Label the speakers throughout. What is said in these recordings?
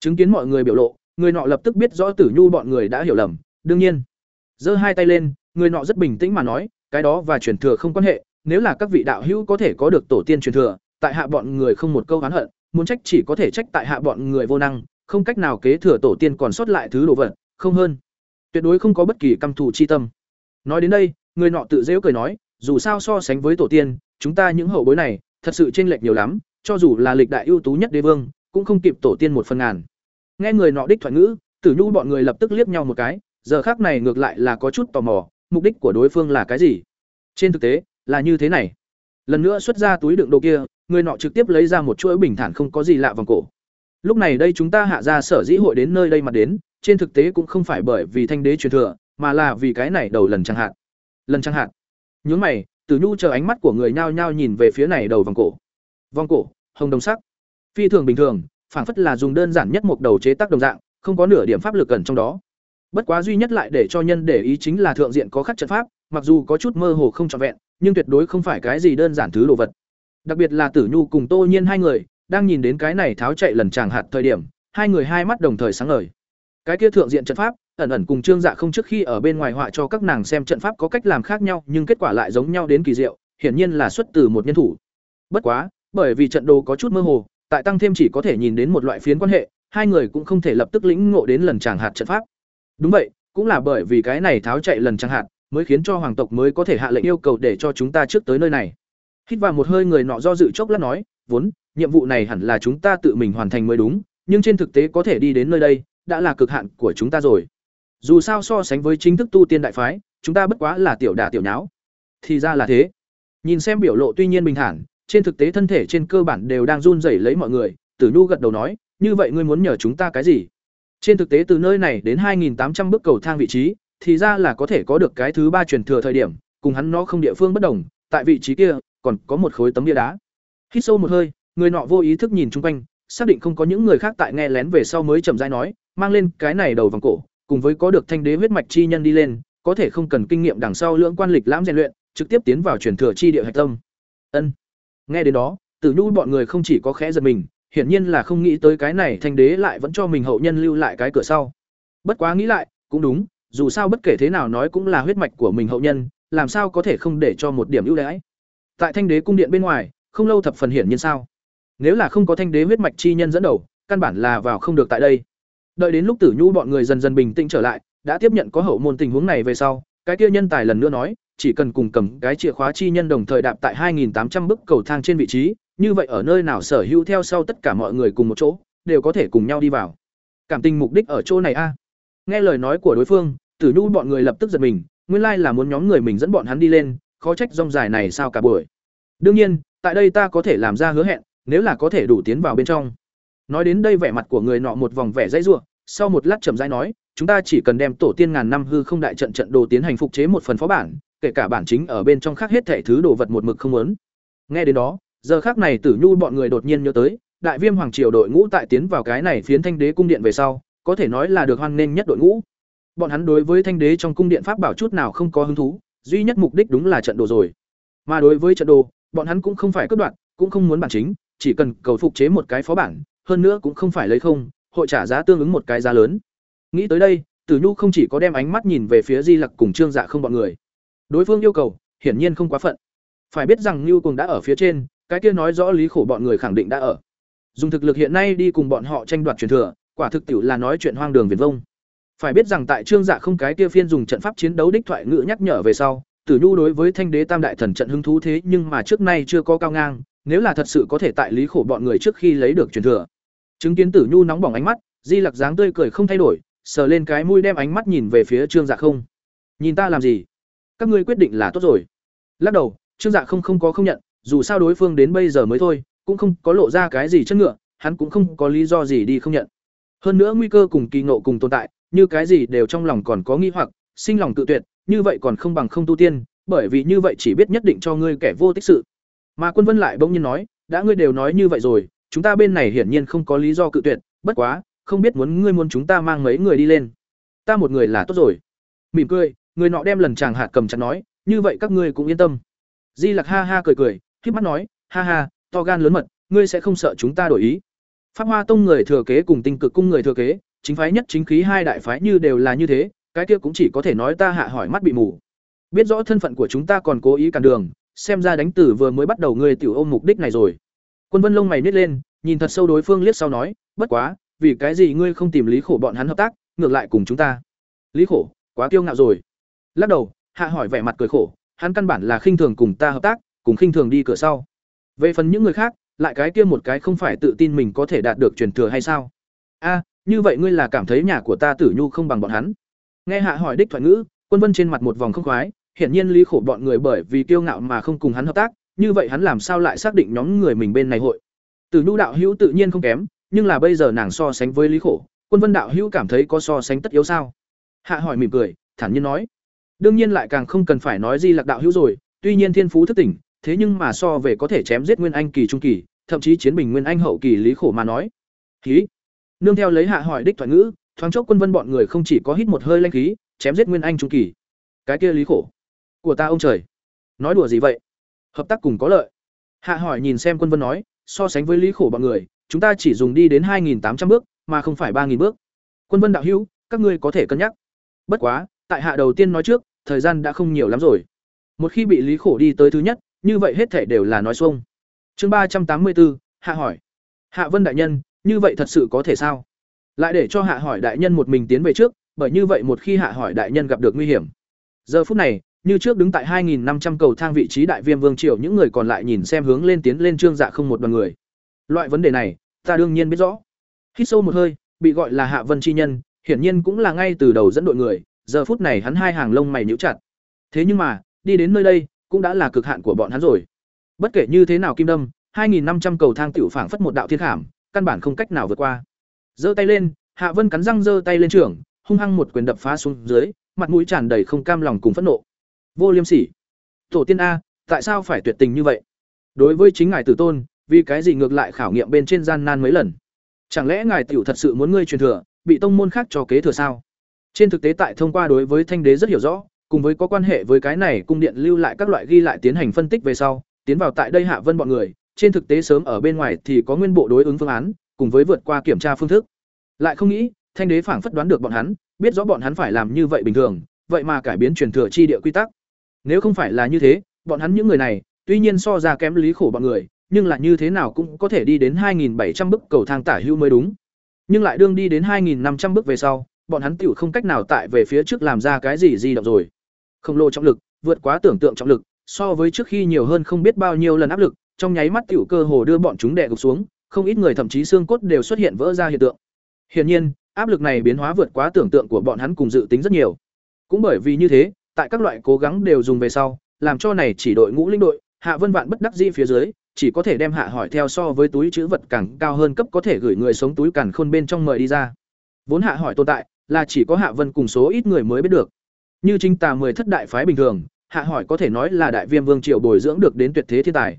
Speaker 1: chứng kiến mọi người biểu lộ, người nọ lập tức biết rõ tử nhu bọn người đã hiểu lầm. Đương nhiên, giơ hai tay lên, người nọ rất bình tĩnh mà nói, cái đó và truyền thừa không quan hệ, nếu là các vị đạo hữu có thể có được tổ tiên truyền thừa, tại hạ bọn người không một câu oán hận, muốn trách chỉ có thể trách tại hạ bọn người vô năng, không cách nào kế thừa tổ tiên còn sót lại thứ đồ vật, không hơn. Tuyệt đối không có bất kỳ căm thù chi tâm. Nói đến đây, người nọ tự dễu cười nói, dù sao so sánh với tổ tiên, chúng ta những hậu bối này, thật sự chênh lệch nhiều lắm, cho dù là lịch đại ưu tú nhất đế vương, cũng không kịp tổ tiên một phần ngàn nghe người nọ đích thoại ngữ, tử nhu bọn người lập tức liếc nhau một cái, giờ khác này ngược lại là có chút tò mò, mục đích của đối phương là cái gì? Trên thực tế, là như thế này. Lần nữa xuất ra túi đựng đồ kia, người nọ trực tiếp lấy ra một chuỗi bình thản không có gì lạ vòng cổ. Lúc này đây chúng ta hạ ra sở dĩ hội đến nơi đây mà đến, trên thực tế cũng không phải bởi vì thanh đế truyền thừa, mà là vì cái này đầu lần chẳng hạn. Lần chẳng hạn. Nhướng mày, tử nhu chờ ánh mắt của người nhao nhao nhìn về phía này đầu vòng cổ. Vòng cổ, hồng đồng sắc. Phi thường bình thường phảng phất là dùng đơn giản nhất một đầu chế tác đồng dạng, không có nửa điểm pháp lực gần trong đó. Bất quá duy nhất lại để cho nhân để ý chính là thượng diện có khắc trận pháp, mặc dù có chút mơ hồ không trọn vẹn, nhưng tuyệt đối không phải cái gì đơn giản thứ đồ vật. Đặc biệt là tử nhu cùng tô nhiên hai người, đang nhìn đến cái này tháo chạy lần chàng hạt thời điểm, hai người hai mắt đồng thời sáng ngời. Cái kia thượng diện trận pháp, ẩn ẩn cùng trương dạ không trước khi ở bên ngoài họa cho các nàng xem trận pháp có cách làm khác nhau, nhưng kết quả lại giống nhau đến kỳ diệu, hiển nhiên là xuất từ một nhân thủ. Bất quá, bởi vì trận đồ có chút mơ hồ tại tăng thêm chỉ có thể nhìn đến một loại phiến quan hệ, hai người cũng không thể lập tức lĩnh ngộ đến lần chàng hạt trận pháp. Đúng vậy, cũng là bởi vì cái này tháo chạy lần chàng hạt, mới khiến cho hoàng tộc mới có thể hạ lệnh yêu cầu để cho chúng ta trước tới nơi này. Hít vào một hơi người nọ do dự chốc lát nói, vốn, nhiệm vụ này hẳn là chúng ta tự mình hoàn thành mới đúng, nhưng trên thực tế có thể đi đến nơi đây, đã là cực hạn của chúng ta rồi. Dù sao so sánh với chính thức tu tiên đại phái, chúng ta bất quá là tiểu đả tiểu nháo. Thì ra là thế. Nhìn xem biểu lộ tuy nhiên bình thản trên thực tế thân thể trên cơ bản đều đang run rẩy lấy mọi người, tử nhu gật đầu nói, như vậy ngươi muốn nhờ chúng ta cái gì? Trên thực tế từ nơi này đến 2.800 bước cầu thang vị trí, thì ra là có thể có được cái thứ ba truyền thừa thời điểm, cùng hắn nó không địa phương bất đồng, tại vị trí kia, còn có một khối tấm bia đá. Hít sâu một hơi, người nọ vô ý thức nhìn chung quanh, xác định không có những người khác tại nghe lén về sau mới chậm rãi nói, mang lên cái này đầu vòng cổ, cùng với có được thanh đế huyết mạch chi nhân đi lên, có thể không cần kinh nghiệm đằng sau lưỡng quan lịch lãm rèn luyện, trực tiếp tiến vào truyền thừa chi địa hạch tâm. Ân nghe đến đó, tử nhu bọn người không chỉ có khẽ giật mình, hiển nhiên là không nghĩ tới cái này thanh đế lại vẫn cho mình hậu nhân lưu lại cái cửa sau. Bất quá nghĩ lại, cũng đúng, dù sao bất kể thế nào nói cũng là huyết mạch của mình hậu nhân, làm sao có thể không để cho một điểm ưu đãi? Tại thanh đế cung điện bên ngoài, không lâu thập phần hiển nhiên sao? Nếu là không có thanh đế huyết mạch chi nhân dẫn đầu, căn bản là vào không được tại đây. Đợi đến lúc tử nhu bọn người dần dần bình tĩnh trở lại, đã tiếp nhận có hậu môn tình huống này về sau cái kia nhân tài lần nữa nói, chỉ cần cùng cầm cái chìa khóa chi nhân đồng thời đạp tại 2.800 bức cầu thang trên vị trí, như vậy ở nơi nào sở hữu theo sau tất cả mọi người cùng một chỗ, đều có thể cùng nhau đi vào. Cảm tình mục đích ở chỗ này a. Nghe lời nói của đối phương, tử nhu bọn người lập tức giật mình, nguyên lai là muốn nhóm người mình dẫn bọn hắn đi lên, khó trách rong dài này sao cả buổi. Đương nhiên, tại đây ta có thể làm ra hứa hẹn, nếu là có thể đủ tiến vào bên trong. Nói đến đây vẻ mặt của người nọ một vòng vẻ dãy ruộng sau một lát chậm rãi nói chúng ta chỉ cần đem tổ tiên ngàn năm hư không đại trận trận đồ tiến hành phục chế một phần phó bản, kể cả bản chính ở bên trong khác hết thảy thứ đồ vật một mực không muốn. Nghe đến đó, giờ khác này tử nhu bọn người đột nhiên nhớ tới, đại viêm hoàng triều đội ngũ tại tiến vào cái này phiến thanh đế cung điện về sau, có thể nói là được hoan nghênh nhất đội ngũ. Bọn hắn đối với thanh đế trong cung điện pháp bảo chút nào không có hứng thú, duy nhất mục đích đúng là trận đồ rồi. Mà đối với trận đồ, bọn hắn cũng không phải cướp đoạt, cũng không muốn bản chính, chỉ cần cầu phục chế một cái phó bản, hơn nữa cũng không phải lấy không, hội trả giá tương ứng một cái giá lớn nghĩ tới đây, tử nhu không chỉ có đem ánh mắt nhìn về phía di lặc cùng trương dạ không bọn người. Đối phương yêu cầu, hiển nhiên không quá phận. Phải biết rằng nhu cùng đã ở phía trên, cái kia nói rõ lý khổ bọn người khẳng định đã ở. Dùng thực lực hiện nay đi cùng bọn họ tranh đoạt truyền thừa, quả thực tiệu là nói chuyện hoang đường viền vông. Phải biết rằng tại trương dạ không cái kia phiên dùng trận pháp chiến đấu đích thoại ngữ nhắc nhở về sau, tử nhu đối với thanh đế tam đại thần trận hứng thú thế nhưng mà trước nay chưa có cao ngang, nếu là thật sự có thể tại lý khổ bọn người trước khi lấy được truyền thừa. Chứng kiến tử nhu nóng bỏng ánh mắt, di lặc dáng tươi cười không thay đổi sờ lên cái mũi đem ánh mắt nhìn về phía trương dạ không. Nhìn ta làm gì? Các ngươi quyết định là tốt rồi. Lắc đầu, trương dạ không không có không nhận, dù sao đối phương đến bây giờ mới thôi, cũng không có lộ ra cái gì chất ngựa, hắn cũng không có lý do gì đi không nhận. Hơn nữa nguy cơ cùng kỳ ngộ cùng tồn tại, như cái gì đều trong lòng còn có nghi hoặc, sinh lòng tự tuyệt, như vậy còn không bằng không tu tiên, bởi vì như vậy chỉ biết nhất định cho ngươi kẻ vô tích sự. Mà quân vân lại bỗng nhiên nói, đã ngươi đều nói như vậy rồi, chúng ta bên này hiển nhiên không có lý do cự tuyệt, bất quá không biết muốn ngươi muốn chúng ta mang mấy người đi lên ta một người là tốt rồi mỉm cười người nọ đem lần chàng hạt cầm chặt nói như vậy các ngươi cũng yên tâm di lặc ha ha cười cười k mắt nói ha ha to gan lớn mật ngươi sẽ không sợ chúng ta đổi ý Pháp Hoa Tông người thừa kế cùng Tinh Cực cung người thừa kế, chính phái nhất chính khí hai đại phái như đều là như thế, cái kia cũng chỉ có thể nói ta hạ hỏi mắt bị mù. Biết rõ thân phận của chúng ta còn cố ý cản đường, xem ra đánh tử vừa mới bắt đầu ngươi tiểu ôm mục đích này rồi. Quân Vân lông mày nhếch lên, nhìn thật sâu đối phương liếc sau nói, bất quá, vì cái gì ngươi không tìm Lý Khổ bọn hắn hợp tác, ngược lại cùng chúng ta? Lý Khổ, quá kiêu ngạo rồi. Lắc đầu, hạ hỏi vẻ mặt cười khổ, hắn căn bản là khinh thường cùng ta hợp tác, cùng khinh thường đi cửa sau. Về phần những người khác, lại cái kia một cái không phải tự tin mình có thể đạt được truyền thừa hay sao? A, như vậy ngươi là cảm thấy nhà của ta Tử Nhu không bằng bọn hắn. Nghe hạ hỏi đích thoại ngữ, Quân Vân trên mặt một vòng không khoái, hiển nhiên Lý Khổ bọn người bởi vì kiêu ngạo mà không cùng hắn hợp tác, như vậy hắn làm sao lại xác định nhóm người mình bên này hội? Tử Nhu đạo hữu tự nhiên không kém, nhưng là bây giờ nàng so sánh với Lý Khổ, Quân Vân đạo hữu cảm thấy có so sánh tất yếu sao? Hạ hỏi mỉm cười, thản nhiên nói, đương nhiên lại càng không cần phải nói gì lạc đạo hữu rồi, tuy nhiên thiên phú thức tỉnh, thế nhưng mà so về có thể chém giết nguyên anh kỳ trung kỳ, thậm chí chiến bình nguyên anh hậu kỳ Lý Khổ mà nói. Khí. Nương theo lấy hạ hỏi đích thoại ngữ, thoáng chốc quân vân bọn người không chỉ có hít một hơi lanh khí, chém giết nguyên anh trung kỳ. Cái kia Lý Khổ, của ta ông trời. Nói đùa gì vậy? Hợp tác cùng có lợi. Hạ hỏi nhìn xem quân vân nói, so sánh với Lý Khổ bọn người, chúng ta chỉ dùng đi đến 2800 bước, mà không phải 3000 bước. Quân Vân đạo hữu, các ngươi có thể cân nhắc. Bất quá, tại hạ đầu tiên nói trước, thời gian đã không nhiều lắm rồi. Một khi bị Lý Khổ đi tới thứ nhất, như vậy hết thể đều là nói xuông. Chương ba trăm tám mươi bốn, hạ hỏi. Hạ Vân đại nhân, như vậy thật sự có thể sao? Lại để cho hạ hỏi đại nhân một mình tiến về trước, bởi như vậy một khi hạ hỏi đại nhân gặp được nguy hiểm. Giờ phút này, như trước đứng tại 2500 cầu thang vị trí đại viêm vương triều những người còn lại nhìn xem hướng lên tiến lên trương dạ không một đoàn người. Loại vấn đề này, ta đương nhiên biết rõ. Hít sâu một hơi, bị gọi là Hạ Vân chi nhân, hiển nhiên cũng là ngay từ đầu dẫn đội người, giờ phút này hắn hai hàng lông mày nhíu chặt. Thế nhưng mà, đi đến nơi đây, cũng đã là cực hạn của bọn hắn rồi. Bất kể như thế nào kim đâm, 2500 cầu thang tiểu phảng phất một đạo thiên khảm, căn bản không cách nào vượt qua. Giơ tay lên, Hạ Vân cắn răng giơ tay lên trưởng, hung hăng một quyền đập phá xuống dưới, mặt mũi tràn đầy không cam lòng cùng phẫn nộ. Vô Liêm Sỉ, tổ tiên a, tại sao phải tuyệt tình như vậy? Đối với chính ngài tử tôn, vì cái gì ngược lại khảo nghiệm bên trên gian nan mấy lần? Chẳng lẽ ngài tiểu thật sự muốn ngươi truyền thừa, bị tông môn khác cho kế thừa sao? Trên thực tế tại thông qua đối với Thanh Đế rất hiểu rõ, cùng với có quan hệ với cái này cung điện lưu lại các loại ghi lại tiến hành phân tích về sau, tiến vào tại đây Hạ Vân bọn người, trên thực tế sớm ở bên ngoài thì có nguyên bộ đối ứng phương án, cùng với vượt qua kiểm tra phương thức. Lại không nghĩ, Thanh Đế phảng phất đoán được bọn hắn, biết rõ bọn hắn phải làm như vậy bình thường, vậy mà cải biến truyền thừa chi địa quy tắc. Nếu không phải là như thế, bọn hắn những người này, tuy nhiên so ra kém lý khổ bọn người, nhưng là như thế nào cũng có thể đi đến 2700 bước cầu thang tả hữu mới đúng. Nhưng lại đương đi đến 2500 bước về sau, bọn hắn tiểu không cách nào tại về phía trước làm ra cái gì di động rồi. không lô trọng lực, vượt quá tưởng tượng trọng lực, so với trước khi nhiều hơn không biết bao nhiêu lần áp lực, trong nháy mắt tiểu cơ hồ đưa bọn chúng đè gục xuống, không ít người thậm chí xương cốt đều xuất hiện vỡ ra hiện tượng. Hiển nhiên, áp lực này biến hóa vượt quá tưởng tượng của bọn hắn cùng dự tính rất nhiều. Cũng bởi vì như thế, tại các loại cố gắng đều dùng về sau, làm cho này chỉ đội ngũ linh đội, Hạ Vân Vạn bất đắc dĩ phía dưới, chỉ có thể đem hạ hỏi theo so với túi chữ vật càng cao hơn cấp có thể gửi người sống túi càn khôn bên trong mời đi ra. Vốn hạ hỏi tồn tại, là chỉ có Hạ Vân cùng số ít người mới biết được. Như chính tà mười thất đại phái bình thường, hạ hỏi có thể nói là đại viêm vương triều bồi dưỡng được đến tuyệt thế thiên tài.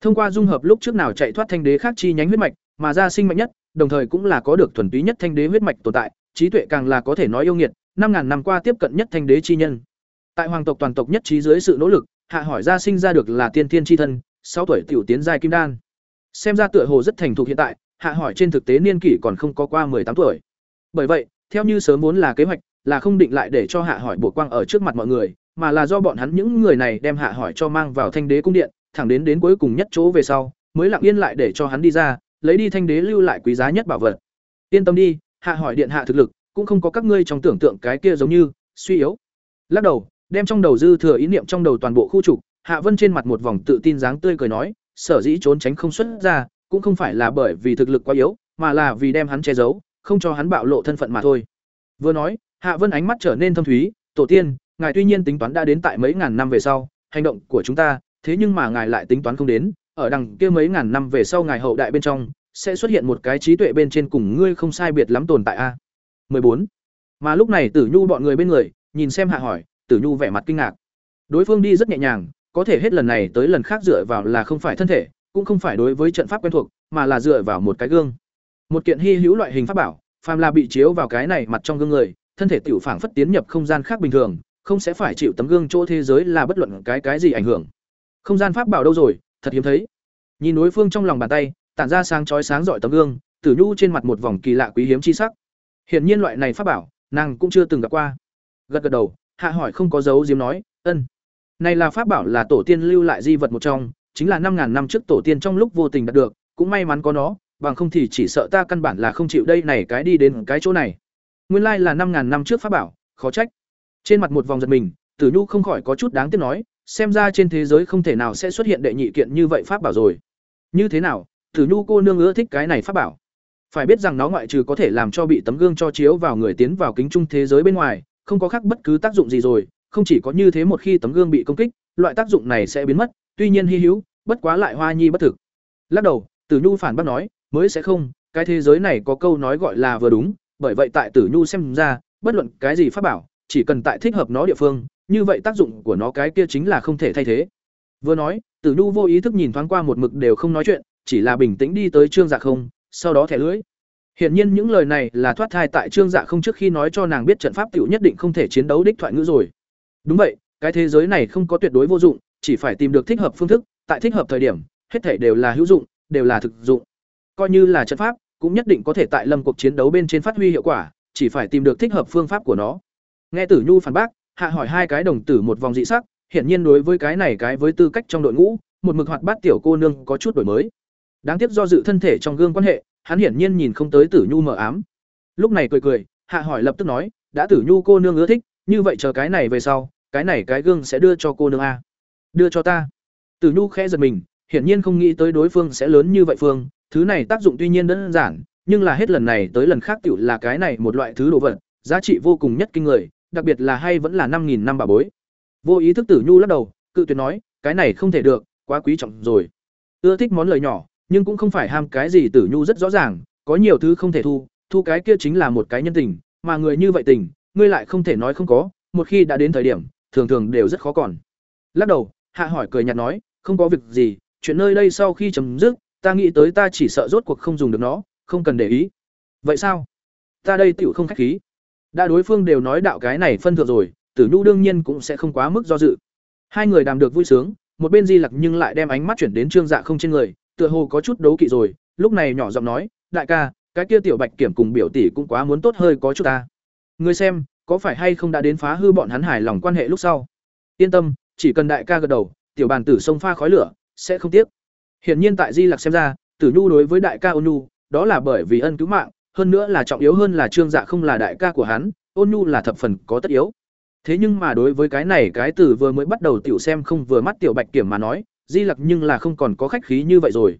Speaker 1: Thông qua dung hợp lúc trước nào chạy thoát thanh đế khác chi nhánh huyết mạch, mà ra sinh mạnh nhất, đồng thời cũng là có được thuần túy nhất thanh đế huyết mạch tồn tại, trí tuệ càng là có thể nói yêu nghiệt, năm ngàn năm qua tiếp cận nhất thanh đế chi nhân. Tại hoàng tộc toàn tộc nhất trí dưới sự nỗ lực, hạ hỏi ra sinh ra được là tiên thiên chi thân, sáu tuổi tiểu tiến giai kim đan. Xem ra tựa hồ rất thành thục hiện tại, hạ hỏi trên thực tế niên kỷ còn không có qua tám tuổi. Bởi vậy, theo như sớm muốn là kế hoạch, là không định lại để cho hạ hỏi bộ quang ở trước mặt mọi người, mà là do bọn hắn những người này đem hạ hỏi cho mang vào thanh đế cung điện, thẳng đến đến cuối cùng nhất chỗ về sau, mới lặng yên lại để cho hắn đi ra, lấy đi thanh đế lưu lại quý giá nhất bảo vật. Yên tâm đi, hạ hỏi điện hạ thực lực, cũng không có các ngươi trong tưởng tượng cái kia giống như suy yếu. Lắc đầu, đem trong đầu dư thừa ý niệm trong đầu toàn bộ khu trục, Hạ Vân trên mặt một vòng tự tin dáng tươi cười nói, sở dĩ trốn tránh không xuất ra, cũng không phải là bởi vì thực lực quá yếu, mà là vì đem hắn che giấu, không cho hắn bạo lộ thân phận mà thôi. Vừa nói, Hạ Vân ánh mắt trở nên thâm thúy, "Tổ tiên, ngài tuy nhiên tính toán đã đến tại mấy ngàn năm về sau, hành động của chúng ta, thế nhưng mà ngài lại tính toán không đến, ở đằng kia mấy ngàn năm về sau ngài hậu đại bên trong, sẽ xuất hiện một cái trí tuệ bên trên cùng ngươi không sai biệt lắm tồn tại a." 14. Mà lúc này Tử Nhu bọn người bên người, nhìn xem Hạ hỏi, Tử Nhu vẻ mặt kinh ngạc. Đối phương đi rất nhẹ nhàng, có thể hết lần này tới lần khác dựa vào là không phải thân thể, cũng không phải đối với trận pháp quen thuộc, mà là dựa vào một cái gương. Một kiện hy hữu loại hình pháp bảo, phàm là bị chiếu vào cái này mặt trong gương người, thân thể tiểu phảng phất tiến nhập không gian khác bình thường, không sẽ phải chịu tấm gương chỗ thế giới là bất luận cái cái gì ảnh hưởng. Không gian pháp bảo đâu rồi, thật hiếm thấy. Nhìn đối phương trong lòng bàn tay, tản ra sáng chói sáng rọi tấm gương, Tử Nhu trên mặt một vòng kỳ lạ quý hiếm chi sắc. Hiển nhiên loại này pháp bảo, nàng cũng chưa từng gặp qua. Gật gật đầu, hạ hỏi không có dấu diếm nói, "Ân. Này là pháp bảo là tổ tiên lưu lại di vật một trong, chính là năm ngàn năm trước tổ tiên trong lúc vô tình đạt được, cũng may mắn có nó, bằng không thì chỉ sợ ta căn bản là không chịu đây này cái đi đến cái chỗ này." Nguyên lai là năm ngàn năm trước pháp bảo, khó trách. Trên mặt một vòng giật mình, Tử Nhu không khỏi có chút đáng tiếc nói, xem ra trên thế giới không thể nào sẽ xuất hiện đệ nhị kiện như vậy pháp bảo rồi. Như thế nào? Tử Nhu cô nương ưa thích cái này pháp bảo. Phải biết rằng nó ngoại trừ có thể làm cho bị tấm gương cho chiếu vào người tiến vào kính trung thế giới bên ngoài, không có khác bất cứ tác dụng gì rồi, không chỉ có như thế một khi tấm gương bị công kích, loại tác dụng này sẽ biến mất, tuy nhiên hy hữu, bất quá lại hoa nhi bất thực. Lắc đầu, Tử Nhu phản bác nói, mới sẽ không, cái thế giới này có câu nói gọi là vừa đúng, bởi vậy tại Tử Nhu xem ra, bất luận cái gì pháp bảo, chỉ cần tại thích hợp nó địa phương, như vậy tác dụng của nó cái kia chính là không thể thay thế. Vừa nói, Tử Nhu vô ý thức nhìn thoáng qua một mực đều không nói chuyện, chỉ là bình tĩnh đi tới Trương Dạ không, sau đó thẻ lưỡi. Hiển nhiên những lời này là thoát thai tại Trương Dạ không trước khi nói cho nàng biết trận pháp tiểu nhất định không thể chiến đấu đích thoại ngữ rồi. Đúng vậy, cái thế giới này không có tuyệt đối vô dụng, chỉ phải tìm được thích hợp phương thức, tại thích hợp thời điểm, hết thảy đều là hữu dụng, đều là thực dụng. Coi như là trận pháp, cũng nhất định có thể tại lâm cuộc chiến đấu bên trên phát huy hiệu quả, chỉ phải tìm được thích hợp phương pháp của nó. Nghe Tử Nhu phản bác, hạ hỏi hai cái đồng tử một vòng dị sắc, hiển nhiên đối với cái này cái với tư cách trong đội ngũ, một mực hoạt bát tiểu cô nương có chút đổi mới. Đáng tiếc do dự thân thể trong gương quan hệ, hắn hiển nhiên nhìn không tới Tử Nhu mờ ám. Lúc này cười cười, hạ hỏi lập tức nói, đã Tử Nhu cô nương ưa thích, như vậy chờ cái này về sau, cái này cái gương sẽ đưa cho cô nương a. Đưa cho ta. Tử Nhu khẽ giật mình, hiển nhiên không nghĩ tới đối phương sẽ lớn như vậy phương, thứ này tác dụng tuy nhiên đơn giản, nhưng là hết lần này tới lần khác tiểu là cái này một loại thứ đồ vật, giá trị vô cùng nhất kinh người, đặc biệt là hay vẫn là năm nghìn năm bà bối. Vô ý thức Tử Nhu lắc đầu, cự tuyệt nói, cái này không thể được, quá quý trọng rồi. Ưa thích món lời nhỏ, nhưng cũng không phải ham cái gì Tử Nhu rất rõ ràng, có nhiều thứ không thể thu, thu cái kia chính là một cái nhân tình, mà người như vậy tình, ngươi lại không thể nói không có, một khi đã đến thời điểm, thường thường đều rất khó còn. Lắc đầu, Hạ hỏi cười nhạt nói, không có việc gì, chuyện nơi đây sau khi chấm dứt, ta nghĩ tới ta chỉ sợ rốt cuộc không dùng được nó, không cần để ý. Vậy sao? Ta đây tiểu không khách khí. Đã đối phương đều nói đạo cái này phân thượng rồi, Tử Nhu đương nhiên cũng sẽ không quá mức do dự. Hai người đàm được vui sướng, một bên Di Lặc nhưng lại đem ánh mắt chuyển đến Trương Dạ không trên người, tựa hồ có chút đấu kỵ rồi, lúc này nhỏ giọng nói, "Đại ca, cái kia tiểu Bạch Kiểm cùng biểu tỷ cũng quá muốn tốt hơi có chút ta. người xem, có phải hay không đã đến phá hư bọn hắn hài lòng quan hệ lúc sau?" Yên tâm, chỉ cần đại ca gật đầu, tiểu bàn tử sông pha khói lửa, sẽ không tiếc. Hiển nhiên tại Di Lặc xem ra, Tử Nhu đối với đại ca Ôn Nhu, đó là bởi vì ân cứu mạng, hơn nữa là trọng yếu hơn là Trương Dạ không là đại ca của hắn, Ôn Nhu là thập phần có tất yếu. Thế nhưng mà đối với cái này cái tử vừa mới bắt đầu tiểu xem không vừa mắt tiểu Bạch Kiểm mà nói, Di Lặc nhưng là không còn có khách khí như vậy rồi.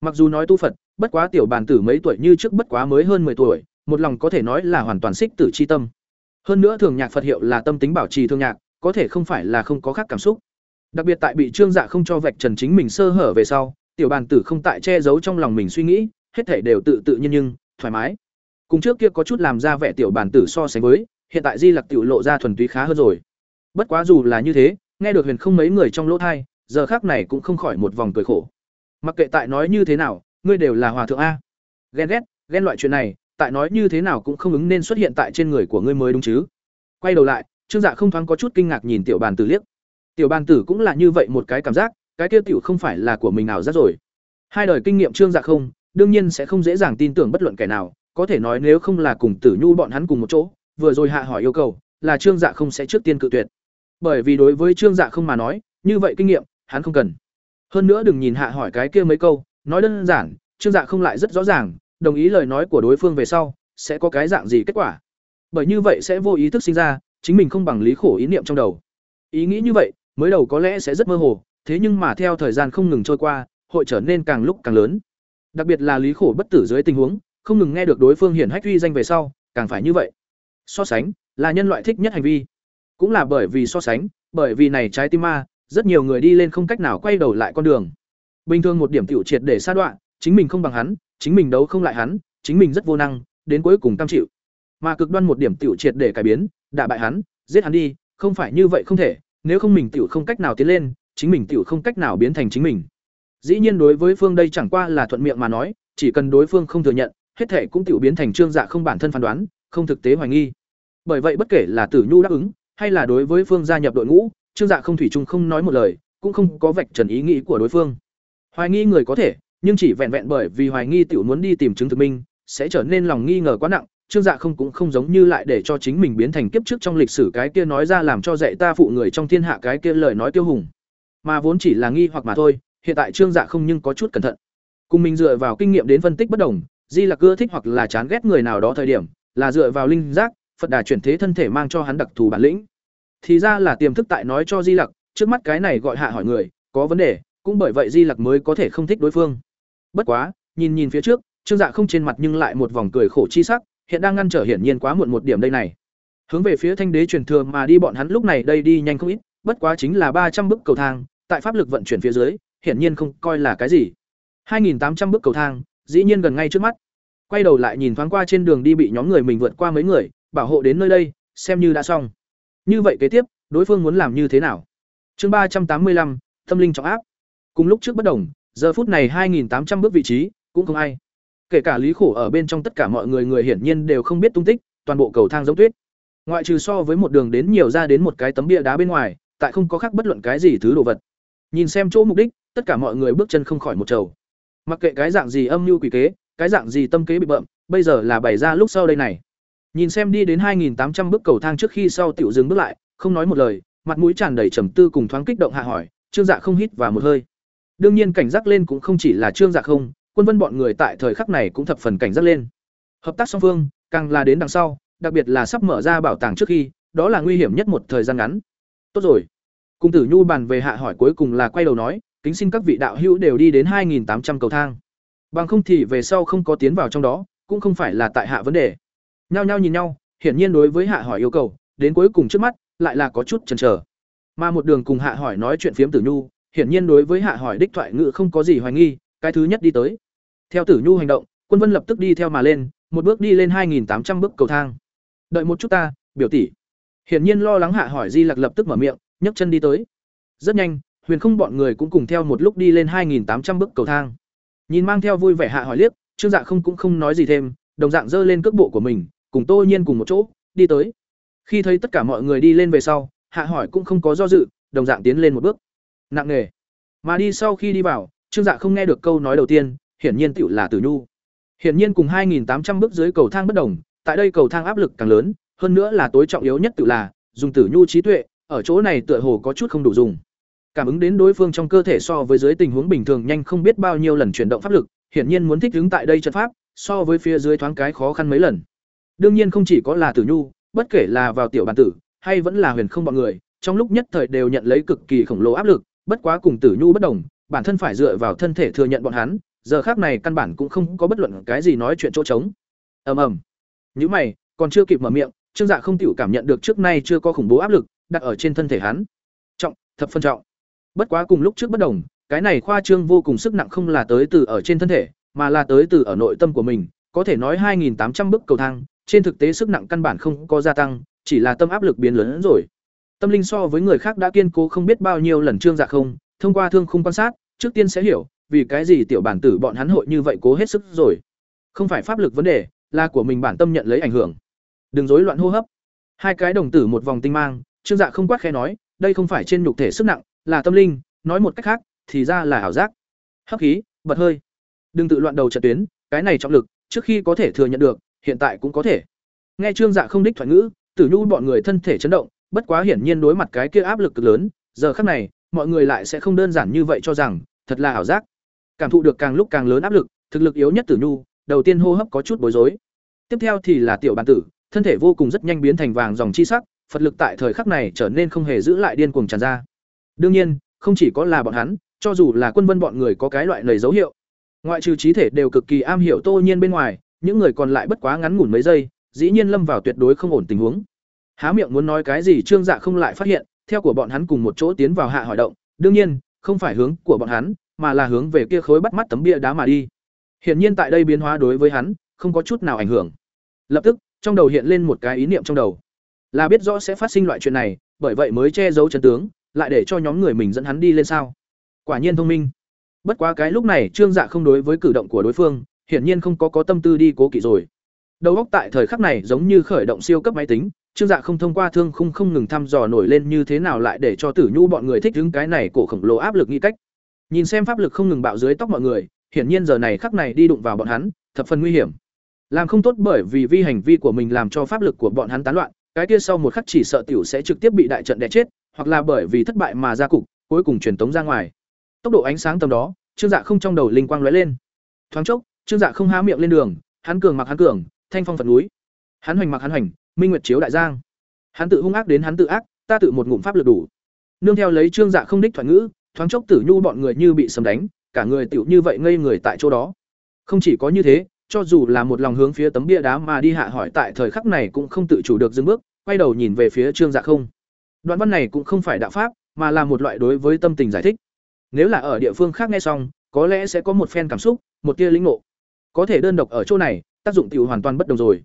Speaker 1: Mặc dù nói tu Phật, bất quá tiểu bàn tử mấy tuổi như trước bất quá mới hơn 10 tuổi, một lòng có thể nói là hoàn toàn xích tử chi tâm. Hơn nữa thường nhạc Phật hiệu là tâm tính bảo trì thương nhạc, có thể không phải là không có khác cảm xúc. Đặc biệt tại bị Trương Dạ không cho vạch trần chính mình sơ hở về sau, tiểu bàn tử không tại che giấu trong lòng mình suy nghĩ, hết thảy đều tự tự nhiên nhưng thoải mái. Cùng trước kia có chút làm ra vẻ tiểu bàn tử so sánh với, hiện tại Di Lặc tiểu lộ ra thuần túy khá hơn rồi. Bất quá dù là như thế, nghe được Huyền không mấy người trong lỗ thai, giờ khác này cũng không khỏi một vòng cười khổ. Mặc kệ tại nói như thế nào, ngươi đều là hòa thượng a. Ghen ghét, ghen loại chuyện này, tại nói như thế nào cũng không ứng nên xuất hiện tại trên người của ngươi mới đúng chứ. Quay đầu lại, Trương Dạ không thoáng có chút kinh ngạc nhìn tiểu bàn tử liếc. Tiểu bàn tử cũng là như vậy một cái cảm giác, cái kia tiểu không phải là của mình nào rất rồi. Hai đời kinh nghiệm Trương Dạ không, đương nhiên sẽ không dễ dàng tin tưởng bất luận kẻ nào, có thể nói nếu không là cùng Tử Nhu bọn hắn cùng một chỗ, vừa rồi hạ hỏi yêu cầu, là Trương Dạ không sẽ trước tiên cự tuyệt. Bởi vì đối với Trương Dạ không mà nói, như vậy kinh nghiệm, hắn không cần. Hơn nữa đừng nhìn hạ hỏi cái kia mấy câu, nói đơn giản, Trương Dạ không lại rất rõ ràng, đồng ý lời nói của đối phương về sau, sẽ có cái dạng gì kết quả. Bởi như vậy sẽ vô ý thức sinh ra, chính mình không bằng lý khổ ý niệm trong đầu. Ý nghĩ như vậy, mới đầu có lẽ sẽ rất mơ hồ, thế nhưng mà theo thời gian không ngừng trôi qua, hội trở nên càng lúc càng lớn. Đặc biệt là lý khổ bất tử dưới tình huống, không ngừng nghe được đối phương hiển hách uy danh về sau, càng phải như vậy. So sánh, là nhân loại thích nhất hành vi. Cũng là bởi vì so sánh, bởi vì này trái tim ma, rất nhiều người đi lên không cách nào quay đầu lại con đường. Bình thường một điểm tiểu triệt để sa đoạn, chính mình không bằng hắn, chính mình đấu không lại hắn, chính mình rất vô năng, đến cuối cùng cam chịu. Mà cực đoan một điểm tiểu triệt để cải biến, đả bại hắn, giết hắn đi, không phải như vậy không thể, nếu không mình tiểu không cách nào tiến lên, chính mình tiểu không cách nào biến thành chính mình. Dĩ nhiên đối với phương đây chẳng qua là thuận miệng mà nói, chỉ cần đối phương không thừa nhận, hết thể cũng tiểu biến thành trương dạ không bản thân phán đoán, không thực tế hoài nghi. Bởi vậy bất kể là Tử Nhu đáp ứng, hay là đối với phương gia nhập đội ngũ, trương dạ không thủy chung không nói một lời, cũng không có vạch trần ý nghĩ của đối phương. Hoài nghi người có thể, nhưng chỉ vẹn vẹn bởi vì hoài nghi tiểu muốn đi tìm chứng thực minh, sẽ trở nên lòng nghi ngờ quá nặng, Trương Dạ không cũng không giống như lại để cho chính mình biến thành kiếp trước trong lịch sử cái kia nói ra làm cho dạy ta phụ người trong thiên hạ cái kia lời nói tiêu hùng. Mà vốn chỉ là nghi hoặc mà thôi, hiện tại Trương Dạ không nhưng có chút cẩn thận. Cùng mình dựa vào kinh nghiệm đến phân tích bất đồng, Di là cưa thích hoặc là chán ghét người nào đó thời điểm, là dựa vào linh giác, Phật đà chuyển thế thân thể mang cho hắn đặc thù bản lĩnh. Thì ra là tiềm thức tại nói cho Di Lặc, trước mắt cái này gọi hạ hỏi người, có vấn đề, cũng bởi vậy Di Lặc mới có thể không thích đối phương. Bất quá, nhìn nhìn phía trước, Trương Dạ không trên mặt nhưng lại một vòng cười khổ chi sắc, hiện đang ngăn trở hiển nhiên quá muộn một điểm đây này. Hướng về phía Thanh Đế truyền thừa mà đi bọn hắn lúc này đây đi nhanh không ít, bất quá chính là ba trăm bước cầu thang, tại pháp lực vận chuyển phía dưới, hiển nhiên không coi là cái gì. 2800 bước cầu thang, dĩ nhiên gần ngay trước mắt. Quay đầu lại nhìn thoáng qua trên đường đi bị nhóm người mình vượt qua mấy người, bảo hộ đến nơi đây, xem như đã xong. Như vậy kế tiếp, đối phương muốn làm như thế nào? Chương ba trăm tám mươi lăm, tâm linh trọng áp. Cùng lúc trước bất đồng, giờ phút này 2800 bước vị trí, cũng không ai. Kể cả Lý Khổ ở bên trong tất cả mọi người người hiển nhiên đều không biết tung tích, toàn bộ cầu thang giống tuyết. Ngoại trừ so với một đường đến nhiều ra đến một cái tấm bia đá bên ngoài, tại không có khác bất luận cái gì thứ đồ vật. Nhìn xem chỗ mục đích, tất cả mọi người bước chân không khỏi một trầu. Mặc kệ cái dạng gì âm mưu quỷ kế, cái dạng gì tâm kế bị bợm, bây giờ là bày ra lúc sau đây này. Nhìn xem đi đến 2800 bước cầu thang trước khi sau tiểu dừng bước lại, không nói một lời, mặt mũi tràn đầy trầm tư cùng thoáng kích động hạ hỏi, Trương Dạ không hít vào một hơi. Đương nhiên cảnh giác lên cũng không chỉ là Trương Dạ không, quân vân bọn người tại thời khắc này cũng thập phần cảnh giác lên. Hợp tác song phương, càng là đến đằng sau, đặc biệt là sắp mở ra bảo tàng trước khi, đó là nguy hiểm nhất một thời gian ngắn. Tốt rồi. Cung tử Nhu bàn về hạ hỏi cuối cùng là quay đầu nói, kính xin các vị đạo hữu đều đi đến 2800 cầu thang. Bằng không thì về sau không có tiến vào trong đó, cũng không phải là tại hạ vấn đề. Nhao nhao nhìn nhau, hiển nhiên đối với hạ hỏi yêu cầu, đến cuối cùng trước mắt, lại là có chút chần chờ. Mà một đường cùng hạ hỏi nói chuyện phiếm Tử Nhu, hiển nhiên đối với hạ hỏi đích thoại ngự không có gì hoài nghi, cái thứ nhất đi tới. Theo Tử Nhu hành động, Quân Vân lập tức đi theo mà lên, một bước đi lên 2800 bước cầu thang. Đợi một chút ta, biểu tỷ. Hiển nhiên lo lắng hạ hỏi Di Lặc lập tức mở miệng, nhấc chân đi tới. Rất nhanh, Huyền Không bọn người cũng cùng theo một lúc đi lên 2800 bước cầu thang. Nhìn mang theo vui vẻ hạ hỏi liếc, Trương Dạ không cũng không nói gì thêm, đồng dạng dơ lên cước bộ của mình, cùng Tô Nhiên cùng một chỗ, đi tới. Khi thấy tất cả mọi người đi lên về sau, hạ hỏi cũng không có do dự, đồng dạng tiến lên một bước. Nặng nề. Mà đi sau khi đi vào, Trương Dạ không nghe được câu nói đầu tiên, hiển nhiên tựu là Tử Nhu. Hiển nhiên cùng 2800 bước dưới cầu thang bất đồng, tại đây cầu thang áp lực càng lớn, hơn nữa là tối trọng yếu nhất tự là dùng Tử Nhu trí tuệ, ở chỗ này tựa hồ có chút không đủ dùng. Cảm ứng đến đối phương trong cơ thể so với dưới tình huống bình thường nhanh không biết bao nhiêu lần chuyển động pháp lực, hiển nhiên muốn thích ứng tại đây trận pháp, so với phía dưới thoáng cái khó khăn mấy lần. Đương nhiên không chỉ có là Tử Nhu, bất kể là vào tiểu bản tử, hay vẫn là huyền không bọn người, trong lúc nhất thời đều nhận lấy cực kỳ khổng lồ áp lực, bất quá cùng Tử Nhu bất đồng, bản thân phải dựa vào thân thể thừa nhận bọn hắn, giờ khác này căn bản cũng không có bất luận cái gì nói chuyện chỗ trống. Ầm ầm. nhữ mày, còn chưa kịp mở miệng, Trương Dạ không tiểu cảm nhận được trước nay chưa có khủng bố áp lực đặt ở trên thân thể hắn. Trọng, thập phân trọng. Bất quá cùng lúc trước bất đồng, cái này khoa trương vô cùng sức nặng không là tới từ ở trên thân thể, mà là tới từ ở nội tâm của mình, có thể nói 2800 bước cầu thang, trên thực tế sức nặng căn bản không có gia tăng, chỉ là tâm áp lực biến lớn hơn rồi. Tâm linh so với người khác đã kiên cố không biết bao nhiêu lần trương dạ không, thông qua thương khung quan sát, trước tiên sẽ hiểu, vì cái gì tiểu bản tử bọn hắn hội như vậy cố hết sức rồi. Không phải pháp lực vấn đề, là của mình bản tâm nhận lấy ảnh hưởng. Đừng rối loạn hô hấp. Hai cái đồng tử một vòng tinh mang, trương dạ không quát khe nói, đây không phải trên nhục thể sức nặng, là tâm linh, nói một cách khác, thì ra là ảo giác. Hấp khí, bật hơi. Đừng tự loạn đầu trận tuyến, cái này trọng lực, trước khi có thể thừa nhận được, hiện tại cũng có thể. Nghe Trương Dạ không đích thoại ngữ, Tử Nhu bọn người thân thể chấn động, bất quá hiển nhiên đối mặt cái kia áp lực cực lớn, giờ khắc này, mọi người lại sẽ không đơn giản như vậy cho rằng, thật là ảo giác. Cảm thụ được càng lúc càng lớn áp lực, thực lực yếu nhất Tử Nhu, đầu tiên hô hấp có chút bối rối. Tiếp theo thì là tiểu bản tử, thân thể vô cùng rất nhanh biến thành vàng dòng chi sắc, Phật lực tại thời khắc này trở nên không hề giữ lại điên cuồng tràn ra. Đương nhiên, không chỉ có là bọn hắn, cho dù là quân vân bọn người có cái loại lầy dấu hiệu. Ngoại trừ trí thể đều cực kỳ am hiểu Tô Nhiên bên ngoài, những người còn lại bất quá ngắn ngủn mấy giây, dĩ nhiên lâm vào tuyệt đối không ổn tình huống. Há miệng muốn nói cái gì Trương Dạ không lại phát hiện, theo của bọn hắn cùng một chỗ tiến vào hạ hỏi động, đương nhiên, không phải hướng của bọn hắn, mà là hướng về kia khối bắt mắt tấm bia đá mà đi. Hiển nhiên tại đây biến hóa đối với hắn, không có chút nào ảnh hưởng. Lập tức, trong đầu hiện lên một cái ý niệm trong đầu. Là biết rõ sẽ phát sinh loại chuyện này, bởi vậy mới che giấu chân tướng, lại để cho nhóm người mình dẫn hắn đi lên sao? Quả nhiên thông minh. Bất quá cái lúc này, Trương Dạ không đối với cử động của đối phương, hiển nhiên không có có tâm tư đi cố kỵ rồi. Đầu óc tại thời khắc này giống như khởi động siêu cấp máy tính, Trương Dạ không thông qua thương khung không ngừng thăm dò nổi lên như thế nào lại để cho Tử Nhu bọn người thích đứng cái này cổ khổng lồ áp lực nghĩ cách. Nhìn xem pháp lực không ngừng bạo dưới tóc mọi người, hiển nhiên giờ này khắc này đi đụng vào bọn hắn, thập phần nguy hiểm. Làm không tốt bởi vì vi hành vi của mình làm cho pháp lực của bọn hắn tán loạn, cái kia sau một khắc chỉ sợ tiểu sẽ trực tiếp bị đại trận đè chết, hoặc là bởi vì thất bại mà ra cục, cuối cùng truyền tống ra ngoài. Tốc độ ánh sáng tầm đó, Trương Dạ không trong đầu linh quang lóe lên. Thoáng chốc, Trương Dạ không há miệng lên đường, hắn cường mặc hắn cường, thanh phong phật núi. Hắn hoành mặc hắn hoành, minh nguyệt chiếu đại giang. Hắn tự hung ác đến hắn tự ác, ta tự một ngụm pháp lực đủ. Nương theo lấy Trương Dạ không đích thoại ngữ, thoáng chốc Tử Nhu bọn người như bị sấm đánh, cả người tiểu như vậy ngây người tại chỗ đó. Không chỉ có như thế, cho dù là một lòng hướng phía tấm bia đá mà đi hạ hỏi tại thời khắc này cũng không tự chủ được dừng bước, quay đầu nhìn về phía Trương Dạ không. Đoạn văn này cũng không phải đạo pháp, mà là một loại đối với tâm tình giải thích. Nếu là ở địa phương khác nghe xong, có lẽ sẽ có một phen cảm xúc, một tia lĩnh ngộ. Có thể đơn độc ở chỗ này, tác dụng tiểu hoàn toàn bất đồng rồi.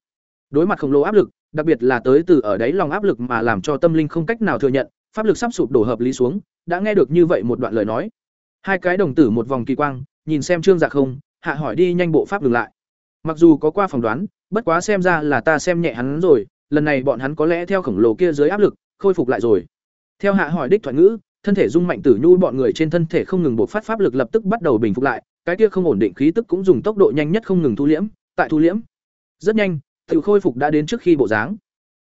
Speaker 1: Đối mặt khổng lồ áp lực, đặc biệt là tới từ ở đấy lòng áp lực mà làm cho tâm linh không cách nào thừa nhận, pháp lực sắp sụp đổ hợp lý xuống, đã nghe được như vậy một đoạn lời nói. Hai cái đồng tử một vòng kỳ quang, nhìn xem Trương Dạ không, hạ hỏi đi nhanh bộ pháp ngừng lại. Mặc dù có qua phỏng đoán, bất quá xem ra là ta xem nhẹ hắn rồi, lần này bọn hắn có lẽ theo khổng lồ kia dưới áp lực, khôi phục lại rồi. Theo hạ hỏi đích thoại ngữ, thân thể dung mạnh tử nhu bọn người trên thân thể không ngừng bộ phát pháp lực lập tức bắt đầu bình phục lại, cái kia không ổn định khí tức cũng dùng tốc độ nhanh nhất không ngừng thu liễm, tại thu liễm. Rất nhanh, Tiểu khôi phục đã đến trước khi bộ dáng.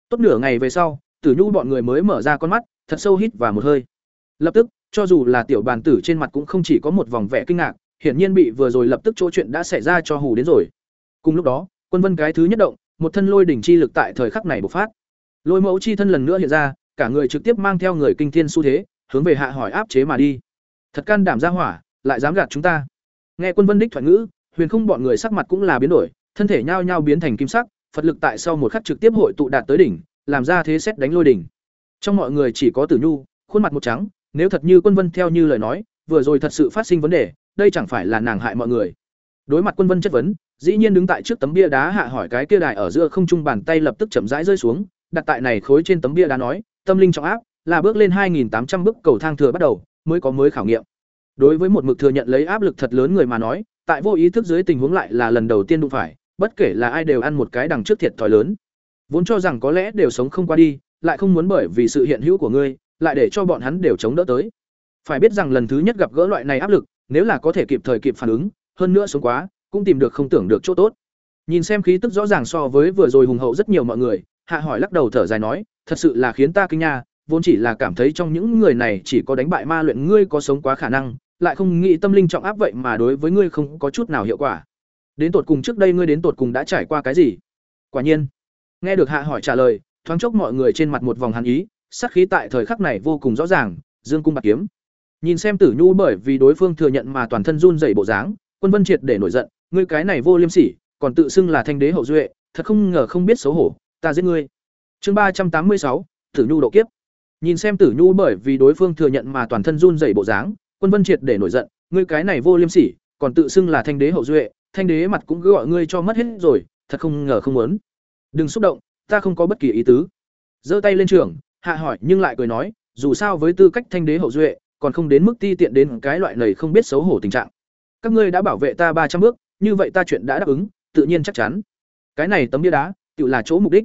Speaker 1: Tốt nửa ngày về sau, Tử Nhu bọn người mới mở ra con mắt, thật sâu hít và một hơi. Lập tức, cho dù là tiểu bàn tử trên mặt cũng không chỉ có một vòng vẻ kinh ngạc, hiển nhiên bị vừa rồi lập tức chỗ chuyện đã xảy ra cho hù đến rồi. Cùng lúc đó, Quân Vân cái thứ nhất động, một thân lôi đỉnh chi lực tại thời khắc này bộc phát. Lôi mẫu chi thân lần nữa hiện ra, cả người trực tiếp mang theo người kinh thiên xu thế, hướng về hạ hỏi áp chế mà đi. Thật can đảm ra hỏa, lại dám gạt chúng ta. Nghe Quân Vân đích thoại ngữ, Huyền Không bọn người sắc mặt cũng là biến đổi, thân thể nhao nhao biến thành kim sắc, Phật lực tại sau một khắc trực tiếp hội tụ đạt tới đỉnh, làm ra thế xét đánh lôi đỉnh. Trong mọi người chỉ có Tử Nhu, khuôn mặt một trắng, nếu thật như Quân Vân theo như lời nói, vừa rồi thật sự phát sinh vấn đề, đây chẳng phải là nàng hại mọi người. Đối mặt Quân Vân chất vấn, dĩ nhiên đứng tại trước tấm bia đá hạ hỏi cái kia đài ở giữa không trung bàn tay lập tức chậm rãi rơi xuống, đặt tại này khối trên tấm bia đá nói, tâm linh trọng áp, là bước lên 2800 bước cầu thang thừa bắt đầu, mới có mới khảo nghiệm. Đối với một mực thừa nhận lấy áp lực thật lớn người mà nói, tại vô ý thức dưới tình huống lại là lần đầu tiên đụng phải, bất kể là ai đều ăn một cái đằng trước thiệt thòi lớn. Vốn cho rằng có lẽ đều sống không qua đi, lại không muốn bởi vì sự hiện hữu của ngươi, lại để cho bọn hắn đều chống đỡ tới. Phải biết rằng lần thứ nhất gặp gỡ loại này áp lực, nếu là có thể kịp thời kịp phản ứng, hơn nữa sống quá, cũng tìm được không tưởng được chỗ tốt. Nhìn xem khí tức rõ ràng so với vừa rồi hùng hậu rất nhiều mọi người, Hạ hỏi lắc đầu thở dài nói, thật sự là khiến ta kinh nha, vốn chỉ là cảm thấy trong những người này chỉ có đánh bại ma luyện ngươi có sống quá khả năng, lại không nghĩ tâm linh trọng áp vậy mà đối với ngươi không có chút nào hiệu quả. Đến tột cùng trước đây ngươi đến tột cùng đã trải qua cái gì? Quả nhiên, nghe được Hạ hỏi trả lời, thoáng chốc mọi người trên mặt một vòng hàn ý, sát khí tại thời khắc này vô cùng rõ ràng, dương cung bạc kiếm. Nhìn xem Tử Nhu bởi vì đối phương thừa nhận mà toàn thân run rẩy bộ dáng, Quân Vân triệt để nổi giận, ngươi cái này vô liêm sỉ, còn tự xưng là thanh đế hậu duệ, thật không ngờ không biết xấu hổ, ta giết ngươi. Chương ba trăm tám mươi sáu, Tử Nhu độ kiếp. Nhìn xem Tử Nhu bởi vì đối phương thừa nhận mà toàn thân run rẩy bộ dáng, Quân Vân triệt để nổi giận, ngươi cái này vô liêm sỉ, còn tự xưng là thanh đế hậu duệ, thanh đế mặt cũng cứ gọi ngươi cho mất hết rồi, thật không ngờ không muốn. Đừng xúc động, ta không có bất kỳ ý tứ. Giơ tay lên trường, hạ hỏi nhưng lại cười nói, dù sao với tư cách thanh đế hậu duệ, còn không đến mức ti tiện đến cái loại này không biết xấu hổ tình trạng. Các ngươi đã bảo vệ ta ba trăm bước, như vậy ta chuyện đã đáp ứng, tự nhiên chắc chắn. Cái này tấm bia đá, tự là chỗ mục đích.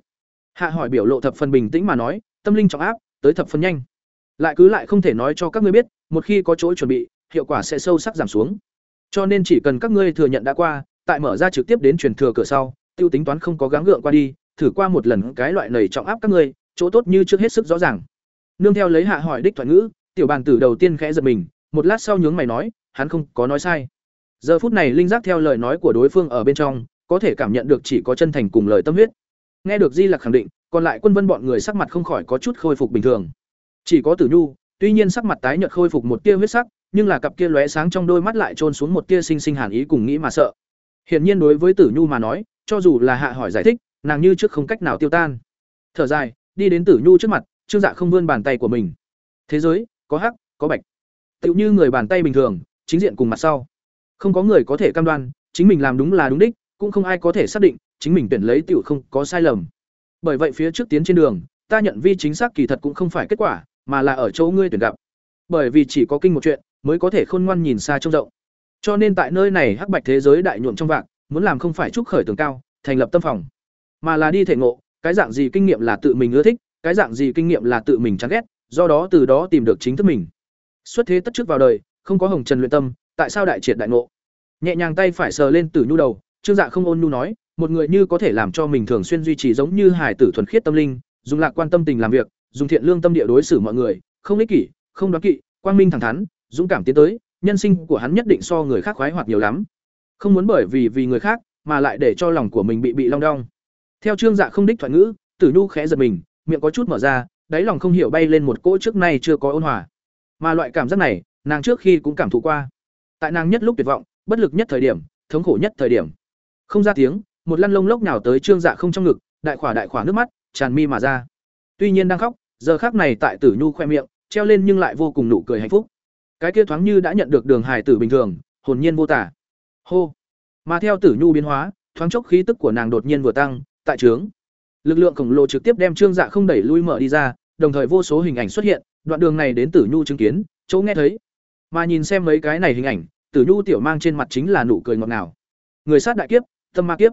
Speaker 1: Hạ hỏi biểu lộ thập phần bình tĩnh mà nói, tâm linh trọng áp, tới thập phần nhanh. Lại cứ lại không thể nói cho các ngươi biết, một khi có chỗ chuẩn bị, hiệu quả sẽ sâu sắc giảm xuống. Cho nên chỉ cần các ngươi thừa nhận đã qua, tại mở ra trực tiếp đến truyền thừa cửa sau, tiêu tính toán không có gắng gượng qua đi, thử qua một lần cái loại nảy trọng áp các ngươi, chỗ tốt như trước hết sức rõ ràng. Nương theo lấy hạ hỏi đích thoại ngữ, tiểu bàn tử đầu tiên khẽ giật mình, một lát sau nhướng mày nói, hắn không có nói sai. Giờ phút này linh giác theo lời nói của đối phương ở bên trong, có thể cảm nhận được chỉ có chân thành cùng lời tâm huyết. Nghe được Di Lặc khẳng định, còn lại quân vân bọn người sắc mặt không khỏi có chút khôi phục bình thường. Chỉ có Tử Nhu, tuy nhiên sắc mặt tái nhợt khôi phục một tia huyết sắc, nhưng là cặp kia lóe sáng trong đôi mắt lại trôn xuống một tia sinh sinh hàn ý cùng nghĩ mà sợ. Hiển nhiên đối với Tử Nhu mà nói, cho dù là hạ hỏi giải thích, nàng như trước không cách nào tiêu tan. Thở dài, đi đến Tử Nhu trước mặt, Trương Dạ không vươn bàn tay của mình. Thế giới, có hắc, có bạch. Tựu như người bàn tay bình thường, chính diện cùng mặt sau. Không có người có thể cam đoan, chính mình làm đúng là đúng đích, cũng không ai có thể xác định, chính mình tuyển lấy tiểu không có sai lầm. Bởi vậy phía trước tiến trên đường, ta nhận vi chính xác kỳ thật cũng không phải kết quả, mà là ở chỗ ngươi tuyển gặp. Bởi vì chỉ có kinh một chuyện, mới có thể khôn ngoan nhìn xa trông rộng. Cho nên tại nơi này hắc bạch thế giới đại nhuộm trong vạc, muốn làm không phải trúc khởi tường cao, thành lập tâm phòng, mà là đi thể ngộ, cái dạng gì kinh nghiệm là tự mình ưa thích, cái dạng gì kinh nghiệm là tự mình chán ghét, do đó từ đó tìm được chính thức mình. Xuất thế tất trước vào đời, không có hồng trần luyện tâm, tại sao đại triệt đại ngộ? nhẹ nhàng tay phải sờ lên tử nhu đầu trương dạ không ôn nhu nói một người như có thể làm cho mình thường xuyên duy trì giống như hải tử thuần khiết tâm linh dùng lạc quan tâm tình làm việc dùng thiện lương tâm địa đối xử mọi người, không ích kỷ, không đoán kỵ, quang minh thẳng thắn, dũng cảm tiến tới, nhân sinh của hắn nhất định so người khác khoái hoạt nhiều lắm. Không muốn bởi vì vì người khác mà lại để cho lòng của mình bị bị long đong. Theo trương dạ không đích thoại ngữ, tử nhu khẽ giật mình, miệng có chút mở ra, đáy lòng không hiểu bay lên một cỗ trước nay chưa có ôn hòa. Mà loại cảm giác này, nàng trước khi cũng cảm thụ qua. Tại nàng nhất lúc tuyệt vọng, bất lực nhất thời điểm, thống khổ nhất thời điểm. Không ra tiếng, một lăn lông lốc nào tới trương dạ không trong ngực, đại khỏa đại khỏa nước mắt, tràn mi mà ra tuy nhiên đang khóc, giờ khác này tại tử nhu khoe miệng, treo lên nhưng lại vô cùng nụ cười hạnh phúc. Cái kia thoáng như đã nhận được đường Hải tử bình thường, hồn nhiên vô tả. Hô. Mà theo tử nhu biến hóa, thoáng chốc khí tức của nàng đột nhiên vừa tăng, tại trướng. Lực lượng khổng lồ trực tiếp đem trương dạ không đẩy lui mở đi ra, đồng thời vô số hình ảnh xuất hiện, đoạn đường này đến tử nhu chứng kiến, chỗ nghe thấy. Mà nhìn xem mấy cái này hình ảnh, tử nhu tiểu mang trên mặt chính là nụ cười ngọt ngào. Người sát đại kiếp, tâm ma kiếp.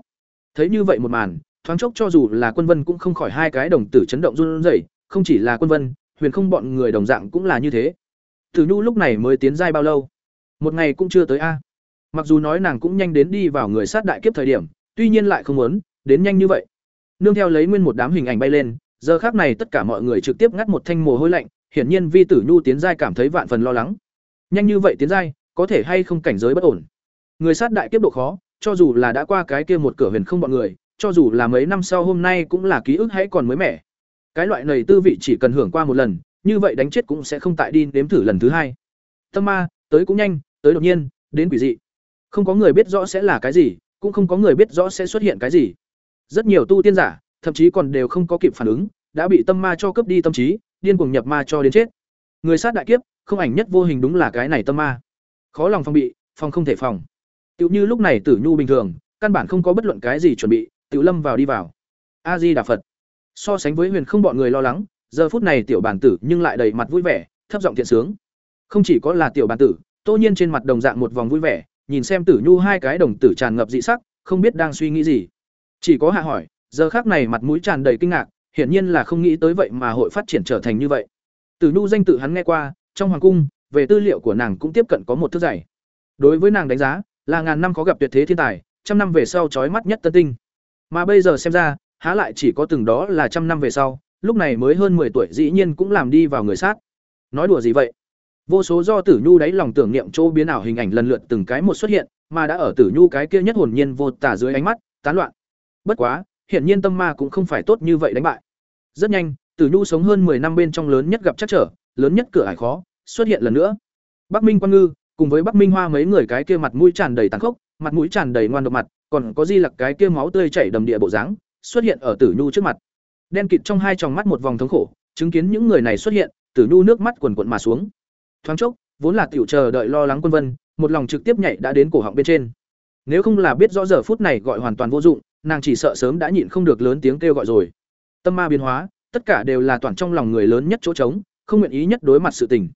Speaker 1: Thấy như vậy một màn thoáng chốc cho dù là quân vân cũng không khỏi hai cái đồng tử chấn động run rẩy, không chỉ là quân vân, huyền không bọn người đồng dạng cũng là như thế. Tử nhu lúc này mới tiến giai bao lâu? Một ngày cũng chưa tới a. Mặc dù nói nàng cũng nhanh đến đi vào người sát đại kiếp thời điểm, tuy nhiên lại không muốn, đến nhanh như vậy. Nương theo lấy nguyên một đám hình ảnh bay lên, giờ khác này tất cả mọi người trực tiếp ngắt một thanh mồ hôi lạnh, hiển nhiên vi tử nhu tiến giai cảm thấy vạn phần lo lắng. Nhanh như vậy tiến giai, có thể hay không cảnh giới bất ổn? Người sát đại kiếp độ khó, cho dù là đã qua cái kia một cửa huyền không bọn người cho dù là mấy năm sau hôm nay cũng là ký ức hãy còn mới mẻ. Cái loại này tư vị chỉ cần hưởng qua một lần, như vậy đánh chết cũng sẽ không tại đi nếm thử lần thứ hai. Tâm ma, tới cũng nhanh, tới đột nhiên, đến quỷ dị. Không có người biết rõ sẽ là cái gì, cũng không có người biết rõ sẽ xuất hiện cái gì. Rất nhiều tu tiên giả, thậm chí còn đều không có kịp phản ứng, đã bị tâm ma cho cướp đi tâm trí, điên cuồng nhập ma cho đến chết. Người sát đại kiếp, không ảnh nhất vô hình đúng là cái này tâm ma. Khó lòng phòng bị, phòng không thể phòng. Tựu như lúc này tử nhu bình thường, căn bản không có bất luận cái gì chuẩn bị Tiểu lâm vào đi vào. A di đà phật. So sánh với huyền không bọn người lo lắng, giờ phút này tiểu bản tử nhưng lại đầy mặt vui vẻ, thấp giọng thiện sướng. Không chỉ có là tiểu bản tử, tô nhiên trên mặt đồng dạng một vòng vui vẻ, nhìn xem tử nhu hai cái đồng tử tràn ngập dị sắc, không biết đang suy nghĩ gì. Chỉ có hạ hỏi, giờ khác này mặt mũi tràn đầy kinh ngạc, hiển nhiên là không nghĩ tới vậy mà hội phát triển trở thành như vậy. Tử nhu danh tự hắn nghe qua, trong hoàng cung, về tư liệu của nàng cũng tiếp cận có một thước dày. Đối với nàng đánh giá, là ngàn năm có gặp tuyệt thế thiên tài, trăm năm về sau trói mắt nhất tân tinh mà bây giờ xem ra, há lại chỉ có từng đó là trăm năm về sau, lúc này mới hơn 10 tuổi dĩ nhiên cũng làm đi vào người sát. Nói đùa gì vậy? Vô số do tử nhu đáy lòng tưởng niệm chỗ biến ảo hình ảnh lần lượt từng cái một xuất hiện, mà đã ở tử nhu cái kia nhất hồn nhiên vô tả dưới ánh mắt, tán loạn. Bất quá, hiển nhiên tâm ma cũng không phải tốt như vậy đánh bại. Rất nhanh, tử nhu sống hơn 10 năm bên trong lớn nhất gặp chắc trở, lớn nhất cửa ải khó, xuất hiện lần nữa. Bắc minh quan ngư, cùng với bắc minh hoa mấy người cái kia mặt mũi tràn đầy tàn khốc mặt mũi tràn đầy ngoan độc mặt, còn có di lặc cái kia máu tươi chảy đầm địa bộ dáng, xuất hiện ở tử nhu trước mặt. Đen kịt trong hai tròng mắt một vòng thống khổ, chứng kiến những người này xuất hiện, tử nhu nước mắt quần quần mà xuống. Thoáng chốc, vốn là tiểu chờ đợi lo lắng quân vân, một lòng trực tiếp nhảy đã đến cổ họng bên trên. Nếu không là biết rõ giờ phút này gọi hoàn toàn vô dụng, nàng chỉ sợ sớm đã nhịn không được lớn tiếng kêu gọi rồi. Tâm ma biến hóa, tất cả đều là toàn trong lòng người lớn nhất chỗ trống, không nguyện ý nhất đối mặt sự tình.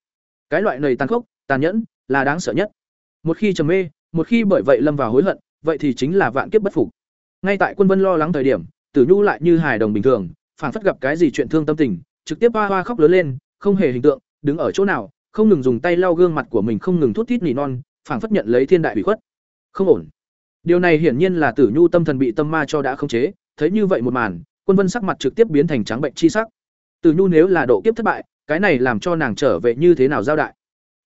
Speaker 1: Cái loại này tàn khốc, tàn nhẫn, là đáng sợ nhất. Một khi trầm mê một khi bởi vậy lâm vào hối hận, vậy thì chính là vạn kiếp bất phục. Ngay tại quân vân lo lắng thời điểm, tử nhu lại như hài đồng bình thường, phảng phất gặp cái gì chuyện thương tâm tình, trực tiếp hoa hoa khóc lớn lên, không hề hình tượng, đứng ở chỗ nào, không ngừng dùng tay lau gương mặt của mình, không ngừng thút thít nỉ non, phảng phất nhận lấy thiên đại bị khuất. Không ổn. Điều này hiển nhiên là tử nhu tâm thần bị tâm ma cho đã khống chế, thấy như vậy một màn, quân vân sắc mặt trực tiếp biến thành trắng bệnh chi sắc. Tử nhu nếu là độ kiếp thất bại, cái này làm cho nàng trở về như thế nào giao đại?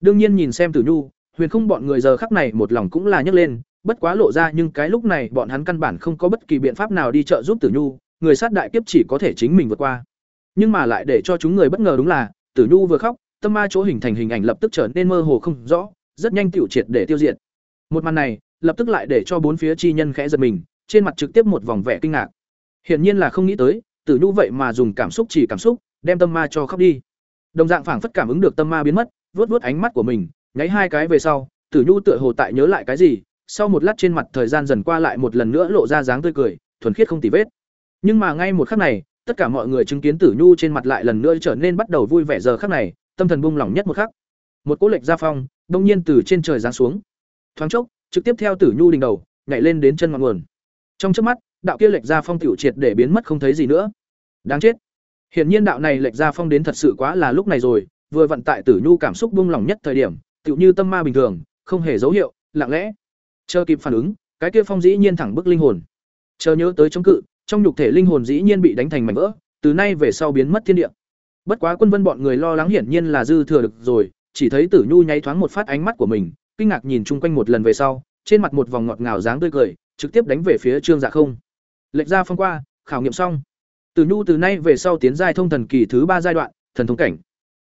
Speaker 1: Đương nhiên nhìn xem tử nhu huyền không bọn người giờ khắc này một lòng cũng là nhấc lên, bất quá lộ ra nhưng cái lúc này bọn hắn căn bản không có bất kỳ biện pháp nào đi trợ giúp tử nhu, người sát đại kiếp chỉ có thể chính mình vượt qua. Nhưng mà lại để cho chúng người bất ngờ đúng là, tử nhu vừa khóc, tâm ma chỗ hình thành hình ảnh lập tức trở nên mơ hồ không rõ, rất nhanh tiểu triệt để tiêu diệt. Một màn này, lập tức lại để cho bốn phía chi nhân khẽ giật mình, trên mặt trực tiếp một vòng vẻ kinh ngạc. Hiển nhiên là không nghĩ tới, tử nhu vậy mà dùng cảm xúc chỉ cảm xúc, đem tâm ma cho khóc đi. Đồng dạng phảng phất cảm ứng được tâm ma biến mất, vuốt vuốt ánh mắt của mình nháy hai cái về sau, tử nhu tựa hồ tại nhớ lại cái gì, sau một lát trên mặt thời gian dần qua lại một lần nữa lộ ra dáng tươi cười, thuần khiết không tì vết. Nhưng mà ngay một khắc này, tất cả mọi người chứng kiến tử nhu trên mặt lại lần nữa trở nên bắt đầu vui vẻ giờ khắc này, tâm thần buông lỏng nhất một khắc. Một cỗ lệch gia phong, đông nhiên từ trên trời giáng xuống. Thoáng chốc, trực tiếp theo tử nhu đỉnh đầu, nhảy lên đến chân ngọn nguồn. Trong trước mắt, đạo kia lệch gia phong tiểu triệt để biến mất không thấy gì nữa. Đáng chết. Hiển nhiên đạo này lệch gia phong đến thật sự quá là lúc này rồi, vừa vận tại tử nhu cảm xúc buông lỏng nhất thời điểm tựu như tâm ma bình thường không hề dấu hiệu lặng lẽ Chờ kịp phản ứng, cái kia phong dĩ nhiên thẳng bức linh hồn. Chờ nhớ tới chống cự, trong nhục thể linh hồn dĩ nhiên bị đánh thành mảnh vỡ, từ nay về sau biến mất thiên địa. Bất quá quân vân bọn người lo lắng hiển nhiên là dư thừa được rồi, chỉ thấy Tử Nhu nháy thoáng một phát ánh mắt của mình, kinh ngạc nhìn chung quanh một lần về sau, trên mặt một vòng ngọt ngào dáng tươi cười, trực tiếp đánh về phía Trương Dạ không. Lệnh ra phong qua, khảo nghiệm xong. Tử Nhu từ nay về sau tiến giai thông thần kỳ thứ ba giai đoạn, thần thông cảnh.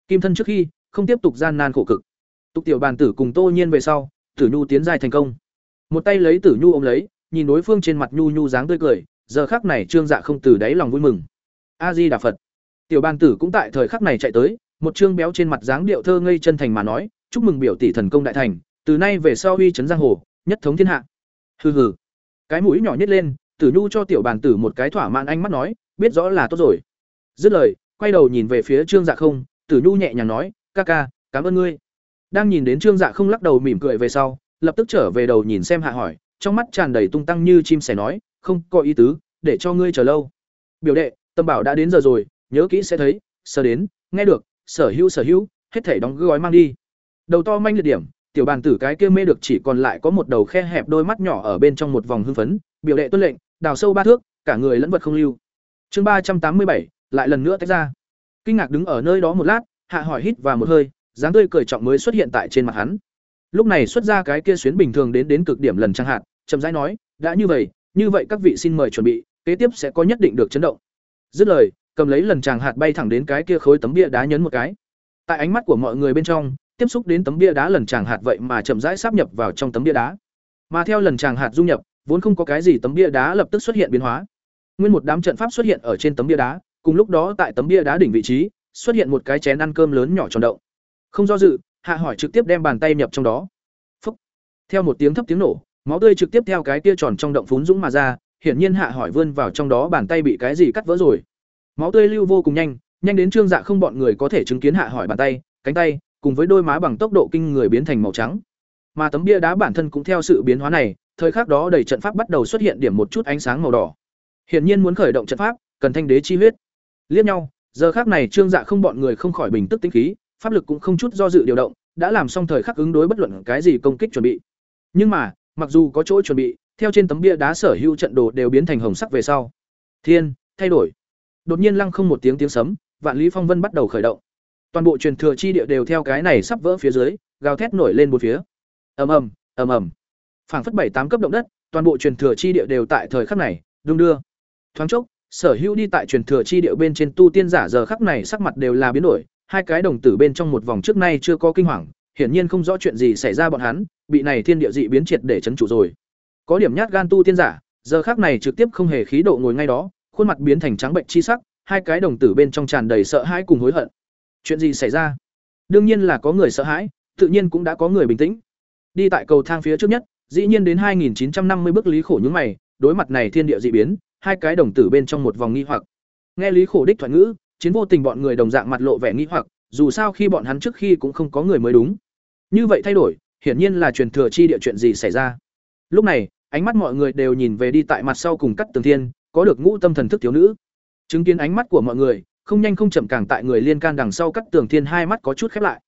Speaker 1: Kim thân trước khi, không tiếp tục gian nan khổ cực. Tục tiểu bàn tử cùng Tô Nhiên về sau, Tử Nhu tiến giai thành công. Một tay lấy Tử Nhu ôm lấy, nhìn đối phương trên mặt nhu nhu dáng tươi cười, giờ khắc này Trương Dạ không từ đáy lòng vui mừng. A Di Đà Phật. Tiểu bàn tử cũng tại thời khắc này chạy tới, một trương béo trên mặt dáng điệu thơ ngây chân thành mà nói, "Chúc mừng biểu tỷ thần công đại thành, từ nay về sau uy trấn giang hồ, nhất thống thiên hạ." Hừ hừ. Cái mũi nhỏ nhất lên, Tử Nhu cho tiểu bàn tử một cái thỏa mãn ánh mắt nói, biết rõ là tốt rồi. Dứt lời, quay đầu nhìn về phía Trương Dạ không, Tử Nhu nhẹ nhàng nói, "Ca ca, cảm ơn ngươi." Đang nhìn đến Trương Dạ không lắc đầu mỉm cười về sau, lập tức trở về đầu nhìn xem hạ hỏi, trong mắt tràn đầy tung tăng như chim sẻ nói, "Không, có ý tứ, để cho ngươi chờ lâu." Biểu đệ, tâm bảo đã đến giờ rồi, nhớ kỹ sẽ thấy, sờ đến, nghe được, sở hữu sở hữu, hết thể đóng gói mang đi. Đầu to manh liệt điểm, tiểu bàn tử cái kia mê được chỉ còn lại có một đầu khe hẹp đôi mắt nhỏ ở bên trong một vòng hưng phấn, biểu đệ tuân lệnh, đào sâu ba thước, cả người lẫn vật không lưu. Chương ba trăm tám mươi bảy lại lần nữa tách ra. Kinh ngạc đứng ở nơi đó một lát, hạ hỏi hít và một hơi, dáng tươi cười trọng mới xuất hiện tại trên mặt hắn. Lúc này xuất ra cái kia xuyến bình thường đến đến cực điểm lần chẳng hạt, chậm rãi nói, đã như vậy, như vậy các vị xin mời chuẩn bị, kế tiếp sẽ có nhất định được chấn động. Dứt lời, cầm lấy lần tràng hạt bay thẳng đến cái kia khối tấm bia đá nhấn một cái. Tại ánh mắt của mọi người bên trong, tiếp xúc đến tấm bia đá lần tràng hạt vậy mà chậm rãi sáp nhập vào trong tấm bia đá. Mà theo lần tràng hạt dung nhập, vốn không có cái gì tấm bia đá lập tức xuất hiện biến hóa. Nguyên một đám trận pháp xuất hiện ở trên tấm bia đá, cùng lúc đó tại tấm bia đá đỉnh vị trí, xuất hiện một cái chén ăn cơm lớn nhỏ tròn động. Không do dự, Hạ Hỏi trực tiếp đem bàn tay nhập trong đó. Phúc. Theo một tiếng thấp tiếng nổ, máu tươi trực tiếp theo cái kia tròn trong động phún dũng mà ra, hiển nhiên Hạ Hỏi vươn vào trong đó bàn tay bị cái gì cắt vỡ rồi. Máu tươi lưu vô cùng nhanh, nhanh đến Trương Dạ không bọn người có thể chứng kiến Hạ Hỏi bàn tay, cánh tay, cùng với đôi má bằng tốc độ kinh người biến thành màu trắng. Mà tấm bia đá bản thân cũng theo sự biến hóa này, thời khắc đó đầy trận pháp bắt đầu xuất hiện điểm một chút ánh sáng màu đỏ. Hiển nhiên muốn khởi động trận pháp, cần thanh đế chi huyết. Liếc nhau, giờ khắc này Trương Dạ không bọn người không khỏi bình tức tĩnh khí, pháp lực cũng không chút do dự điều động, đã làm xong thời khắc ứng đối bất luận cái gì công kích chuẩn bị. Nhưng mà, mặc dù có chỗ chuẩn bị, theo trên tấm bia đá sở hữu trận đồ đều biến thành hồng sắc về sau. Thiên, thay đổi. Đột nhiên lăng không một tiếng tiếng sấm, Vạn Lý Phong Vân bắt đầu khởi động. Toàn bộ truyền thừa chi địa đều theo cái này sắp vỡ phía dưới, gào thét nổi lên bốn phía. Ầm ầm, ầm ầm. Phảng phất bảy tám cấp động đất, toàn bộ truyền thừa chi địa đều tại thời khắc này, đung đưa. Thoáng chốc, sở hữu đi tại truyền thừa chi địa bên trên tu tiên giả giờ khắc này sắc mặt đều là biến đổi, hai cái đồng tử bên trong một vòng trước nay chưa có kinh hoàng, hiển nhiên không rõ chuyện gì xảy ra bọn hắn, bị này thiên địa dị biến triệt để chấn chủ rồi. Có điểm nhát gan tu tiên giả, giờ khắc này trực tiếp không hề khí độ ngồi ngay đó, khuôn mặt biến thành trắng bệnh chi sắc, hai cái đồng tử bên trong tràn đầy sợ hãi cùng hối hận. Chuyện gì xảy ra? Đương nhiên là có người sợ hãi, tự nhiên cũng đã có người bình tĩnh. Đi tại cầu thang phía trước nhất, dĩ nhiên đến 2950 bước lý khổ nhướng mày, đối mặt này thiên địa dị biến, hai cái đồng tử bên trong một vòng nghi hoặc. Nghe lý khổ đích thoại ngữ, chiến vô tình bọn người đồng dạng mặt lộ vẻ nghĩ hoặc, dù sao khi bọn hắn trước khi cũng không có người mới đúng. Như vậy thay đổi, hiển nhiên là truyền thừa chi địa chuyện gì xảy ra. Lúc này, ánh mắt mọi người đều nhìn về đi tại mặt sau cùng cắt tường thiên, có được ngũ tâm thần thức thiếu nữ. Chứng kiến ánh mắt của mọi người, không nhanh không chậm càng tại người liên can đằng sau cắt tường thiên hai mắt có chút khép lại.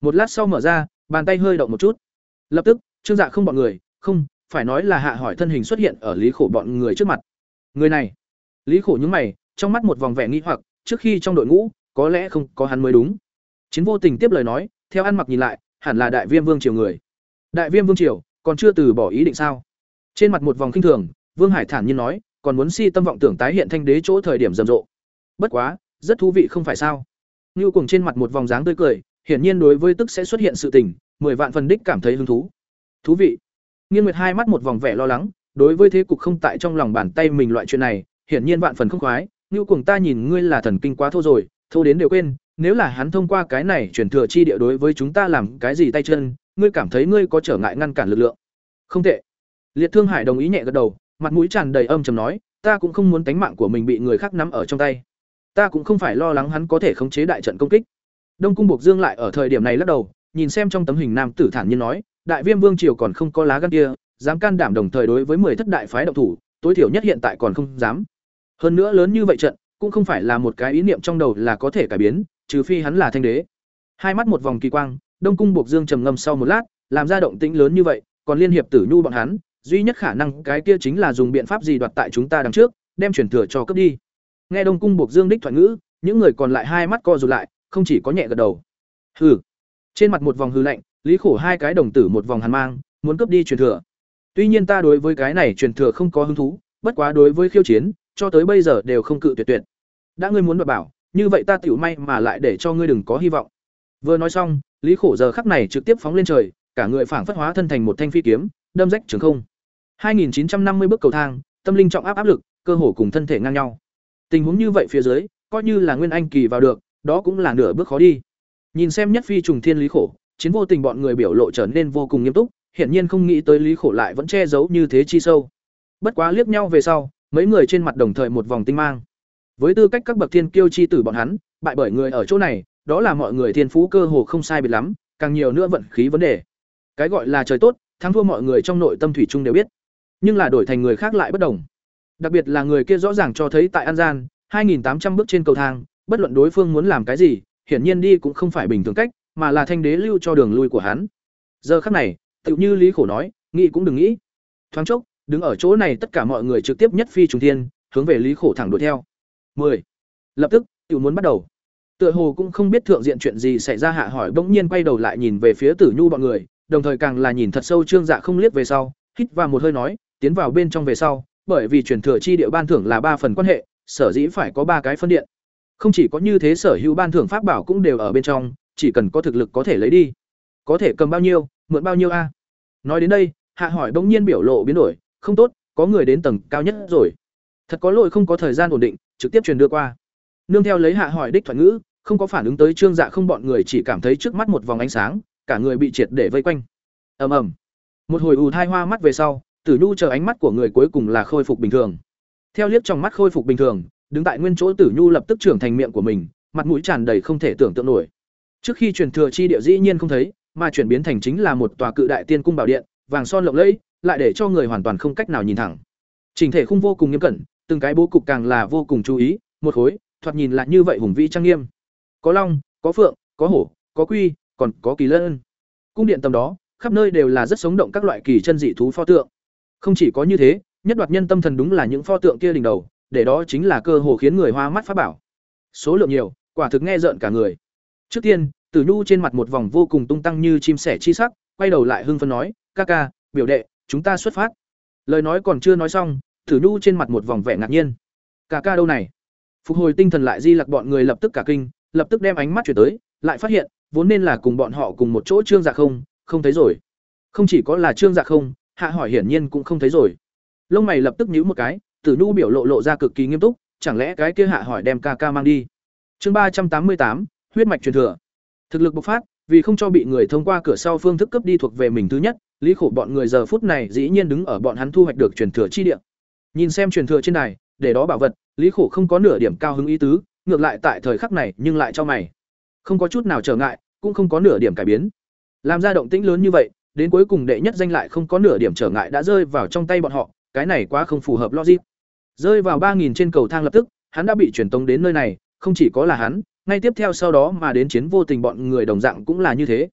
Speaker 1: Một lát sau mở ra, bàn tay hơi động một chút. Lập tức, Trương Dạ không bọn người, không, phải nói là hạ hỏi thân hình xuất hiện ở Lý Khổ bọn người trước mặt. Người này, Lý Khổ nhướng mày, trong mắt một vòng vẻ nghi hoặc, trước khi trong đội ngũ, có lẽ không có hắn mới đúng. Chiến vô tình tiếp lời nói, theo ăn mặc nhìn lại, hẳn là đại viêm vương triều người. Đại viêm vương triều, còn chưa từ bỏ ý định sao? Trên mặt một vòng khinh thường, Vương Hải thản nhiên nói, còn muốn si tâm vọng tưởng tái hiện thanh đế chỗ thời điểm rầm rộ. Bất quá, rất thú vị không phải sao? ngưu cùng trên mặt một vòng dáng tươi cười, hiển nhiên đối với tức sẽ xuất hiện sự tình, mười vạn phần đích cảm thấy hứng thú. Thú vị. Nghiên Nguyệt hai mắt một vòng vẻ lo lắng, đối với thế cục không tại trong lòng bàn tay mình loại chuyện này, hiển nhiên vạn phần không khoái, Nưu Cuồng ta nhìn ngươi là thần kinh quá thô rồi, thô đến đều quên, nếu là hắn thông qua cái này chuyển thừa chi địa đối với chúng ta làm cái gì tay chân, ngươi cảm thấy ngươi có trở ngại ngăn cản lực lượng. Không tệ. Liệt Thương Hải đồng ý nhẹ gật đầu, mặt mũi tràn đầy âm trầm nói, ta cũng không muốn tánh mạng của mình bị người khác nắm ở trong tay. Ta cũng không phải lo lắng hắn có thể khống chế đại trận công kích. Đông cung Bộc Dương lại ở thời điểm này lắc đầu, nhìn xem trong tấm hình nam tử thản nhiên nói, đại viêm vương triều còn không có lá gan kia, dám can đảm đồng thời đối với mười thất đại phái động thủ, tối thiểu nhất hiện tại còn không dám. Hơn nữa lớn như vậy trận, cũng không phải là một cái ý niệm trong đầu là có thể cải biến, trừ phi hắn là thanh đế. Hai mắt một vòng kỳ quang, Đông cung Bộc Dương trầm ngâm sau một lát, làm ra động tĩnh lớn như vậy, còn liên hiệp Tử Nhu bọn hắn, duy nhất khả năng cái kia chính là dùng biện pháp gì đoạt tại chúng ta đằng trước, đem truyền thừa cho cấp đi. Nghe Đông cung buộc Dương đích thoại ngữ, những người còn lại hai mắt co rụt lại, không chỉ có nhẹ gật đầu. Hừ. Trên mặt một vòng hư lạnh, Lý Khổ hai cái đồng tử một vòng hàn mang, muốn cướp đi truyền thừa. Tuy nhiên ta đối với cái này truyền thừa không có hứng thú, bất quá đối với khiêu chiến, cho tới bây giờ đều không cự tuyệt tuyệt. Đã ngươi muốn đoạt bảo, như vậy ta tiểu may mà lại để cho ngươi đừng có hy vọng. Vừa nói xong, Lý Khổ giờ khắc này trực tiếp phóng lên trời, cả người phảng phất hóa thân thành một thanh phi kiếm, đâm rách trường không. 2950 bước cầu thang, tâm linh trọng áp áp lực, cơ hồ cùng thân thể ngang nhau. Tình huống như vậy phía dưới, coi như là Nguyên Anh kỳ vào được, đó cũng là nửa bước khó đi. Nhìn xem nhất phi trùng thiên lý khổ, chiến vô tình bọn người biểu lộ trở nên vô cùng nghiêm túc, hiển nhiên không nghĩ tới lý khổ lại vẫn che giấu như thế chi sâu. Bất quá liếc nhau về sau, mấy người trên mặt đồng thời một vòng tinh mang. Với tư cách các bậc thiên kiêu chi tử bọn hắn, bại bởi người ở chỗ này, đó là mọi người thiên phú cơ hồ không sai biệt lắm, càng nhiều nữa vận khí vấn đề. Cái gọi là trời tốt, thắng thua mọi người trong nội tâm thủy chung đều biết. Nhưng là đổi thành người khác lại bất đồng. Đặc biệt là người kia rõ ràng cho thấy tại An Gian, 2800 bước trên cầu thang, bất luận đối phương muốn làm cái gì, hiển nhiên đi cũng không phải bình thường cách, mà là thanh đế lưu cho đường lui của hắn. Giờ khắc này, tựu như Lý Khổ nói, nghĩ cũng đừng nghĩ. Thoáng chốc, đứng ở chỗ này tất cả mọi người trực tiếp nhất phi trùng thiên, hướng về Lý Khổ thẳng đuổi theo. 10. Lập tức, tiểu muốn bắt đầu. Tựa hồ cũng không biết thượng diện chuyện gì xảy ra hạ hỏi bỗng nhiên quay đầu lại nhìn về phía Tử Nhu bọn người, đồng thời càng là nhìn thật sâu Trương Dạ không liếc về sau, hít vào một hơi nói, tiến vào bên trong về sau, bởi vì truyền thừa chi địa ban thưởng là ba phần quan hệ, sở dĩ phải có ba cái phân điện. Không chỉ có như thế sở hữu ban thưởng pháp bảo cũng đều ở bên trong, chỉ cần có thực lực có thể lấy đi. Có thể cầm bao nhiêu, mượn bao nhiêu a? Nói đến đây, Hạ hỏi bỗng nhiên biểu lộ biến đổi, không tốt, có người đến tầng cao nhất rồi. Thật có lỗi không có thời gian ổn định, trực tiếp truyền đưa qua. Nương theo lấy Hạ hỏi đích thoại ngữ, không có phản ứng tới Trương Dạ không bọn người chỉ cảm thấy trước mắt một vòng ánh sáng, cả người bị triệt để vây quanh. Ầm ầm. Một hồi ù thai hoa mắt về sau, Tử Nhu chờ ánh mắt của người cuối cùng là khôi phục bình thường. Theo liếc trong mắt khôi phục bình thường, đứng tại nguyên chỗ Tử Nhu lập tức trưởng thành miệng của mình, mặt mũi tràn đầy không thể tưởng tượng nổi. Trước khi truyền thừa chi địa dĩ nhiên không thấy, mà chuyển biến thành chính là một tòa cự đại tiên cung bảo điện, vàng son lộng lẫy, lại để cho người hoàn toàn không cách nào nhìn thẳng. Trình thể khung vô cùng nghiêm cẩn, từng cái bố cục càng là vô cùng chú ý, một khối, thoạt nhìn lại như vậy hùng vĩ trang nghiêm. Có long, có phượng, có hổ, có quy, còn có kỳ lân. Cung điện tầm đó, khắp nơi đều là rất sống động các loại kỳ chân dị thú pho tượng. Không chỉ có như thế, nhất đoạt nhân tâm thần đúng là những pho tượng kia đỉnh đầu, để đó chính là cơ hồ khiến người hoa mắt phát bảo. Số lượng nhiều, quả thực nghe rợn cả người. Trước tiên, Tử Nhu trên mặt một vòng vô cùng tung tăng như chim sẻ chi sắc, quay đầu lại hưng phấn nói, "Ca ca, biểu đệ, chúng ta xuất phát." Lời nói còn chưa nói xong, Tử Nhu trên mặt một vòng vẻ ngạc nhiên. "Ca ca đâu này?" Phục hồi tinh thần lại Di Lặc bọn người lập tức cả kinh, lập tức đem ánh mắt chuyển tới, lại phát hiện, vốn nên là cùng bọn họ cùng một chỗ Trương Dạ không, không thấy rồi. Không chỉ có là Trương Dạ không, Hạ Hỏi hiển nhiên cũng không thấy rồi. Lông mày lập tức nhíu một cái, Tử Nhu biểu lộ lộ ra cực kỳ nghiêm túc, chẳng lẽ cái kia Hạ Hỏi đem ca ca mang đi. Chương ba trăm tám mươi tám, huyết mạch truyền thừa. Thực lực bộc phát, vì không cho bị người thông qua cửa sau phương thức cấp đi thuộc về mình thứ nhất, Lý Khổ bọn người giờ phút này dĩ nhiên đứng ở bọn hắn thu hoạch được truyền thừa chi địa. Nhìn xem truyền thừa trên này, để đó bảo vật, Lý Khổ không có nửa điểm cao hứng ý tứ, ngược lại tại thời khắc này nhưng lại cho mày. Không có chút nào trở ngại, cũng không có nửa điểm cải biến. Làm ra động tĩnh lớn như vậy, đến cuối cùng đệ nhất danh lại không có nửa điểm trở ngại đã rơi vào trong tay bọn họ, cái này quá không phù hợp logic. Rơi vào ba nghìn trên cầu thang lập tức, hắn đã bị truyền tống đến nơi này, không chỉ có là hắn, ngay tiếp theo sau đó mà đến chiến vô tình bọn người đồng dạng cũng là như thế.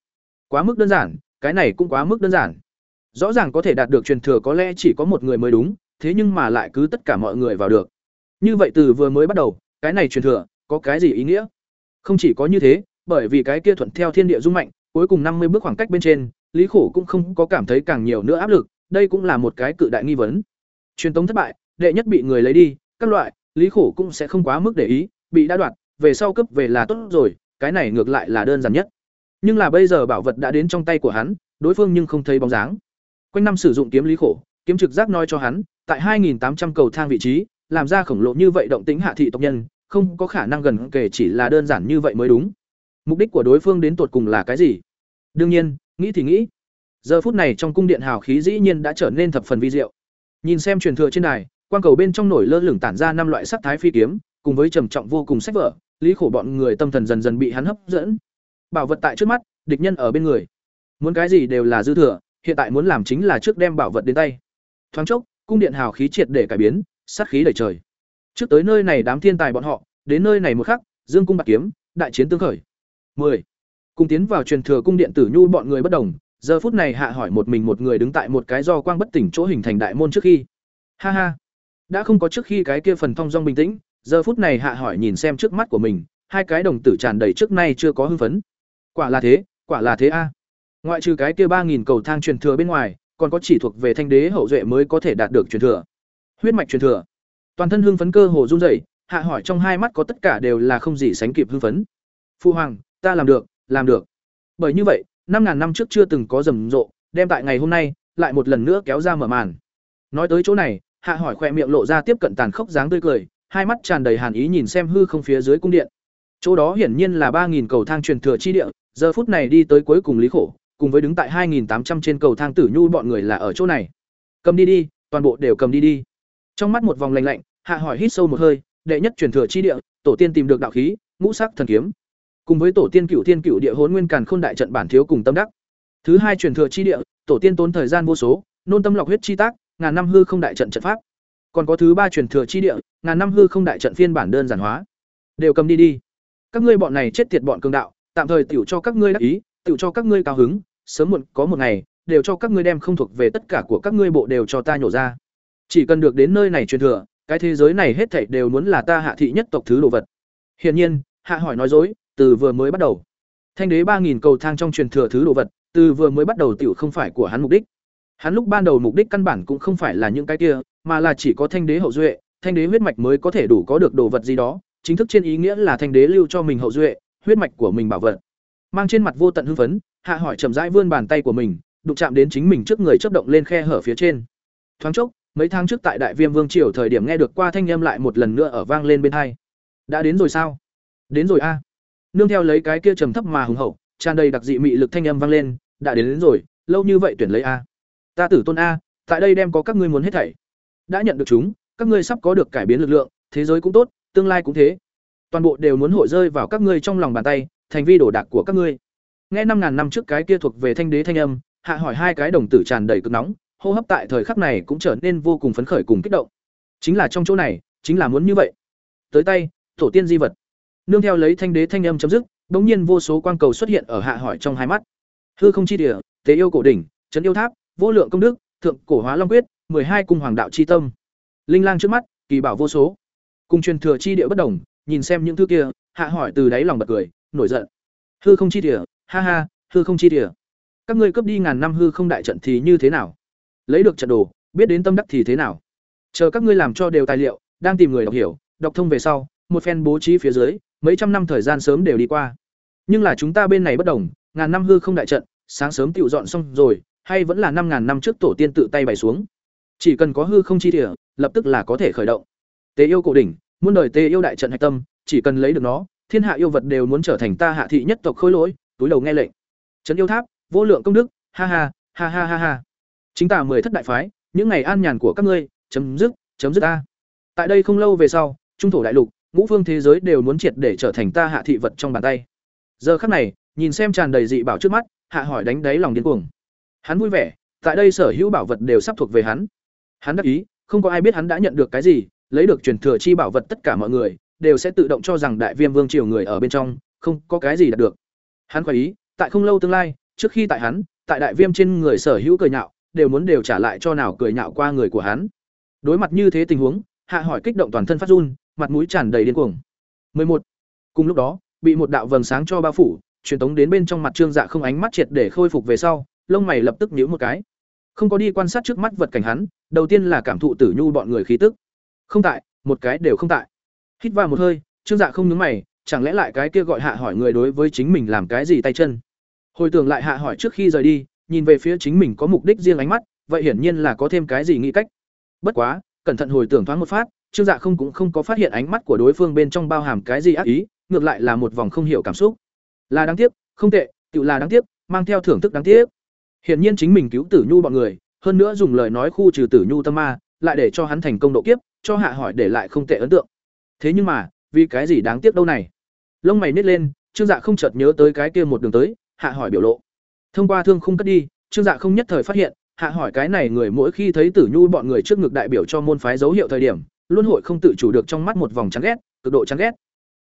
Speaker 1: Quá mức đơn giản, cái này cũng quá mức đơn giản. Rõ ràng có thể đạt được truyền thừa có lẽ chỉ có một người mới đúng, thế nhưng mà lại cứ tất cả mọi người vào được. Như vậy từ vừa mới bắt đầu, cái này truyền thừa có cái gì ý nghĩa? Không chỉ có như thế, bởi vì cái kia thuận theo thiên địa dung mạnh, cuối cùng năm mươi bước khoảng cách bên trên, Lý Khổ cũng không có cảm thấy càng nhiều nữa áp lực, đây cũng là một cái cự đại nghi vấn. Truyền tống thất bại, đệ nhất bị người lấy đi, các loại, Lý Khổ cũng sẽ không quá mức để ý, bị đã đoạt, về sau cấp về là tốt rồi, cái này ngược lại là đơn giản nhất. Nhưng là bây giờ bảo vật đã đến trong tay của hắn, đối phương nhưng không thấy bóng dáng. Quanh năm sử dụng kiếm lý khổ, kiếm trực giác nói cho hắn, tại 2.800 cầu thang vị trí, làm ra khổng lồ như vậy động tính hạ thị tộc nhân, không có khả năng gần kể chỉ là đơn giản như vậy mới đúng. Mục đích của đối phương đến tột cùng là cái gì? Đương nhiên, nghĩ thì nghĩ. Giờ phút này trong cung điện hào khí dĩ nhiên đã trở nên thập phần vi diệu. Nhìn xem truyền thừa trên đài, quan cầu bên trong nổi lơ lửng tản ra năm loại sắc thái phi kiếm, cùng với trầm trọng vô cùng sách vở, lý khổ bọn người tâm thần dần dần bị hắn hấp dẫn bảo vật tại trước mắt, địch nhân ở bên người. Muốn cái gì đều là dư thừa, hiện tại muốn làm chính là trước đem bảo vật đến tay. Thoáng chốc, cung điện hào khí triệt để cải biến, sát khí đầy trời. Trước tới nơi này đám thiên tài bọn họ, đến nơi này một khắc, dương cung bạc kiếm, đại chiến tương khởi. 10. cùng tiến vào truyền thừa cung điện tử nhu bọn người bất đồng, giờ phút này hạ hỏi một mình một người đứng tại một cái do quang bất tỉnh chỗ hình thành đại môn trước khi. Ha ha. Đã không có trước khi cái kia phần thong dong bình tĩnh, giờ phút này hạ hỏi nhìn xem trước mắt của mình, hai cái đồng tử tràn đầy trước nay chưa có hưng phấn quả là thế, quả là thế a. Ngoại trừ cái kia ba nghìn cầu thang truyền thừa bên ngoài, còn có chỉ thuộc về thanh đế hậu duệ mới có thể đạt được truyền thừa. Huyết mạch truyền thừa. Toàn thân hưng phấn cơ hồ run rẩy, hạ hỏi trong hai mắt có tất cả đều là không gì sánh kịp hưng phấn. Phu hoàng, ta làm được làm được. Bởi như vậy, năm ngàn năm trước chưa từng có rầm rộ, đem tại ngày hôm nay, lại một lần nữa kéo ra mở màn. Nói tới chỗ này, hạ hỏi khoe miệng lộ ra tiếp cận tàn khốc dáng tươi cười, hai mắt tràn đầy hàn ý nhìn xem hư không phía dưới cung điện. Chỗ đó hiển nhiên là ba nghìn cầu thang truyền thừa chi địa giờ phút này đi tới cuối cùng lý khổ, cùng với đứng tại hai nghìn tám trăm trên cầu thang tử nhu bọn người là ở chỗ này. Cầm đi đi, toàn bộ đều cầm đi đi. Trong mắt một vòng lạnh lạnh, hạ hỏi hít sâu một hơi, đệ nhất truyền thừa chi địa, tổ tiên tìm được đạo khí, ngũ sắc thần kiếm. Cùng với tổ tiên cựu tiên cựu địa hốn nguyên càn khôn đại trận bản thiếu cùng tâm đắc. Thứ hai truyền thừa chi địa, tổ tiên tốn thời gian vô số, nôn tâm lọc huyết chi tác, ngàn năm hư không đại trận trận pháp. Còn có thứ ba truyền thừa chi địa, ngàn năm hư không đại trận phiên bản đơn giản hóa. Đều cầm đi đi. Các ngươi bọn này chết tiệt bọn cường đạo tạm thời tiểu cho các ngươi đắc ý, tiểu cho các ngươi cao hứng, sớm muộn có một ngày, đều cho các ngươi đem không thuộc về tất cả của các ngươi bộ đều cho ta nhổ ra. Chỉ cần được đến nơi này truyền thừa, cái thế giới này hết thảy đều muốn là ta hạ thị nhất tộc thứ đồ vật. Hiển nhiên, hạ hỏi nói dối, từ vừa mới bắt đầu. Thanh đế ba nghìn cầu thang trong truyền thừa thứ đồ vật, từ vừa mới bắt đầu tiểu không phải của hắn mục đích. Hắn lúc ban đầu mục đích căn bản cũng không phải là những cái kia, mà là chỉ có thanh đế hậu duệ, thanh đế huyết mạch mới có thể đủ có được đồ vật gì đó, chính thức trên ý nghĩa là thanh đế lưu cho mình hậu duệ huyết mạch của mình bảo vật. Mang trên mặt vô tận hưng phấn hạ hỏi chậm rãi vươn bàn tay của mình đụng chạm đến chính mình trước người chớp động lên khe hở phía trên. Thoáng chốc mấy tháng trước tại đại viêm vương triều thời điểm nghe được qua thanh âm lại một lần nữa ở vang lên bên tai. đã đến rồi sao? Đến rồi a. Nương theo lấy cái kia trầm thấp mà hùng hậu tràn đầy đặc dị mị lực thanh âm vang lên đã đến, đến rồi lâu như vậy tuyển lấy a. Ta tử tôn a tại đây đem có các ngươi muốn hết thảy. Đã nhận được chúng các ngươi sắp có được cải biến lực lượng thế giới cũng tốt tương lai cũng thế toàn bộ đều muốn hội rơi vào các ngươi trong lòng bàn tay, thành vi đồ đạc của các ngươi. Nghe năm ngàn năm trước cái kia thuộc về thanh đế thanh âm, hạ hỏi hai cái đồng tử tràn đầy cực nóng, hô hấp tại thời khắc này cũng trở nên vô cùng phấn khởi cùng kích động. Chính là trong chỗ này, chính là muốn như vậy. Tới tay tổ tiên di vật. Nương theo lấy thanh đế thanh âm chấm dứt, bỗng nhiên vô số quang cầu xuất hiện ở hạ hỏi trong hai mắt. Hư không chi địa, tế yêu cổ đỉnh, trấn yêu tháp, vô lượng công đức, thượng cổ hóa long quyết hai cung hoàng đạo chi tâm. Linh lang trước mắt, kỳ bảo vô số. Cùng truyền thừa chi địa bất đồng nhìn xem những thứ kia, hạ hỏi từ đáy lòng bật cười, nổi giận. Hư không chi địa, ha ha, hư không chi địa. Các ngươi cấp đi ngàn năm hư không đại trận thì như thế nào? Lấy được trận đồ, biết đến tâm đắc thì thế nào? Chờ các ngươi làm cho đều tài liệu, đang tìm người đọc hiểu, đọc thông về sau, một phen bố trí phía dưới, mấy trăm năm thời gian sớm đều đi qua. Nhưng là chúng ta bên này bất đồng, ngàn năm hư không đại trận, sáng sớm tự dọn xong rồi, hay vẫn là năm ngàn năm trước tổ tiên tự tay bày xuống. Chỉ cần có hư không chi địa, lập tức là có thể khởi động. Tế yêu cổ đỉnh muôn đời tê yêu đại trận hạch tâm, chỉ cần lấy được nó, thiên hạ yêu vật đều muốn trở thành ta hạ thị nhất tộc khôi lỗi, túi đầu nghe lệnh. Trấn yêu tháp, vô lượng công đức, ha ha ha ha ha ha. Chính tả mười thất đại phái, những ngày an nhàn của các ngươi, chấm dứt chấm dứt ta. Tại đây không lâu về sau, trung thổ đại lục, ngũ phương thế giới đều muốn triệt để trở thành ta hạ thị vật trong bàn tay. Giờ khắc này, nhìn xem tràn đầy dị bảo trước mắt, hạ hỏi đánh đáy lòng điên cuồng. Hắn vui vẻ, tại đây sở hữu bảo vật đều sắp thuộc về hắn. Hắn đắc ý, không có ai biết hắn đã nhận được cái gì lấy được truyền thừa chi bảo vật tất cả mọi người, đều sẽ tự động cho rằng đại viêm vương triều người ở bên trong, không có cái gì đạt được. Hắn khoái ý, tại không lâu tương lai, trước khi tại hắn, tại đại viêm trên người sở hữu cười nhạo, đều muốn đều trả lại cho nào cười nhạo qua người của hắn. Đối mặt như thế tình huống, hạ hỏi kích động toàn thân phát run, mặt mũi tràn đầy điên cuồng. 11. cùng lúc đó, bị một đạo vầng sáng cho bao phủ, truyền tống đến bên trong mặt trương dạ không ánh mắt triệt để khôi phục về sau, lông mày lập tức nhíu một cái. Không có đi quan sát trước mắt vật cảnh hắn, đầu tiên là cảm thụ tử nhu bọn người khí tức không tại, một cái đều không tại. Hít vào một hơi, trương dạ không nhướng mày, chẳng lẽ lại cái kia gọi hạ hỏi người đối với chính mình làm cái gì tay chân? Hồi tưởng lại hạ hỏi trước khi rời đi, nhìn về phía chính mình có mục đích riêng ánh mắt, vậy hiển nhiên là có thêm cái gì nghĩ cách. Bất quá, cẩn thận hồi tưởng thoáng một phát, trương dạ không cũng không có phát hiện ánh mắt của đối phương bên trong bao hàm cái gì ác ý, ngược lại là một vòng không hiểu cảm xúc. Là đáng tiếc, không tệ tự là đáng tiếc, mang theo thưởng thức đáng tiếc. Hiển nhiên chính mình cứu tử nhu bọn người, hơn nữa dùng lời nói khu trừ tử nhu tâm ma, lại để cho hắn thành công độ kiếp cho hạ hỏi để lại không tệ ấn tượng. Thế nhưng mà, vì cái gì đáng tiếc đâu này? Lông mày nít lên, trương dạ không chợt nhớ tới cái kia một đường tới, hạ hỏi biểu lộ. Thông qua thương không cất đi, trương dạ không nhất thời phát hiện, hạ hỏi cái này người mỗi khi thấy tử nhu bọn người trước ngực đại biểu cho môn phái dấu hiệu thời điểm, luôn hội không tự chủ được trong mắt một vòng chán ghét, cực độ chán ghét.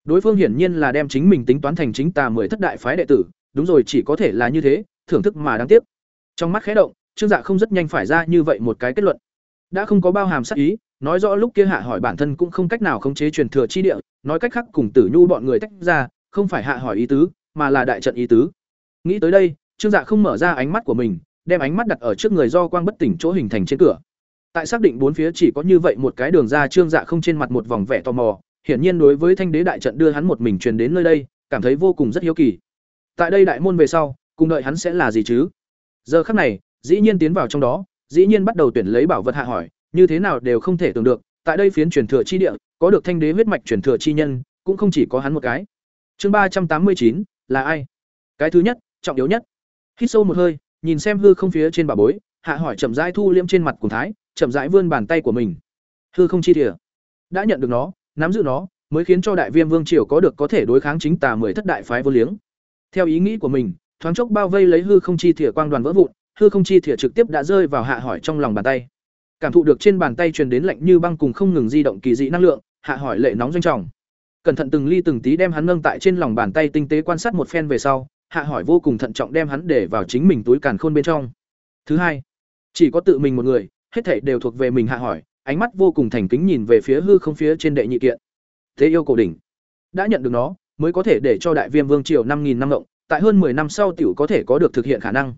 Speaker 1: Đối phương hiển nhiên là đem chính mình tính toán thành chính tà mười thất đại phái đệ tử, đúng rồi chỉ có thể là như thế, thưởng thức mà đáng tiếc. Trong mắt khẽ động, trương dạ không rất nhanh phải ra như vậy một cái kết luận. Đã không có bao hàm sát ý nói rõ lúc kia hạ hỏi bản thân cũng không cách nào khống chế truyền thừa chi địa, nói cách khác cùng tử nhu bọn người tách ra, không phải hạ hỏi ý tứ, mà là đại trận ý tứ. Nghĩ tới đây, trương dạ không mở ra ánh mắt của mình, đem ánh mắt đặt ở trước người do quang bất tỉnh chỗ hình thành trên cửa. Tại xác định bốn phía chỉ có như vậy một cái đường ra, trương dạ không trên mặt một vòng vẻ tò mò, hiển nhiên đối với thanh đế đại trận đưa hắn một mình truyền đến nơi đây, cảm thấy vô cùng rất hiếu kỳ. Tại đây đại môn về sau, cùng đợi hắn sẽ là gì chứ? Giờ khắc này, dĩ nhiên tiến vào trong đó, dĩ nhiên bắt đầu tuyển lấy bảo vật hạ hỏi như thế nào đều không thể tưởng được, tại đây phiến truyền thừa chi địa, có được thanh đế huyết mạch truyền thừa chi nhân, cũng không chỉ có hắn một cái. Chương ba trăm tám mươi chín, là ai? Cái thứ nhất, trọng yếu nhất. Hít sâu một hơi, nhìn xem hư không phía trên bà bối, hạ hỏi chậm rãi thu liễm trên mặt cùng thái, chậm rãi vươn bàn tay của mình. Hư không chi thìa đã nhận được nó, nắm giữ nó, mới khiến cho đại viêm vương triều có được có thể đối kháng chính tà mười thất đại phái vô liếng. Theo ý nghĩ của mình, thoáng chốc bao vây lấy hư không chi thìa quang đoàn vỡ vụn, hư không chi thìa trực tiếp đã rơi vào hạ hỏi trong lòng bàn tay cảm thụ được trên bàn tay truyền đến lạnh như băng cùng không ngừng di động kỳ dị năng lượng, hạ hỏi lệ nóng doanh trọng. Cẩn thận từng ly từng tí đem hắn nâng tại trên lòng bàn tay tinh tế quan sát một phen về sau, hạ hỏi vô cùng thận trọng đem hắn để vào chính mình túi càn khôn bên trong. Thứ hai, chỉ có tự mình một người, hết thảy đều thuộc về mình hạ hỏi, ánh mắt vô cùng thành kính nhìn về phía hư không phía trên đệ nhị kiện. Thế yêu cổ đỉnh. Đã nhận được nó, mới có thể để cho đại viêm vương triều năm nghìn năm ngộng tại hơn 10 năm sau tiểu có thể có được thực hiện khả năng.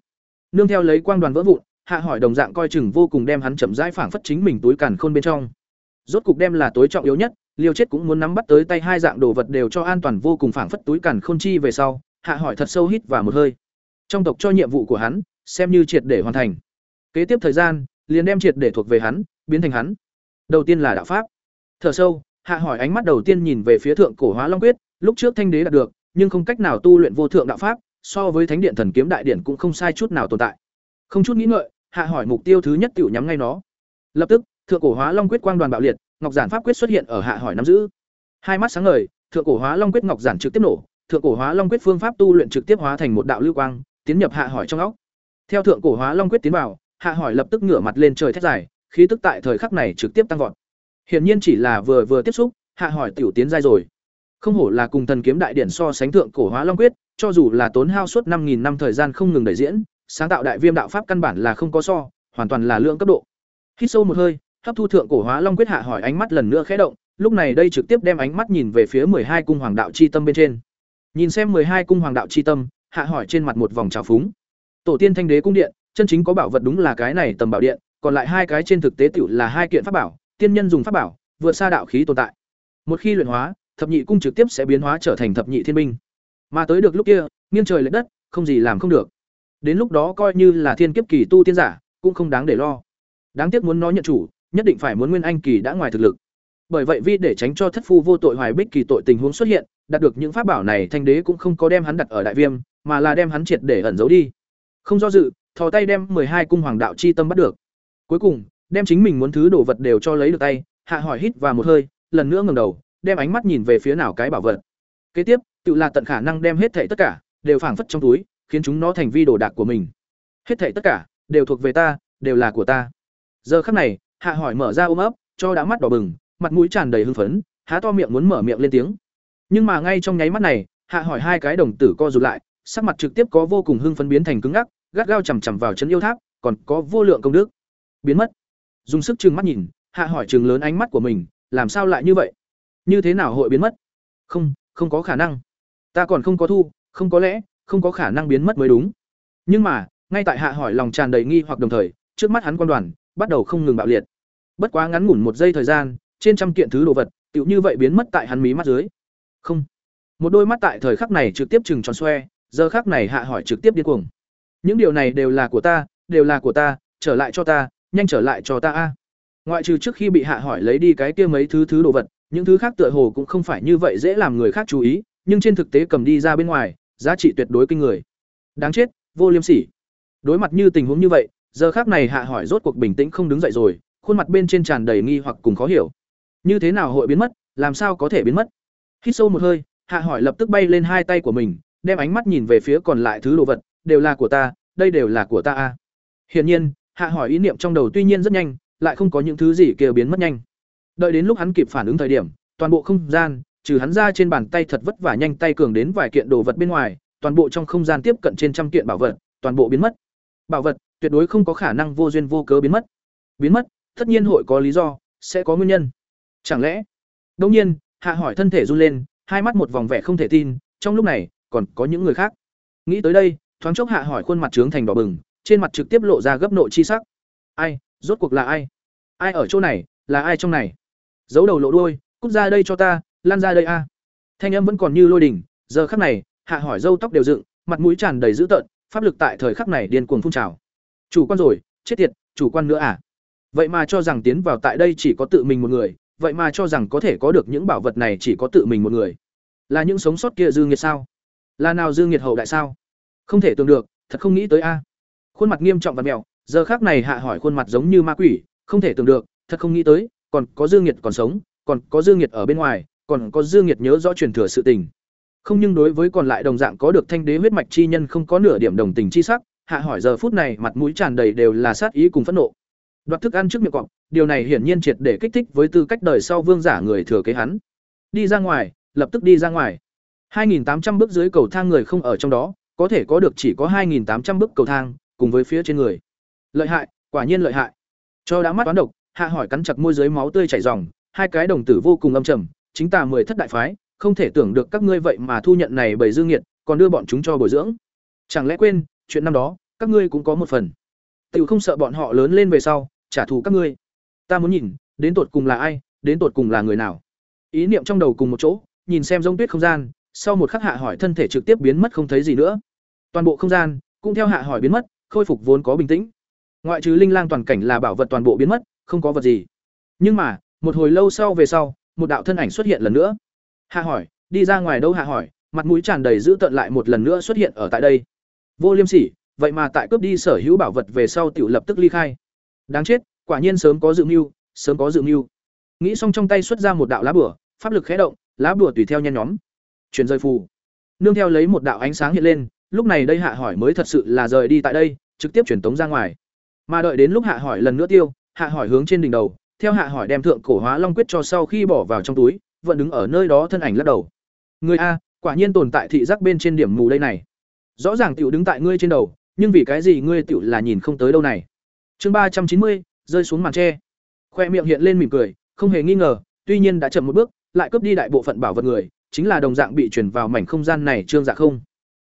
Speaker 1: Nương theo lấy quang đoàn vỡ vụn hạ hỏi đồng dạng coi chừng vô cùng đem hắn chậm rãi phảng phất chính mình túi càn khôn bên trong. Rốt cục đem là tối trọng yếu nhất, liêu chết cũng muốn nắm bắt tới tay hai dạng đồ vật đều cho an toàn vô cùng phảng phất túi càn khôn chi về sau, hạ hỏi thật sâu hít và một hơi. Trong tộc cho nhiệm vụ của hắn, xem như triệt để hoàn thành. Kế tiếp thời gian, liền đem triệt để thuộc về hắn, biến thành hắn. Đầu tiên là đạo pháp. Thở sâu, hạ hỏi ánh mắt đầu tiên nhìn về phía thượng cổ hóa long quyết, lúc trước thanh đế đạt được, nhưng không cách nào tu luyện vô thượng đạo pháp, so với thánh điện thần kiếm đại điển cũng không sai chút nào tồn tại. Không chút nghĩ ngợi hạ hỏi mục tiêu thứ nhất tiểu nhắm ngay nó. Lập tức, thượng cổ hóa long quyết quang đoàn bạo liệt, ngọc giản pháp quyết xuất hiện ở hạ hỏi nắm giữ. Hai mắt sáng ngời, thượng cổ hóa long quyết ngọc giản trực tiếp nổ, thượng cổ hóa long quyết phương pháp tu luyện trực tiếp hóa thành một đạo lưu quang, tiến nhập hạ hỏi trong óc. Theo thượng cổ hóa long quyết tiến vào, hạ hỏi lập tức ngửa mặt lên trời thét dài, khí tức tại thời khắc này trực tiếp tăng vọt. Hiển nhiên chỉ là vừa vừa tiếp xúc, hạ hỏi tiểu tiến giai rồi. Không hổ là cùng thần kiếm đại điển so sánh thượng cổ hóa long quyết, cho dù là tốn hao suốt năm nghìn năm thời gian không ngừng đẩy diễn sáng tạo đại viêm đạo pháp căn bản là không có so, hoàn toàn là lượng cấp độ. Hít sâu một hơi, hấp thu thượng cổ hóa long quyết hạ hỏi ánh mắt lần nữa khẽ động, lúc này đây trực tiếp đem ánh mắt nhìn về phía hai cung hoàng đạo chi tâm bên trên. Nhìn xem hai cung hoàng đạo chi tâm, hạ hỏi trên mặt một vòng trào phúng. Tổ tiên thanh đế cung điện, chân chính có bảo vật đúng là cái này tầm bảo điện, còn lại hai cái trên thực tế tiểu là hai kiện pháp bảo, tiên nhân dùng pháp bảo, vượt xa đạo khí tồn tại. Một khi luyện hóa, thập nhị cung trực tiếp sẽ biến hóa trở thành thập nhị thiên binh. Mà tới được lúc kia, nghiêng trời lệch đất, không gì làm không được đến lúc đó coi như là thiên kiếp kỳ tu tiên giả, cũng không đáng để lo. Đáng tiếc muốn nó nhận chủ, nhất định phải muốn nguyên anh kỳ đã ngoài thực lực. Bởi vậy vì để tránh cho thất phu vô tội hoài bích kỳ tội tình huống xuất hiện, đạt được những pháp bảo này thanh đế cũng không có đem hắn đặt ở đại viêm, mà là đem hắn triệt để ẩn giấu đi. Không do dự, thò tay đem hai cung hoàng đạo chi tâm bắt được. Cuối cùng, đem chính mình muốn thứ đồ vật đều cho lấy được tay, hạ hỏi hít và một hơi, lần nữa ngẩng đầu, đem ánh mắt nhìn về phía nào cái bảo vật. Kế tiếp, tự là tận khả năng đem hết thảy tất cả, đều phảng phất trong túi khiến chúng nó thành vi đồ đạc của mình. Hết thảy tất cả đều thuộc về ta, đều là của ta. Giờ khắc này, hạ hỏi mở ra ôm ấp, cho đã mắt đỏ bừng, mặt mũi tràn đầy hưng phấn, há to miệng muốn mở miệng lên tiếng. Nhưng mà ngay trong nháy mắt này, hạ hỏi hai cái đồng tử co rụt lại, sắc mặt trực tiếp có vô cùng hưng phấn biến thành cứng ngắc, gắt gao chằm chằm vào chân yêu tháp, còn có vô lượng công đức. Biến mất. Dùng sức trừng mắt nhìn, hạ hỏi trừng lớn ánh mắt của mình, làm sao lại như vậy? Như thế nào hội biến mất? Không không có khả năng. Ta còn không có thu, không có lẽ không có khả năng biến mất mới đúng. Nhưng mà, ngay tại hạ hỏi lòng tràn đầy nghi hoặc đồng thời, trước mắt hắn quan đoàn, bắt đầu không ngừng bạo liệt. Bất quá ngắn ngủn một giây thời gian, trên trăm kiện thứ đồ vật, tựu như vậy biến mất tại hắn mí mắt dưới. Không. Một đôi mắt tại thời khắc này trực tiếp chừng tròn xoe, giờ khắc này hạ hỏi trực tiếp điên cuồng. Những điều này đều là của ta, đều là của ta, trở lại cho ta, nhanh trở lại cho ta a. Ngoại trừ trước khi bị hạ hỏi lấy đi cái kia mấy thứ thứ đồ vật, những thứ khác tựa hồ cũng không phải như vậy dễ làm người khác chú ý, nhưng trên thực tế cầm đi ra bên ngoài giá trị tuyệt đối kinh người. Đáng chết, vô liêm sỉ. Đối mặt như tình huống như vậy, giờ khác này hạ hỏi rốt cuộc bình tĩnh không đứng dậy rồi, khuôn mặt bên trên tràn đầy nghi hoặc cùng khó hiểu. Như thế nào hội biến mất, làm sao có thể biến mất? Hít sâu một hơi, hạ hỏi lập tức bay lên hai tay của mình, đem ánh mắt nhìn về phía còn lại thứ đồ vật, đều là của ta, đây đều là của ta a. Hiển nhiên, hạ hỏi ý niệm trong đầu tuy nhiên rất nhanh, lại không có những thứ gì kia biến mất nhanh. Đợi đến lúc hắn kịp phản ứng thời điểm, toàn bộ không gian trừ hắn ra trên bàn tay thật vất vả nhanh tay cường đến vài kiện đồ vật bên ngoài toàn bộ trong không gian tiếp cận trên trăm kiện bảo vật toàn bộ biến mất bảo vật tuyệt đối không có khả năng vô duyên vô cớ biến mất. Biến mất, tất nhiên hội có lý do, sẽ có nguyên nhân. Chẳng lẽ? Đương nhiên, Hạ hỏi thân thể run lên, hai mắt một vòng vẻ không thể tin, trong lúc này, còn có những người khác. Nghĩ tới đây, thoáng chốc Hạ hỏi khuôn mặt trướng thành đỏ bừng, trên mặt trực tiếp lộ ra gấp nộ chi sắc. Ai, rốt cuộc là ai? Ai ở chỗ này, là ai trong này? Giấu đầu lộ đuôi, cút ra đây cho ta, lan ra đây a. Thanh âm vẫn còn như lôi đỉnh, giờ khắc này, Hạ hỏi râu tóc đều dựng, mặt mũi tràn đầy dữ tợn, pháp lực tại thời khắc này điên cuồng phun trào. Chủ quan rồi, chết tiệt, chủ quan nữa à? Vậy mà cho rằng tiến vào tại đây chỉ có tự mình một người, vậy mà cho rằng có thể có được những bảo vật này chỉ có tự mình một người. Là những sống sót kia dư nghiệt sao? Là nào dư nghiệt hậu đại sao? Không thể tưởng được, thật không nghĩ tới a. Khuôn mặt nghiêm trọng và mèo, giờ khác này hạ hỏi khuôn mặt giống như ma quỷ, không thể tưởng được, thật không nghĩ tới, còn có dư nghiệt còn sống, còn có dư nghiệt ở bên ngoài, còn có dư nghiệt nhớ rõ truyền thừa sự tình. Không nhưng đối với còn lại đồng dạng có được thanh đế huyết mạch chi nhân không có nửa điểm đồng tình chi sắc, hạ hỏi giờ phút này mặt mũi tràn đầy đều là sát ý cùng phẫn nộ. Đoạt thức ăn trước miệng cọp, điều này hiển nhiên triệt để kích thích với tư cách đời sau vương giả người thừa kế hắn. Đi ra ngoài, lập tức đi ra ngoài. 2800 bước dưới cầu thang người không ở trong đó, có thể có được chỉ có 2800 bước cầu thang, cùng với phía trên người. Lợi hại, quả nhiên lợi hại. Cho đã mắt toán độc, hạ hỏi cắn chặt môi dưới máu tươi chảy ròng, hai cái đồng tử vô cùng âm trầm, chính tà mười thất đại phái, không thể tưởng được các ngươi vậy mà thu nhận này bởi dư nghiệt, còn đưa bọn chúng cho bồi dưỡng. Chẳng lẽ quên, chuyện năm đó, các ngươi cũng có một phần. Tiểu không sợ bọn họ lớn lên về sau, trả thù các ngươi. Ta muốn nhìn, đến tột cùng là ai, đến tột cùng là người nào. Ý niệm trong đầu cùng một chỗ, nhìn xem rông tuyết không gian, sau một khắc hạ hỏi thân thể trực tiếp biến mất không thấy gì nữa. Toàn bộ không gian cũng theo hạ hỏi biến mất, khôi phục vốn có bình tĩnh. Ngoại trừ linh lang toàn cảnh là bảo vật toàn bộ biến mất, không có vật gì. Nhưng mà, một hồi lâu sau về sau, một đạo thân ảnh xuất hiện lần nữa. Hạ hỏi, đi ra ngoài đâu hạ hỏi, mặt mũi tràn đầy giữ tận lại một lần nữa xuất hiện ở tại đây. Vô Liêm Sỉ, vậy mà tại cướp đi sở hữu bảo vật về sau tiểu lập tức ly khai. Đáng chết, quả nhiên sớm có dự mưu, sớm có dự mưu. Nghĩ xong trong tay xuất ra một đạo lá bùa, pháp lực khẽ động, lá bùa tùy theo nhen nhóm. Chuyển rơi phù. Nương theo lấy một đạo ánh sáng hiện lên, lúc này đây hạ hỏi mới thật sự là rời đi tại đây, trực tiếp chuyển tống ra ngoài. Mà đợi đến lúc hạ hỏi lần nữa tiêu, hạ hỏi hướng trên đỉnh đầu, theo hạ hỏi đem thượng cổ hóa long quyết cho sau khi bỏ vào trong túi, vẫn đứng ở nơi đó thân ảnh lắc đầu. Người a, quả nhiên tồn tại thị giác bên trên điểm mù đây này. Rõ ràng tiểu đứng tại ngươi trên đầu, nhưng vì cái gì ngươi tiểu là nhìn không tới đâu này. Chương ba trăm chín mươi rơi xuống màn tre. Khoe miệng hiện lên mỉm cười, không hề nghi ngờ, tuy nhiên đã chậm một bước, lại cướp đi đại bộ phận bảo vật người, chính là đồng dạng bị chuyển vào mảnh không gian này Trương Dạ không.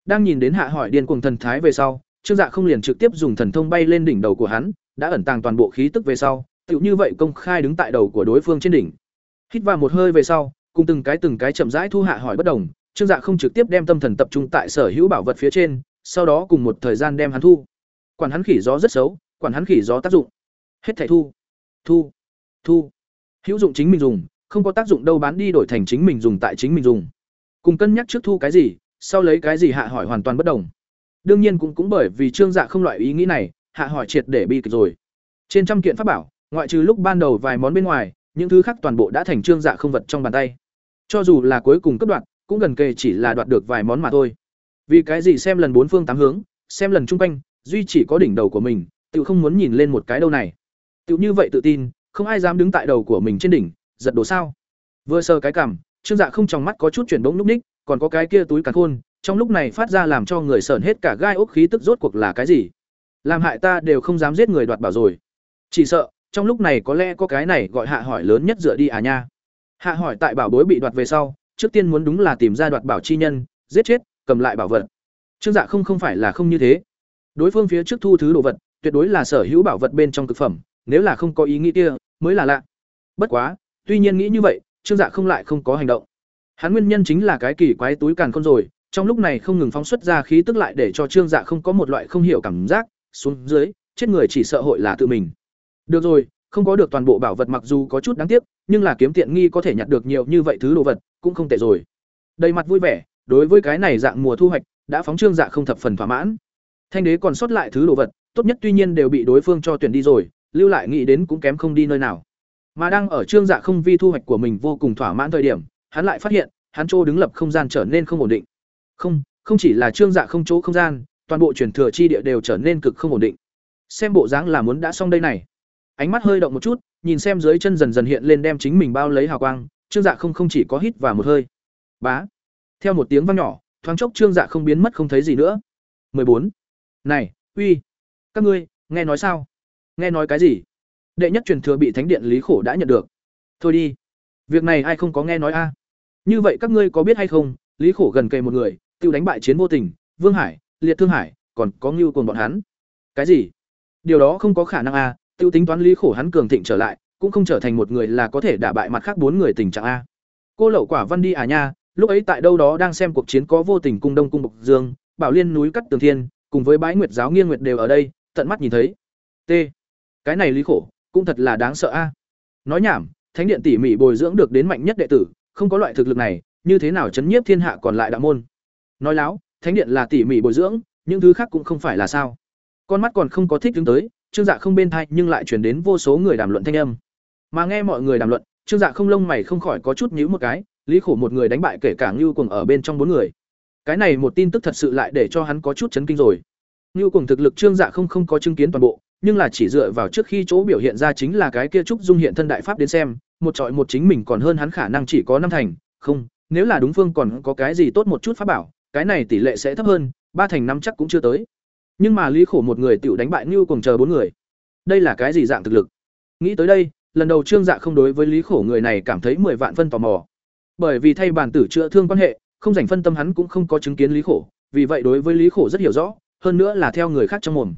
Speaker 1: Đang nhìn đến hạ hỏi điên cuồng thần thái về sau, Trương Dạ không liền trực tiếp dùng thần thông bay lên đỉnh đầu của hắn, đã ẩn tàng toàn bộ khí tức về sau, tựu như vậy công khai đứng tại đầu của đối phương trên đỉnh. Hít vào một hơi về sau, cùng từng cái từng cái chậm rãi thu hạ hỏi bất đồng, Trương Dạ không trực tiếp đem tâm thần tập trung tại sở hữu bảo vật phía trên, sau đó cùng một thời gian đem hắn thu. Quản hắn khỉ gió rất xấu, quản hắn khỉ gió tác dụng. Hết thảy thu. Thu. Thu. Hữu dụng chính mình dùng, không có tác dụng đâu bán đi đổi thành chính mình dùng tại chính mình dùng. Cùng cân nhắc trước thu cái gì, sau lấy cái gì hạ hỏi hoàn toàn bất đồng. Đương nhiên cũng cũng bởi vì Trương Dạ không loại ý nghĩ này, hạ hỏi triệt để bi kịch rồi. Trên trăm kiện pháp bảo, ngoại trừ lúc ban đầu vài món bên ngoài, những thứ khác toàn bộ đã thành Trương Dạ không vật trong bàn tay. Cho dù là cuối cùng cấp đoạn, cũng gần kề chỉ là đoạt được vài món mà thôi. Vì cái gì xem lần bốn phương tám hướng, xem lần trung quanh, duy chỉ có đỉnh đầu của mình, tự không muốn nhìn lên một cái đâu này. Tự như vậy tự tin, không ai dám đứng tại đầu của mình trên đỉnh, giật đồ sao? Vừa sờ cái cằm, Trương Dạ không trong mắt có chút chuyển bỗng lúc ních, còn có cái kia túi cả khôn, trong lúc này phát ra làm cho người sởn hết cả gai ốc khí tức rốt cuộc là cái gì? Làm hại ta đều không dám giết người đoạt bảo rồi. Chỉ sợ, trong lúc này có lẽ có cái này gọi hạ hỏi lớn nhất dựa đi à nha. Hạ hỏi tại bảo bối bị đoạt về sau, trước tiên muốn đúng là tìm ra đoạt bảo chi nhân, giết chết, cầm lại bảo vật. Trương Dạ không không phải là không như thế. Đối phương phía trước thu thứ đồ vật, tuyệt đối là sở hữu bảo vật bên trong thực phẩm, nếu là không có ý nghĩ kia, mới là lạ. Bất quá, tuy nhiên nghĩ như vậy, Trương Dạ không lại không có hành động. Hắn nguyên nhân chính là cái kỳ quái túi càn con rồi, trong lúc này không ngừng phóng xuất ra khí tức lại để cho Trương Dạ không có một loại không hiểu cảm giác, xuống dưới, chết người chỉ sợ hội là tự mình. Được rồi, không có được toàn bộ bảo vật mặc dù có chút đáng tiếc, nhưng là kiếm tiện nghi có thể nhặt được nhiều như vậy thứ đồ vật, cũng không tệ rồi. Đầy mặt vui vẻ, đối với cái này dạng mùa thu hoạch, đã phóng Trương Dạ không thập phần thỏa mãn. Thanh đế còn sót lại thứ đồ vật, tốt nhất tuy nhiên đều bị đối phương cho tuyển đi rồi, lưu lại nghĩ đến cũng kém không đi nơi nào. Mà đang ở Trương Dạ không vi thu hoạch của mình vô cùng thỏa mãn thời điểm, hắn lại phát hiện, hắn chỗ đứng lập không gian trở nên không ổn định. Không, không chỉ là Trương Dạ không chỗ không gian, toàn bộ truyền thừa chi địa đều trở nên cực không ổn định. Xem bộ dáng là muốn đã xong đây này. Ánh mắt hơi động một chút, nhìn xem dưới chân dần dần hiện lên đem chính mình bao lấy hào quang, Trương Dạ không không chỉ có hít và một hơi. Bá. Theo một tiếng vang nhỏ, thoáng chốc Trương Dạ không biến mất không thấy gì nữa. bốn. Này, uy, các ngươi, nghe nói sao nghe nói cái gì đệ nhất truyền thừa bị thánh điện lý khổ đã nhận được thôi đi việc này ai không có nghe nói a như vậy các ngươi có biết hay không lý khổ gần kề một người tự đánh bại chiến vô tình vương hải liệt thương hải còn có ngưu cùng bọn hắn cái gì điều đó không có khả năng a tiêu tính toán lý khổ hắn cường thịnh trở lại, cũng không trở thành một người là có thể đả bại mặt khác bốn người tình trạng a. Cô lậu quả văn đi à nha, lúc ấy tại đâu đó đang xem cuộc chiến có vô tình cung đông cung bộc dương, bảo liên núi cắt tường thiên, cùng với bái nguyệt giáo nghiêng nguyệt đều ở đây, tận mắt nhìn thấy. T. Cái này lý khổ, cũng thật là đáng sợ a. Nói nhảm, thánh điện tỉ mỉ bồi dưỡng được đến mạnh nhất đệ tử, không có loại thực lực này, như thế nào chấn nhiếp thiên hạ còn lại đạo môn? Nói láo, thánh điện là tỉ mỉ bồi dưỡng, những thứ khác cũng không phải là sao. Con mắt còn không có thích đứng tới trương dạ không bên thai nhưng lại chuyển đến vô số người đàm luận thanh âm. Mà nghe mọi người đàm luận, trương dạ không lông mày không khỏi có chút nhíu một cái, lý khổ một người đánh bại kể cả Nưu Cuồng ở bên trong bốn người. Cái này một tin tức thật sự lại để cho hắn có chút chấn kinh rồi. Nưu Cuồng thực lực trương dạ không không có chứng kiến toàn bộ, nhưng là chỉ dựa vào trước khi chỗ biểu hiện ra chính là cái kia trúc dung hiện thân đại pháp đến xem, một trọi một chính mình còn hơn hắn khả năng chỉ có năm thành, không, nếu là đúng phương còn có cái gì tốt một chút pháp bảo, cái này tỷ lệ sẽ thấp hơn, ba thành năm chắc cũng chưa tới nhưng mà lý khổ một người tựu đánh bại như cùng chờ bốn người. Đây là cái gì dạng thực lực? Nghĩ tới đây, lần đầu trương dạ không đối với lý khổ người này cảm thấy mười vạn phân tò mò. Bởi vì thay bản tử chữa thương quan hệ, không dành phân tâm hắn cũng không có chứng kiến lý khổ, vì vậy đối với lý khổ rất hiểu rõ, hơn nữa là theo người khác trong mồm.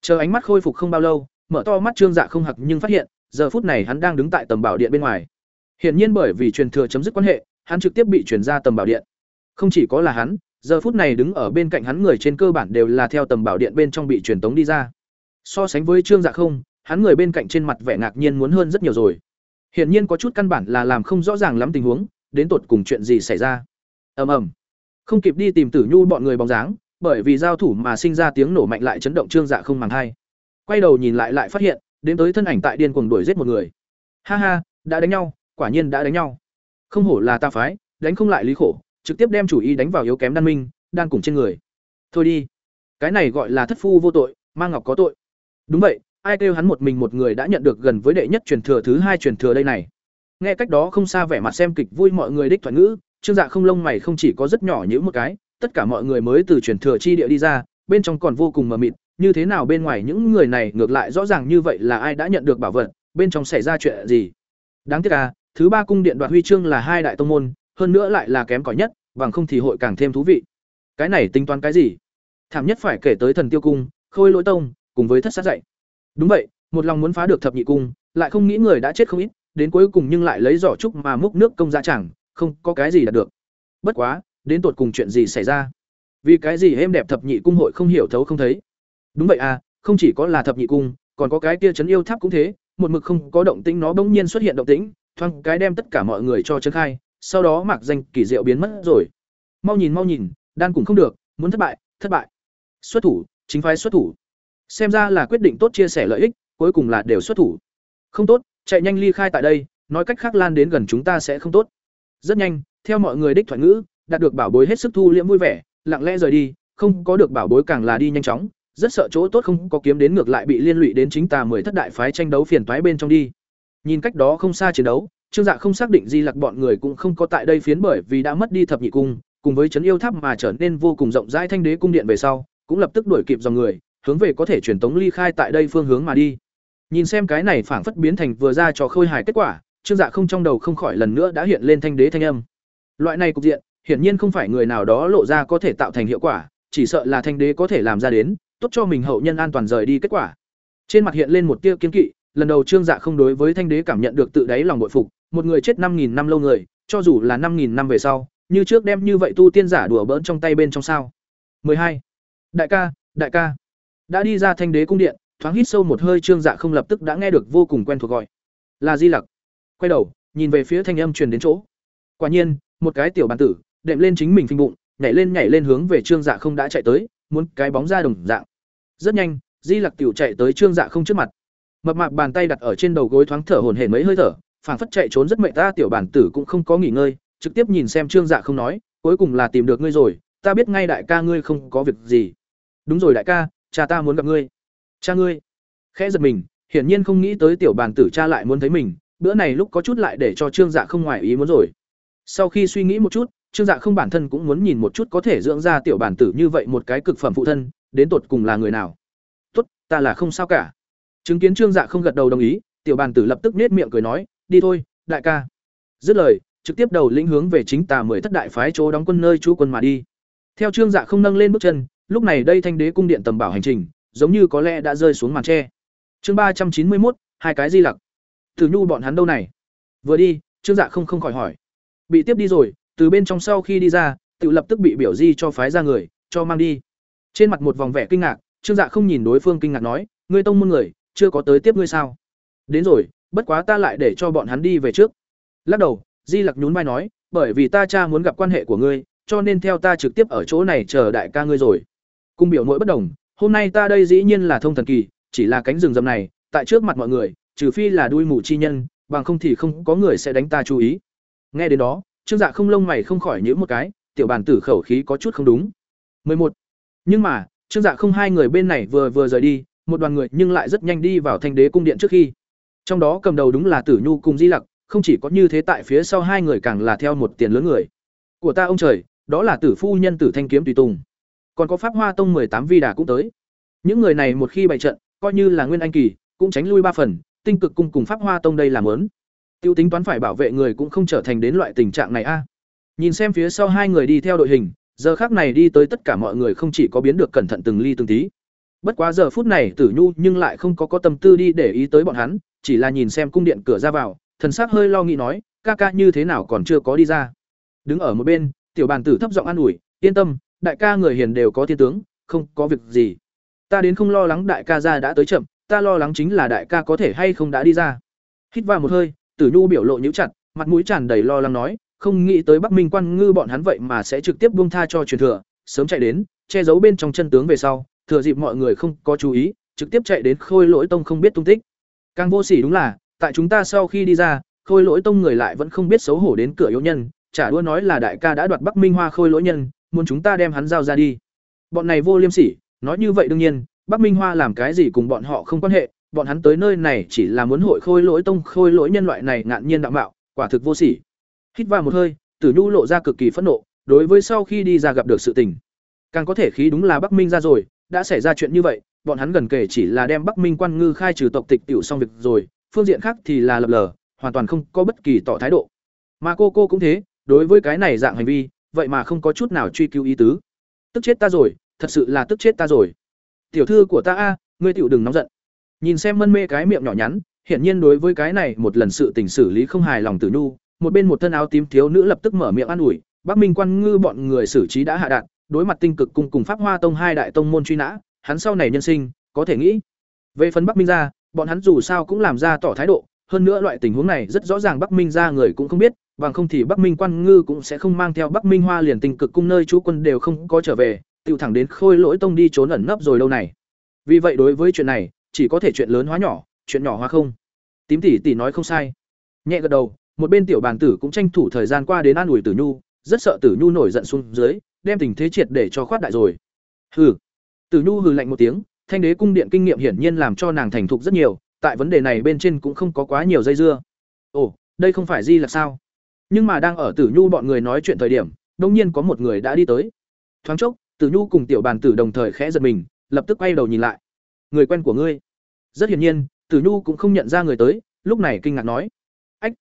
Speaker 1: Chờ ánh mắt khôi phục không bao lâu, mở to mắt trương dạ không hặc nhưng phát hiện, giờ phút này hắn đang đứng tại tầm bảo điện bên ngoài. Hiển nhiên bởi vì truyền thừa chấm dứt quan hệ, hắn trực tiếp bị chuyển ra tầm bảo điện. Không chỉ có là hắn giờ phút này đứng ở bên cạnh hắn người trên cơ bản đều là theo tầm bảo điện bên trong bị truyền tống đi ra. So sánh với trương dạ không, hắn người bên cạnh trên mặt vẻ ngạc nhiên muốn hơn rất nhiều rồi. Hiển nhiên có chút căn bản là làm không rõ ràng lắm tình huống, đến tột cùng chuyện gì xảy ra. Ầm ầm. Không kịp đi tìm tử nhu bọn người bóng dáng, bởi vì giao thủ mà sinh ra tiếng nổ mạnh lại chấn động trương dạ không màng hai. Quay đầu nhìn lại lại phát hiện, đến tới thân ảnh tại điên cuồng đuổi giết một người. Ha ha, đã đánh nhau, quả nhiên đã đánh nhau. Không hổ là ta phái, đánh không lại lý khổ trực tiếp đem chủ ý đánh vào yếu kém đan minh, đan cùng trên người. Thôi đi. Cái này gọi là thất phu vô tội, ma ngọc có tội. Đúng vậy, ai kêu hắn một mình một người đã nhận được gần với đệ nhất truyền thừa thứ hai truyền thừa đây này. Nghe cách đó không xa vẻ mặt xem kịch vui mọi người đích thoại ngữ, trương dạ không lông mày không chỉ có rất nhỏ như một cái, tất cả mọi người mới từ truyền thừa chi địa đi ra, bên trong còn vô cùng mờ mịt, như thế nào bên ngoài những người này ngược lại rõ ràng như vậy là ai đã nhận được bảo vật, bên trong xảy ra chuyện gì. Đáng tiếc à thứ ba cung điện đoạt huy chương là hai đại tông môn, hơn nữa lại là kém cỏi nhất bằng không thì hội càng thêm thú vị. Cái này tính toán cái gì? Thảm nhất phải kể tới thần tiêu cung, khôi lỗi tông, cùng với thất sát dạy. Đúng vậy, một lòng muốn phá được thập nhị cung, lại không nghĩ người đã chết không ít, đến cuối cùng nhưng lại lấy giỏ trúc mà múc nước công ra chẳng, không có cái gì đạt được. Bất quá, đến tột cùng chuyện gì xảy ra? Vì cái gì êm đẹp thập nhị cung hội không hiểu thấu không thấy? Đúng vậy à không chỉ có là thập nhị cung, còn có cái kia chấn yêu tháp cũng thế, một mực không có động tĩnh nó bỗng nhiên xuất hiện động tĩnh, thoáng cái đem tất cả mọi người cho chấn khai sau đó mặc danh kỳ diệu biến mất rồi. Mau nhìn mau nhìn, đan cũng không được, muốn thất bại thất bại. Xuất thủ, chính phái xuất thủ. Xem ra là quyết định tốt chia sẻ lợi ích, cuối cùng là đều xuất thủ. Không tốt, chạy nhanh ly khai tại đây, nói cách khác lan đến gần chúng ta sẽ không tốt. Rất nhanh, theo mọi người đích thoại ngữ, đạt được bảo bối hết sức thu liễm vui vẻ, lặng lẽ rời đi, không có được bảo bối càng là đi nhanh chóng, rất sợ chỗ tốt không có kiếm đến ngược lại bị liên lụy đến chính tà mười thất đại phái tranh đấu phiền toái bên trong đi. Nhìn cách đó không xa chiến đấu trương dạ không xác định di lặc bọn người cũng không có tại đây phiến bởi vì đã mất đi thập nhị cung, cùng với trấn yêu tháp mà trở nên vô cùng rộng rãi thanh đế cung điện về sau, cũng lập tức đuổi kịp dòng người, hướng về có thể truyền tống ly khai tại đây phương hướng mà đi. Nhìn xem cái này phảng phất biến thành vừa ra cho khôi hài kết quả, trương dạ không trong đầu không khỏi lần nữa đã hiện lên thanh đế thanh âm. Loại này cục diện, hiển nhiên không phải người nào đó lộ ra có thể tạo thành hiệu quả, chỉ sợ là thanh đế có thể làm ra đến, tốt cho mình hậu nhân an toàn rời đi kết quả. Trên mặt hiện lên một tia kiên kỵ, lần đầu trương dạ không đối với thanh đế cảm nhận được tự đáy lòng bội phục một người chết năm nghìn năm lâu người, cho dù là năm nghìn năm về sau, như trước đem như vậy tu tiên giả đùa bỡn trong tay bên trong sao? 12. đại ca đại ca. Đã đi ra thanh đế cung điện, thoáng hít sâu một hơi trương dạ không lập tức đã nghe được vô cùng quen thuộc gọi. Là di lặc. Quay đầu, nhìn về phía thanh âm truyền đến chỗ. Quả nhiên, một cái tiểu bản tử, đệm lên chính mình phình bụng, nhảy lên nhảy lên hướng về trương dạ không đã chạy tới, muốn cái bóng ra đồng dạng. Rất nhanh, di lặc tiểu chạy tới trương dạ không trước mặt. Mập mạp bàn tay đặt ở trên đầu gối thoáng thở hổn hển mấy hơi thở phảng phất chạy trốn rất mệt ta, tiểu bản tử cũng không có nghỉ ngơi, trực tiếp nhìn xem trương dạ không nói, cuối cùng là tìm được ngươi rồi, ta biết ngay đại ca ngươi không có việc gì. Đúng rồi đại ca, cha ta muốn gặp ngươi. Cha ngươi. Khẽ giật mình, hiển nhiên không nghĩ tới tiểu bản tử cha lại muốn thấy mình, bữa này lúc có chút lại để cho trương dạ không ngoài ý muốn rồi. Sau khi suy nghĩ một chút, trương dạ không bản thân cũng muốn nhìn một chút có thể dưỡng ra tiểu bản tử như vậy một cái cực phẩm phụ thân, đến tột cùng là người nào. Tốt, ta là không sao cả. Chứng kiến trương dạ không gật đầu đồng ý, tiểu bàn tử lập tức nết miệng cười nói đi thôi, đại ca. Dứt lời, trực tiếp đầu lĩnh hướng về chính tà mười thất đại phái chỗ đóng quân nơi trú quân mà đi. Theo trương dạ không nâng lên bước chân, lúc này đây thanh đế cung điện tầm bảo hành trình, giống như có lẽ đã rơi xuống màn tre. Chương ba trăm chín mươi một hai cái di lặc. Tử nhu bọn hắn đâu này? Vừa đi, trương dạ không không khỏi hỏi. Bị tiếp đi rồi, từ bên trong sau khi đi ra, tự lập tức bị biểu di cho phái ra người, cho mang đi. Trên mặt một vòng vẻ kinh ngạc, trương dạ không nhìn đối phương kinh ngạc nói, ngươi tông môn người, chưa có tới tiếp ngươi sao? Đến rồi bất quá ta lại để cho bọn hắn đi về trước. Lắc đầu, di lặc nhún vai nói, bởi vì ta cha muốn gặp quan hệ của ngươi, cho nên theo ta trực tiếp ở chỗ này chờ đại ca ngươi rồi. Cung biểu mỗi bất đồng, hôm nay ta đây dĩ nhiên là thông thần kỳ, chỉ là cánh rừng rậm này, tại trước mặt mọi người, trừ phi là đuôi mù chi nhân, bằng không thì không có người sẽ đánh ta chú ý. Nghe đến đó, trương dạ không lông mày không khỏi nhíu một cái, tiểu bản tử khẩu khí có chút không đúng. 11. nhưng mà, trương dạ không hai người bên này vừa vừa rời đi, một đoàn người nhưng lại rất nhanh đi vào thanh đế cung điện trước khi trong đó cầm đầu đúng là tử nhu cùng di lặc, không chỉ có như thế tại phía sau hai người càng là theo một tiền lớn người. Của ta ông trời, đó là tử phu nhân tử thanh kiếm tùy tùng. Còn có pháp hoa tông tám vi đà cũng tới. Những người này một khi bày trận, coi như là nguyên anh kỳ, cũng tránh lui ba phần, tinh cực cung cùng pháp hoa tông đây làm lớn tiêu tính toán phải bảo vệ người cũng không trở thành đến loại tình trạng này a. Nhìn xem phía sau hai người đi theo đội hình, giờ khác này đi tới tất cả mọi người không chỉ có biến được cẩn thận từng ly từng tí bất quá giờ phút này tử nhu nhưng lại không có có tâm tư đi để ý tới bọn hắn, chỉ là nhìn xem cung điện cửa ra vào, thần sắc hơi lo nghĩ nói, ca ca như thế nào còn chưa có đi ra? Đứng ở một bên, tiểu bàn tử thấp giọng an ủi, yên tâm, đại ca người hiền đều có thiên tướng, không có việc gì. Ta đến không lo lắng đại ca ra đã tới chậm, ta lo lắng chính là đại ca có thể hay không đã đi ra. Hít vào một hơi, tử nhu biểu lộ nhíu chặt, mặt mũi tràn đầy lo lắng nói, không nghĩ tới bắc minh quan ngư bọn hắn vậy mà sẽ trực tiếp buông tha cho truyền thừa, sớm chạy đến, che giấu bên trong chân tướng về sau thừa dịp mọi người không có chú ý, trực tiếp chạy đến khôi lỗi tông không biết tung tích. Càng vô sỉ đúng là, tại chúng ta sau khi đi ra, khôi lỗi tông người lại vẫn không biết xấu hổ đến cửa yếu nhân trả đua nói là đại ca đã đoạt bắc minh hoa khôi lỗi nhân, muốn chúng ta đem hắn giao ra đi. Bọn này vô liêm sỉ, nói như vậy đương nhiên, bắc minh hoa làm cái gì cùng bọn họ không quan hệ, bọn hắn tới nơi này chỉ là muốn hội khôi lỗi tông khôi lỗi nhân loại này ngạn nhiên đạo mạo, quả thực vô sỉ. Hít vào một hơi, tử nhu lộ ra cực kỳ phẫn nộ, đối với sau khi đi ra gặp được sự tình. Càng có thể khí đúng là bắc minh ra rồi đã xảy ra chuyện như vậy, bọn hắn gần kể chỉ là đem bắc minh quan ngư khai trừ tộc tịch tiểu xong việc rồi, phương diện khác thì là lập lờ, hoàn toàn không có bất kỳ tỏ thái độ. Mà cô cô cũng thế, đối với cái này dạng hành vi, vậy mà không có chút nào truy cứu ý tứ. Tức chết ta rồi, thật sự là tức chết ta rồi. Tiểu thư của ta a, ngươi tiểu đừng nóng giận. Nhìn xem mân mê cái miệng nhỏ nhắn, hiển nhiên đối với cái này một lần sự tình xử lý không hài lòng tử nhu một bên một thân áo tím thiếu nữ lập tức mở miệng an ủi, bắc minh quan ngư bọn người xử trí đã hạ đạn đối mặt tinh cực cung cùng pháp hoa tông hai đại tông môn truy nã, hắn sau này nhân sinh, có thể nghĩ. Về phần bắc minh ra bọn hắn dù sao cũng làm ra tỏ thái độ, hơn nữa loại tình huống này rất rõ ràng bắc minh ra người cũng không biết, bằng không thì bắc minh quan ngư cũng sẽ không mang theo bắc minh hoa liền tinh cực cung nơi chú quân đều không có trở về tự thẳng đến khôi lỗi tông đi trốn ẩn nấp rồi lâu này. Vì vậy đối với chuyện này, chỉ có thể chuyện lớn hóa nhỏ, chuyện nhỏ hóa không. Tím tỷ tỷ nói không sai. Nhẹ gật đầu, một bên tiểu bàn tử cũng tranh thủ thời gian qua đến an ủi tử nhu, rất sợ tử nhu nổi giận xuống dưới đem tình thế triệt để cho khoát đại rồi. Hừ. Tử nhu hừ lạnh một tiếng, thanh đế cung điện kinh nghiệm hiển nhiên làm cho nàng thành thục rất nhiều, tại vấn đề này bên trên cũng không có quá nhiều dây dưa. Ồ, đây không phải di là sao? Nhưng mà đang ở tử nhu bọn người nói chuyện thời điểm, đột nhiên có một người đã đi tới. Thoáng chốc, tử nhu cùng tiểu bàn tử đồng thời khẽ giật mình, lập tức quay đầu nhìn lại. Người quen của ngươi. Rất hiển nhiên, tử nhu cũng không nhận ra người tới, lúc này kinh ngạc nói. Ách,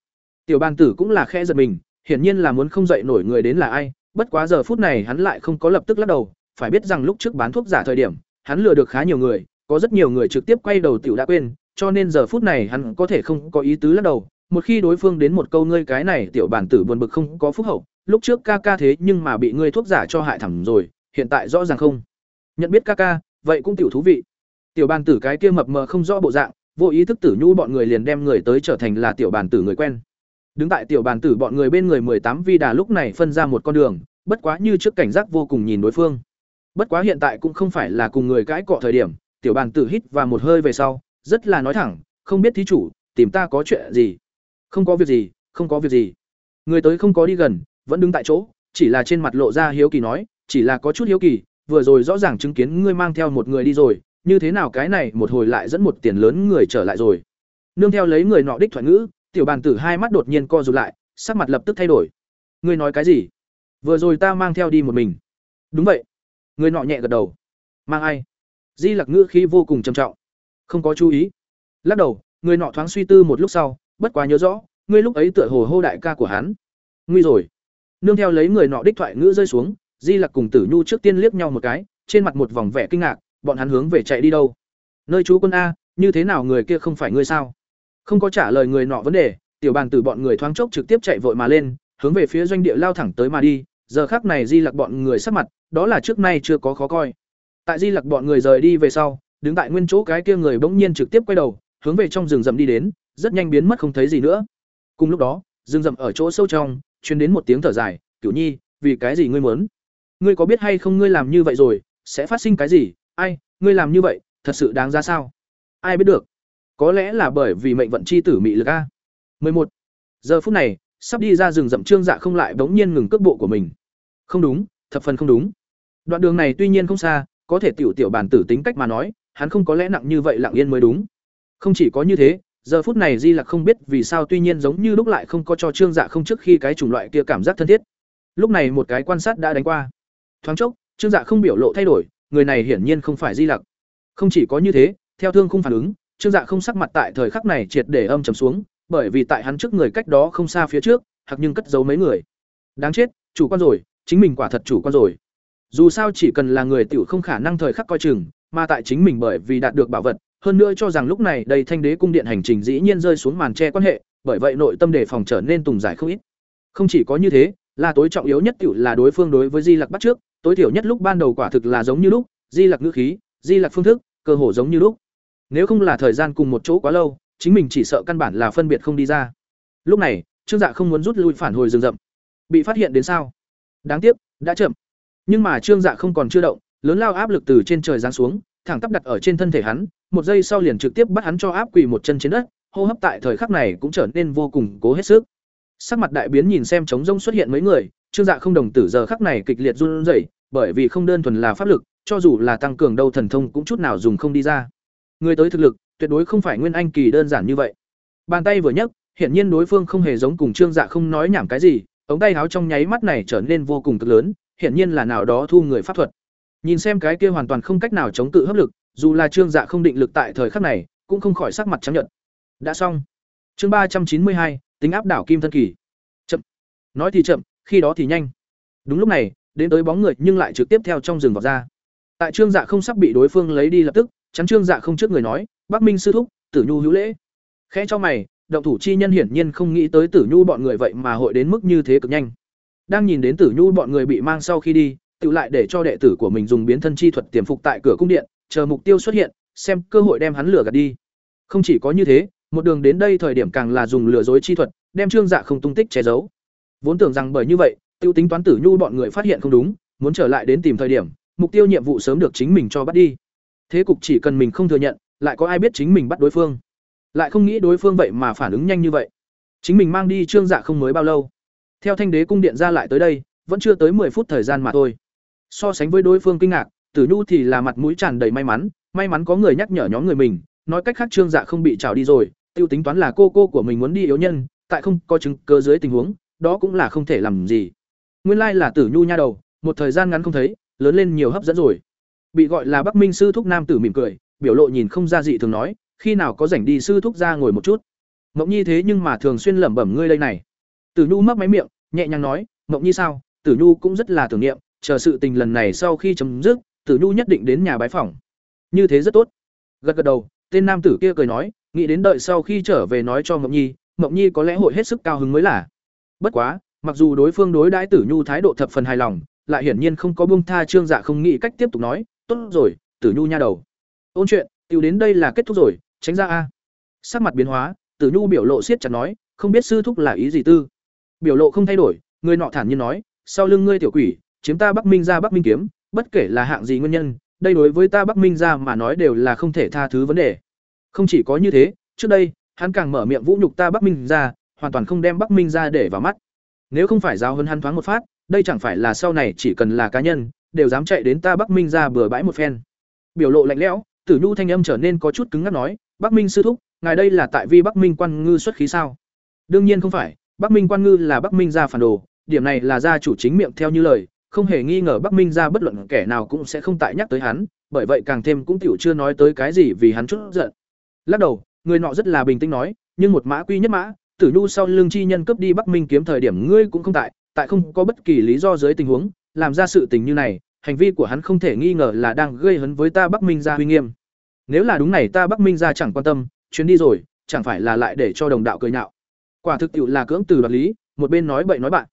Speaker 1: tiểu bàn tử cũng là khẽ giật mình, hiển nhiên là muốn không dậy nổi người đến là ai bất quá giờ phút này hắn lại không có lập tức lắc đầu, phải biết rằng lúc trước bán thuốc giả thời điểm, hắn lừa được khá nhiều người, có rất nhiều người trực tiếp quay đầu tiểu đã quên, cho nên giờ phút này hắn có thể không có ý tứ lắc đầu. Một khi đối phương đến một câu ngươi cái này tiểu bản tử buồn bực không có phúc hậu, lúc trước ca ca thế nhưng mà bị ngươi thuốc giả cho hại thẳng rồi, hiện tại rõ ràng không? Nhận biết ca ca, vậy cũng tiểu thú vị. Tiểu bản tử cái kia mập mờ không rõ bộ dạng, vô ý thức tử nhu bọn người liền đem người tới trở thành là tiểu bản tử người quen đứng tại tiểu bàn tử bọn người bên người tám vi đà lúc này phân ra một con đường, bất quá như trước cảnh giác vô cùng nhìn đối phương. Bất quá hiện tại cũng không phải là cùng người cãi cọ thời điểm, tiểu bàn tử hít và một hơi về sau, rất là nói thẳng, không biết thí chủ, tìm ta có chuyện gì? Không có việc gì, không có việc gì. Người tới không có đi gần, vẫn đứng tại chỗ, chỉ là trên mặt lộ ra hiếu kỳ nói, chỉ là có chút hiếu kỳ, vừa rồi rõ ràng chứng kiến ngươi mang theo một người đi rồi, như thế nào cái này một hồi lại dẫn một tiền lớn người trở lại rồi? Nương theo lấy người nọ đích thoại ngữ tiểu bàn tử hai mắt đột nhiên co rụt lại, sắc mặt lập tức thay đổi. Ngươi nói cái gì? Vừa rồi ta mang theo đi một mình. Đúng vậy. Người nọ nhẹ gật đầu. Mang ai? Di lặc ngữ khí vô cùng trầm trọng. Không có chú ý. Lắc đầu, người nọ thoáng suy tư một lúc sau, bất quá nhớ rõ, ngươi lúc ấy tựa hồ hô đại ca của hắn. Nguy rồi. Nương theo lấy người nọ đích thoại ngữ rơi xuống, di lặc cùng tử nhu trước tiên liếc nhau một cái, trên mặt một vòng vẻ kinh ngạc, bọn hắn hướng về chạy đi đâu? Nơi chú quân a, như thế nào người kia không phải ngươi sao? Không có trả lời người nọ vấn đề, tiểu bàn tử bọn người thoáng chốc trực tiếp chạy vội mà lên, hướng về phía doanh địa lao thẳng tới mà đi, giờ khác này di lặc bọn người sắc mặt, đó là trước nay chưa có khó coi. Tại di lặc bọn người rời đi về sau, đứng tại nguyên chỗ cái kia người bỗng nhiên trực tiếp quay đầu, hướng về trong rừng rậm đi đến, rất nhanh biến mất không thấy gì nữa. Cùng lúc đó, rừng rậm ở chỗ sâu trong, truyền đến một tiếng thở dài, cửu nhi, vì cái gì ngươi muốn? Ngươi có biết hay không ngươi làm như vậy rồi, sẽ phát sinh cái gì? Ai, ngươi làm như vậy, thật sự đáng ra sao? Ai biết được có lẽ là bởi vì mệnh vận chi tử mị lực a. 11. giờ phút này, sắp đi ra rừng rậm trương dạ không lại bỗng nhiên ngừng cước bộ của mình. Không đúng, thập phần không đúng. Đoạn đường này tuy nhiên không xa, có thể tiểu tiểu bản tử tính cách mà nói, hắn không có lẽ nặng như vậy lặng yên mới đúng. Không chỉ có như thế, giờ phút này di lặc không biết vì sao tuy nhiên giống như lúc lại không có cho trương dạ không trước khi cái chủng loại kia cảm giác thân thiết. Lúc này một cái quan sát đã đánh qua. Thoáng chốc, trương dạ không biểu lộ thay đổi, người này hiển nhiên không phải di lặc. Không chỉ có như thế, theo thương không phản ứng trương dạ không sắc mặt tại thời khắc này triệt để âm trầm xuống, bởi vì tại hắn trước người cách đó không xa phía trước hoặc nhưng cất giấu mấy người. Đáng chết, chủ quan rồi, chính mình quả thật chủ quan rồi. Dù sao chỉ cần là người tiểu không khả năng thời khắc coi chừng, mà tại chính mình bởi vì đạt được bảo vật, hơn nữa cho rằng lúc này đây thanh đế cung điện hành trình dĩ nhiên rơi xuống màn che quan hệ, bởi vậy nội tâm đề phòng trở nên tùng giải không ít. Không chỉ có như thế, là tối trọng yếu nhất tiểu là đối phương đối với di lặc bắt trước, tối thiểu nhất lúc ban đầu quả thực là giống như lúc, di lặc ngữ khí, di lặc phương thức, cơ hồ giống như lúc nếu không là thời gian cùng một chỗ quá lâu, chính mình chỉ sợ căn bản là phân biệt không đi ra. Lúc này, trương dạ không muốn rút lui phản hồi rừng rậm. Bị phát hiện đến sao? Đáng tiếc, đã chậm. Nhưng mà trương dạ không còn chưa động, lớn lao áp lực từ trên trời giáng xuống, thẳng tắp đặt ở trên thân thể hắn, một giây sau liền trực tiếp bắt hắn cho áp quỳ một chân trên đất, hô hấp tại thời khắc này cũng trở nên vô cùng cố hết sức. Sắc mặt đại biến nhìn xem trống rông xuất hiện mấy người, trương dạ không đồng tử giờ khắc này kịch liệt run rẩy, bởi vì không đơn thuần là pháp lực, cho dù là tăng cường đâu thần thông cũng chút nào dùng không đi ra người tới thực lực, tuyệt đối không phải nguyên anh kỳ đơn giản như vậy. Bàn tay vừa nhấc, hiển nhiên đối phương không hề giống cùng trương dạ không nói nhảm cái gì, ống tay háo trong nháy mắt này trở nên vô cùng cực lớn, hiển nhiên là nào đó thu người pháp thuật. Nhìn xem cái kia hoàn toàn không cách nào chống cự hấp lực, dù là trương dạ không định lực tại thời khắc này, cũng không khỏi sắc mặt trắng nhợt. Đã xong. Chương ba trăm chín mươi hai, tính áp đảo kim thân kỳ. Chậm. Nói thì chậm, khi đó thì nhanh. Đúng lúc này, đến tới bóng người nhưng lại trực tiếp theo trong rừng vọt ra. Tại trương dạ không sắp bị đối phương lấy đi lập tức chắn trương dạ không trước người nói, bắc minh sư thúc, tử nhu hữu lễ. Khẽ cho mày, động thủ chi nhân hiển nhiên không nghĩ tới tử nhu bọn người vậy mà hội đến mức như thế cực nhanh. Đang nhìn đến tử nhu bọn người bị mang sau khi đi, tự lại để cho đệ tử của mình dùng biến thân chi thuật tiềm phục tại cửa cung điện, chờ mục tiêu xuất hiện, xem cơ hội đem hắn lửa gạt đi. Không chỉ có như thế, một đường đến đây thời điểm càng là dùng lừa dối chi thuật, đem trương dạ không tung tích che giấu. Vốn tưởng rằng bởi như vậy, tiêu tính toán tử nhu bọn người phát hiện không đúng, muốn trở lại đến tìm thời điểm, mục tiêu nhiệm vụ sớm được chính mình cho bắt đi thế cục chỉ cần mình không thừa nhận, lại có ai biết chính mình bắt đối phương? Lại không nghĩ đối phương vậy mà phản ứng nhanh như vậy. Chính mình mang đi trương dạ không mới bao lâu. Theo thanh đế cung điện ra lại tới đây, vẫn chưa tới 10 phút thời gian mà thôi. So sánh với đối phương kinh ngạc, tử nhu thì là mặt mũi tràn đầy may mắn may mắn có người nhắc nhở nhóm người mình, nói cách khác trương dạ không bị trào đi rồi, tiêu tính toán là cô cô của mình muốn đi yếu nhân, tại không có chứng cơ dưới tình huống, đó cũng là không thể làm gì. Nguyên lai là tử nhu nha đầu, một thời gian ngắn không thấy, lớn lên nhiều hấp dẫn rồi bị gọi là bắc minh sư thúc nam tử mỉm cười, biểu lộ nhìn không ra dị thường nói, khi nào có rảnh đi sư thúc ra ngồi một chút. Mộng nhi thế nhưng mà thường xuyên lẩm bẩm ngươi đây này. Tử nhu mấp máy miệng, nhẹ nhàng nói, mộng nhi sao? Tử nhu cũng rất là tưởng niệm, chờ sự tình lần này sau khi chấm dứt, tử nhu nhất định đến nhà bái phỏng. Như thế rất tốt. Gật gật đầu, tên nam tử kia cười nói, nghĩ đến đợi sau khi trở về nói cho mộng nhi mộng nhi có lẽ hội hết sức cao hứng mới là. Bất quá, mặc dù đối phương đối đãi tử nhu thái độ thập phần hài lòng, lại hiển nhiên không có buông tha trương dạ không nghĩ cách tiếp tục nói tốt rồi, tử nhu nha đầu. Ôn chuyện, tiểu đến đây là kết thúc rồi, tránh ra a. Sắc mặt biến hóa, tử nhu biểu lộ siết chặt nói, không biết sư thúc là ý gì tư. Biểu lộ không thay đổi, người nọ thản nhiên nói, sau lưng ngươi tiểu quỷ, chiếm ta bắc minh ra bắc minh kiếm, bất kể là hạng gì nguyên nhân, đây đối với ta bắc minh ra mà nói đều là không thể tha thứ vấn đề. Không chỉ có như thế, trước đây, hắn càng mở miệng vũ nhục ta bắc minh ra, hoàn toàn không đem bắc minh ra để vào mắt. Nếu không phải giáo hơn hắn thoáng một phát, đây chẳng phải là sau này chỉ cần là cá nhân đều dám chạy đến ta bắc minh ra bừa bãi một phen biểu lộ lạnh lẽo tử nhu thanh âm trở nên có chút cứng ngắc nói bắc minh sư thúc ngài đây là tại vi bắc minh quan ngư xuất khí sao đương nhiên không phải bắc minh quan ngư là bắc minh gia phản đồ điểm này là gia chủ chính miệng theo như lời không hề nghi ngờ bắc minh gia bất luận kẻ nào cũng sẽ không tại nhắc tới hắn bởi vậy càng thêm cũng tiểu chưa nói tới cái gì vì hắn chút giận. Lắc đầu, người nọ rất là bình tĩnh nói, nhưng một mã quy nhất mã, Tử Nhu sau lưng chi nhân cướp đi Bắc Minh kiếm thời điểm ngươi cũng không tại, tại không có bất kỳ lý do dưới tình huống, làm ra sự tình như này, hành vi của hắn không thể nghi ngờ là đang gây hấn với ta Bắc Minh gia huy nghiêm. Nếu là đúng này ta Bắc Minh gia chẳng quan tâm, chuyến đi rồi, chẳng phải là lại để cho đồng đạo cười nhạo. Quả thực tiệu là cưỡng từ đoạt lý, một bên nói bậy nói bạn.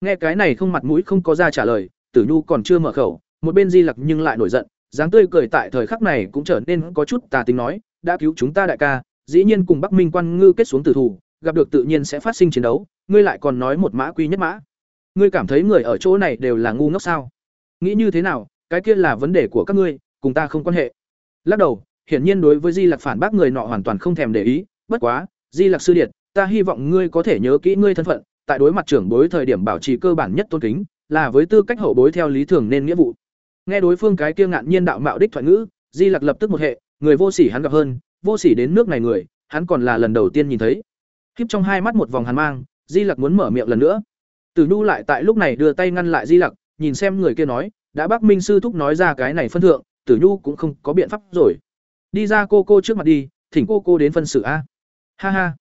Speaker 1: Nghe cái này không mặt mũi không có ra trả lời, Tử Nhu còn chưa mở khẩu, một bên Di Lặc nhưng lại nổi giận, dáng tươi cười tại thời khắc này cũng trở nên có chút tà tính nói, đã cứu chúng ta đại ca, dĩ nhiên cùng Bắc Minh quan ngư kết xuống tử thủ, gặp được tự nhiên sẽ phát sinh chiến đấu, ngươi lại còn nói một mã quy nhất mã. Ngươi cảm thấy người ở chỗ này đều là ngu ngốc sao? Nghĩ như thế nào, cái kia là vấn đề của các ngươi, cùng ta không quan hệ. Lắc đầu, hiển nhiên đối với Di Lặc phản bác người nọ hoàn toàn không thèm để ý, bất quá, Di Lặc sư điệt, ta hy vọng ngươi có thể nhớ kỹ ngươi thân phận, tại đối mặt trưởng bối thời điểm bảo trì cơ bản nhất tôn kính, là với tư cách hậu bối theo lý thường nên nghĩa vụ. Nghe đối phương cái kia ngạn nhiên đạo mạo đích thoại ngữ, Di Lặc lập tức một hệ, người vô sỉ hắn gặp hơn, vô sỉ đến nước này người, hắn còn là lần đầu tiên nhìn thấy. Khiếp trong hai mắt một vòng hàn mang, Di Lặc muốn mở miệng lần nữa. Tử Nhu lại tại lúc này đưa tay ngăn lại Di Lặc, nhìn xem người kia nói, đã Bắc Minh sư thúc nói ra cái này phân thượng, Tử Nhu cũng không có biện pháp rồi. Đi ra cô cô trước mặt đi, thỉnh cô cô đến phân xử a. Ha ha.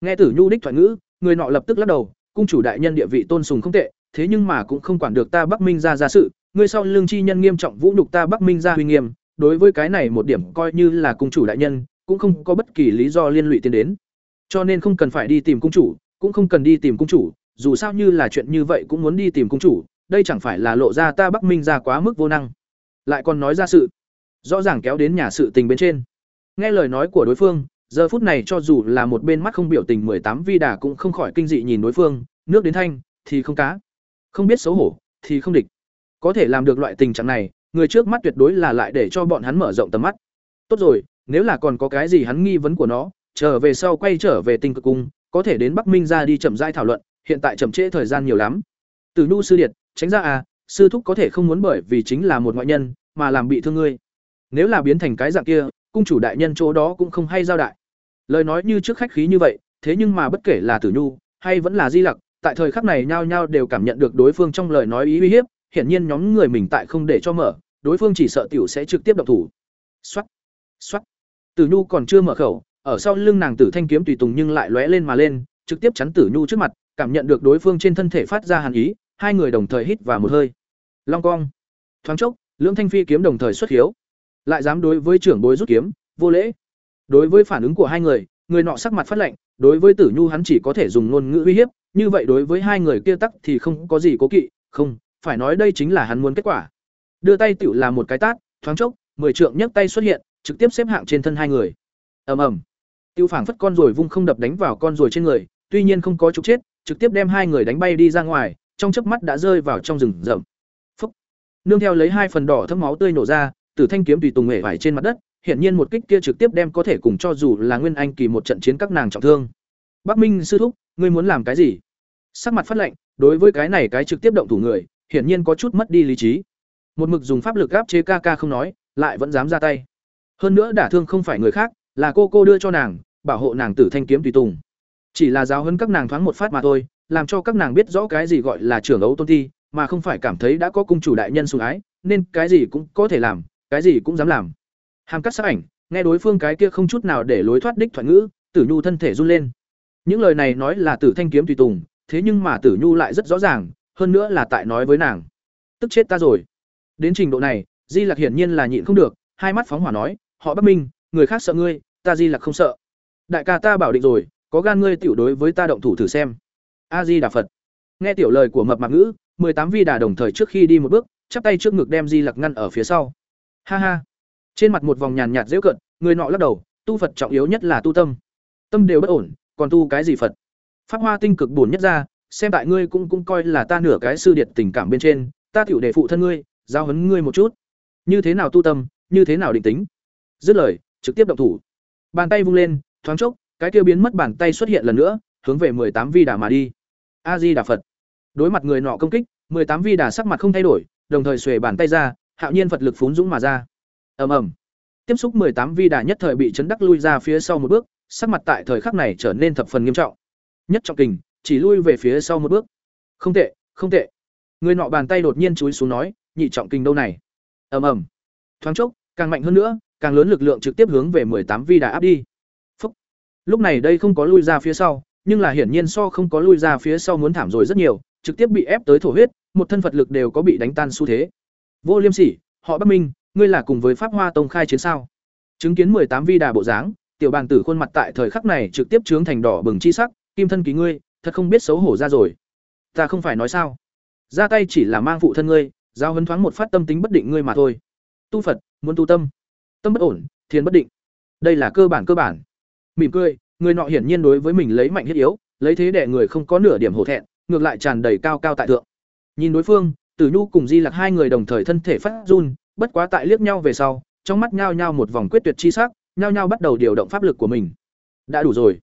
Speaker 1: Nghe Tử Nhu đích thoại ngữ, người nọ lập tức lắc đầu, cung chủ đại nhân địa vị tôn sùng không tệ, thế nhưng mà cũng không quản được ta Bắc Minh ra ra sự, người sau lương chi nhân nghiêm trọng vũ nhục ta Bắc Minh ra huy nghiêm, đối với cái này một điểm coi như là cung chủ đại nhân, cũng không có bất kỳ lý do liên lụy tiến đến. Cho nên không cần phải đi tìm cung chủ, cũng không cần đi tìm cung chủ, dù sao như là chuyện như vậy cũng muốn đi tìm cung chủ, đây chẳng phải là lộ ra ta Bắc Minh ra quá mức vô năng. Lại còn nói ra sự, rõ ràng kéo đến nhà sự tình bên trên. Nghe lời nói của đối phương, giờ phút này cho dù là một bên mắt không biểu tình tám vi đà cũng không khỏi kinh dị nhìn đối phương, nước đến thanh thì không cá, không biết xấu hổ thì không địch. Có thể làm được loại tình trạng này, người trước mắt tuyệt đối là lại để cho bọn hắn mở rộng tầm mắt. Tốt rồi, nếu là còn có cái gì hắn nghi vấn của nó, trở về sau quay trở về tinh cực cung, có thể đến Bắc Minh ra đi chậm rãi thảo luận, hiện tại chậm trễ thời gian nhiều lắm. Từ Nhu sư điệt, tránh ra à, sư thúc có thể không muốn bởi vì chính là một ngoại nhân, mà làm bị thương ngươi. Nếu là biến thành cái dạng kia, cung chủ đại nhân chỗ đó cũng không hay giao đại. Lời nói như trước khách khí như vậy, thế nhưng mà bất kể là Tử Nhu hay vẫn là Di Lặc, tại thời khắc này nhao nhao đều cảm nhận được đối phương trong lời nói ý uy hiếp, hiển nhiên nhóm người mình tại không để cho mở, đối phương chỉ sợ tiểu sẽ trực tiếp động thủ. Soát, soát. Tử Nhu còn chưa mở khẩu, ở sau lưng nàng Tử Thanh kiếm tùy tùng nhưng lại lóe lên mà lên, trực tiếp chắn Tử Nhu trước mặt, cảm nhận được đối phương trên thân thể phát ra hàn ý, hai người đồng thời hít vào một hơi. Long cong. Thoáng chốc, lưỡng thanh phi kiếm đồng thời xuất hiếu. Lại dám đối với trưởng bối rút kiếm, vô lễ. Đối với phản ứng của hai người, người nọ sắc mặt phát lạnh, đối với Tử Nhu hắn chỉ có thể dùng ngôn ngữ uy hiếp, như vậy đối với hai người kia tắc thì không có gì cố kỵ, không, phải nói đây chính là hắn muốn kết quả. Đưa tay tiểu là một cái tát, thoáng chốc, mười trượng nhấc tay xuất hiện, trực tiếp xếp hạng trên thân hai người. Ầm ầm. Tiêu phảng phất con rồi vung không đập đánh vào con rồi trên người, tuy nhiên không có trục chết, trực tiếp đem hai người đánh bay đi ra ngoài, trong chớp mắt đã rơi vào trong rừng rậm. Phúc. Nương theo lấy hai phần đỏ thấm máu tươi nổ ra, Tử Thanh kiếm tùy tùng nghệ vải trên mặt đất, hiển nhiên một kích kia trực tiếp đem có thể cùng cho dù là Nguyên Anh kỳ một trận chiến các nàng trọng thương. Bắc Minh sư thúc, ngươi muốn làm cái gì? Sắc mặt phát lạnh, đối với cái này cái trực tiếp động thủ người, hiển nhiên có chút mất đi lý trí. Một mực dùng pháp lực áp chế ca ca không nói, lại vẫn dám ra tay. Hơn nữa đả thương không phải người khác, là cô cô đưa cho nàng, bảo hộ nàng tử thanh kiếm tùy tùng. Chỉ là giáo huấn các nàng thoáng một phát mà thôi, làm cho các nàng biết rõ cái gì gọi là trưởng ấu tôn thi, mà không phải cảm thấy đã có cung chủ đại nhân sủng ái, nên cái gì cũng có thể làm, cái gì cũng dám làm. Hàm cắt sắc ảnh, nghe đối phương cái kia không chút nào để lối thoát đích thoại ngữ, Tử Nhu thân thể run lên. Những lời này nói là Tử Thanh kiếm tùy tùng, thế nhưng mà Tử Nhu lại rất rõ ràng, hơn nữa là tại nói với nàng. Tức chết ta rồi. Đến trình độ này, Di Lặc hiển nhiên là nhịn không được, hai mắt phóng hỏa nói, "Họ Bắc Minh, người khác sợ ngươi, ta Di Lặc không sợ. Đại ca ta bảo định rồi, có gan ngươi tiểu đối với ta động thủ thử xem." A Di Đà Phật. Nghe tiểu lời của mập mạp ngữ, tám vi đà đồng thời trước khi đi một bước, chắp tay trước ngực đem Di Lặc ngăn ở phía sau. Ha ha. Trên mặt một vòng nhàn nhạt giễu cận, người nọ lắc đầu, tu Phật trọng yếu nhất là tu tâm. Tâm đều bất ổn, còn tu cái gì Phật? Pháp Hoa tinh cực bổn nhất ra, xem tại ngươi cũng cũng coi là ta nửa cái sư điệt tình cảm bên trên, ta tiểu để phụ thân ngươi, giao huấn ngươi một chút. Như thế nào tu tâm, như thế nào định tính. Dứt lời, trực tiếp động thủ. Bàn tay vung lên, thoáng chốc, cái kia biến mất bàn tay xuất hiện lần nữa, hướng về tám vi đà mà đi. A Di Đà Phật. Đối mặt người nọ công kích, tám vi đà sắc mặt không thay đổi, đồng thời xuề bàn tay ra, hạo nhiên Phật lực phún dũng mà ra. Ầm ầm. Tiếp xúc tám vi đà nhất thời bị chấn đắc lui ra phía sau một bước, sắc mặt tại thời khắc này trở nên thập phần nghiêm trọng. Nhất trọng kình, chỉ lui về phía sau một bước. Không tệ, không tệ. Người nọ bàn tay đột nhiên chúi xuống nói, nhị trọng kình đâu này? Ầm ầm. Thoáng chốc, càng mạnh hơn nữa càng lớn lực lượng trực tiếp hướng về tám vi đà áp đi lúc này đây không có lui ra phía sau, nhưng là hiển nhiên so không có lui ra phía sau muốn thảm rồi rất nhiều, trực tiếp bị ép tới thổ huyết, một thân phật lực đều có bị đánh tan xu thế. Vô liêm sỉ, họ bắc minh, ngươi là cùng với pháp hoa tông khai chiến sao? Chứng kiến mười tám vi đà bộ dáng, tiểu bàn tử khuôn mặt tại thời khắc này trực tiếp trướng thành đỏ bừng chi sắc, kim thân ký ngươi, thật không biết xấu hổ ra rồi. Ta không phải nói sao. Ra tay chỉ là mang phụ thân ngươi giao hấn thoáng một phát tâm tính bất định ngươi mà thôi. Tu phật, muốn tu tâm. Tâm bất ổn thiên bất định. Đây là cơ bản cơ bản mỉm cười, người nọ hiển nhiên đối với mình lấy mạnh thiết yếu, lấy thế để người không có nửa điểm hổ thẹn, ngược lại tràn đầy cao cao tại thượng. Nhìn đối phương, tử nhu cùng di lạc hai người đồng thời thân thể phát run, bất quá tại liếc nhau về sau, trong mắt nhao nhao một vòng quyết tuyệt chi sắc, nhao nhao bắt đầu điều động pháp lực của mình. Đã đủ rồi.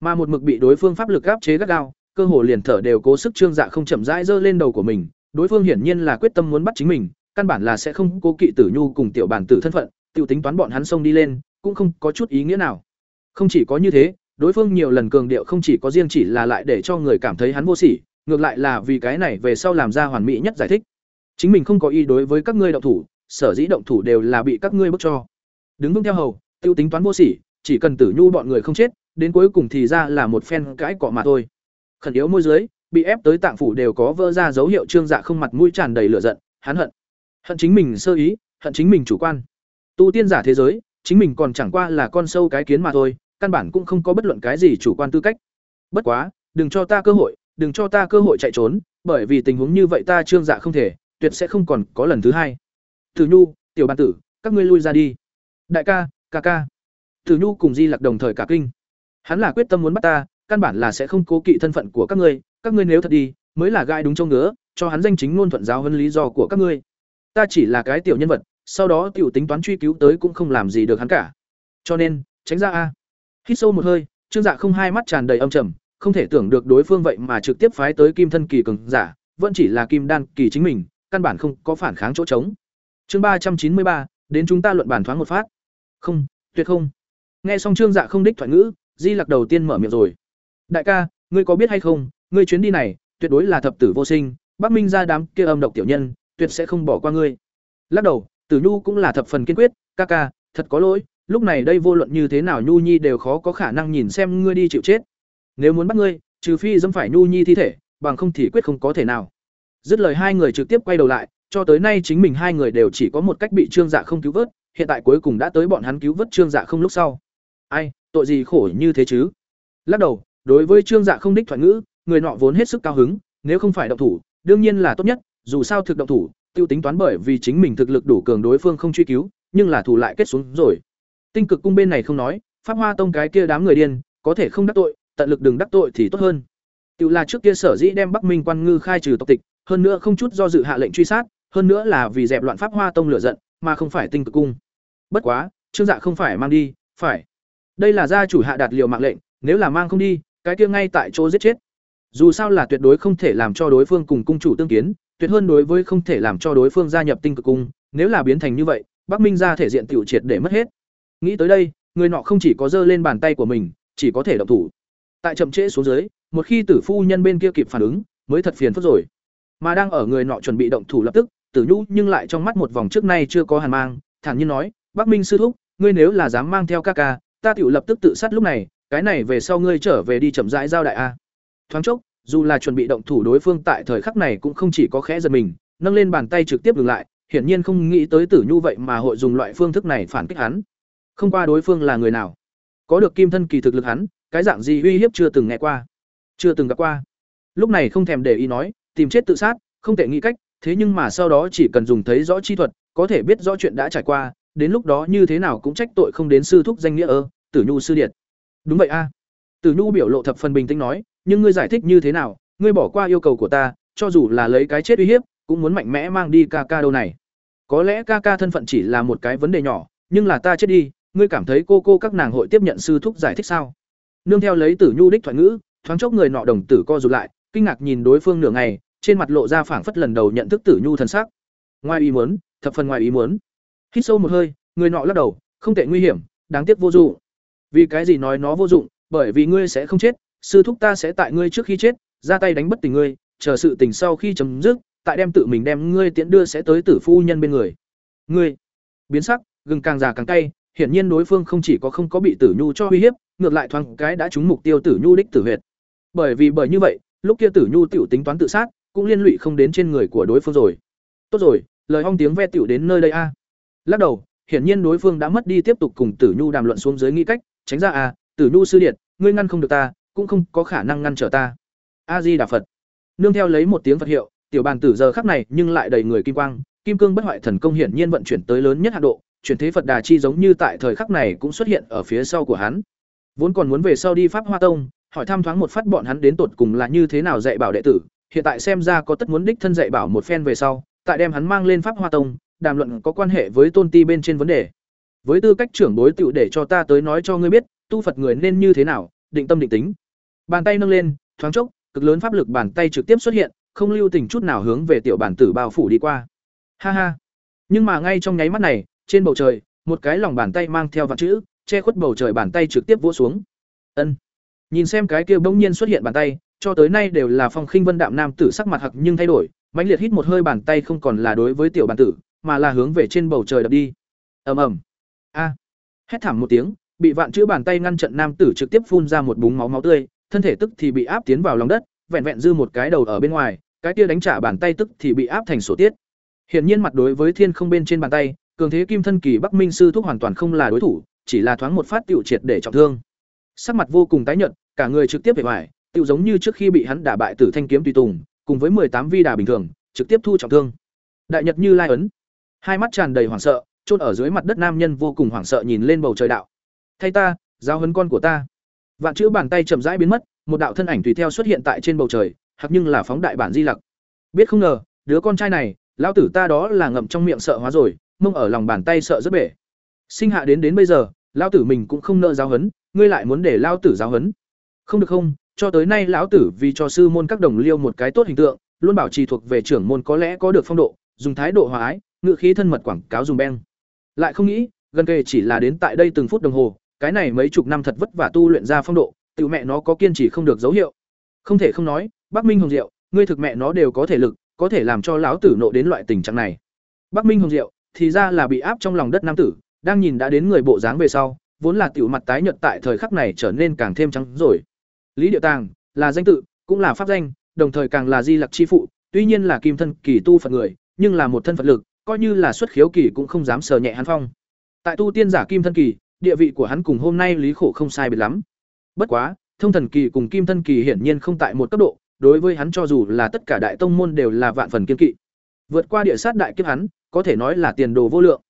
Speaker 1: Mà một mực bị đối phương pháp lực áp chế gắt gao, cơ hồ liền thở đều cố sức trương dạ không chậm rãi giơ lên đầu của mình, đối phương hiển nhiên là quyết tâm muốn bắt chính mình, căn bản là sẽ không cố kỵ tử nhu cùng tiểu bản tử thân phận, tiểu tính toán bọn hắn xông đi lên, cũng không có chút ý nghĩa nào không chỉ có như thế, đối phương nhiều lần cường điệu không chỉ có riêng chỉ là lại để cho người cảm thấy hắn vô sỉ, ngược lại là vì cái này về sau làm ra hoàn mỹ nhất giải thích. Chính mình không có ý đối với các ngươi động thủ, sở dĩ động thủ đều là bị các ngươi bức cho. Đứng vững theo hầu, tiêu tính toán vô sỉ, chỉ cần tử nhu bọn người không chết, đến cuối cùng thì ra là một phen cãi cọ mà thôi. Khẩn yếu môi dưới, bị ép tới tạng phủ đều có vỡ ra dấu hiệu trương dạ không mặt mũi tràn đầy lửa giận, hắn hận. Hận chính mình sơ ý, hận chính mình chủ quan. Tu tiên giả thế giới chính mình còn chẳng qua là con sâu cái kiến mà thôi, căn bản cũng không có bất luận cái gì chủ quan tư cách. Bất quá, đừng cho ta cơ hội, đừng cho ta cơ hội chạy trốn, bởi vì tình huống như vậy ta trương dạ không thể, tuyệt sẽ không còn có lần thứ hai. Tử nhu, tiểu bàn tử, các ngươi lui ra đi. Đại ca ca ca. Tử nhu cùng di lặc đồng thời cả kinh. Hắn là quyết tâm muốn bắt ta, căn bản là sẽ không cố kỵ thân phận của các ngươi các ngươi nếu thật đi, mới là gai đúng trong ngứa, cho hắn danh chính ngôn thuận giáo hơn lý do của các ngươi. Ta chỉ là cái tiểu nhân vật sau đó tiểu tính toán truy cứu tới cũng không làm gì được hắn cả. Cho nên, tránh ra a. Hít sâu một hơi, trương dạ không hai mắt tràn đầy âm trầm, không thể tưởng được đối phương vậy mà trực tiếp phái tới kim thân kỳ cường giả, vẫn chỉ là kim đan kỳ chính mình, căn bản không có phản kháng chỗ trống. Chương ba trăm chín mươi ba, đến chúng ta luận bản thoáng một phát. Không, tuyệt không. Nghe xong trương dạ không đích thoại ngữ, di lặc đầu tiên mở miệng rồi. Đại ca, ngươi có biết hay không, ngươi chuyến đi này, tuyệt đối là thập tử vô sinh, bắc minh ra đám kia âm độc tiểu nhân, tuyệt sẽ không bỏ qua ngươi. Lắc đầu tử nhu cũng là thập phần kiên quyết, ca ca, thật có lỗi, lúc này đây vô luận như thế nào nhu nhi đều khó có khả năng nhìn xem ngươi đi chịu chết. Nếu muốn bắt ngươi, trừ phi dẫm phải nhu nhi thi thể, bằng không thì quyết không có thể nào. Dứt lời hai người trực tiếp quay đầu lại, cho tới nay chính mình hai người đều chỉ có một cách bị trương dạ không cứu vớt, hiện tại cuối cùng đã tới bọn hắn cứu vớt trương dạ không lúc sau. Ai, tội gì khổ như thế chứ? Lắc đầu, đối với trương dạ không đích thoại ngữ, người nọ vốn hết sức cao hứng, nếu không phải động thủ, đương nhiên là tốt nhất, dù sao thực động thủ tiêu tính toán bởi vì chính mình thực lực đủ cường đối phương không truy cứu, nhưng là thủ lại kết xuống rồi. Tinh cực cung bên này không nói, pháp hoa tông cái kia đám người điên, có thể không đắc tội, tận lực đừng đắc tội thì tốt hơn. Tiêu là trước kia sở dĩ đem bắc minh quan ngư khai trừ tộc tịch, hơn nữa không chút do dự hạ lệnh truy sát, hơn nữa là vì dẹp loạn pháp hoa tông lửa giận, mà không phải tinh cực cung. Bất quá, trương dạ không phải mang đi, phải. Đây là gia chủ hạ đạt liều mạng lệnh, nếu là mang không đi, cái kia ngay tại chỗ giết chết. Dù sao là tuyệt đối không thể làm cho đối phương cùng cung chủ tương kiến tuyệt hơn đối với không thể làm cho đối phương gia nhập tinh cực cung, nếu là biến thành như vậy, bắc minh ra thể diện tiểu triệt để mất hết. Nghĩ tới đây, người nọ không chỉ có giơ lên bàn tay của mình, chỉ có thể động thủ. Tại chậm trễ xuống dưới, một khi tử phu nhân bên kia kịp phản ứng, mới thật phiền phức rồi. Mà đang ở người nọ chuẩn bị động thủ lập tức, tử nhu nhưng lại trong mắt một vòng trước nay chưa có hàn mang, thản nhiên nói, bắc minh sư thúc, ngươi nếu là dám mang theo ca ca, ta tiểu lập tức tự sát lúc này, cái này về sau ngươi trở về đi chậm rãi giao đại a. Thoáng chốc dù là chuẩn bị động thủ đối phương tại thời khắc này cũng không chỉ có khẽ giật mình, nâng lên bàn tay trực tiếp ngừng lại, hiển nhiên không nghĩ tới tử nhu vậy mà hội dùng loại phương thức này phản kích hắn. Không qua đối phương là người nào? Có được kim thân kỳ thực lực hắn, cái dạng gì uy hiếp chưa từng nghe qua. Chưa từng gặp qua. Lúc này không thèm để ý nói, tìm chết tự sát, không thể nghĩ cách, thế nhưng mà sau đó chỉ cần dùng thấy rõ chi thuật, có thể biết rõ chuyện đã trải qua, đến lúc đó như thế nào cũng trách tội không đến sư thúc danh nghĩa ơ, tử nhu sư điệt. Đúng vậy a. Tử nhu biểu lộ thập phần bình tĩnh nói nhưng ngươi giải thích như thế nào, ngươi bỏ qua yêu cầu của ta, cho dù là lấy cái chết uy hiếp, cũng muốn mạnh mẽ mang đi ca ca đâu này. Có lẽ ca ca thân phận chỉ là một cái vấn đề nhỏ, nhưng là ta chết đi, ngươi cảm thấy cô cô các nàng hội tiếp nhận sư thúc giải thích sao? Nương theo lấy tử nhu đích thoại ngữ, thoáng chốc người nọ đồng tử co rụt lại, kinh ngạc nhìn đối phương nửa ngày, trên mặt lộ ra phảng phất lần đầu nhận thức tử nhu thần sắc. Ngoài ý muốn, thập phần ngoài ý muốn. Hít sâu một hơi, người nọ lắc đầu, không tệ nguy hiểm, đáng tiếc vô dụng. Vì cái gì nói nó vô dụng? Bởi vì ngươi sẽ không chết sư thúc ta sẽ tại ngươi trước khi chết ra tay đánh bất tỉnh ngươi chờ sự tình sau khi chấm dứt tại đem tự mình đem ngươi tiễn đưa sẽ tới tử phu nhân bên người ngươi biến sắc gừng càng già càng cay, hiển nhiên đối phương không chỉ có không có bị Tử Nhu cho uy hiếp, ngược lại thoáng cái đã trúng mục tiêu Tử Nhu đích tử huyệt. Bởi vì bởi như vậy, lúc kia Tử Nhu tiểu tính toán tự sát, cũng liên lụy không đến trên người của đối phương rồi. Tốt rồi, lời hong tiếng ve tiểu đến nơi đây a. Lắc đầu, hiển nhiên đối phương đã mất đi tiếp tục cùng Tử Nhu đàm luận xuống dưới nghĩ cách, tránh ra a, Tử Nhu sư điện, ngươi ngăn không được ta, cũng không có khả năng ngăn trở ta. A Di Đà Phật. Nương theo lấy một tiếng Phật hiệu, tiểu bàn tử giờ khắc này nhưng lại đầy người kim quang, kim cương bất hoại thần công hiển nhiên vận chuyển tới lớn nhất hạn độ, chuyển thế Phật Đà chi giống như tại thời khắc này cũng xuất hiện ở phía sau của hắn. Vốn còn muốn về sau đi Pháp Hoa Tông, hỏi thăm thoáng một phát bọn hắn đến tột cùng là như thế nào dạy bảo đệ tử, hiện tại xem ra có tất muốn đích thân dạy bảo một phen về sau, tại đem hắn mang lên Pháp Hoa Tông, đàm luận có quan hệ với tôn ti bên trên vấn đề. Với tư cách trưởng bối tựu để cho ta tới nói cho ngươi biết, tu Phật người nên như thế nào, định tâm định tính. Bàn tay nâng lên, thoáng chốc, cực lớn pháp lực bàn tay trực tiếp xuất hiện, không lưu tình chút nào hướng về tiểu bản tử bao phủ đi qua. Ha ha. Nhưng mà ngay trong nháy mắt này, trên bầu trời, một cái lòng bàn tay mang theo vạn chữ, che khuất bầu trời bàn tay trực tiếp vỗ xuống. Ân. Nhìn xem cái kia bỗng nhiên xuất hiện bàn tay, cho tới nay đều là phong khinh vân đạm nam tử sắc mặt hặc nhưng thay đổi, mãnh liệt hít một hơi bàn tay không còn là đối với tiểu bản tử, mà là hướng về trên bầu trời đập đi. Ầm ầm. A. Hét thảm một tiếng, bị vạn chữ bàn tay ngăn trận nam tử trực tiếp phun ra một búng máu máu tươi, thân thể tức thì bị áp tiến vào lòng đất, vẹn vẹn dư một cái đầu ở bên ngoài, cái kia đánh trả bàn tay tức thì bị áp thành sổ tiết. Hiển nhiên mặt đối với thiên không bên trên bàn tay, cường thế kim thân kỳ Bắc Minh sư thúc hoàn toàn không là đối thủ, chỉ là thoáng một phát tiểu triệt để trọng thương. Sắc mặt vô cùng tái nhợt, cả người trực tiếp về ngoài, tiểu giống như trước khi bị hắn đả bại tử thanh kiếm tùy tùng, cùng với tám vi đà bình thường, trực tiếp thu trọng thương. Đại nhật như lai ấn, hai mắt tràn đầy hoảng sợ, chôn ở dưới mặt đất nam nhân vô cùng hoảng sợ nhìn lên bầu trời đạo. Thay ta, giao huấn con của ta. Vạn chữ bàn tay chậm rãi biến mất, một đạo thân ảnh tùy theo xuất hiện tại trên bầu trời, hoặc nhưng là phóng đại bản di lặc. Biết không ngờ, đứa con trai này, lão tử ta đó là ngậm trong miệng sợ hóa rồi, mông ở lòng bàn tay sợ rất bể. Sinh hạ đến đến bây giờ, lão tử mình cũng không nợ giáo huấn, ngươi lại muốn để lão tử giáo huấn. Không được không, cho tới nay lão tử vì cho sư môn các đồng liêu một cái tốt hình tượng, luôn bảo trì thuộc về trưởng môn có lẽ có được phong độ, dùng thái độ hòa ái, ngựa khí thân mật quảng cáo dùng beng. Lại không nghĩ, gần kề chỉ là đến tại đây từng phút đồng hồ, cái này mấy chục năm thật vất vả tu luyện ra phong độ, tự mẹ nó có kiên trì không được dấu hiệu. Không thể không nói, Bắc Minh Hồng Diệu, ngươi thực mẹ nó đều có thể lực, có thể làm cho lão tử nộ đến loại tình trạng này. Bắc Minh Hồng Diệu, thì ra là bị áp trong lòng đất nam tử, đang nhìn đã đến người bộ dáng về sau, vốn là tiểu mặt tái nhợt tại thời khắc này trở nên càng thêm trắng rồi. Lý Điệu Tàng là danh tự, cũng là pháp danh, đồng thời càng là di lặc chi phụ, tuy nhiên là kim thân kỳ tu Phật người, nhưng là một thân Phật lực, coi như là xuất khiếu kỳ cũng không dám sờ nhẹ hắn phong. Tại tu tiên giả kim thân kỳ, địa vị của hắn cùng hôm nay lý khổ không sai biệt lắm. Bất quá, thông thần kỳ cùng kim thân kỳ hiển nhiên không tại một cấp độ, đối với hắn cho dù là tất cả đại tông môn đều là vạn phần kiên kỵ. Vượt qua địa sát đại kiếp hắn, có thể nói là tiền đồ vô lượng.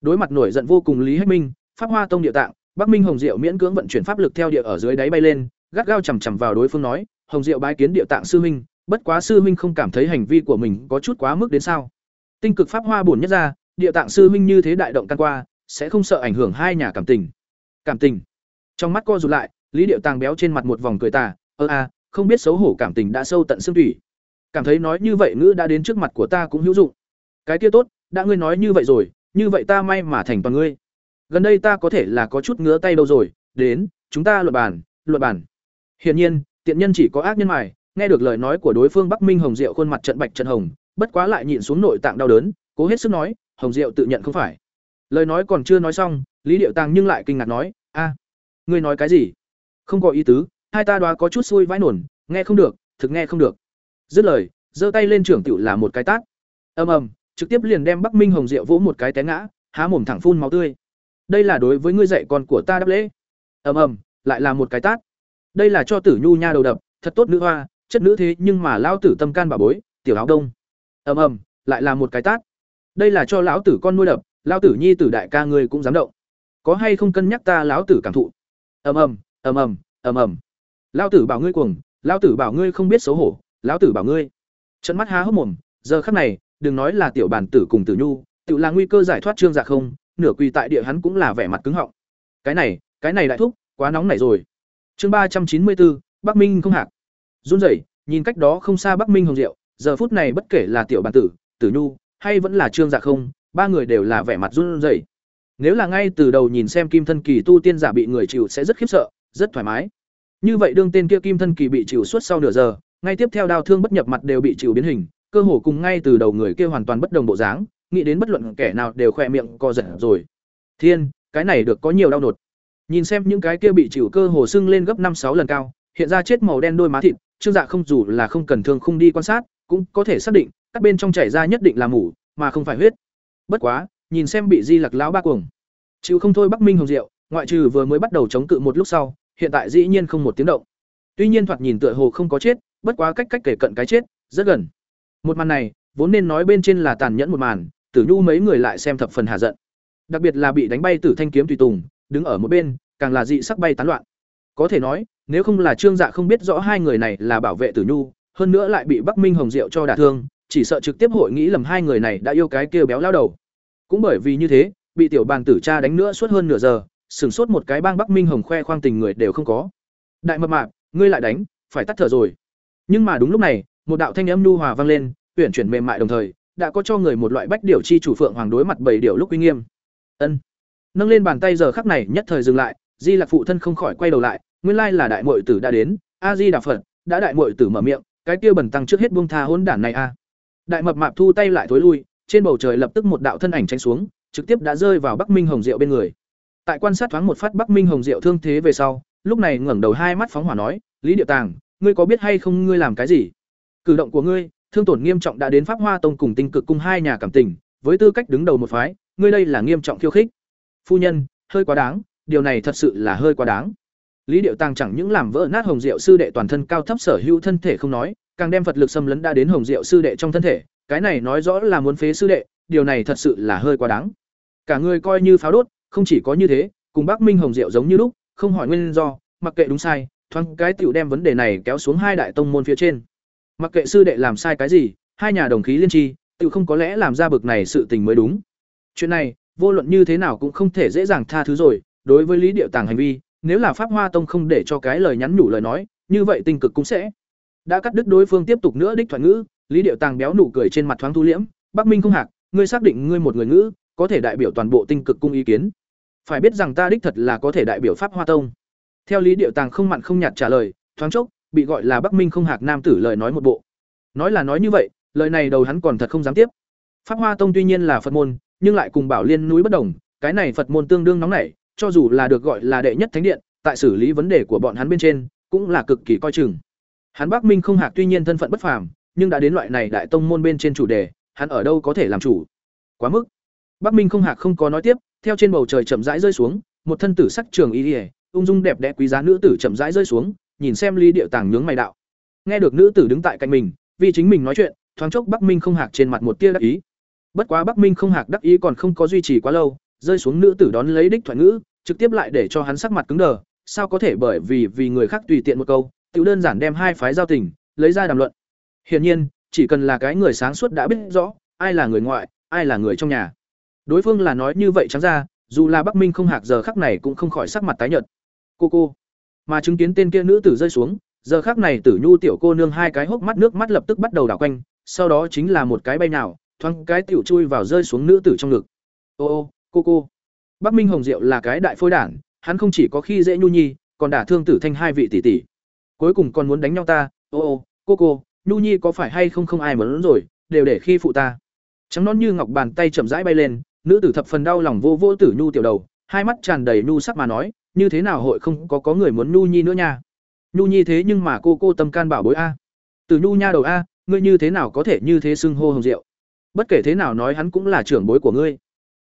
Speaker 1: Đối mặt nổi giận vô cùng Lý Hách Minh, Pháp Hoa Tông địa tạng, Bắc Minh Hồng Diệu miễn cưỡng vận chuyển pháp lực theo địa ở dưới đáy bay lên, gắt gao chầm chầm vào đối phương nói, "Hồng Diệu bái kiến địa tạng sư huynh, bất quá sư huynh không cảm thấy hành vi của mình có chút quá mức đến sao?" Tinh cực pháp hoa bổn nhất ra, địa tạng sư huynh như thế đại động can qua, sẽ không sợ ảnh hưởng hai nhà cảm tình. Cảm tình. Trong mắt co rụt lại, Lý Điệu Tàng béo trên mặt một vòng cười tà, "Ơ a, không biết xấu hổ cảm tình đã sâu tận xương thủy." Cảm thấy nói như vậy ngữ đã đến trước mặt của ta cũng hữu dụng. Cái kia tốt, đã ngươi nói như vậy rồi, như vậy ta may mà thành toàn ngươi. Gần đây ta có thể là có chút ngứa tay đâu rồi, đến, chúng ta luận bàn, luận bàn. Hiển nhiên, tiện nhân chỉ có ác nhân mài, nghe được lời nói của đối phương Bắc Minh Hồng Diệu khuôn mặt trận bạch trận hồng, bất quá lại nhịn xuống nội tạng đau đớn, cố hết sức nói, Hồng Diệu tự nhận không phải. Lời nói còn chưa nói xong, Lý Điệu Tàng nhưng lại kinh ngạc nói, "A, ngươi nói cái gì?" Không có ý tứ, hai ta đoá có chút xui vãi nổn, nghe không được, thực nghe không được. Dứt lời, giơ tay lên trưởng tiểu là một cái tát. Ầm ầm, trực tiếp liền đem Bắc Minh Hồng Diệu vỗ một cái té ngã, há mồm thẳng phun máu tươi. Đây là đối với ngươi dạy con của ta đáp lễ. Ầm ầm, lại là một cái tát. Đây là cho Tử Nhu nha đầu đập, thật tốt nữ hoa, chất nữ thế nhưng mà lão tử tâm can bà bối, tiểu áo đông. Ầm ầm, lại là một cái tát. Đây là cho lão tử con nuôi đập, lão tử nhi tử đại ca ngươi cũng dám động. Có hay không cân nhắc ta lão tử cảm thụ. Ầm ầm, ầm ầm, ầm ầm. Lão tử bảo ngươi cuồng, lão tử bảo ngươi không biết xấu hổ, lão tử bảo ngươi. Trận mắt há hốc mồm, giờ khắc này, đừng nói là tiểu bản tử cùng tử nhu, tự là nguy cơ giải thoát trương dạ không, nửa quỳ tại địa hắn cũng là vẻ mặt cứng họng. Cái này, cái này đại thúc, quá nóng này rồi. Chương ba trăm chín mươi bốn Bắc Minh không hạc. Run rẩy, nhìn cách đó không xa Bắc Minh Hồng Diệu, giờ phút này bất kể là tiểu bản tử, Tử Nhu, hay vẫn là Trương Dạ không, ba người đều là vẻ mặt run rẩy. Nếu là ngay từ đầu nhìn xem Kim Thân Kỳ tu tiên giả bị người chịu sẽ rất khiếp sợ, rất thoải mái. Như vậy đương tên kia Kim Thân Kỳ bị chịu suốt sau nửa giờ, ngay tiếp theo đao thương bất nhập mặt đều bị chịu biến hình, cơ hồ cùng ngay từ đầu người kia hoàn toàn bất đồng bộ dáng, nghĩ đến bất luận kẻ nào đều khỏe miệng co giật rồi. Thiên, cái này được có nhiều đau nột. Nhìn xem những cái kia bị chịu cơ hồ sưng lên gấp năm sáu lần cao, hiện ra chết màu đen đôi má thịt, Trương Dạ không dù là không cần thương không đi quan sát, cũng có thể xác định, các bên trong chảy ra nhất định là mủ, mà không phải huyết. Bất quá, nhìn xem bị Di Lặc lão ba cuồng, chịu không thôi Bắc Minh Hồng Diệu, ngoại trừ vừa mới bắt đầu chống cự một lúc sau, hiện tại dĩ nhiên không một tiếng động. Tuy nhiên thoạt nhìn tựa hồ không có chết, bất quá cách cách kể cận cái chết, rất gần. Một màn này, vốn nên nói bên trên là tàn nhẫn một màn, Tử Nhu mấy người lại xem thập phần hà giận. Đặc biệt là bị đánh bay Tử Thanh kiếm tùy tùng, đứng ở một bên, càng là dị sắc bay tán loạn. Có thể nói, nếu không là Trương Dạ không biết rõ hai người này là bảo vệ Tử Nhu, hơn nữa lại bị Bắc Minh Hồng Diệu cho đả thương, chỉ sợ trực tiếp hội nghĩ lầm hai người này đã yêu cái kia béo lao đầu. Cũng bởi vì như thế, bị tiểu bàn tử cha đánh nữa suốt hơn nửa giờ, sửng sốt một cái bang Bắc Minh Hồng khoe khoang tình người đều không có. Đại mập mạp, ngươi lại đánh, phải tắt thở rồi. Nhưng mà đúng lúc này, một đạo thanh âm nhu hòa vang lên, tuyển chuyển mềm mại đồng thời, đã có cho người một loại bách điểu chi chủ phượng hoàng đối mặt bảy điểu lúc uy nghiêm. Ân. Nâng lên bàn tay giờ khắc này nhất thời dừng lại, Di Lạc phụ thân không khỏi quay đầu lại, nguyên lai là đại muội tử đã đến, A Di Đà Phật, đã đại muội tử mở miệng, cái kia bẩn tăng trước hết buông tha hỗn đản này a. Đại mập mạp thu tay lại thối lui, trên bầu trời lập tức một đạo thân ảnh tránh xuống, trực tiếp đã rơi vào Bắc Minh Hồng Diệu bên người. Tại quan sát thoáng một phát Bắc Minh Hồng Diệu thương thế về sau, lúc này ngẩng đầu hai mắt phóng hỏa nói, "Lý địa Tàng, ngươi có biết hay không ngươi làm cái gì? Cử động của ngươi, thương tổn nghiêm trọng đã đến Pháp Hoa Tông cùng Tinh Cực cung hai nhà cảm tình, với tư cách đứng đầu một phái, ngươi đây là nghiêm trọng khiêu khích." Phu nhân, hơi quá đáng, điều này thật sự là hơi quá đáng. Lý Điệu Tàng chẳng những làm vỡ nát Hồng Diệu sư đệ toàn thân cao thấp sở hữu thân thể không nói, càng đem Phật lực xâm lấn đã đến Hồng Diệu sư đệ trong thân thể, cái này nói rõ là muốn phế sư đệ, điều này thật sự là hơi quá đáng. Cả người coi như pháo đốt, không chỉ có như thế, cùng Bắc Minh Hồng Diệu giống như lúc, không hỏi nguyên do, mặc kệ đúng sai, thoáng cái tiểu đem vấn đề này kéo xuống hai đại tông môn phía trên. Mặc kệ sư đệ làm sai cái gì, hai nhà đồng khí liên tri, tiểu không có lẽ làm ra bực này sự tình mới đúng. Chuyện này, vô luận như thế nào cũng không thể dễ dàng tha thứ rồi, đối với Lý Điệu Tàng hành vi, nếu là Pháp Hoa Tông không để cho cái lời nhắn nhủ lời nói, như vậy tinh cực cũng sẽ. Đã cắt đứt đối phương tiếp tục nữa đích thoại ngữ, Lý Điệu Tàng béo nụ cười trên mặt thoáng thu liễm, Bắc Minh không hạc, ngươi xác định ngươi một người ngữ, có thể đại biểu toàn bộ tinh cực cung ý kiến. Phải biết rằng ta đích thật là có thể đại biểu Pháp Hoa Tông. Theo Lý Điệu Tàng không mặn không nhạt trả lời, thoáng chốc, bị gọi là Bắc Minh không hạc nam tử lời nói một bộ. Nói là nói như vậy, lời này đầu hắn còn thật không dám tiếp. Pháp Hoa Tông tuy nhiên là Phật môn, nhưng lại cùng Bảo Liên núi bất đồng, cái này Phật môn tương đương nóng nảy, cho dù là được gọi là đệ nhất thánh điện, tại xử lý vấn đề của bọn hắn bên trên, cũng là cực kỳ coi chừng. Hắn Bắc Minh không hạc tuy nhiên thân phận bất phàm, nhưng đã đến loại này đại tông môn bên trên chủ đề, hắn ở đâu có thể làm chủ. Quá mức. Bắc Minh không hạc không có nói tiếp, theo trên bầu trời chậm rãi rơi xuống, một thân tử sắc trường y liễu, ung dung đẹp đẽ quý giá nữ tử chậm rãi rơi xuống, nhìn xem ly Điệu Tàng nhướng mày đạo. Nghe được nữ tử đứng tại cạnh mình, vì chính mình nói chuyện, thoáng chốc Bắc Minh không hạc trên mặt một tia đắc ý. Bất quá Bắc Minh không hạc đắc ý còn không có duy trì quá lâu, rơi xuống nữ tử đón lấy đích thoại ngữ, trực tiếp lại để cho hắn sắc mặt cứng đờ, sao có thể bởi vì vì người khác tùy tiện một câu, tiểu đơn giản đem hai phái giao tình lấy ra đàm luận. Hiển nhiên, chỉ cần là cái người sáng suốt đã biết rõ, ai là người ngoại, ai là người trong nhà. Đối phương là nói như vậy trắng ra, dù là Bắc Minh không hạc giờ khắc này cũng không khỏi sắc mặt tái nhợt. Cô cô, mà chứng kiến tên kia nữ tử rơi xuống, giờ khắc này Tử Nhu tiểu cô nương hai cái hốc mắt nước mắt lập tức bắt đầu đảo quanh, sau đó chính là một cái bay nào, thoáng cái tiểu chui vào rơi xuống nữ tử trong ngực. Ô ô, cô cô. Bắc Minh Hồng Diệu là cái đại phôi đản, hắn không chỉ có khi dễ nhu nhi, còn đả thương Tử Thanh hai vị tỷ tỷ. Cuối cùng còn muốn đánh nhau ta, ô ô, cô cô, nhu nhi có phải hay không không ai muốn rồi, đều để khi phụ ta. Trắng nón như ngọc bàn tay chậm rãi bay lên, nữ tử thập phần đau lòng vô vô Tử Nhu tiểu đầu, hai mắt tràn đầy nhu sắc mà nói, như thế nào hội không có có người muốn nhu nhi nữa nha. Nhu nhi thế nhưng mà cô cô tâm can bảo bối a. Tử Nhu nha đầu a, ngươi như thế nào có thể như thế xưng hô hồng diệu? Bất kể thế nào nói hắn cũng là trưởng bối của ngươi.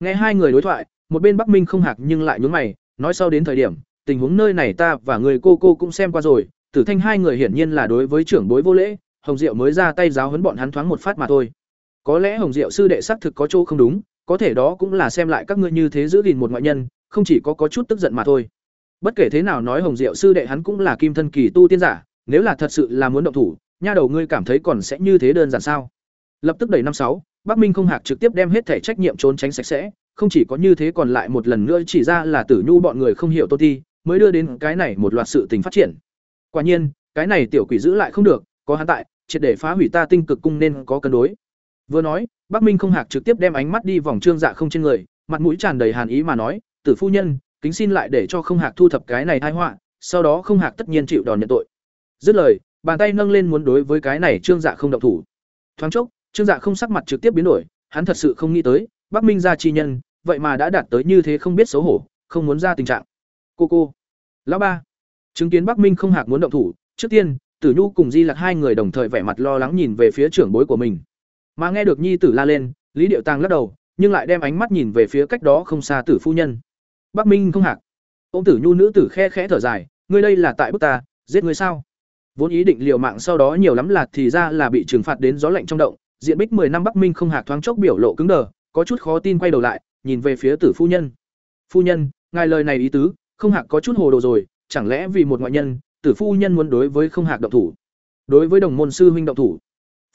Speaker 1: Nghe hai người đối thoại, một bên Bắc Minh không hạc nhưng lại nhún mày, nói sau đến thời điểm, tình huống nơi này ta và người cô cô cũng xem qua rồi, Tử Thanh hai người hiển nhiên là đối với trưởng bối vô lễ, Hồng Diệu mới ra tay giáo huấn bọn hắn thoáng một phát mà thôi. Có lẽ Hồng Diệu sư đệ xác thực có chỗ không đúng, có thể đó cũng là xem lại các ngươi như thế giữ gìn một ngoại nhân, không chỉ có có chút tức giận mà thôi. Bất kể thế nào nói Hồng Diệu sư đệ hắn cũng là kim thân kỳ tu tiên giả, nếu là thật sự là muốn động thủ, nha đầu ngươi cảm thấy còn sẽ như thế đơn giản sao? Lập tức đẩy năm sáu, Bắc Minh không hạc trực tiếp đem hết thể trách nhiệm trốn tránh sạch sẽ, không chỉ có như thế còn lại một lần nữa chỉ ra là Tử Nhu bọn người không hiểu Tô Ti, mới đưa đến cái này một loạt sự tình phát triển. Quả nhiên, cái này tiểu quỷ giữ lại không được, có hắn tại, triệt để phá hủy ta tinh cực cung nên có cân đối. Vừa nói, Bắc Minh không hạc trực tiếp đem ánh mắt đi vòng trương dạ không trên người, mặt mũi tràn đầy hàn ý mà nói, "Tử phu nhân, kính xin lại để cho không hạc thu thập cái này tai họa, sau đó không hạc tất nhiên chịu đòn nhận tội." Dứt lời, bàn tay nâng lên muốn đối với cái này trương dạ không động thủ. Thoáng chốc, trương dạ không sắc mặt trực tiếp biến đổi, hắn thật sự không nghĩ tới, Bắc Minh gia chi nhân, vậy mà đã đạt tới như thế không biết xấu hổ không muốn ra tình trạng cô cô lão ba chứng kiến bắc minh không hạc muốn động thủ, trước tiên, tử nhu cùng di lạc hai người đồng thời vẻ mặt lo lắng nhìn về phía trưởng bối của mình. Mà nghe được nhi tử la lên, lý điệu tàng lắc đầu, nhưng lại đem ánh mắt nhìn về phía cách đó không xa tử phu nhân. Bắc minh không hạc. Ông tử nhu nữ tử khe khẽ thở dài, ngươi đây là tại bức ta, giết ngươi sao? Vốn ý định liều mạng sau đó nhiều lắm là thì ra là bị trừng phạt đến gió lạnh trong động, diện bích 10 năm bắc minh không hạc thoáng chốc biểu lộ cứng đờ, có chút khó tin quay đầu lại, nhìn về phía tử phu nhân. Phu nhân, ngài lời này ý tứ, không hạc có chút hồ đồ rồi chẳng lẽ vì một ngoại nhân, tử phu nhân muốn đối với không hạc động thủ? Đối với đồng môn sư huynh động thủ?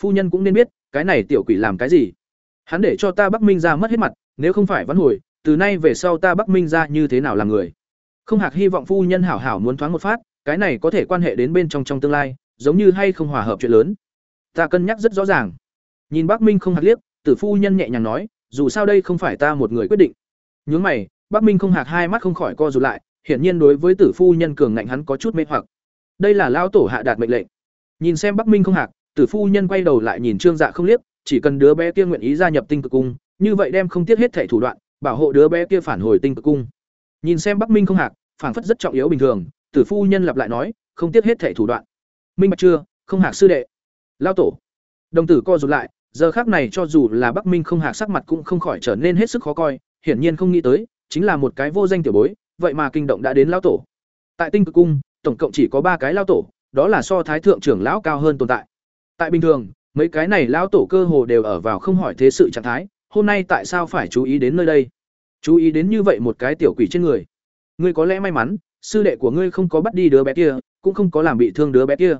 Speaker 1: Phu nhân cũng nên biết, cái này tiểu quỷ làm cái gì? Hắn để cho ta bắc minh ra mất hết mặt, nếu không phải vãn hồi, từ nay về sau ta bắc minh ra như thế nào là người? Không hạc hy vọng phu nhân hảo hảo muốn thoáng một phát, cái này có thể quan hệ đến bên trong trong tương lai, giống như hay không hòa hợp chuyện lớn. Ta cân nhắc rất rõ ràng. Nhìn bắc minh không hạc liếc, tử phu nhân nhẹ nhàng nói, dù sao đây không phải ta một người quyết định. Nhướng mày, bắc minh không hạc hai mắt không khỏi co rụt lại hiển nhiên đối với tử phu nhân cường ngạnh hắn có chút mê hoặc. Đây là lão tổ hạ đạt mệnh lệnh. Nhìn xem bắc minh không hạc, tử phu nhân quay đầu lại nhìn trương dạ không liếc, chỉ cần đứa bé kia nguyện ý gia nhập tinh cực cung, như vậy đem không tiếc hết thảy thủ đoạn, bảo hộ đứa bé kia phản hồi tinh cực cung. Nhìn xem bắc minh không hạc, phảng phất rất trọng yếu bình thường, tử phu nhân lặp lại nói, không tiếc hết thảy thủ đoạn. Minh bạch chưa, không hạc sư đệ. Lão tổ. Đồng tử co rụt lại, giờ khác này cho dù là bắc minh không hạc sắc mặt cũng không khỏi trở nên hết sức khó coi, hiển nhiên không nghĩ tới, chính là một cái vô danh tiểu bối vậy mà kinh động đã đến lao tổ. Tại tinh cực cung, tổng cộng chỉ có ba cái lao tổ, đó là so thái thượng trưởng lão cao hơn tồn tại. Tại bình thường, mấy cái này lao tổ cơ hồ đều ở vào không hỏi thế sự trạng thái, hôm nay tại sao phải chú ý đến nơi đây? Chú ý đến như vậy một cái tiểu quỷ trên người. Ngươi có lẽ may mắn, sư đệ của ngươi không có bắt đi đứa bé kia, cũng không có làm bị thương đứa bé kia.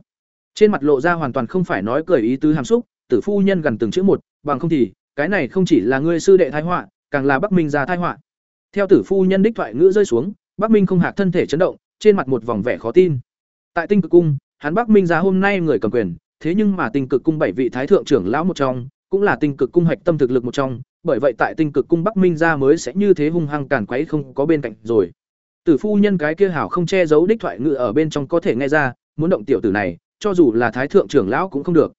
Speaker 1: Trên mặt lộ ra hoàn toàn không phải nói cười ý tứ hàm xúc, tử phu nhân gần từng chữ một, bằng không thì, cái này không chỉ là ngươi sư đệ tai họa, càng là bắc minh gia tai họa theo tử phu nhân đích thoại ngữ rơi xuống, bắc minh không hạc thân thể chấn động, trên mặt một vòng vẻ khó tin. Tại tinh cực cung, hắn bắc minh gia hôm nay người cầm quyền, thế nhưng mà tinh cực cung bảy vị thái thượng trưởng lão một trong, cũng là tinh cực cung hạch tâm thực lực một trong, bởi vậy tại tinh cực cung bắc minh gia mới sẽ như thế hung hăng càn quấy không có bên cạnh rồi. Tử phu nhân cái kia hảo không che giấu đích thoại ngữ ở bên trong có thể nghe ra, muốn động tiểu tử này, cho dù là thái thượng trưởng lão cũng không được.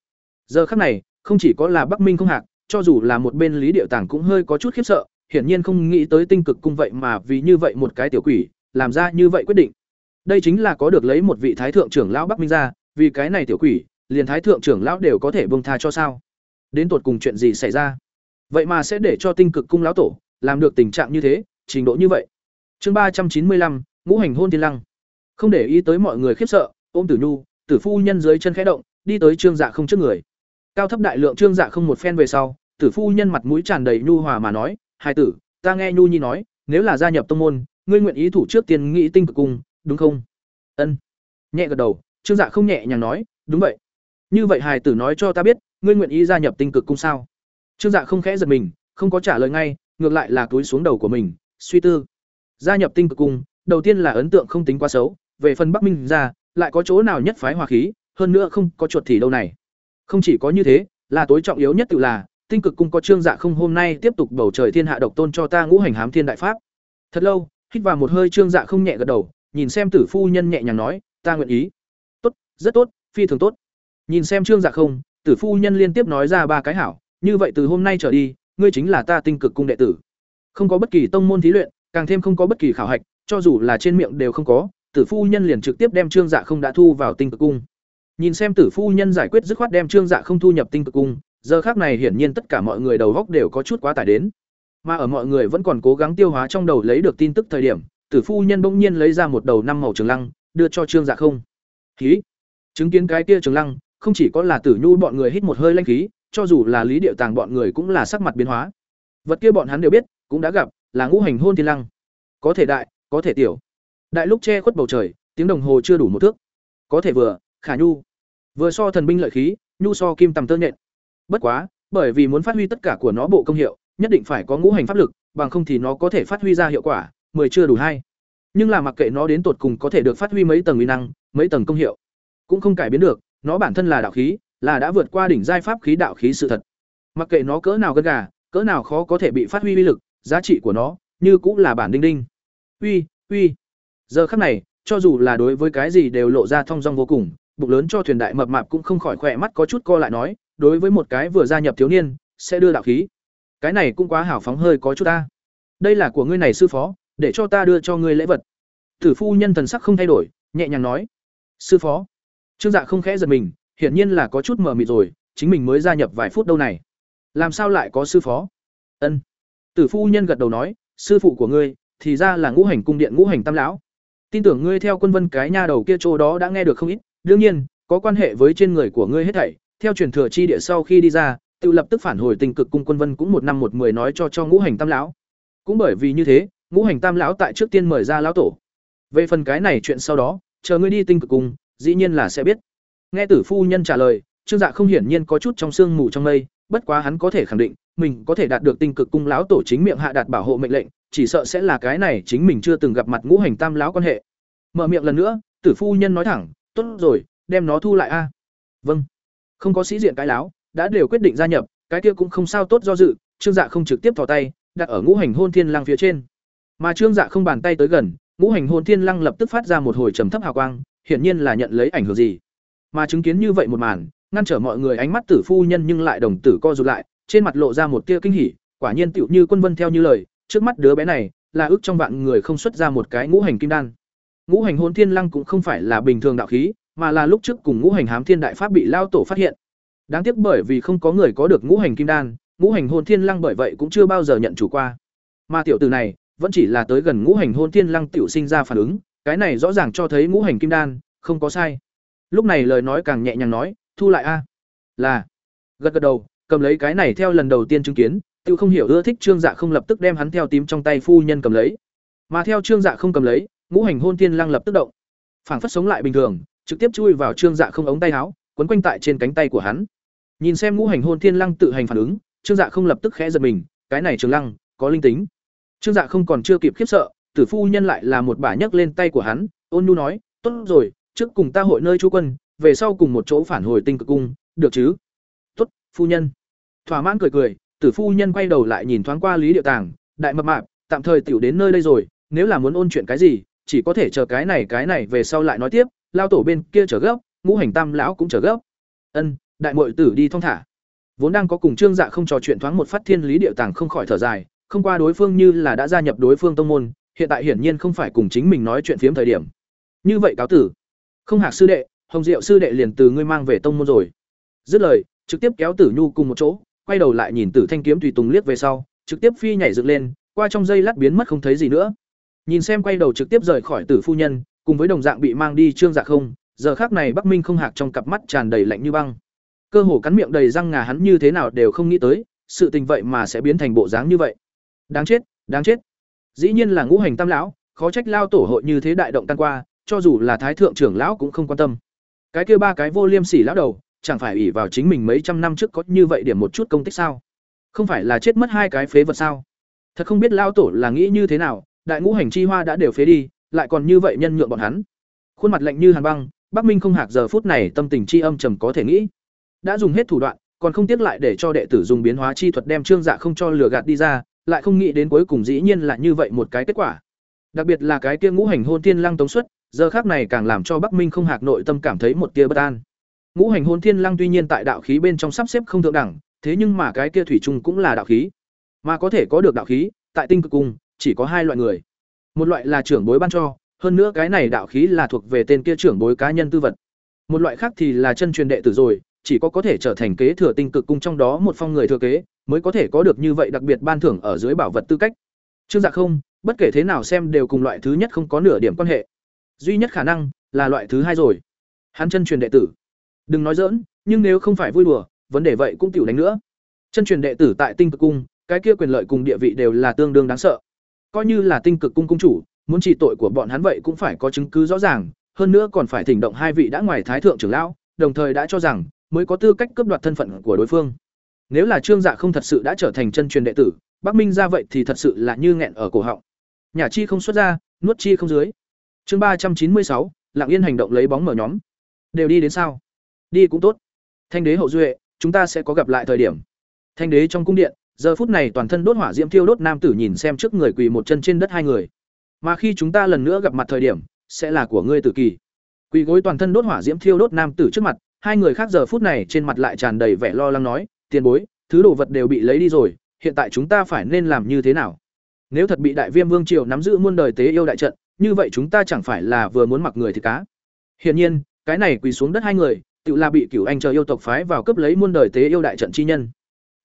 Speaker 1: Giờ khắc này, không chỉ có là bắc minh không hạc, cho dù là một bên lý điệu tàng cũng hơi có chút khiếp sợ hiển nhiên không nghĩ tới tinh cực cung vậy mà vì như vậy một cái tiểu quỷ, làm ra như vậy quyết định. Đây chính là có được lấy một vị thái thượng trưởng lão bắc minh ra, vì cái này tiểu quỷ, liền thái thượng trưởng lão đều có thể bông tha cho sao? Đến tột cùng chuyện gì xảy ra? Vậy mà sẽ để cho tinh cực cung lão tổ làm được tình trạng như thế, trình độ như vậy. Chương ba trăm chín mươi lăm, ngũ hành hôn thiên lăng. Không để ý tới mọi người khiếp sợ, ôm tử nhu, tử phu nhân dưới chân khẽ động, đi tới trương dạ không trước người. Cao thấp đại lượng trương dạ không một phen về sau, tử phu nhân mặt mũi tràn đầy nhu hòa mà nói hai tử, ta nghe nhu nhi nói, nếu là gia nhập tông môn, ngươi nguyện ý thủ trước tiên nghĩ tinh cực cung, đúng không? Ân. Nhẹ gật đầu, trương dạ không nhẹ nhàng nói, đúng vậy. Như vậy hài tử nói cho ta biết, ngươi nguyện ý gia nhập tinh cực cung sao? Trương dạ không khẽ giật mình, không có trả lời ngay, ngược lại là túi xuống đầu của mình, suy tư. Gia nhập tinh cực cung, đầu tiên là ấn tượng không tính quá xấu, về phần bắc minh ra, lại có chỗ nào nhất phái hòa khí, hơn nữa không có chuột thì đâu này. Không chỉ có như thế, là tối trọng yếu nhất tự là tinh cực cung có trương dạ không hôm nay tiếp tục bầu trời thiên hạ độc tôn cho ta ngũ hành hám thiên đại pháp. Thật lâu, hít vào một hơi trương dạ không nhẹ gật đầu, nhìn xem tử phu nhân nhẹ nhàng nói, ta nguyện ý. Tốt, rất tốt, phi thường tốt. Nhìn xem trương dạ không, tử phu nhân liên tiếp nói ra ba cái hảo, như vậy từ hôm nay trở đi, ngươi chính là ta tinh cực cung đệ tử. Không có bất kỳ tông môn thí luyện, càng thêm không có bất kỳ khảo hạch, cho dù là trên miệng đều không có, tử phu nhân liền trực tiếp đem trương dạ không đã thu vào tinh cực cung. Nhìn xem tử phu nhân giải quyết dứt khoát đem trương dạ không thu nhập tinh cực cung giờ khác này hiển nhiên tất cả mọi người đầu góc đều có chút quá tải đến. Mà ở mọi người vẫn còn cố gắng tiêu hóa trong đầu lấy được tin tức thời điểm, tử phu nhân bỗng nhiên lấy ra một đầu năm màu trường lăng, đưa cho trương dạ không. Khí. Chứng kiến cái kia trường lăng, không chỉ có là tử nhu bọn người hít một hơi lanh khí, cho dù là lý điệu tàng bọn người cũng là sắc mặt biến hóa. Vật kia bọn hắn đều biết, cũng đã gặp, là ngũ hành hôn thiên lăng. Có thể đại, có thể tiểu. Đại lúc che khuất bầu trời, tiếng đồng hồ chưa đủ một thước. Có thể vừa, khả nhu. Vừa so thần binh lợi khí, nhu so kim tầm tơ nhện bất quá, bởi vì muốn phát huy tất cả của nó bộ công hiệu, nhất định phải có ngũ hành pháp lực, bằng không thì nó có thể phát huy ra hiệu quả, mười chưa đủ hay nhưng là mặc kệ nó đến tột cùng có thể được phát huy mấy tầng uy năng, mấy tầng công hiệu, cũng không cải biến được, nó bản thân là đạo khí, là đã vượt qua đỉnh giai pháp khí đạo khí sự thật. Mặc kệ nó cỡ nào gân gà, cỡ nào khó có thể bị phát huy uy lực, giá trị của nó như cũng là bản đinh đinh. Uy uy. Giờ khắc này, cho dù là đối với cái gì đều lộ ra thong dong vô cùng, bụng lớn cho thuyền đại mập mạp cũng không khỏi khỏe mắt có chút co lại nói đối với một cái vừa gia nhập thiếu niên, sẽ đưa đạo khí. Cái này cũng quá hào phóng hơi có chút ta. Đây là của ngươi này sư phó, để cho ta đưa cho ngươi lễ vật. Tử phu nhân thần sắc không thay đổi, nhẹ nhàng nói. Sư phó. Trương dạ không khẽ giật mình, hiển nhiên là có chút mờ mịt rồi, chính mình mới gia nhập vài phút đâu này. Làm sao lại có sư phó? Ân. Tử phu nhân gật đầu nói, sư phụ của ngươi, thì ra là ngũ hành cung điện ngũ hành tam lão. Tin tưởng ngươi theo quân vân cái nha đầu kia chỗ đó đã nghe được không ít, đương nhiên, có quan hệ với trên người của ngươi hết thảy theo truyền thừa chi địa sau khi đi ra tự lập tức phản hồi tình cực cung quân vân cũng một năm một mười nói cho cho ngũ hành tam lão. Cũng bởi vì như thế, ngũ hành tam lão tại trước tiên mời ra lão tổ. Về phần cái này chuyện sau đó, chờ ngươi đi tinh cực cung, dĩ nhiên là sẽ biết. Nghe tử phu nhân trả lời, trương dạ không hiển nhiên có chút trong sương mù trong mây, bất quá hắn có thể khẳng định, mình có thể đạt được tinh cực cung lão tổ chính miệng hạ đạt bảo hộ mệnh lệnh, chỉ sợ sẽ là cái này chính mình chưa từng gặp mặt ngũ hành tam lão quan hệ. Mở miệng lần nữa, tử phu nhân nói thẳng, tốt rồi, đem nó thu lại a. Vâng không có sĩ diện cái láo, đã đều quyết định gia nhập, cái kia cũng không sao tốt do dự, trương dạ không trực tiếp thò tay, đặt ở ngũ hành hôn thiên lăng phía trên. Mà trương dạ không bàn tay tới gần, ngũ hành hôn thiên lăng lập tức phát ra một hồi trầm thấp hào quang, hiển nhiên là nhận lấy ảnh hưởng gì. Mà chứng kiến như vậy một màn, ngăn trở mọi người ánh mắt tử phu nhân nhưng lại đồng tử co rụt lại, trên mặt lộ ra một tia kinh hỉ, quả nhiên tựu như quân vân theo như lời, trước mắt đứa bé này, là ước trong vạn người không xuất ra một cái ngũ hành kim đan. Ngũ hành hôn thiên lăng cũng không phải là bình thường đạo khí mà là lúc trước cùng ngũ hành hám thiên đại pháp bị lao tổ phát hiện. Đáng tiếc bởi vì không có người có được ngũ hành kim đan, ngũ hành hôn thiên lăng bởi vậy cũng chưa bao giờ nhận chủ qua. Mà tiểu tử này, vẫn chỉ là tới gần ngũ hành hôn thiên lăng tiểu sinh ra phản ứng, cái này rõ ràng cho thấy ngũ hành kim đan, không có sai. Lúc này lời nói càng nhẹ nhàng nói, thu lại a. Là, gật gật đầu, cầm lấy cái này theo lần đầu tiên chứng kiến tự không hiểu ưa thích trương dạ không lập tức đem hắn theo tím trong tay phu nhân cầm lấy. Mà theo trương dạ không cầm lấy, ngũ hành hôn thiên lăng lập tức động. Phảng phất sống lại bình thường trực tiếp chui vào trương dạ không ống tay áo, quấn quanh tại trên cánh tay của hắn. Nhìn xem ngũ hành hôn thiên lăng tự hành phản ứng, trương dạ không lập tức khẽ giật mình, cái này trường lăng, có linh tính. Trương dạ không còn chưa kịp khiếp sợ, tử phu nhân lại là một bà nhấc lên tay của hắn, ôn nhu nói, tốt rồi, trước cùng ta hội nơi chú quân, về sau cùng một chỗ phản hồi tinh cực cung, được chứ? Tốt, phu nhân. Thỏa mãn cười cười, tử phu nhân quay đầu lại nhìn thoáng qua lý điệu tàng, đại mập mạp, tạm thời tiểu đến nơi đây rồi, nếu là muốn ôn chuyện cái gì, chỉ có thể chờ cái này cái này về sau lại nói tiếp lao tổ bên kia trở gấp, ngũ hành tam lão cũng trở gấp. Ân, đại mội tử đi thong thả. Vốn đang có cùng trương dạ không trò chuyện thoáng một phát thiên lý địa tàng không khỏi thở dài, không qua đối phương như là đã gia nhập đối phương tông môn, hiện tại hiển nhiên không phải cùng chính mình nói chuyện phiếm thời điểm. Như vậy cáo tử. Không hạc sư đệ, hồng diệu sư đệ liền từ ngươi mang về tông môn rồi. Dứt lời, trực tiếp kéo tử nhu cùng một chỗ, quay đầu lại nhìn tử thanh kiếm tùy tùng liếc về sau, trực tiếp phi nhảy dựng lên, qua trong dây lát biến mất không thấy gì nữa. Nhìn xem quay đầu trực tiếp rời khỏi tử phu nhân cùng với đồng dạng bị mang đi trương dạ không, giờ khác này bắc minh không hạc trong cặp mắt tràn đầy lạnh như băng. Cơ hồ cắn miệng đầy răng ngà hắn như thế nào đều không nghĩ tới, sự tình vậy mà sẽ biến thành bộ dáng như vậy. Đáng chết đáng chết. Dĩ nhiên là ngũ hành tam lão, khó trách lao tổ hội như thế đại động tan qua, cho dù là thái thượng trưởng lão cũng không quan tâm. Cái kia ba cái vô liêm sỉ lão đầu, chẳng phải ủy vào chính mình mấy trăm năm trước có như vậy điểm một chút công tích sao? Không phải là chết mất hai cái phế vật sao? Thật không biết lao tổ là nghĩ như thế nào, đại ngũ hành chi hoa đã đều phế đi lại còn như vậy nhân nhượng bọn hắn. Khuôn mặt lạnh như hàn băng, bắc minh không hạc giờ phút này tâm tình chi âm trầm có thể nghĩ. Đã dùng hết thủ đoạn, còn không tiếc lại để cho đệ tử dùng biến hóa chi thuật đem trương dạ không cho lừa gạt đi ra, lại không nghĩ đến cuối cùng dĩ nhiên là như vậy một cái kết quả. Đặc biệt là cái kia ngũ hành hôn thiên lăng tống xuất, giờ khác này càng làm cho bắc minh không hạc nội tâm cảm thấy một tia bất an. Ngũ hành hôn thiên lăng tuy nhiên tại đạo khí bên trong sắp xếp không thượng đẳng, thế nhưng mà cái kia thủy chung cũng là đạo khí. Mà có thể có được đạo khí, tại tinh cực cung chỉ có hai loại người một loại là trưởng bối ban cho, hơn nữa cái này đạo khí là thuộc về tên kia trưởng bối cá nhân tư vật. Một loại khác thì là chân truyền đệ tử rồi, chỉ có có thể trở thành kế thừa tinh cực cung trong đó một phong người thừa kế, mới có thể có được như vậy đặc biệt ban thưởng ở dưới bảo vật tư cách. Trương dạ không, bất kể thế nào xem đều cùng loại thứ nhất không có nửa điểm quan hệ. Duy nhất khả năng là loại thứ hai rồi. Hắn chân truyền đệ tử. Đừng nói dỡn nhưng nếu không phải vui đùa, vấn đề vậy cũng tiểu đánh nữa. Chân truyền đệ tử tại tinh cực cung, cái kia quyền lợi cùng địa vị đều là tương đương đáng sợ coi như là tinh cực cung cung chủ, muốn trị tội của bọn hắn vậy cũng phải có chứng cứ rõ ràng, hơn nữa còn phải thỉnh động hai vị đã ngoài thái thượng trưởng lão, đồng thời đã cho rằng mới có tư cách cướp đoạt thân phận của đối phương. Nếu là trương dạ không thật sự đã trở thành chân truyền đệ tử, bắc minh ra vậy thì thật sự là như nghẹn ở cổ họng. Nhà chi không xuất ra, nuốt chi không dưới. Chương ba trăm chín mươi sáu lạng yên hành động lấy bóng mở nhóm. Đều đi đến sao? Đi cũng tốt. Thanh đế hậu duệ, chúng ta sẽ có gặp lại thời điểm. Thanh đế trong cung điện giờ phút này toàn thân đốt hỏa diễm thiêu đốt nam tử nhìn xem trước người quỳ một chân trên đất hai người mà khi chúng ta lần nữa gặp mặt thời điểm sẽ là của ngươi tử kỳ quỳ gối toàn thân đốt hỏa diễm thiêu đốt nam tử trước mặt hai người khác giờ phút này trên mặt lại tràn đầy vẻ lo lắng nói tiền bối thứ đồ vật đều bị lấy đi rồi hiện tại chúng ta phải nên làm như thế nào Nếu thật bị Đại Viêm Vương triều nắm giữ muôn đời tế yêu đại trận, như vậy chúng ta chẳng phải là vừa muốn mặc người thì cá. Hiển nhiên, cái này quỳ xuống đất hai người, tự là bị Cửu Anh chờ yêu tộc phái vào cấp lấy muôn đời tế yêu đại trận chi nhân.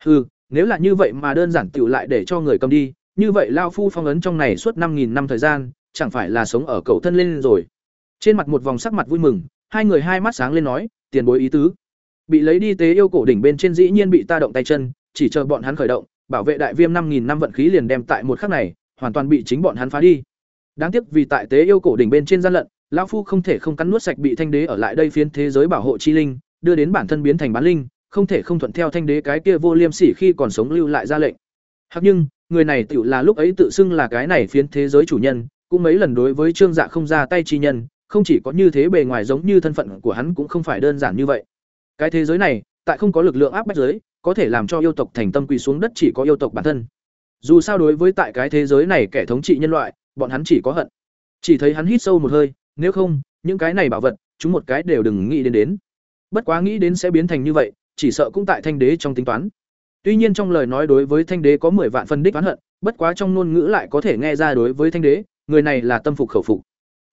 Speaker 1: Hừ, nếu là như vậy mà đơn giản tiểu lại để cho người cầm đi, như vậy lao phu phong ấn trong này suốt năm nghìn năm thời gian, chẳng phải là sống ở cầu thân lên rồi. Trên mặt một vòng sắc mặt vui mừng, hai người hai mắt sáng lên nói, tiền bối ý tứ. Bị lấy đi tế yêu cổ đỉnh bên trên dĩ nhiên bị ta động tay chân, chỉ chờ bọn hắn khởi động, bảo vệ đại viêm năm nghìn năm vận khí liền đem tại một khắc này, hoàn toàn bị chính bọn hắn phá đi. Đáng tiếc vì tại tế yêu cổ đỉnh bên trên gian lận, lão phu không thể không cắn nuốt sạch bị thanh đế ở lại đây phiến thế giới bảo hộ chi linh, đưa đến bản thân biến thành bán linh, không thể không thuận theo thanh đế cái kia vô liêm sỉ khi còn sống lưu lại ra lệnh. Hắc nhưng, người này tựu là lúc ấy tự xưng là cái này phiến thế giới chủ nhân, cũng mấy lần đối với Trương Dạ không ra tay chi nhân, không chỉ có như thế bề ngoài giống như thân phận của hắn cũng không phải đơn giản như vậy. Cái thế giới này, tại không có lực lượng áp bách giới, có thể làm cho yêu tộc thành tâm quỳ xuống đất chỉ có yêu tộc bản thân. Dù sao đối với tại cái thế giới này kẻ thống trị nhân loại, bọn hắn chỉ có hận. Chỉ thấy hắn hít sâu một hơi, nếu không, những cái này bảo vật, chúng một cái đều đừng nghĩ đến đến. Bất quá nghĩ đến sẽ biến thành như vậy, chỉ sợ cũng tại thanh đế trong tính toán. Tuy nhiên trong lời nói đối với thanh đế có 10 vạn phân đích oán hận, bất quá trong ngôn ngữ lại có thể nghe ra đối với thanh đế, người này là tâm phục khẩu phục.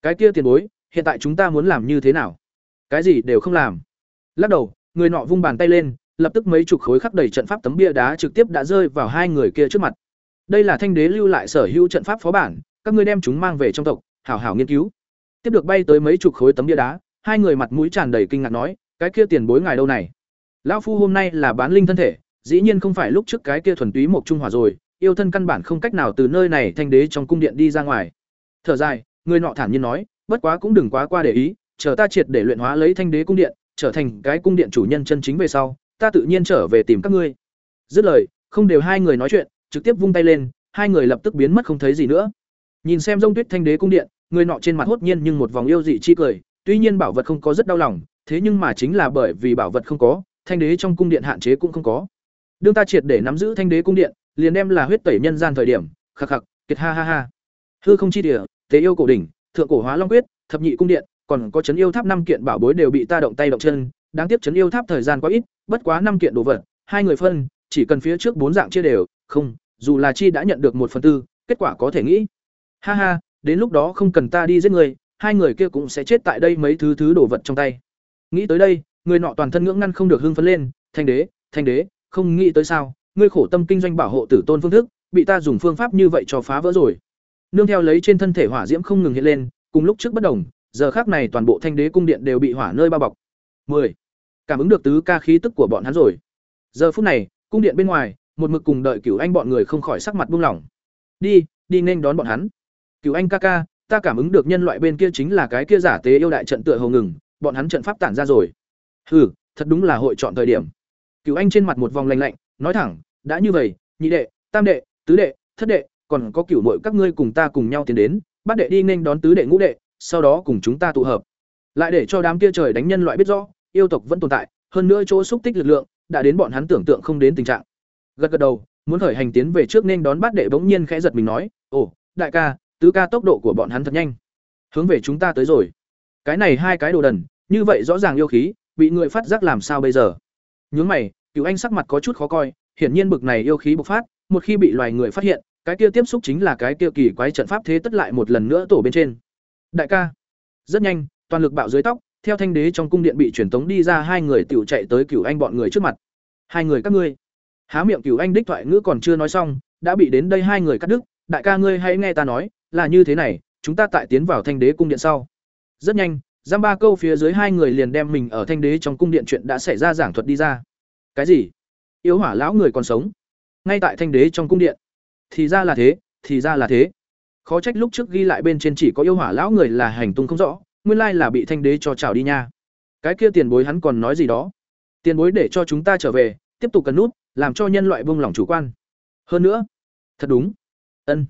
Speaker 1: Cái kia tiền bối, hiện tại chúng ta muốn làm như thế nào? Cái gì đều không làm. Lắc đầu, người nọ vung bàn tay lên, lập tức mấy chục khối khắc đầy trận pháp tấm bia đá trực tiếp đã rơi vào hai người kia trước mặt. Đây là thanh đế lưu lại sở hữu trận pháp phó bản, các ngươi đem chúng mang về trong tộc, hảo hảo nghiên cứu. Tiếp được bay tới mấy chục khối tấm bia đá, hai người mặt mũi tràn đầy kinh ngạc nói, cái kia tiền bối ngài đâu này? Lão phu hôm nay là bán linh thân thể, dĩ nhiên không phải lúc trước cái kia thuần túy một trung hòa rồi, yêu thân căn bản không cách nào từ nơi này thanh đế trong cung điện đi ra ngoài. Thở dài, người nọ thản nhiên nói, bất quá cũng đừng quá qua để ý, chờ ta triệt để luyện hóa lấy thanh đế cung điện, trở thành cái cung điện chủ nhân chân chính về sau, ta tự nhiên trở về tìm các ngươi. Dứt lời, không đều hai người nói chuyện, trực tiếp vung tay lên, hai người lập tức biến mất không thấy gì nữa. Nhìn xem Rông Tuyết Thanh Đế cung điện, người nọ trên mặt hốt nhiên nhưng một vòng yêu dị chi cười, tuy nhiên bảo vật không có rất đau lòng, thế nhưng mà chính là bởi vì bảo vật không có, Thanh Đế trong cung điện hạn chế cũng không có. Đương ta triệt để nắm giữ Thanh Đế cung điện, liền đem là huyết tẩy nhân gian thời điểm, khắc khắc, kiệt ha ha ha. Hư không chi địa, tế yêu cổ đỉnh, thượng cổ hóa long quyết, thập nhị cung điện, còn có chấn yêu tháp năm kiện bảo bối đều bị ta động tay động chân, đáng tiếc chấn yêu tháp thời gian quá ít, bất quá năm kiện đồ vật, hai người phân, chỉ cần phía trước bốn dạng chia đều, không, dù là chi đã nhận được một phần tư, kết quả có thể nghĩ. Ha ha, đến lúc đó không cần ta đi giết người, hai người kia cũng sẽ chết tại đây mấy thứ thứ đồ vật trong tay. Nghĩ tới đây, người nọ toàn thân ngưỡng ngăn không được hưng phấn lên, thanh đế, thanh đế, không nghĩ tới sao, ngươi khổ tâm kinh doanh bảo hộ tử tôn phương thức, bị ta dùng phương pháp như vậy cho phá vỡ rồi. Nương theo lấy trên thân thể hỏa diễm không ngừng hiện lên, cùng lúc trước bất đồng, giờ khác này toàn bộ thanh đế cung điện đều bị hỏa nơi bao bọc. 10. Cảm ứng được tứ ca khí tức của bọn hắn rồi. Giờ phút này, cung điện bên ngoài, một mực cùng đợi Cửu Anh bọn người không khỏi sắc mặt buông lỏng. Đi, đi nên đón bọn hắn. Cửu Anh ca ca, ta cảm ứng được nhân loại bên kia chính là cái kia giả tế yêu đại trận tựa hầu ngừng, bọn hắn trận pháp tản ra rồi. Hừ, thật đúng là hội chọn thời điểm. Cửu Anh trên mặt một vòng lạnh lạnh, nói thẳng, đã như vậy, nhị đệ, tam đệ, tứ đệ, thất đệ, còn có cửu muội các ngươi cùng ta cùng nhau tiến đến, bắt đệ đi nên đón tứ đệ ngũ đệ, sau đó cùng chúng ta tụ hợp. Lại để cho đám kia trời đánh nhân loại biết rõ, yêu tộc vẫn tồn tại, hơn nữa chỗ xúc tích lực lượng, đã đến bọn hắn tưởng tượng không đến tình trạng. Gật gật đầu, muốn khởi hành tiến về trước nên đón bát đệ bỗng nhiên khẽ giật mình nói, "Ồ, đại ca, tứ ca tốc độ của bọn hắn thật nhanh. Hướng về chúng ta tới rồi." Cái này hai cái đồ đần, như vậy rõ ràng yêu khí, bị người phát giác làm sao bây giờ? Nhướng mày, Cửu Anh sắc mặt có chút khó coi, hiển nhiên bực này yêu khí bộc phát, một khi bị loài người phát hiện, cái kia tiếp xúc chính là cái kia kỳ quái trận pháp thế tất lại một lần nữa tổ bên trên. Đại ca, rất nhanh, toàn lực bạo dưới tóc, theo thanh đế trong cung điện bị truyền tống đi ra hai người tiểu chạy tới Cửu Anh bọn người trước mặt. Hai người các ngươi, há miệng Cửu Anh đích thoại ngữ còn chưa nói xong, đã bị đến đây hai người cắt đứt, đại ca ngươi hãy nghe ta nói, là như thế này, chúng ta tại tiến vào thanh đế cung điện sau. Rất nhanh, giam ba câu phía dưới hai người liền đem mình ở thanh đế trong cung điện chuyện đã xảy ra giảng thuật đi ra. Cái gì? Yếu hỏa lão người còn sống? Ngay tại thanh đế trong cung điện. Thì ra là thế, thì ra là thế. Khó trách lúc trước ghi lại bên trên chỉ có yêu hỏa lão người là hành tung không rõ, nguyên lai là bị thanh đế cho trào đi nha. Cái kia tiền bối hắn còn nói gì đó? Tiền bối để cho chúng ta trở về, tiếp tục cần nút, làm cho nhân loại buông lỏng chủ quan. Hơn nữa, thật đúng. Ân.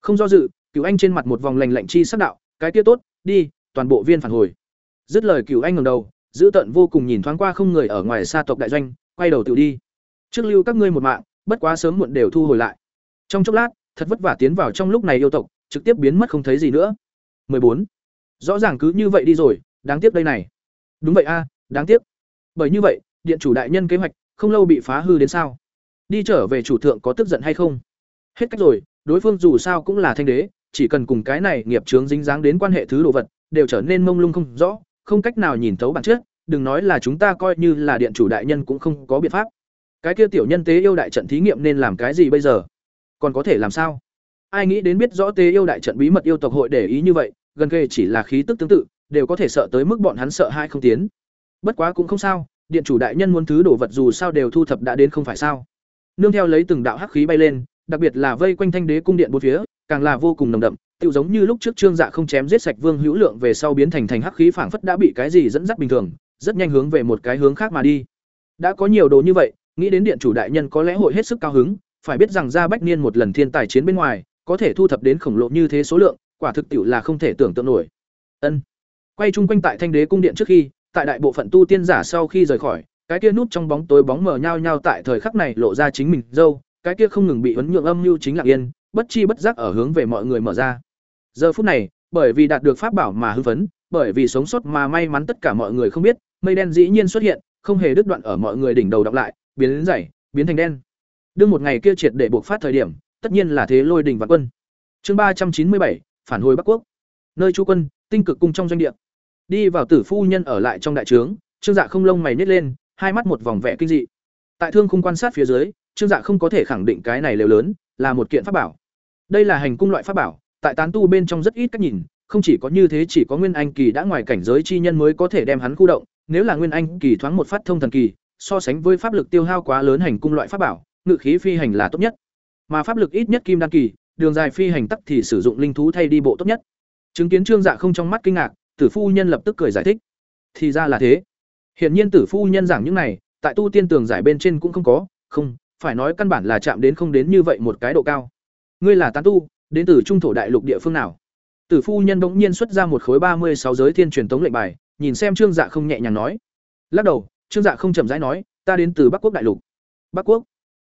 Speaker 1: Không do dự, Cửu Anh trên mặt một vòng lạnh lạnh chi sắc đạo, cái kia tốt, đi, toàn bộ viên phản hồi. Dứt lời Cửu Anh ngẩng đầu, giữ tận vô cùng nhìn thoáng qua không người ở ngoài xa tộc đại doanh, quay đầu tự đi. Trước lưu các ngươi một mạng, bất quá sớm muộn đều thu hồi lại. Trong chốc lát, thật vất vả tiến vào trong lúc này yêu tộc, trực tiếp biến mất không thấy gì nữa. 14. Rõ ràng cứ như vậy đi rồi, đáng tiếc đây này. Đúng vậy a, đáng tiếc. Bởi như vậy, điện chủ đại nhân kế hoạch không lâu bị phá hư đến sao? Đi trở về chủ thượng có tức giận hay không? Hết cách rồi, đối phương dù sao cũng là thanh đế chỉ cần cùng cái này nghiệp chướng dính dáng đến quan hệ thứ đồ vật đều trở nên mông lung không rõ, không cách nào nhìn thấu bản chất, đừng nói là chúng ta coi như là điện chủ đại nhân cũng không có biện pháp. Cái kia tiểu nhân tế yêu đại trận thí nghiệm nên làm cái gì bây giờ? Còn có thể làm sao? Ai nghĩ đến biết rõ tế yêu đại trận bí mật yêu tộc hội để ý như vậy, gần kề chỉ là khí tức tương tự, đều có thể sợ tới mức bọn hắn sợ hai không tiến. Bất quá cũng không sao, điện chủ đại nhân muốn thứ đồ vật dù sao đều thu thập đã đến không phải sao. Nương theo lấy từng đạo hắc khí bay lên, đặc biệt là vây quanh thanh đế cung điện bốn phía càng là vô cùng nồng đậm tự giống như lúc trước trương dạ không chém giết sạch vương hữu lượng về sau biến thành thành hắc khí phảng phất đã bị cái gì dẫn dắt bình thường, rất nhanh hướng về một cái hướng khác mà đi. Đã có nhiều đồ như vậy, nghĩ đến điện chủ đại nhân có lẽ hội hết sức cao hứng, phải biết rằng ra bách niên một lần thiên tài chiến bên ngoài, có thể thu thập đến khổng lồ như thế số lượng, quả thực tiểu là không thể tưởng tượng nổi. Ân. Quay chung quanh tại thanh đế cung điện trước khi, tại đại bộ phận tu tiên giả sau khi rời khỏi, cái kia núp trong bóng tối bóng mờ nhao nhao tại thời khắc này lộ ra chính mình, dâu, cái kia không ngừng bị ấn nhượng âm mưu chính lạc yên bất chi bất giác ở hướng về mọi người mở ra. Giờ phút này, bởi vì đạt được pháp bảo mà hưng phấn, bởi vì sống sót mà may mắn tất cả mọi người không biết, mây đen dĩ nhiên xuất hiện, không hề đứt đoạn ở mọi người đỉnh đầu đọc lại, biến đến dày, biến thành đen. Đương một ngày kia triệt để buộc phát thời điểm, tất nhiên là thế lôi đỉnh và quân. Chương ba trăm chín mươi bảy, phản hồi bắc quốc. Nơi chú quân, tinh cực cung trong doanh địa. Đi vào tử phu nhân ở lại trong đại trướng, trương dạ không lông mày nhếch lên, hai mắt một vòng vẻ kinh dị. Tại thương khung quan sát phía dưới, trương dạ không có thể khẳng định cái này lều lớn là một kiện pháp bảo. Đây là hành cung loại pháp bảo, tại tán tu bên trong rất ít cách nhìn, không chỉ có như thế chỉ có nguyên anh kỳ đã ngoài cảnh giới chi nhân mới có thể đem hắn khu động, nếu là nguyên anh kỳ thoáng một phát thông thần kỳ, so sánh với pháp lực tiêu hao quá lớn hành cung loại pháp bảo, ngự khí phi hành là tốt nhất. Mà pháp lực ít nhất kim đan kỳ, đường dài phi hành tắc thì sử dụng linh thú thay đi bộ tốt nhất. Chứng kiến trương dạ không trong mắt kinh ngạc, tử phu nhân lập tức cười giải thích. Thì ra là thế. Hiển nhiên tử phu nhân giảng những này, tại tu tiên tường giải bên trên cũng không có, không phải nói căn bản là chạm đến không đến như vậy một cái độ cao. Ngươi là tán tu, đến từ trung thổ đại lục địa phương nào? Tử phu nhân bỗng nhiên xuất ra một khối ba mươi sáu giới thiên truyền tống lệnh bài, nhìn xem trương dạ không nhẹ nhàng nói. Lắc đầu, trương dạ không chậm rãi nói, ta đến từ bắc quốc đại lục. Bắc quốc?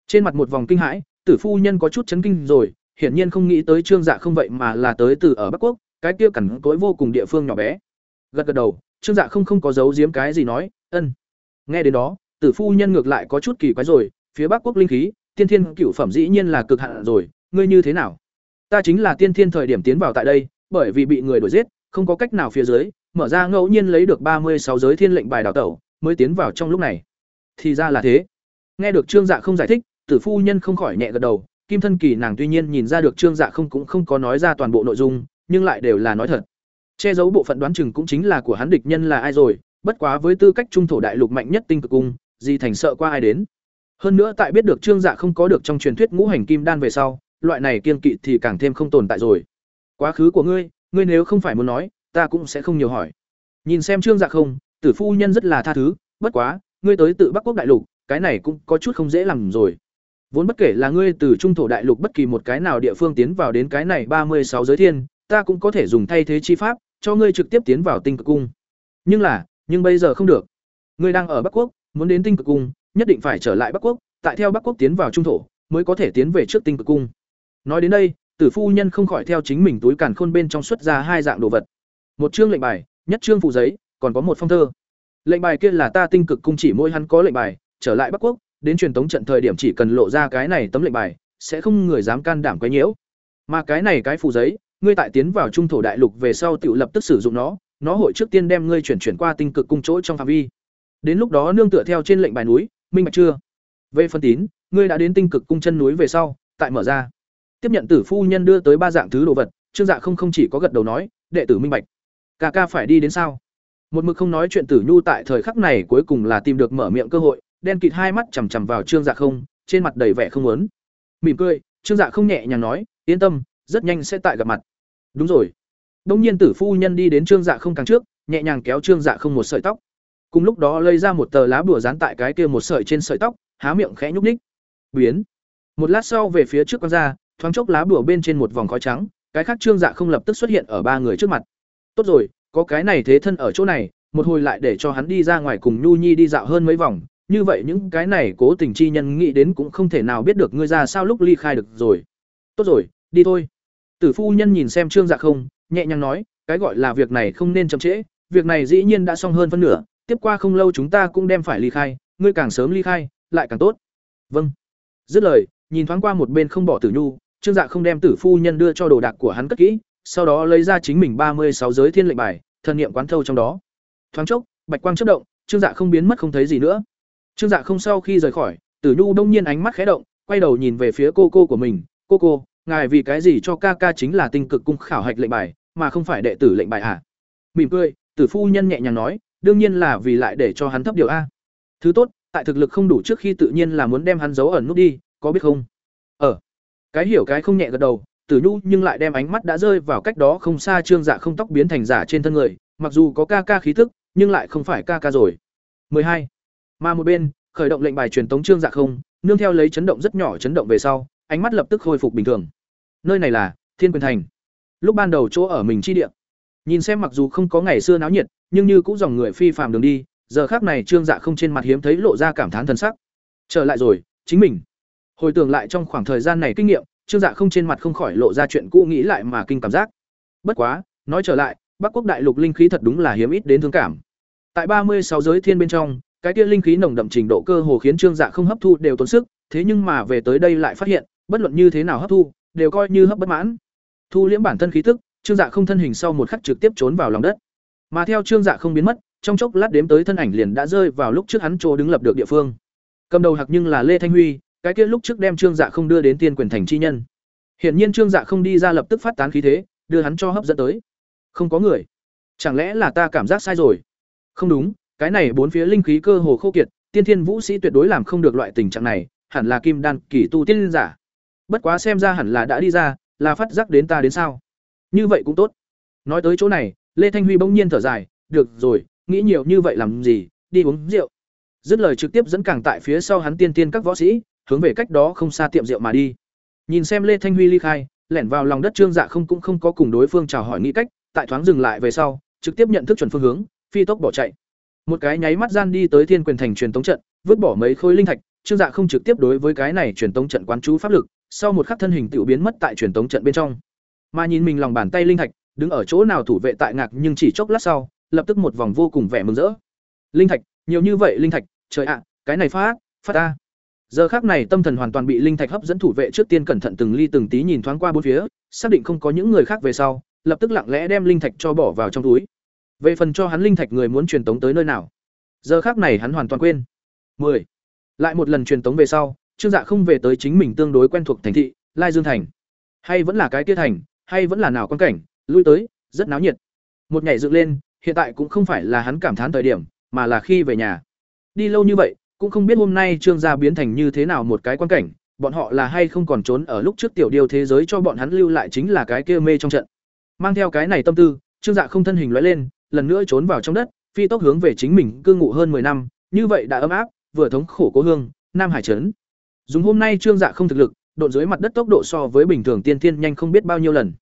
Speaker 1: Trên mặt một vòng kinh hãi, tử phu nhân có chút chấn kinh rồi, hiển nhiên không nghĩ tới trương dạ không vậy mà là tới từ ở bắc quốc, cái kia cẩn tối vô cùng địa phương nhỏ bé. Gật gật đầu, trương dạ không không có giấu giếm cái gì nói, ân. Nghe đến đó, tử phu nhân ngược lại có chút kỳ quái rồi phía bắc quốc linh khí, tiên thiên cựu phẩm dĩ nhiên là cực hạn rồi, ngươi như thế nào? Ta chính là tiên thiên thời điểm tiến vào tại đây, bởi vì bị người đuổi giết, không có cách nào phía dưới, mở ra ngẫu nhiên lấy được ba mươi sáu giới thiên lệnh bài đào tẩu, mới tiến vào trong lúc này. Thì ra là thế. Nghe được trương dạ không giải thích, tử phu nhân không khỏi nhẹ gật đầu, kim thân kỳ nàng tuy nhiên nhìn ra được trương dạ không cũng không có nói ra toàn bộ nội dung, nhưng lại đều là nói thật. Che giấu bộ phận đoán chừng cũng chính là của hắn địch nhân là ai rồi, bất quá với tư cách trung thổ đại lục mạnh nhất tinh cực cung, gì thành sợ qua ai đến? Hơn nữa tại biết được trương dạ không có được trong truyền thuyết ngũ hành kim đan về sau, loại này kiên kỵ thì càng thêm không tồn tại rồi. Quá khứ của ngươi ngươi nếu không phải muốn nói, ta cũng sẽ không nhiều hỏi. Nhìn xem trương dạ không, tử phu nhân rất là tha thứ, bất quá, ngươi tới tự bắc quốc đại lục, cái này cũng có chút không dễ làm rồi. Vốn bất kể là ngươi từ trung thổ đại lục bất kỳ một cái nào địa phương tiến vào đến cái này ba mươi sáu giới thiên, ta cũng có thể dùng thay thế chi pháp, cho ngươi trực tiếp tiến vào tinh cực cung. Nhưng là, nhưng bây giờ không được. Ngươi đang ở bắc quốc, muốn đến tinh cực cung nhất định phải trở lại bắc quốc, tại theo bắc quốc tiến vào trung thổ, mới có thể tiến về trước tinh cực cung. Nói đến đây, tử phu nhân không khỏi theo chính mình túi càn khôn bên trong xuất ra hai dạng đồ vật. Một chương lệnh bài, nhất chương phụ giấy, còn có một phong thơ. Lệnh bài kia là ta tinh cực cung chỉ mỗi hắn có lệnh bài, trở lại bắc quốc, đến truyền tống trận thời điểm chỉ cần lộ ra cái này tấm lệnh bài, sẽ không người dám can đảm quấy nhiễu. Mà cái này cái phù giấy, ngươi tại tiến vào trung thổ đại lục về sau tự lập tức sử dụng nó nó hội trước tiên đem ngươi chuyển chuyển qua tinh cực cung chỗ trong phạm vi. Đến lúc đó nương tựa theo trên lệnh bài núi minh bạch chưa? Về phân tín, ngươi đã đến tinh cực cung chân núi về sau, tại mở ra. Tiếp nhận tử phu nhân đưa tới ba dạng thứ đồ vật, trương dạ không không chỉ có gật đầu nói, đệ tử minh bạch, ca ca phải đi đến sao? Một mực không nói chuyện tử nhu tại thời khắc này cuối cùng là tìm được mở miệng cơ hội, đen kịt hai mắt chằm chằm vào trương dạ không, trên mặt đầy vẻ không muốn. Mỉm cười, trương dạ không nhẹ nhàng nói, yên tâm, rất nhanh sẽ tại gặp mặt. Đúng rồi. Đông nhiên tử phu nhân đi đến trương dạ không càng trước, nhẹ nhàng kéo trương dạ không một sợi tóc cùng lúc đó lấy ra một tờ lá bùa dán tại cái kia một sợi trên sợi tóc, há miệng khẽ nhúc ních biến. Một lát sau về phía trước con ra thoáng chốc lá bùa bên trên một vòng khói trắng, cái khác trương dạ không lập tức xuất hiện ở ba người trước mặt. Tốt rồi, có cái này thế thân ở chỗ này, một hồi lại để cho hắn đi ra ngoài cùng nhu nhi đi dạo hơn mấy vòng. Như vậy những cái này cố tình chi nhân nghĩ đến cũng không thể nào biết được ngươi ra sao lúc ly khai được rồi. Tốt rồi, đi thôi. Tử phu nhân nhìn xem trương dạ không, nhẹ nhàng nói, cái gọi là việc này không nên chậm trễ, việc này dĩ nhiên đã xong hơn phân nửa tiếp qua không lâu chúng ta cũng đem phải ly khai, ngươi càng sớm ly khai, lại càng tốt. Vâng. Dứt lời, nhìn thoáng qua một bên không bỏ tử nhu, trương dạ không đem tử phu nhân đưa cho đồ đạc của hắn cất kỹ, sau đó lấy ra chính mình ba mươi sáu giới thiên lệnh bài, thần niệm quán thâu trong đó. Thoáng chốc, bạch quang chất động, trương dạ không biến mất không thấy gì nữa. Trương dạ không sau khi rời khỏi, tử nhu đông nhiên ánh mắt khé động, quay đầu nhìn về phía cô cô của mình. Cô cô, ngài vì cái gì cho ca ca chính là tinh cực cung khảo hạch lệnh bài, mà không phải đệ tử lệnh bài à mỉm cười, tử phu nhân nhẹ nhàng nói đương nhiên là vì lại để cho hắn thấp điều a. Thứ tốt, tại thực lực không đủ trước khi tự nhiên là muốn đem hắn giấu ẩn nút đi, có biết không? Ở ờ. cái hiểu cái không nhẹ gật đầu, tử nhu nhưng lại đem ánh mắt đã rơi vào cách đó không xa trương dạ không tóc biến thành giả trên thân người, mặc dù có ca ca khí thức nhưng lại không phải ca ca rồi. 12. mà một bên, khởi động lệnh bài truyền tống trương dạ không, nương theo lấy chấn động rất nhỏ chấn động về sau, ánh mắt lập tức khôi phục bình thường. Nơi này là thiên quyền thành. Lúc ban đầu chỗ ở mình chi địa. Nhìn xem mặc dù không có ngày xưa náo nhiệt nhưng như cũng dòng người phi phàm đường đi, giờ khác này trương dạ không trên mặt hiếm thấy lộ ra cảm thán thần sắc. Trở lại rồi, chính mình. Hồi tưởng lại trong khoảng thời gian này kinh nghiệm, trương dạ không trên mặt không khỏi lộ ra chuyện cũ nghĩ lại mà kinh cảm giác. Bất quá, nói trở lại, bắc quốc đại lục linh khí thật đúng là hiếm ít đến thương cảm. Tại ba mươi sáu giới thiên bên trong, cái kia linh khí nồng đậm trình độ cơ hồ khiến trương dạ không hấp thu đều tốn sức, thế nhưng mà về tới đây lại phát hiện, bất luận như thế nào hấp thu, đều coi như hấp bất mãn. Thu liễm bản thân khí tức, trương dạ không thân hình sau một khắc trực tiếp trốn vào lòng đất mà theo trương dạ không biến mất, trong chốc lát đếm tới thân ảnh liền đã rơi vào lúc trước hắn chỗ đứng lập được địa phương. Cầm đầu hạc nhưng là lê thanh huy, cái kia lúc trước đem trương dạ không đưa đến tiên quyền thành chi nhân. Hiển nhiên trương dạ không đi ra lập tức phát tán khí thế, đưa hắn cho hấp dẫn tới. Không có người. Chẳng lẽ là ta cảm giác sai rồi? Không đúng, cái này bốn phía linh khí cơ hồ khô kiệt, tiên thiên vũ sĩ tuyệt đối làm không được loại tình trạng này, hẳn là kim đan kỳ tu tiên giả. Bất quá xem ra hẳn là đã đi ra, là phát giác đến ta đến sao? Như vậy cũng tốt. Nói tới chỗ này lê thanh huy bỗng nhiên thở dài, được rồi, nghĩ nhiều như vậy làm gì? Đi uống rượu. Dứt lời trực tiếp dẫn càng tại phía sau hắn tiên tiên các võ sĩ, hướng về cách đó không xa tiệm rượu mà đi. Nhìn xem lê thanh huy ly khai, lẻn vào lòng đất trương dạ không cũng không có cùng đối phương chào hỏi nghĩ cách, tại thoáng dừng lại về sau, trực tiếp nhận thức chuẩn phương hướng, phi tốc bỏ chạy. Một cái nháy mắt gian đi tới thiên quyền thành truyền tống trận, vứt bỏ mấy khối linh thạch, trương dạ không trực tiếp đối với cái này truyền tống trận quán chú pháp lực, sau một khắc thân hình tiểu biến mất tại truyền tống trận bên trong. Mà nhìn mình lòng bàn tay linh thạch đứng ở chỗ nào thủ vệ tại ngạc nhưng chỉ chốc lát sau, lập tức một vòng vô cùng vẻ mừng rỡ. Linh thạch, nhiều như vậy linh thạch, trời ạ, cái này phát phát ta. Giờ khác này tâm thần hoàn toàn bị linh thạch hấp dẫn thủ vệ trước tiên cẩn thận từng ly từng tí nhìn thoáng qua bốn phía, xác định không có những người khác về sau, lập tức lặng lẽ đem linh thạch cho bỏ vào trong túi. Về phần cho hắn linh thạch người muốn truyền tống tới nơi nào? Giờ khác này hắn hoàn toàn quên. 10. lại một lần truyền tống về sau, trương dạ không về tới chính mình tương đối quen thuộc thành thị, lai dương thành. Hay vẫn là cái kia thành, hay vẫn là nào quan cảnh lui tới, rất náo nhiệt. Một nhảy dựng lên, hiện tại cũng không phải là hắn cảm thán thời điểm, mà là khi về nhà. Đi lâu như vậy, cũng không biết hôm nay trương gia biến thành như thế nào một cái quan cảnh, bọn họ là hay không còn trốn ở lúc trước tiểu điều thế giới cho bọn hắn lưu lại chính là cái kia mê trong trận. Mang theo cái này tâm tư, trương dạ không thân hình lóe lên, lần nữa trốn vào trong đất, phi tốc hướng về chính mình cư ngụ hơn 10 năm, như vậy đã ấm áp, vừa thống khổ cố hương, nam hải trấn. Dùng hôm nay trương dạ không thực lực, độn dưới mặt đất tốc độ so với bình thường tiên tiên nhanh không biết bao nhiêu lần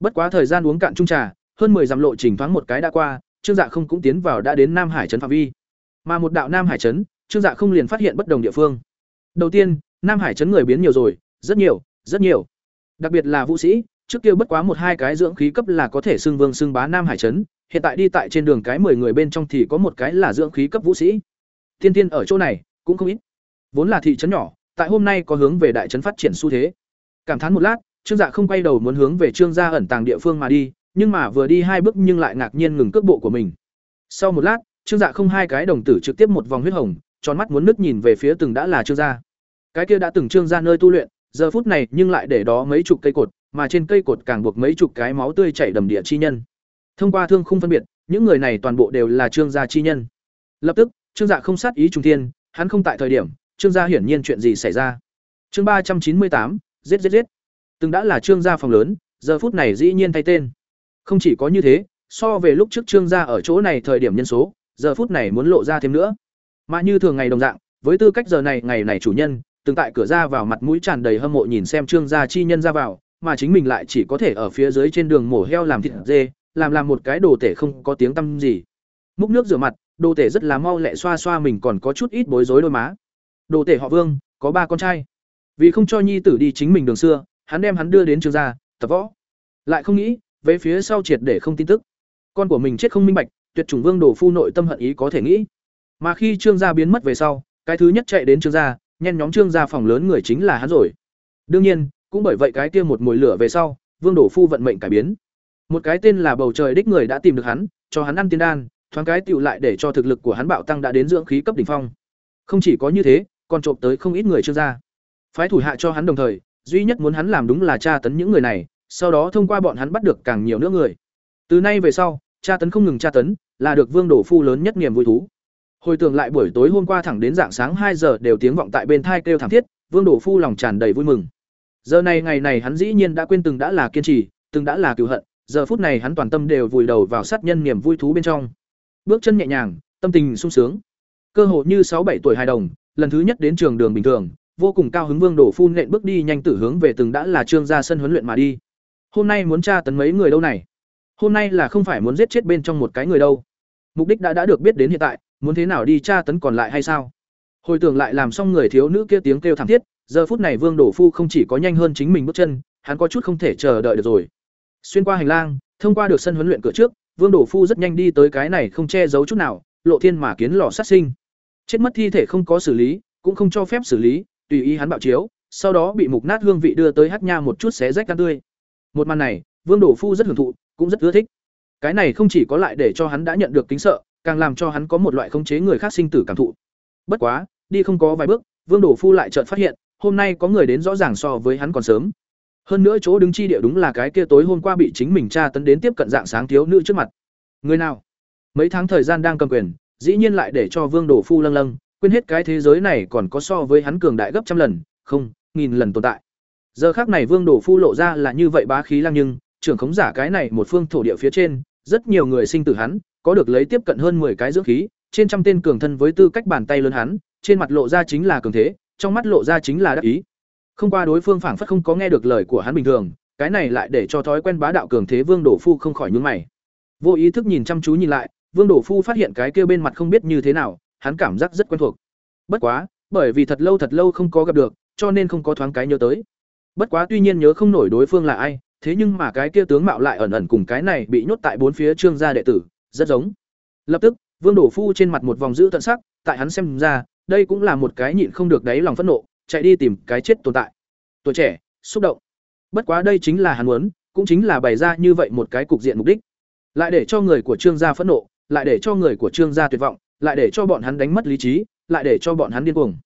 Speaker 1: bất quá thời gian uống cạn chung trà, hơn 10 dặm lộ trình thoáng một cái đã qua, trương dạ không cũng tiến vào đã đến nam hải trấn phạm vi. Mà một đạo nam hải trấn, trương dạ không liền phát hiện bất đồng địa phương. Đầu tiên, nam hải trấn người biến nhiều rồi, rất nhiều rất nhiều. Đặc biệt là vũ sĩ, trước kia bất quá một hai cái dưỡng khí cấp là có thể xưng vương xưng bá nam hải trấn, hiện tại đi tại trên đường cái mười người bên trong thì có một cái là dưỡng khí cấp vũ sĩ. Tiên tiên ở chỗ này, cũng không ít. Vốn là thị trấn nhỏ, tại hôm nay có hướng về đại trấn phát triển xu thế. Cảm thán một lát trương dạ không quay đầu muốn hướng về trương gia ẩn tàng địa phương mà đi, nhưng mà vừa đi hai bước nhưng lại ngạc nhiên ngừng cước bộ của mình. Sau một lát, trương dạ không hai cái đồng tử trực tiếp một vòng huyết hồng, tròn mắt muốn nứt nhìn về phía từng đã là trương gia. Cái kia đã từng trương gia nơi tu luyện, giờ phút này nhưng lại để đó mấy chục cây cột, mà trên cây cột càng buộc mấy chục cái máu tươi chảy đầm địa chi nhân. Thông qua thương không phân biệt, những người này toàn bộ đều là trương gia chi nhân. Lập tức, trương dạ không sát ý trùng thiên, hắn không tại thời điểm, trương gia hiển nhiên chuyện gì xảy ra. Chương ba trăm chín mươi tám, giết giết giết từng đã là trương gia phòng lớn, giờ phút này dĩ nhiên thay tên. Không chỉ có như thế, so về lúc trước trương gia ở chỗ này thời điểm nhân số, giờ phút này muốn lộ ra thêm nữa. Mà như thường ngày đồng dạng, với tư cách giờ này ngày này chủ nhân, từng tại cửa ra vào mặt mũi tràn đầy hâm mộ nhìn xem trương gia chi nhân ra vào, mà chính mình lại chỉ có thể ở phía dưới trên đường mổ heo làm thịt dê, làm làm một cái đồ tể không có tiếng tăm gì. Múc nước rửa mặt, đồ tể rất là mau lẹ xoa xoa mình còn có chút ít bối rối đôi má. Đồ tể họ vương, có ba con trai. Vì không cho nhi tử đi chính mình đường xưa hắn đem hắn đưa đến trường gia tập võ. Lại không nghĩ về phía sau triệt để không tin tức. Con của mình chết không minh bạch tuyệt chủng vương đồ phu nội tâm hận ý có thể nghĩ. Mà khi trương gia biến mất về sau cái thứ nhất chạy đến trương gia nhen nhóm trương gia phòng lớn người chính là hắn rồi. Đương nhiên cũng bởi vậy cái kia một mùi lửa về sau, Vương Đổ Phu vận mệnh cải biến. Một cái tên là bầu trời đích người đã tìm được hắn, cho hắn ăn tiên đan, thoáng cái tựu lại để cho thực lực của hắn bạo tăng đã đến dưỡng khí cấp đỉnh phong. Không chỉ có như thế, còn trộm tới không ít người Trương Gia, Phái thủ hạ cho hắn đồng thời, duy nhất muốn hắn làm đúng là tra tấn những người này, sau đó thông qua bọn hắn bắt được càng nhiều nữa người. Từ nay về sau, tra tấn không ngừng tra tấn, là được Vương Đổ Phu lớn nhất niềm vui thú. Hồi tưởng lại buổi tối hôm qua thẳng đến dạng sáng hai giờ đều tiếng vọng tại bên thai kêu thảm thiết, Vương Đổ Phu lòng tràn đầy vui mừng. Giờ này ngày này hắn dĩ nhiên đã quên từng đã là kiên trì, từng đã là cựu hận, giờ phút này hắn toàn tâm đều vùi đầu vào sát nhân niềm vui thú bên trong. Bước chân nhẹ nhàng, tâm tình sung sướng. Cơ hội như sáu bảy tuổi hài đồng, lần thứ nhất đến trường đường bình thường, vô cùng cao hứng Vương Đổ Phu nện bước đi nhanh tử hướng về từng đã là trương gia sân huấn luyện mà đi. Hôm nay muốn tra tấn mấy người đâu này? Hôm nay là không phải muốn giết chết bên trong một cái người đâu. Mục đích đã đã được biết đến hiện tại, muốn thế nào đi tra tấn còn lại hay sao? Hồi tưởng lại làm xong người thiếu nữ kia tiếng kêu thảm thiết, giờ phút này Vương Đổ Phu không chỉ có nhanh hơn chính mình bước chân, hắn có chút không thể chờ đợi được rồi. Xuyên qua hành lang, thông qua được sân huấn luyện cửa trước, Vương Đổ Phu rất nhanh đi tới cái này không che giấu chút nào, lộ thiên mà kiến lò sát sinh. Chết mất thi thể không có xử lý, cũng không cho phép xử lý, tùy ý hắn bạo chiếu, sau đó bị mục nát hương vị đưa tới hắc nha một chút xé rách gan tươi. Một màn này, Vương Đổ Phu rất hưởng thụ, cũng rất ưa thích. Cái này không chỉ có lại để cho hắn đã nhận được kính sợ, càng làm cho hắn có một loại khống chế người khác sinh tử cảm thụ. Bất quá, đi không có vài bước, Vương Đổ Phu lại chợt phát hiện, hôm nay có người đến rõ ràng so với hắn còn sớm. Hơn nữa chỗ đứng chi địa đúng là cái kia tối hôm qua bị chính mình tra tấn đến tiếp cận dạng sáng thiếu nữ trước mặt. Người nào? Mấy tháng thời gian đang cầm quyền, dĩ nhiên lại để cho Vương Đổ Phu lâng lâng, quên hết cái thế giới này còn có so với hắn cường đại gấp trăm lần, không, nghìn lần tồn tại. Giờ khác này Vương Đổ Phu lộ ra là như vậy bá khí lăng nhưng, trưởng khống giả cái này một phương thổ địa phía trên, rất nhiều người sinh tử hắn, có được lấy tiếp cận hơn 10 cái dưỡng khí, trên trăm tên cường thân với tư cách bàn tay lớn hắn, trên mặt lộ ra chính là cường thế, trong mắt lộ ra chính là đắc ý. Không qua đối phương phảng phất không có nghe được lời của hắn bình thường, cái này lại để cho thói quen bá đạo cường thế Vương Đổ Phu không khỏi nhướng mày. Vô ý thức nhìn chăm chú nhìn lại, Vương Đổ Phu phát hiện cái kia bên mặt không biết như thế nào, hắn cảm giác rất quen thuộc. Bất quá, bởi vì thật lâu thật lâu không có gặp được, cho nên không có thoáng cái nhớ tới. Bất quá tuy nhiên nhớ không nổi đối phương là ai, thế nhưng mà cái kia tướng mạo lại ẩn ẩn cùng cái này bị nhốt tại bốn phía trương gia đệ tử, rất giống. Lập tức, Vương Đổ Phu trên mặt một vòng dữ tận sắc, tại hắn xem ra, đây cũng là một cái nhịn không được đáy lòng phẫn nộ, chạy đi tìm cái chết tồn tại. Tuổi trẻ, xúc động. Bất quá đây chính là hắn muốn, cũng chính là bày ra như vậy một cái cục diện mục đích. Lại để cho người của Trương gia phẫn nộ, lại để cho người của Trương gia tuyệt vọng, lại để cho bọn hắn đánh mất lý trí, lại để cho bọn hắn điên cuồng.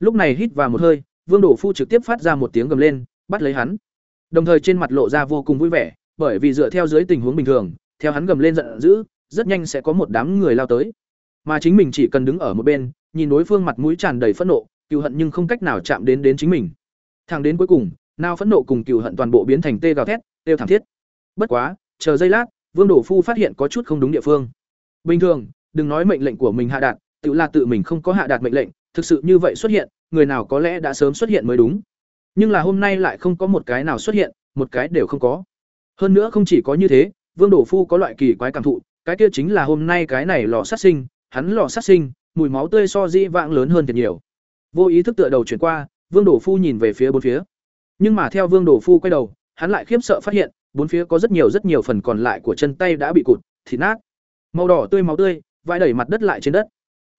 Speaker 1: Lúc này hít vào một hơi, Vương Đổ Phu trực tiếp phát ra một tiếng gầm lên, bắt lấy hắn. Đồng thời trên mặt lộ ra vô cùng vui vẻ, bởi vì dựa theo dưới tình huống bình thường, theo hắn gầm lên giận dữ, rất nhanh sẽ có một đám người lao tới. Mà chính mình chỉ cần đứng ở một bên, nhìn đối phương mặt mũi tràn đầy phẫn nộ, cừu hận nhưng không cách nào chạm đến đến chính mình. Thẳng đến cuối cùng, nào phẫn nộ cùng cừu hận toàn bộ biến thành tê gào thét, tiêu thảm thiết. Bất quá, chờ giây lát, Vương Đổ Phu phát hiện có chút không đúng địa phương. Bình thường, đừng nói mệnh lệnh của mình hạ đạt, tự là tự mình không có hạ đạt mệnh lệnh, thực sự như vậy xuất hiện, người nào có lẽ đã sớm xuất hiện mới đúng. Nhưng là hôm nay lại không có một cái nào xuất hiện, một cái đều không có. Hơn nữa không chỉ có như thế, Vương Đổ Phu có loại kỳ quái cảm thụ, cái kia chính là hôm nay cái này lò sát sinh, hắn lò sát sinh, mùi máu tươi so dĩ vãng lớn hơn thật nhiều. Vô ý thức tựa đầu chuyển qua, Vương Đổ Phu nhìn về phía bốn phía. Nhưng mà theo Vương Đổ Phu quay đầu, hắn lại khiếp sợ phát hiện, bốn phía có rất nhiều rất nhiều phần còn lại của chân tay đã bị cụt, thịt nát. Màu đỏ tươi máu tươi, vãi đầy mặt đất lại trên đất.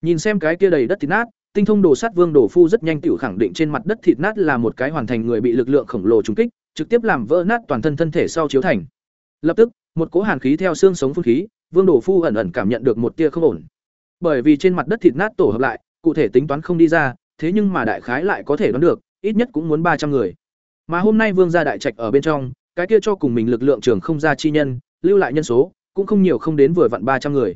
Speaker 1: Nhìn xem cái kia đầy đất thịt nát, tinh thông đồ sát Vương Đổ Phu rất nhanh tiểu khẳng định trên mặt đất thịt nát là một cái hoàn thành người bị lực lượng khổng lồ trúng kích, trực tiếp làm vỡ nát toàn thân thân thể sau chiếu thành. Lập tức, một cỗ hàn khí theo xương sống phun khí, Vương Đổ Phu ẩn ẩn cảm nhận được một tia không ổn. Bởi vì trên mặt đất thịt nát tổ hợp lại, cụ thể tính toán không đi ra, thế nhưng mà đại khái lại có thể đoán được, ít nhất cũng muốn ba trăm người. Mà hôm nay Vương gia đại trạch ở bên trong, cái kia cho cùng mình lực lượng trưởng không ra chi nhân, lưu lại nhân số, cũng không nhiều không đến vừa vặn ba trăm người.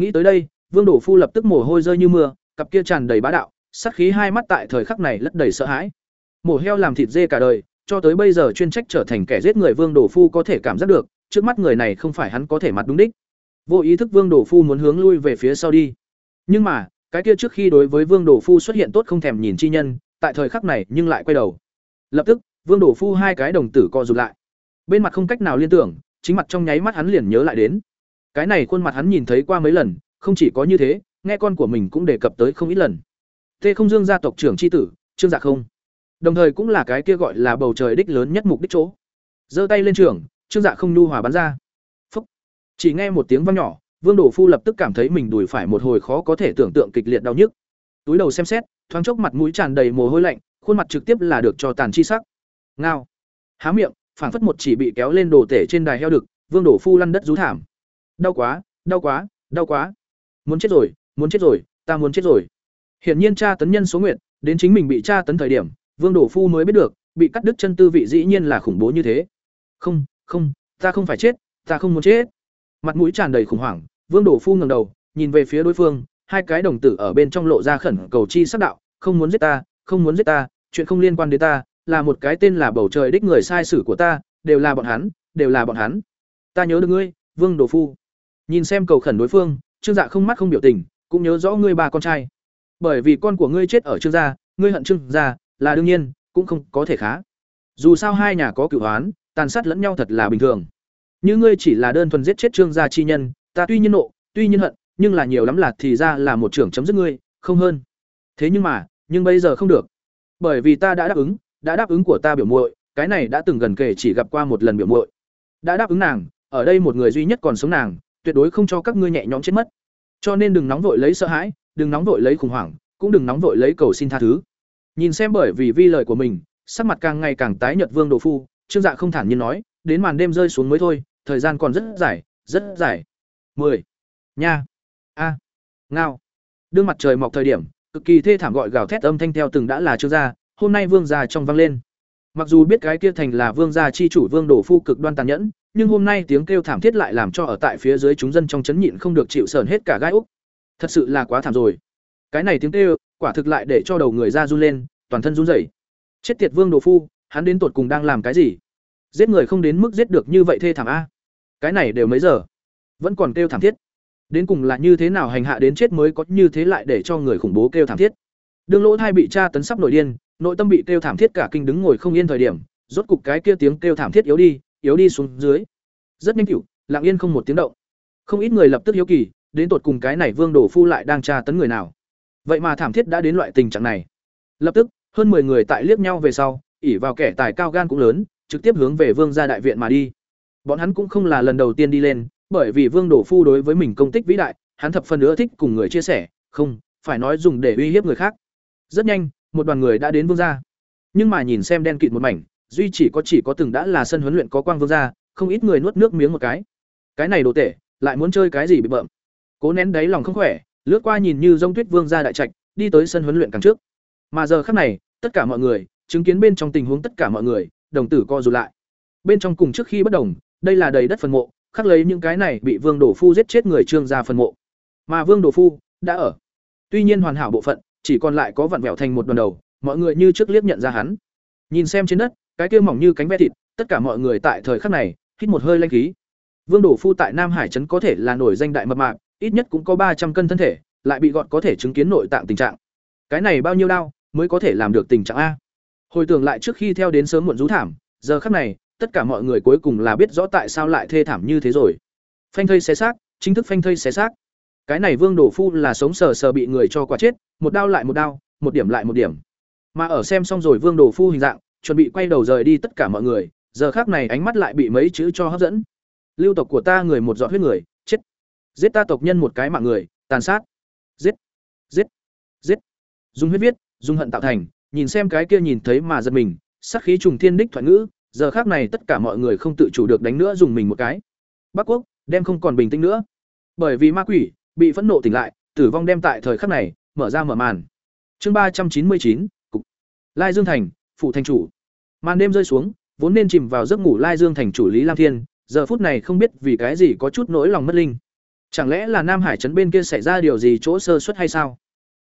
Speaker 1: Nghĩ tới đây, Vương Đổ Phu lập tức mồ hôi rơi như mưa, cặp kia tràn đầy bá đạo, sát khí hai mắt tại thời khắc này lất đầy sợ hãi. Mổ heo làm thịt dê cả đời, cho tới bây giờ chuyên trách trở thành kẻ giết người Vương Đổ Phu có thể cảm giác được, trước mắt người này không phải hắn có thể mặt đúng đích. Vô ý thức Vương Đổ Phu muốn hướng lui về phía sau đi. Nhưng mà, cái kia trước khi đối với Vương Đổ Phu xuất hiện tốt không thèm nhìn chi nhân, tại thời khắc này nhưng lại quay đầu. Lập tức, Vương Đổ Phu hai cái đồng tử co rụt lại. Bên mặt không cách nào liên tưởng, chính mặt trong nháy mắt hắn liền nhớ lại đến. Cái này khuôn mặt hắn nhìn thấy qua mấy lần, không chỉ có như thế, nghe con của mình cũng đề cập tới không ít lần. Tê Không Dương gia tộc trưởng chi tử, Trương Dạ Không. Đồng thời cũng là cái kia gọi là bầu trời đích lớn nhất mục đích chỗ. Giơ tay lên trường, Trương Dạ Không nhu hòa bắn ra. Phúc. Chỉ nghe một tiếng vang nhỏ, Vương Đổ Phu lập tức cảm thấy mình đùi phải một hồi khó có thể tưởng tượng kịch liệt đau nhức. Túi đầu xem xét, thoáng chốc mặt mũi tràn đầy mồ hôi lạnh, khuôn mặt trực tiếp là được cho tàn chi sắc. Ngao. há miệng phảng phất một chỉ bị kéo lên đồ tể trên đài heo đực vương đổ phu lăn đất rú thảm đau quá đau quá đau quá. Muốn chết rồi, muốn chết rồi, ta muốn chết rồi. Hiển nhiên cha tấn nhân số nguyện đến chính mình bị tra tấn thời điểm, vương đổ phu mới biết được, bị cắt đứt chân tư vị dĩ nhiên là khủng bố như thế. Không không, ta không phải chết, ta không muốn chết. Mặt mũi tràn đầy khủng hoảng, vương đổ phu ngẩng đầu, nhìn về phía đối phương, hai cái đồng tử ở bên trong lộ ra khẩn cầu chi sắc đạo, không muốn giết ta, không muốn giết ta, chuyện không liên quan đến ta, là một cái tên là bầu trời đích người sai sử của ta, đều là bọn hắn, đều là bọn hắn. Ta nhớ được ngươi, vương đồ phu nhìn xem cầu khẩn đối phương, trương dạ không mắt không biểu tình, cũng nhớ rõ ngươi ba con trai. Bởi vì con của ngươi chết ở trương gia, ngươi hận trương gia, là đương nhiên, cũng không có thể khá. Dù sao hai nhà có cửu hoán tàn sát lẫn nhau thật là bình thường. Như ngươi chỉ là đơn thuần giết chết trương gia chi nhân, ta tuy nhiên nộ, tuy nhiên hận, nhưng là nhiều lắm là thì ra là một trưởng chấm dứt ngươi, không hơn. Thế nhưng mà, nhưng bây giờ không được. Bởi vì ta đã đáp ứng, đã đáp ứng của ta biểu muội, cái này đã từng gần kể chỉ gặp qua một lần biểu muội. Đã đáp ứng nàng, ở đây một người duy nhất còn sống nàng tuyệt đối không cho các ngươi nhẹ nhõm chết mất. Cho nên đừng nóng vội lấy sợ hãi, đừng nóng vội lấy khủng hoảng, cũng đừng nóng vội lấy cầu xin tha thứ. Nhìn xem bởi vì vi lời của mình, sắc mặt càng ngày càng tái nhợt vương đồ phu, trương dạ không thản nhiên nói, đến màn đêm rơi xuống mới thôi, thời gian còn rất dài rất dài. Mười. Nha. A. Ngao. Đương mặt trời mọc thời điểm, cực kỳ thê thảm gọi gào thét âm thanh theo từng đã là trương gia hôm nay vương gia trong vang lên. Mặc dù biết cái kia thành là vương gia chi chủ vương đồ phu cực đoan tàn nhẫn nhưng hôm nay tiếng kêu thảm thiết lại làm cho ở tại phía dưới chúng dân trong chấn nhịn không được chịu sờn hết cả gai úc. Thật sự là quá thảm rồi. Cái này tiếng kêu, quả thực lại để cho đầu người ra run lên, toàn thân run rẩy. Chết tiệt vương đồ phu, hắn đến tột cùng đang làm cái gì? Giết người không đến mức giết được như vậy thê thảm a. Cái này đều mấy giờ? Vẫn còn kêu thảm thiết. Đến cùng là như thế nào hành hạ đến chết mới có như thế lại để cho người khủng bố kêu thảm thiết? Đương lỗ thai bị tra tấn sắp nổi điên, nội tâm bị kêu thảm thiết cả kinh đứng ngồi không yên thời điểm, rốt cục cái kia tiếng kêu thảm thiết yếu đi yếu đi xuống dưới. Rất nhanh cựu lặng yên không một tiếng động. Không ít người lập tức hiếu kỳ, đến tột cùng cái này vương đồ phu lại đang tra tấn người nào. Vậy mà thảm thiết đã đến loại tình trạng này. Lập tức, hơn 10 người tại liếc nhau về sau, ỉ vào kẻ tài cao gan cũng lớn, trực tiếp hướng về vương gia đại viện mà đi. Bọn hắn cũng không là lần đầu tiên đi lên, bởi vì vương đồ phu đối với mình công tích vĩ đại, hắn thập phần nữa thích cùng người chia sẻ, không, phải nói dùng để uy hiếp người khác. Rất nhanh, một đoàn người đã đến vương gia. Nhưng mà nhìn xem đen kịt một mảnh duy chỉ có chỉ có từng đã là sân huấn luyện có quang vương gia không ít người nuốt nước miếng một cái. Cái này đồ tệ lại muốn chơi cái gì bị bợm? Cố nén đáy lòng không khỏe, lướt qua nhìn như rông tuyết vương gia đại trạch, đi tới sân huấn luyện càng trước. Mà giờ khắc này, tất cả mọi người, chứng kiến bên trong tình huống tất cả mọi người, đồng tử co rụt lại. Bên trong cùng trước khi bất đồng, đây là đầy đất phần mộ, khắc lấy những cái này bị vương đồ phu giết chết người trương gia phần mộ. Mà vương đồ phu đã ở. Tuy nhiên hoàn hảo bộ phận, chỉ còn lại có vặn vẹo thành một đoàn đầu, mọi người như trước liếc nhận ra hắn. Nhìn xem trên đất cái kia mỏng như cánh ve thịt, tất cả mọi người tại thời khắc này, hít một hơi lanh khí. Vương đổ phu tại nam hải trấn có thể là nổi danh đại mập mạc ít nhất cũng có ba trăm cân thân thể, lại bị gọn có thể chứng kiến nội tạng tình trạng. Cái này bao nhiêu đau, mới có thể làm được tình trạng a? Hồi tưởng lại trước khi theo đến sớm muộn rú thảm, giờ khắc này, tất cả mọi người cuối cùng là biết rõ tại sao lại thê thảm như thế rồi. Phanh thây xé xác, chính thức phanh thây xé xác. Cái này vương đổ phu là sống sờ sờ bị người cho quả chết, một đau lại một đau, một điểm lại một điểm. Mà ở xem xong rồi vương đồ phu hình dạng chuẩn bị quay đầu rời đi tất cả mọi người, giờ khác này ánh mắt lại bị mấy chữ cho hấp dẫn. Lưu tộc của ta người một giọt huyết người, chết. Giết ta tộc nhân một cái mạng người, tàn sát. Giết. Giết. Giết. Dùng huyết viết, dùng hận tạo thành, nhìn xem cái kia nhìn thấy mà giật mình sắc khí trùng thiên đích thoại ngữ, giờ khác này tất cả mọi người không tự chủ được đánh nữa dùng mình một cái. Bắc quốc, đem không còn bình tĩnh nữa. Bởi vì ma quỷ, bị phẫn nộ tỉnh lại, tử vong đem tại thời khắc này, mở ra mở màn. Chương ba trăm chín mươi chín, cục. Lai dương thành phụ thành chủ. Màn đêm rơi xuống, vốn nên chìm vào giấc ngủ lai dương thành chủ lý lam thiên, giờ phút này không biết vì cái gì có chút nỗi lòng mất linh. Chẳng lẽ là nam hải trấn bên kia xảy ra điều gì chỗ sơ suất hay sao?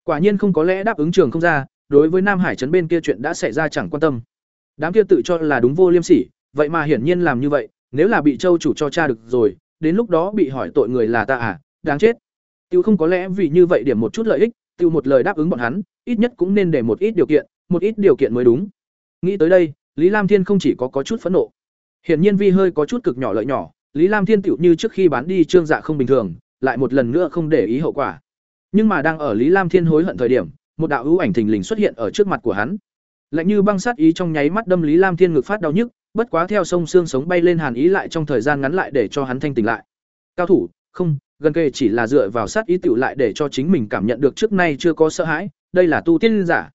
Speaker 1: Quả nhiên không có lẽ đáp ứng trường không ra, đối với nam hải trấn bên kia chuyện đã xảy ra chẳng quan tâm. Đám kia tự cho là đúng vô liêm sỉ, vậy mà hiển nhiên làm như vậy, nếu là bị châu chủ cho cha được rồi, đến lúc đó bị hỏi tội người là ta à đáng chết. Tiêu không có lẽ vì như vậy điểm một chút lợi ích tiêu một lời đáp ứng bọn hắn, ít nhất cũng nên để một ít điều kiện, một ít điều kiện mới đúng nghĩ tới đây lý lam thiên không chỉ có, có chút phẫn nộ. Hiển nhiên vi hơi có chút cực nhỏ lợi nhỏ lý lam thiên tựu như trước khi bán đi trương dạ không bình thường lại một lần nữa không để ý hậu quả. Nhưng mà đang ở lý lam thiên hối hận thời điểm một đạo hữu ảnh thình lình xuất hiện ở trước mặt của hắn. Lạnh như băng sát ý trong nháy mắt đâm lý lam thiên ngực phát đau nhức bất quá theo sông xương sống bay lên hàn ý lại trong thời gian ngắn lại để cho hắn thanh tỉnh lại. Cao thủ không gần kề chỉ là dựa vào sát ý tựu lại để cho chính mình cảm nhận được trước nay chưa có sợ hãi đây là tu tiên giả.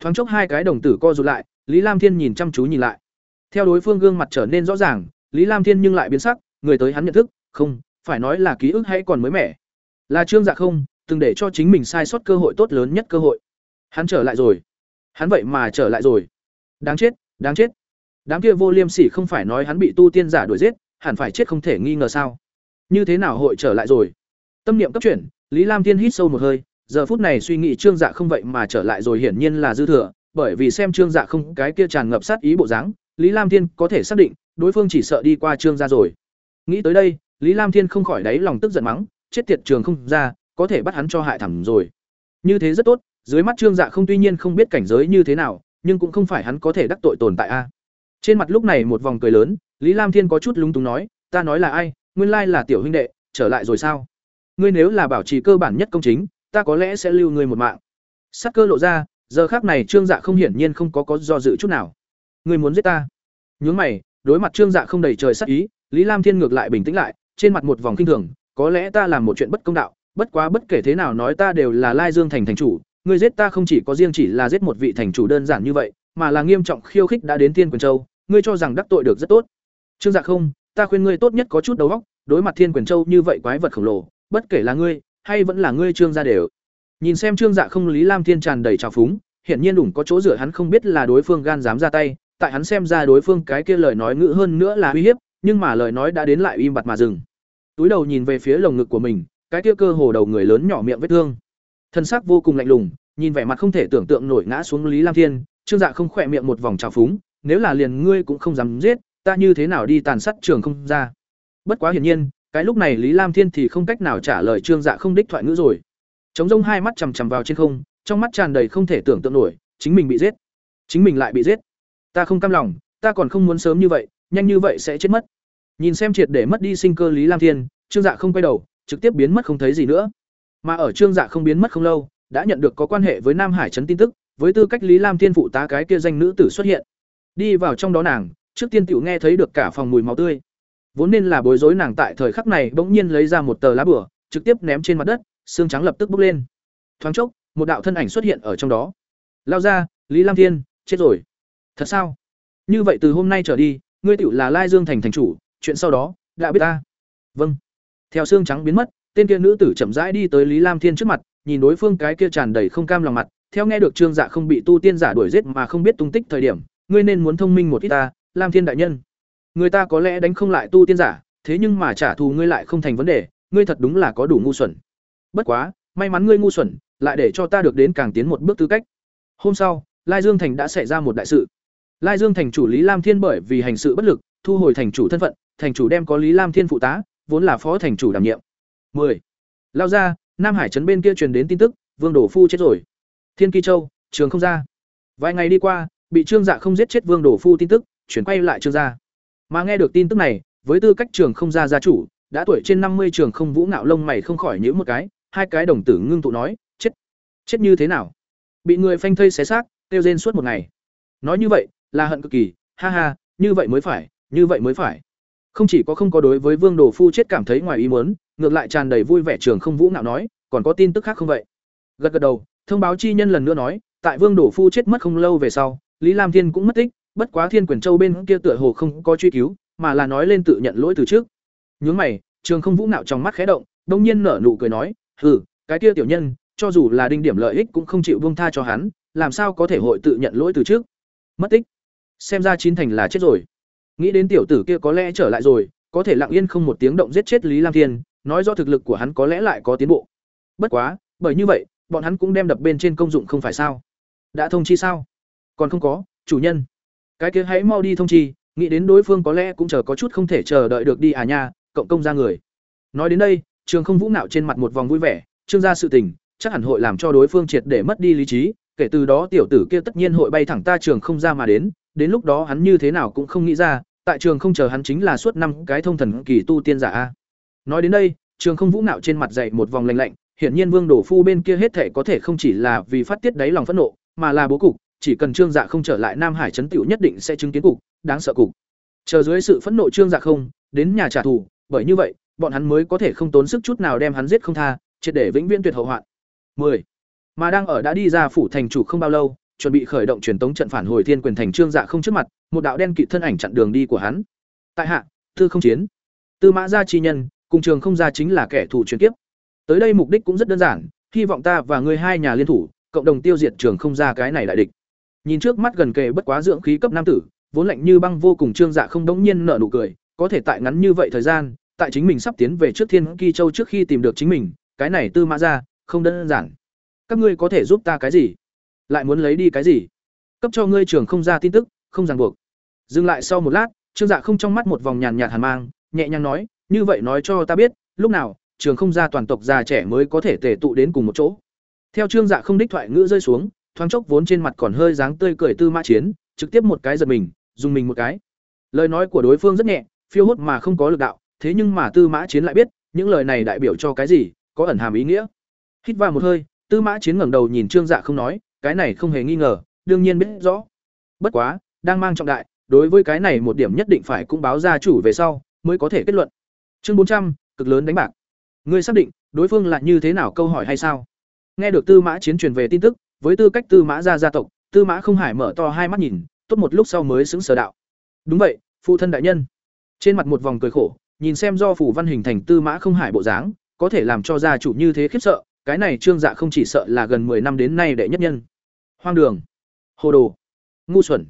Speaker 1: Thoáng chốc hai cái đồng tử co rụt lại lý lam thiên nhìn chăm chú nhìn lại. Theo đối phương gương mặt trở nên rõ ràng, lý lam thiên nhưng lại biến sắc, người tới hắn nhận thức, không, phải nói là ký ức hay còn mới mẻ. Là trương dạ không, từng để cho chính mình sai sót cơ hội tốt lớn nhất cơ hội. Hắn trở lại rồi. Hắn vậy mà trở lại rồi. Đáng chết đáng chết. Đám kia vô liêm sỉ không phải nói hắn bị tu tiên giả đuổi giết, hẳn phải chết không thể nghi ngờ sao. Như thế nào hội trở lại rồi? Tâm niệm cấp chuyển, lý lam Thiên hít sâu một hơi, giờ phút này suy nghĩ trương dạ không vậy mà trở lại rồi hiển nhiên là dư thừa bởi vì xem trương dạ không cái kia tràn ngập sát ý bộ dáng, lý lam thiên có thể xác định, đối phương chỉ sợ đi qua trương gia rồi. Nghĩ tới đây, lý lam thiên không khỏi đáy lòng tức giận mắng, chết tiệt trường không ra, có thể bắt hắn cho hại thẳm rồi. Như thế rất tốt, dưới mắt trương dạ không tuy nhiên không biết cảnh giới như thế nào, nhưng cũng không phải hắn có thể đắc tội tồn tại a. Trên mặt lúc này một vòng cười lớn, lý lam thiên có chút lúng túng nói, ta nói là ai? Nguyên lai là tiểu huynh đệ, trở lại rồi sao? Ngươi nếu là bảo trì cơ bản nhất công chính, ta có lẽ sẽ lưu ngươi một mạng. Sắc cơ lộ ra giờ khác này trương dạ không hiển nhiên không có có do dự chút nào. Ngươi muốn giết ta. Nhướng mày, đối mặt trương dạ không đầy trời sắc ý, lý lam thiên ngược lại bình tĩnh lại, trên mặt một vòng kinh thường, có lẽ ta làm một chuyện bất công đạo, bất quá bất kể thế nào nói ta đều là lai dương thành thành chủ ngươi giết ta không chỉ có riêng chỉ là giết một vị thành chủ đơn giản như vậy, mà là nghiêm trọng khiêu khích đã đến tiên quyền châu, ngươi cho rằng đắc tội được rất tốt. Trương dạ không, ta khuyên ngươi tốt nhất có chút đầu óc, đối mặt thiên quyền châu như vậy quái vật khổng lồ, bất kể là ngươi, hay vẫn là ngươi trương gia đều nhìn xem trương dạ không lý lam thiên tràn đầy trào phúng, hiển nhiên đủng có chỗ rửa hắn không biết là đối phương gan dám ra tay, tại hắn xem ra đối phương cái kia lời nói ngữ hơn nữa là uy hiếp, nhưng mà lời nói đã đến lại im bặt mà dừng. Túi đầu nhìn về phía lồng ngực của mình, cái kia cơ hồ đầu người lớn nhỏ miệng vết thương. Thân xác vô cùng lạnh lùng, nhìn vẻ mặt không thể tưởng tượng nổi ngã xuống lý lam thiên, trương dạ không khỏe miệng một vòng trào phúng, nếu là liền ngươi cũng không dám giết, ta như thế nào đi tàn sát trường không ra. Bất quá hiển nhiên, cái lúc này lý lam thiên thì không cách nào trả lời trương dạ không đích thoại ngữ rồi trống rông hai mắt chằm chằm vào trên không, trong mắt tràn đầy không thể tưởng tượng nổi, chính mình bị giết. Chính mình lại bị giết. Ta không cam lòng, ta còn không muốn sớm như vậy, nhanh như vậy sẽ chết mất. Nhìn xem triệt để mất đi sinh cơ lý lam thiên, trương dạ không quay đầu, trực tiếp biến mất không thấy gì nữa. Mà ở trương dạ không biến mất không lâu, đã nhận được có quan hệ với nam hải trấn tin tức, với tư cách lý lam thiên phụ tá cái kia danh nữ tử xuất hiện. Đi vào trong đó nàng, trước tiên tiểu nghe thấy được cả phòng mùi máu tươi. Vốn nên là bối rối nàng tại thời khắc này bỗng nhiên lấy ra một tờ lá bửa trực tiếp ném trên mặt đất xương trắng lập tức bốc lên. Thoáng chốc, một đạo thân ảnh xuất hiện ở trong đó. Lao ra, lý lam thiên, chết rồi. Thật sao? Như vậy từ hôm nay trở đi, ngươi tựu là lai dương thành thành chủ, chuyện sau đó, đã biết ta. Vâng. Theo xương trắng biến mất, tên kia nữ tử chậm rãi đi tới lý lam thiên trước mặt, nhìn đối phương cái kia tràn đầy không cam lòng mặt. Theo nghe được trương dạ không bị tu tiên giả đuổi giết mà không biết tung tích thời điểm, ngươi nên muốn thông minh một ít ta, lam thiên đại nhân. Người ta có lẽ đánh không lại tu tiên giả, thế nhưng mà trả thù ngươi lại không thành vấn đề, ngươi thật đúng là có đủ ngu xuẩn bất quá, may mắn ngươi ngu xuẩn, lại để cho ta được đến càng tiến một bước tư cách. Hôm sau, lai dương thành đã xảy ra một đại sự. Lai dương thành chủ lý lam thiên bởi vì hành sự bất lực, thu hồi thành chủ thân phận, thành chủ đem có lý lam thiên phụ tá, vốn là phó thành chủ đảm nhiệm. 10. lao ra, nam hải trấn bên kia truyền đến tin tức, vương đổ phu chết rồi. Thiên kỳ châu, trường không ra. Vài ngày đi qua, bị trương dạ không giết chết vương đổ phu tin tức, chuyển quay lại trương gia. Mà nghe được tin tức này, với tư cách trường không gia gia chủ, đã tuổi trên năm mươi trường không vũ ngạo lông mày không khỏi nhíu một cái hai cái đồng tử ngưng tụ nói, chết! Chết như thế nào? Bị người phanh thây xé xác, kêu rên suốt một ngày. Nói như vậy, là hận cực kỳ, ha ha, như vậy mới phải, như vậy mới phải. Không chỉ có không có đối với vương đồ phu chết cảm thấy ngoài ý muốn, ngược lại tràn đầy vui vẻ trường không vũ ngạo nói, còn có tin tức khác không vậy? Gật gật đầu, thông báo chi nhân lần nữa nói, tại vương đồ phu chết mất không lâu về sau, lý lam thiên cũng mất tích, bất quá thiên quyền châu bên kia tựa hồ không có truy cứu, mà là nói lên tự nhận lỗi từ trước. Nhướng mày, trường không vũ nạo trong mắt khẽ động, đông nhiên nở nụ cười nói hừ, cái kia tiểu nhân, cho dù là đinh điểm lợi ích cũng không chịu buông tha cho hắn, làm sao có thể hội tự nhận lỗi từ trước? Mất tích. Xem ra chín thành là chết rồi. Nghĩ đến tiểu tử kia có lẽ trở lại rồi, có thể lặng yên không một tiếng động giết chết lý lam thiên, nói do thực lực của hắn có lẽ lại có tiến bộ. Bất quá, bởi như vậy, bọn hắn cũng đem đập bên trên công dụng không phải sao? Đã thông chi sao? Còn không có, chủ nhân. Cái kia hãy mau đi thông chi, nghĩ đến đối phương có lẽ cũng chờ có chút không thể chờ đợi được đi à nha, cộng công ra người. Nói đến đây trường không vũ nạo trên mặt một vòng vui vẻ, trương gia sự tình, chắc hẳn hội làm cho đối phương triệt để mất đi lý trí, kể từ đó tiểu tử kia tất nhiên hội bay thẳng ta trường không ra mà đến đến lúc đó hắn như thế nào cũng không nghĩ ra, tại trường không chờ hắn chính là suốt năm cái thông thần kỳ tu tiên giả a. Nói đến đây, trường không vũ nạo trên mặt dậy một vòng lạnh lạnh, hiển nhiên vương đổ phu bên kia hết thể có thể không chỉ là vì phát tiết đáy lòng phẫn nộ, mà là bố cục, chỉ cần trương dạ không trở lại nam hải trấn tiểu nhất định sẽ chứng kiến cục, đáng sợ cục. Chờ dưới sự phẫn nộ trương dạ không, đến nhà trả thù, bởi như vậy bọn hắn mới có thể không tốn sức chút nào đem hắn giết không tha, triệt để vĩnh viễn tuyệt hậu hoạn. 10. mà đang ở đã đi ra phủ thành chủ không bao lâu, chuẩn bị khởi động truyền tống trận phản hồi thiên quyền thành trương dạ không trước mặt, một đạo đen kịt thân ảnh chặn đường đi của hắn. Tại hạ tư không chiến. Tư mã gia chi nhân, cùng trường không gia chính là kẻ thù truyền kiếp. Tới đây mục đích cũng rất đơn giản, hy vọng ta và người hai nhà liên thủ, cộng đồng tiêu diệt trường không gia cái này đại địch. Nhìn trước mắt gần kề bất quá dưỡng khí cấp nam tử, vốn lạnh như băng vô cùng trương dạ không đống nhiên nở nụ cười, có thể tại ngắn như vậy thời gian tại chính mình sắp tiến về trước thiên kỳ châu trước khi tìm được chính mình, cái này tư mã ra không đơn giản. Các ngươi có thể giúp ta cái gì? Lại muốn lấy đi cái gì? Cấp cho ngươi trường không ra tin tức, không ràng buộc. Dừng lại sau một lát, trương dạ không trong mắt một vòng nhàn nhạt hàn mang, nhẹ nhàng nói, như vậy nói cho ta biết, lúc nào trường không ra toàn tộc già trẻ mới có thể tề tụ đến cùng một chỗ. Theo trương dạ không đích thoại ngữ rơi xuống, thoáng chốc vốn trên mặt còn hơi dáng tươi cười tư mã chiến, trực tiếp một cái giật mình, dùng mình một cái. Lời nói của đối phương rất nhẹ, phiêu hốt mà không có lực đạo thế nhưng mà tư mã chiến lại biết, những lời này đại biểu cho cái gì, có ẩn hàm ý nghĩa. Hít vào một hơi, tư mã chiến ngẩng đầu nhìn trương dạ không nói, cái này không hề nghi ngờ, đương nhiên biết rõ. Bất quá, đang mang trọng đại, đối với cái này một điểm nhất định phải cũng báo ra chủ về sau, mới có thể kết luận. Chương bốn trăm, cực lớn đánh bạc. Ngươi xác định, đối phương là như thế nào câu hỏi hay sao? Nghe được tư mã chiến truyền về tin tức, với tư cách tư mã gia gia tộc, tư mã không hải mở to hai mắt nhìn, tốt một lúc sau mới xứng sở đạo. Đúng vậy, phụ thân đại nhân. Trên mặt một vòng cười khổ nhìn xem do phủ văn hình thành tư mã không hải bộ dáng, có thể làm cho gia chủ như thế khiếp sợ, cái này trương dạ không chỉ sợ là gần 10 năm đến nay đệ nhất nhân. Hoang đường. Hồ đồ. Ngu xuẩn.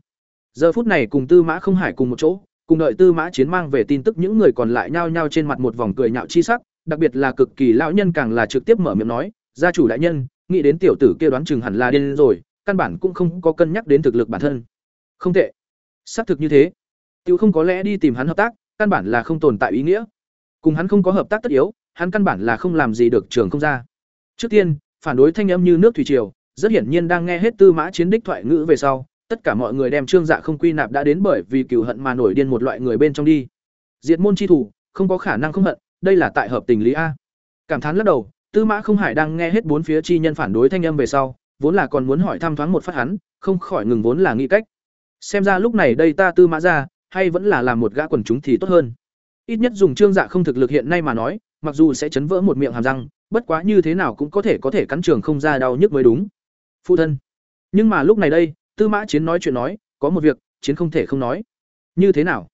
Speaker 1: Giờ phút này cùng tư mã không hải cùng một chỗ, cùng đợi tư mã chiến mang về tin tức những người còn lại nhao nhao trên mặt một vòng cười nhạo chi sắc, đặc biệt là cực kỳ lão nhân càng là trực tiếp mở miệng nói, gia chủ đại nhân, nghĩ đến tiểu tử kia đoán chừng hẳn là điên rồi, căn bản cũng không có cân nhắc đến thực lực bản thân. Không tệ. Xác thực như thế. Tiểu không có lẽ đi tìm hắn hợp tác căn bản là không tồn tại ý nghĩa. Cùng hắn không có hợp tác tất yếu, hắn căn bản là không làm gì được trường không ra. Trước tiên, phản đối thanh âm như nước thủy triều, rất hiển nhiên đang nghe hết tư mã chiến đích thoại ngữ về sau, tất cả mọi người đem trương dạ không quy nạp đã đến bởi vì cừu hận mà nổi điên một loại người bên trong đi. Diệt môn chi thủ, không có khả năng không hận, đây là tại hợp tình lý a. Cảm thán lắc đầu, tư mã không hải đang nghe hết bốn phía chi nhân phản đối thanh âm về sau, vốn là còn muốn hỏi thăm thoáng một phát hắn, không khỏi ngừng vốn là nghĩ cách. Xem ra lúc này đây ta tư mã ra hay vẫn là làm một gã quần chúng thì tốt hơn. Ít nhất dùng trương dạ không thực lực hiện nay mà nói, mặc dù sẽ chấn vỡ một miệng hàm răng, bất quá như thế nào cũng có thể có thể cắn trường không ra đau nhức mới đúng. Phụ thân. Nhưng mà lúc này đây, tư mã chiến nói chuyện nói, có một việc, chiến không thể không nói. Như thế nào?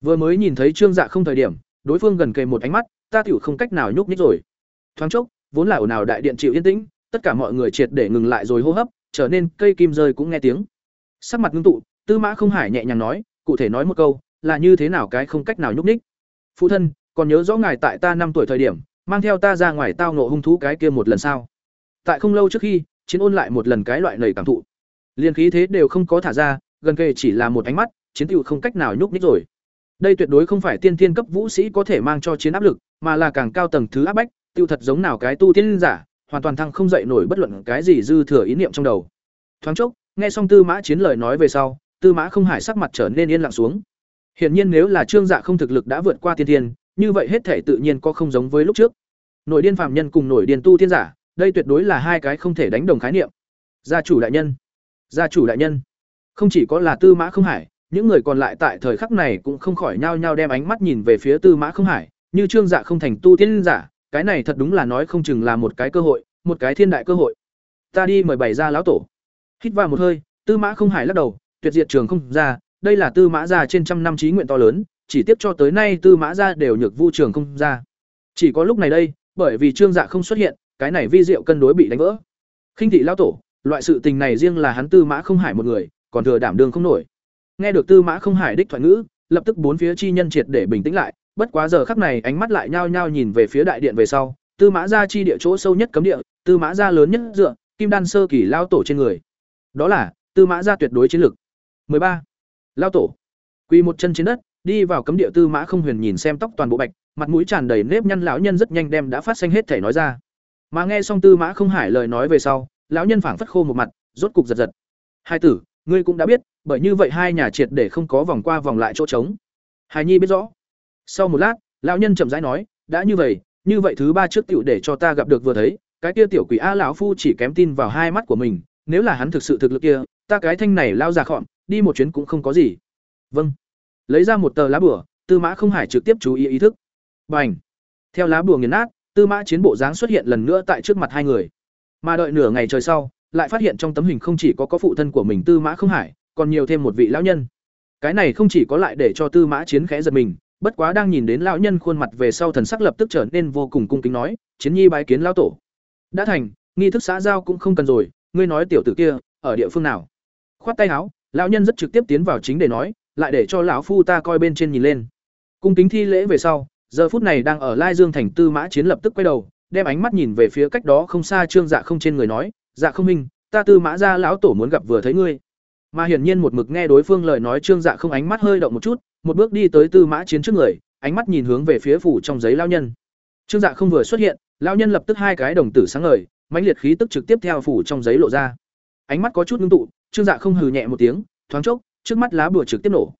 Speaker 1: Vừa mới nhìn thấy trương dạ không thời điểm, đối phương gần kề một ánh mắt, ta tiểu không cách nào nhúc nhích rồi. Thoáng chốc, vốn là ồn ào đại điện chịu yên tĩnh, tất cả mọi người triệt để ngừng lại rồi hô hấp, trở nên cây kim rơi cũng nghe tiếng. Sắc mặt ngưng tụ, tư mã không hải nhẹ nhàng nói cụ thể nói một câu, là như thế nào cái không cách nào nhúc nhích. Phụ thân, còn nhớ rõ ngài tại ta năm tuổi thời điểm, mang theo ta ra ngoài tao ngộ hung thú cái kia một lần sao? Tại không lâu trước khi, chiến ôn lại một lần cái loại nảy cảm thụ. Liên khí thế đều không có thả ra, gần kề chỉ là một ánh mắt, chiến tiểu không cách nào nhúc nhích rồi. Đây tuyệt đối không phải tiên tiên cấp vũ sĩ có thể mang cho chiến áp lực, mà là càng cao tầng thứ áp bách tiêu thật giống nào cái tu tiên giả, hoàn toàn thăng không dậy nổi bất luận cái gì dư thừa ý niệm trong đầu. Thoáng chốc, nghe xong tư mã chiến lời nói về sau tư mã không hải sắc mặt trở nên yên lặng xuống. Hiển nhiên nếu là trương dạ không thực lực đã vượt qua tiên Thiên, như vậy hết thể tự nhiên có không giống với lúc trước. Nội điên phạm nhân cùng nổi điên tu tiên giả đây tuyệt đối là hai cái không thể đánh đồng khái niệm. Gia chủ đại nhân. Gia chủ đại nhân. Không chỉ có là tư mã không hải những người còn lại tại thời khắc này cũng không khỏi nhao nhao đem ánh mắt nhìn về phía tư mã không hải như trương dạ không thành tu tiên giả cái này thật đúng là nói không chừng là một cái cơ hội một cái thiên đại cơ hội. Ta đi mời bày ra lão tổ. Hít vào một hơi tư mã không hải lắc đầu tuyệt diệt trường không ra, đây là tư mã gia trên trăm năm trí nguyện to lớn, chỉ tiếp cho tới nay tư mã gia đều nhược vu trường không ra. Chỉ có lúc này đây, bởi vì trương dạ không xuất hiện, cái này vi diệu cân đối bị đánh vỡ. Khinh thị lão tổ, loại sự tình này riêng là hắn tư mã không hải một người, còn thừa đảm đương không nổi. Nghe được tư mã không hải đích thoại ngữ, lập tức bốn phía chi nhân triệt để bình tĩnh lại, bất quá giờ khắc này ánh mắt lại nhao nhao nhìn về phía đại điện về sau, tư mã gia chi địa chỗ sâu nhất cấm địa, tư mã gia lớn nhất dựa, kim đan sơ kỳ lao tổ trên người. Đó là, tư mã gia tuyệt đối chiến lực. 13. lao tổ. Quỳ một chân trên đất, đi vào cấm địa tư mã không huyền nhìn xem tóc toàn bộ bạch, mặt mũi tràn đầy nếp nhăn, lão nhân rất nhanh đem đã phát sinh hết thể nói ra. Mà nghe xong tư mã không hải lời nói về sau, lão nhân phảng phất khô một mặt, rốt cục giật giật. Hai tử, ngươi cũng đã biết, bởi như vậy hai nhà triệt để không có vòng qua vòng lại chỗ trống. Hải nhi biết rõ. Sau một lát, lão nhân chậm rãi nói, đã như vậy như vậy thứ ba trước tiểu để cho ta gặp được vừa thấy, cái kia tiểu quỷ a lão phu chỉ kém tin vào hai mắt của mình, nếu là hắn thực sự thực lực kia, ta cái thanh này lao ra khọn đi một chuyến cũng không có gì vâng lấy ra một tờ lá bửa tư mã không hải trực tiếp chú ý ý thức b à n h theo lá bùa nghiền nát tư mã chiến bộ dáng xuất hiện lần nữa tại trước mặt hai người mà đợi nửa ngày trời sau lại phát hiện trong tấm hình không chỉ có có phụ thân của mình Tư Mã Không Hải, còn nhiều thêm một vị lão nhân. Cái này không chỉ có lại để cho Tư Mã Chiến khẽ giật mình, bất quá đang nhìn đến lão nhân khuôn mặt về sau thần sắc lập tức trở nên vô cùng cung kính nói, "Chiến nhi bái kiến lão tổ." Đã thành, nghi thức xã giao cũng không cần rồi, ngươi nói tiểu tử kia ở địa phương nào? Khoát tay áo, lão nhân rất trực tiếp tiến vào chính để nói, lại để cho lão phu ta coi bên trên nhìn lên. Cung kính thi lễ về sau, giờ phút này đang ở Lai Dương thành Tư Mã Chiến lập tức quay đầu, đem ánh mắt nhìn về phía cách đó không xa Trương Dạ không trên người nói, "Dạ không minh, ta Tư Mã gia lão tổ muốn gặp vừa thấy ngươi." Mà hiển nhiên một mực nghe đối phương lời nói Trương Dạ không ánh mắt hơi động một chút, một bước đi tới Tư Mã Chiến trước người, ánh mắt nhìn hướng về phía phủ trong giấy lão nhân. Trương Dạ không vừa xuất hiện, lão nhân lập tức hai cái đồng tử sáng ngời, mãnh liệt khí tức trực tiếp theo phủ trong giấy lộ ra. Ánh mắt có chút ngưng tụ, Trương Dạ không hừ nhẹ một tiếng, thoáng chốc, trước mắt lá bùa trực tiếp nổ.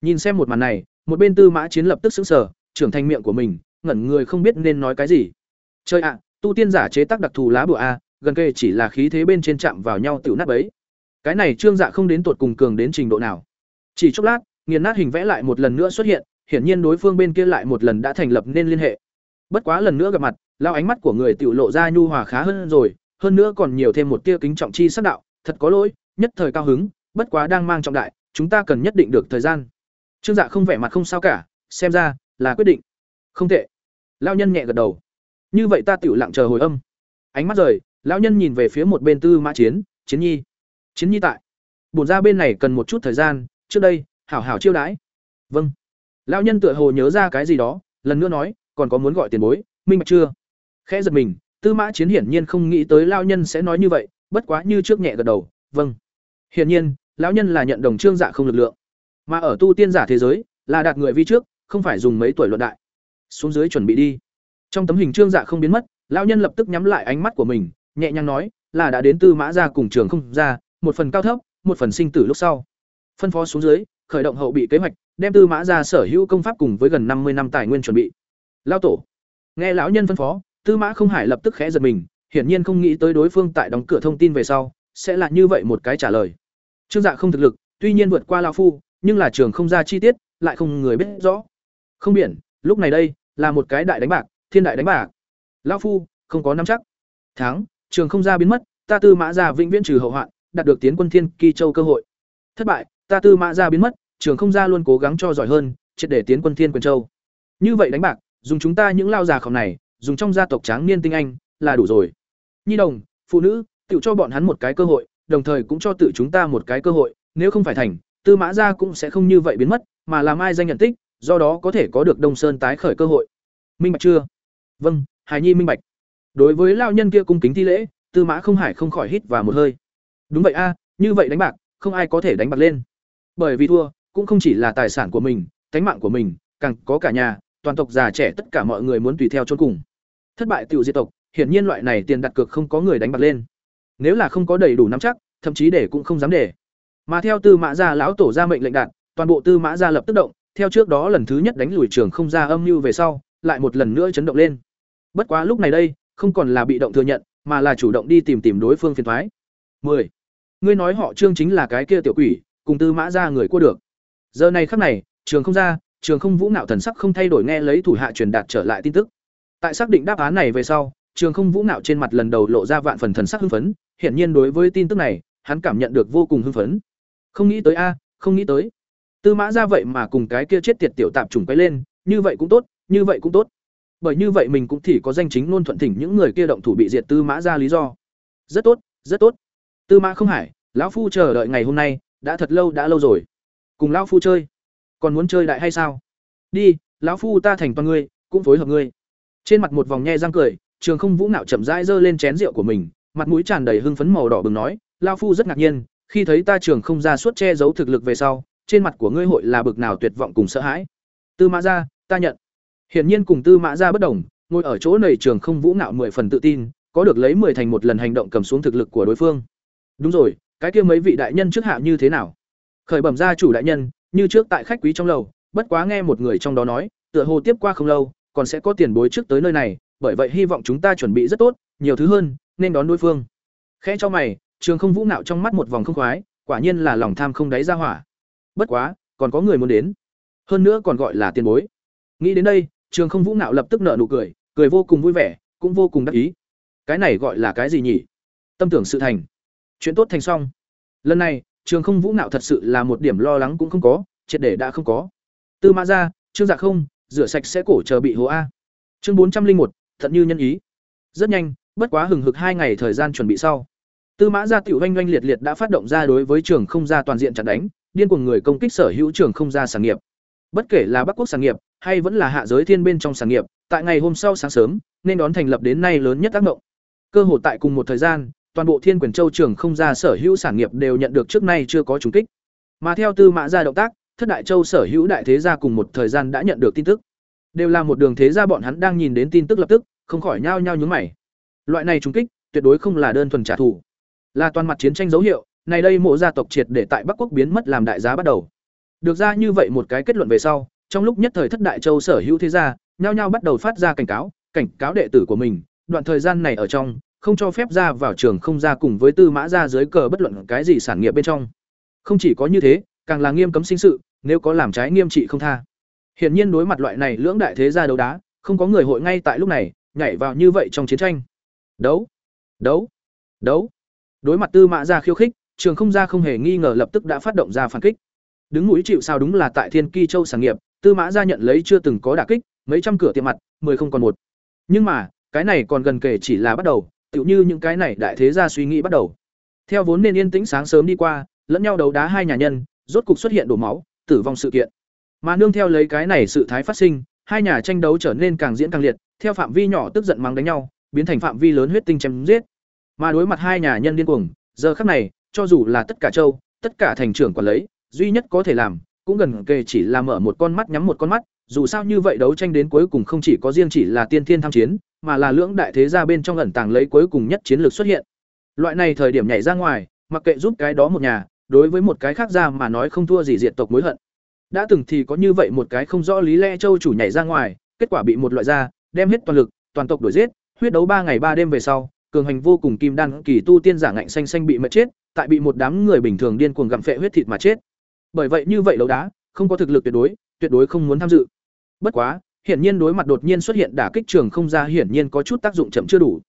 Speaker 1: Nhìn xem một màn này, một bên Tư Mã Chiến lập tức sững sờ, trưởng thành miệng của mình, ngẩn người không biết nên nói cái gì. Chơi ạ, tu tiên giả chế tác đặc thù lá bùa a, gần kề chỉ là khí thế bên trên chạm vào nhau tiểu nát bấy. Cái này Trương Dạ không đến tột cùng cường đến trình độ nào. Chỉ chốc lát, nghiền nát hình vẽ lại một lần nữa xuất hiện, hiển nhiên đối phương bên kia lại một lần đã thành lập nên liên hệ. Bất quá lần nữa gặp mặt, lao ánh mắt của người tiểu lộ ra nhu hòa khá hơn rồi, hơn nữa còn nhiều thêm một tia kính trọng chi sắc đạo, thật có lỗi, nhất thời cao hứng, bất quá đang mang trọng đại, chúng ta cần nhất định được thời gian. Trương Dạ không vẻ mặt không sao cả, xem ra là quyết định. Không tệ. Lão nhân nhẹ gật đầu. Như vậy ta tiểu lặng chờ hồi âm. Ánh mắt rời, lão nhân nhìn về phía một bên Tư Mã Chiến, Chiến Nhi. Chiến Nhi tại. Bổn ra bên này cần một chút thời gian, trước đây, hảo hảo chiêu đãi. Vâng. Lão nhân tựa hồ nhớ ra cái gì đó, lần nữa nói, còn có muốn gọi tiền bối, minh bạch chưa? Khẽ giật mình, Tư Mã Chiến hiển nhiên không nghĩ tới lão nhân sẽ nói như vậy, bất quá như trước nhẹ gật đầu, vâng. Hiển nhiên, lão nhân là nhận đồng trương dạ không lực lượng. Mà ở tu tiên giả thế giới, là đạt người vi trước, không phải dùng mấy tuổi luận đại. Xuống dưới chuẩn bị đi. Trong tấm hình trương dạ không biến mất, lão nhân lập tức nhắm lại ánh mắt của mình, nhẹ nhàng nói, là đã đến Tư Mã gia cùng trường không ra, một phần cao thấp, một phần sinh tử lúc sau. Phân phó xuống dưới, khởi động hậu bị kế hoạch, đem Tư Mã gia sở hữu công pháp cùng với gần năm mươi năm tài nguyên chuẩn bị. Lão tổ. Nghe lão nhân phân phó, Tư Mã Không Hải lập tức khẽ giật mình, hiển nhiên không nghĩ tới đối phương tại đóng cửa thông tin về sau, sẽ là như vậy một cái trả lời. Trương Dạ không thực lực, tuy nhiên vượt qua lão phu, nhưng là trường không ra chi tiết, lại không người biết rõ. Không biển, lúc này đây, là một cái đại đánh bạc, thiên đại đánh bạc. Lão phu, không có nắm chắc. Thắng, trường không ra biến mất, ta tư mã ra vĩnh viễn trừ hậu hoạn, đạt được tiến quân thiên kỳ châu cơ hội. Thất bại, ta tư mã ra biến mất, trường không ra luôn cố gắng cho giỏi hơn, triệt để tiến quân thiên quyền châu. Như vậy đánh bạc, dùng chúng ta những lao già khổng này, dùng trong gia tộc tráng niên tinh anh, là đủ rồi. Nhi đồng, phụ nữ, tự cho bọn hắn một cái cơ hội, đồng thời cũng cho tự chúng ta một cái cơ hội, nếu không phải thành, Tư Mã gia cũng sẽ không như vậy biến mất, mà làm ai danh nhận tích, do đó có thể có được Đông Sơn tái khởi cơ hội. Minh bạch chưa? Vâng, Hải Nhi minh bạch. Đối với lão nhân kia cung kính thi lễ, Tư Mã Không Hải không khỏi hít vào một hơi. Đúng vậy a, như vậy đánh bạc, không ai có thể đánh bạc lên. Bởi vì thua, cũng không chỉ là tài sản của mình, tánh mạng của mình, càng có cả nhà, toàn tộc già trẻ tất cả mọi người muốn tùy theo chôn cùng. Thất bại tiểu diệt tộc, hiển nhiên loại này tiền đặt cược không có người đánh bạc lên. Nếu là không có đầy đủ nắm chắc, thậm chí để cũng không dám để. Mà theo Tư Mã gia lão tổ ra mệnh lệnh đạt, toàn bộ Tư Mã gia lập tức động, theo trước đó lần thứ nhất đánh lùi trường không ra âm mưu về sau, lại một lần nữa chấn động lên. Bất quá lúc này đây, không còn là bị động thừa nhận, mà là chủ động đi tìm tìm đối phương phiền thoái 10. Ngươi nói họ Trương chính là cái kia tiểu quỷ, cùng Tư Mã gia người qua được. Giờ này khắc này, trường không ra, trường không vũ ngạo thần sắc không thay đổi nghe lấy thủ hạ truyền đạt trở lại tin tức. Tại xác định đáp án này về sau, trường không vũ ngạo trên mặt lần đầu lộ ra vạn phần thần sắc hưng phấn, hiển nhiên đối với tin tức này, hắn cảm nhận được vô cùng hưng phấn. Không nghĩ tới a, không nghĩ tới. Tư Mã ra vậy mà cùng cái kia chết tiệt tiểu tạp trùng quay lên, như vậy cũng tốt, như vậy cũng tốt. Bởi như vậy mình cũng thì có danh chính luôn thuận thỉnh những người kia động thủ bị diệt Tư Mã ra lý do. Rất tốt, rất tốt. Tư Mã không hải, lão phu chờ đợi ngày hôm nay, đã thật lâu đã lâu rồi. Cùng lão phu chơi, còn muốn chơi đại hay sao? Đi, lão phu ta thành toàn ngươi, cũng phối hợp ngươi. Trên mặt một vòng nhe răng cười, Trường Không Vũ nạo chậm rãi giơ lên chén rượu của mình, mặt mũi tràn đầy hưng phấn màu đỏ bừng nói, lão phu rất ngạc nhiên, khi thấy ta Trường Không ra suốt che giấu thực lực về sau, trên mặt của ngươi hội là bực nào tuyệt vọng cùng sợ hãi. Tư Mã gia, ta nhận. Hiển nhiên cùng Tư Mã gia bất đồng, ngồi ở chỗ này Trường Không Vũ ngạo mười phần tự tin, có được lấy mười thành một lần hành động cầm xuống thực lực của đối phương. Đúng rồi, cái kia mấy vị đại nhân trước hạ như thế nào? Khởi bẩm gia chủ đại nhân, như trước tại khách quý trong lầu, bất quá nghe một người trong đó nói, tựa hồ tiếp qua không lâu, còn sẽ có tiền bối trước tới nơi này, bởi vậy hy vọng chúng ta chuẩn bị rất tốt, nhiều thứ hơn, nên đón đối phương. Khẽ cho mày, Trường Không Vũ nạo trong mắt một vòng không khoái, quả nhiên là lòng tham không đáy ra hỏa. Bất quá, còn có người muốn đến. Hơn nữa còn gọi là tiền bối. Nghĩ đến đây, Trường Không Vũ nạo lập tức nở nụ cười, cười vô cùng vui vẻ, cũng vô cùng đắc ý. Cái này gọi là cái gì nhỉ? Tâm tưởng sự thành. chuyện tốt thành xong lần này trường không vũ nạo thật sự là một điểm lo lắng cũng không có triệt để đã không có tư mã ra trương dạ không rửa sạch sẽ cổ chờ bị hố a chương bốn trăm linh một thật như nhân ý rất nhanh bất quá hừng hực hai ngày thời gian chuẩn bị sau, tư mã gia tiểu oanh oanh liệt liệt đã phát động ra đối với trường không gia toàn diện chặn đánh, điên cuồng người công kích sở hữu trường không gia sản nghiệp. Bất kể là bắc quốc sản nghiệp hay vẫn là hạ giới thiên bên trong sản nghiệp, tại ngày hôm sau sáng sớm, nên đón thành lập đến nay lớn nhất tác động. Cơ hội tại cùng một thời gian, toàn bộ thiên quyền châu trường không gia sở hữu sản nghiệp đều nhận được trước nay chưa có trùng kích. Mà theo tư mã gia động tác, thất đại châu sở hữu đại thế gia cùng một thời gian đã nhận được tin tức. Đều là một đường thế gia bọn hắn đang nhìn đến tin tức lập tức, không khỏi nhao nhao nhướng mày loại này trùng kích, tuyệt đối không là đơn thuần trả thù. Là toàn mặt chiến tranh dấu hiệu, này đây mộ gia tộc triệt để tại bắc quốc biến mất làm đại giá bắt đầu. Được ra như vậy một cái kết luận về sau, trong lúc nhất thời thất đại châu sở hữu thế gia, nhao nhao bắt đầu phát ra cảnh cáo cảnh cáo đệ tử của mình, đoạn thời gian này ở trong, không cho phép ra vào trường không ra cùng với tư mã ra dưới cờ bất luận cái gì sản nghiệp bên trong. Không chỉ có như thế, càng là nghiêm cấm sinh sự, nếu có làm trái nghiêm trị không tha. Hiển nhiên đối mặt loại này lưỡng đại thế gia đấu đá, không có người hội ngay tại lúc này, nhảy vào như vậy trong chiến tranh đấu. Đấu. Đấu. Đối mặt tư mã ra khiêu khích, trường không ra không hề nghi ngờ lập tức đã phát động ra phản kích. Đứng mũi chịu sao đúng là tại thiên kỳ châu sản nghiệp, tư mã ra nhận lấy chưa từng có đả kích, mấy trăm cửa tiệm mặt, mười không còn một. Nhưng mà, cái này còn gần kể chỉ là bắt đầu, tựu như những cái này đại thế gia suy nghĩ bắt đầu. Theo vốn nên yên tĩnh sáng sớm đi qua, lẫn nhau đấu đá hai nhà nhân, rốt cục xuất hiện đổ máu, tử vong sự kiện. Mà nương theo lấy cái này sự thái phát sinh, hai nhà tranh đấu trở nên càng diễn càng liệt, theo phạm vi nhỏ tức giận mắng đánh nhau biến thành phạm vi lớn huyết tinh chém giết. Mà đối mặt hai nhà nhân điên cuồng, giờ khắc này, cho dù là tất cả châu, tất cả thành trưởng quản lấy duy nhất có thể làm, cũng gần kề chỉ là mở một con mắt nhắm một con mắt, dù sao như vậy đấu tranh đến cuối cùng không chỉ có riêng chỉ là tiên thiên tham chiến, mà là lưỡng đại thế gia bên trong ẩn tàng lấy cuối cùng nhất chiến lược xuất hiện. Loại này thời điểm nhảy ra ngoài, mặc kệ giúp cái đó một nhà, đối với một cái khác ra mà nói không thua gì diện tộc mối hận. Đã từng thì có như vậy một cái không rõ lý lẽ châu chủ nhảy ra ngoài, kết quả bị một loại gia đem hết toàn lực, toàn tộc đuổi giết huyết đấu ba ngày ba đêm về sau, cường hành vô cùng kim đan kỳ tu tiên giả ngạnh xanh xanh bị mất chết, tại bị một đám người bình thường điên cuồng gặm phệ huyết thịt mà chết. Bởi vậy như vậy đấu đá, không có thực lực tuyệt đối tuyệt đối không muốn tham dự. Bất quá, hiển nhiên đối mặt đột nhiên xuất hiện đả kích trường không ra hiển nhiên có chút tác dụng chậm chưa đủ.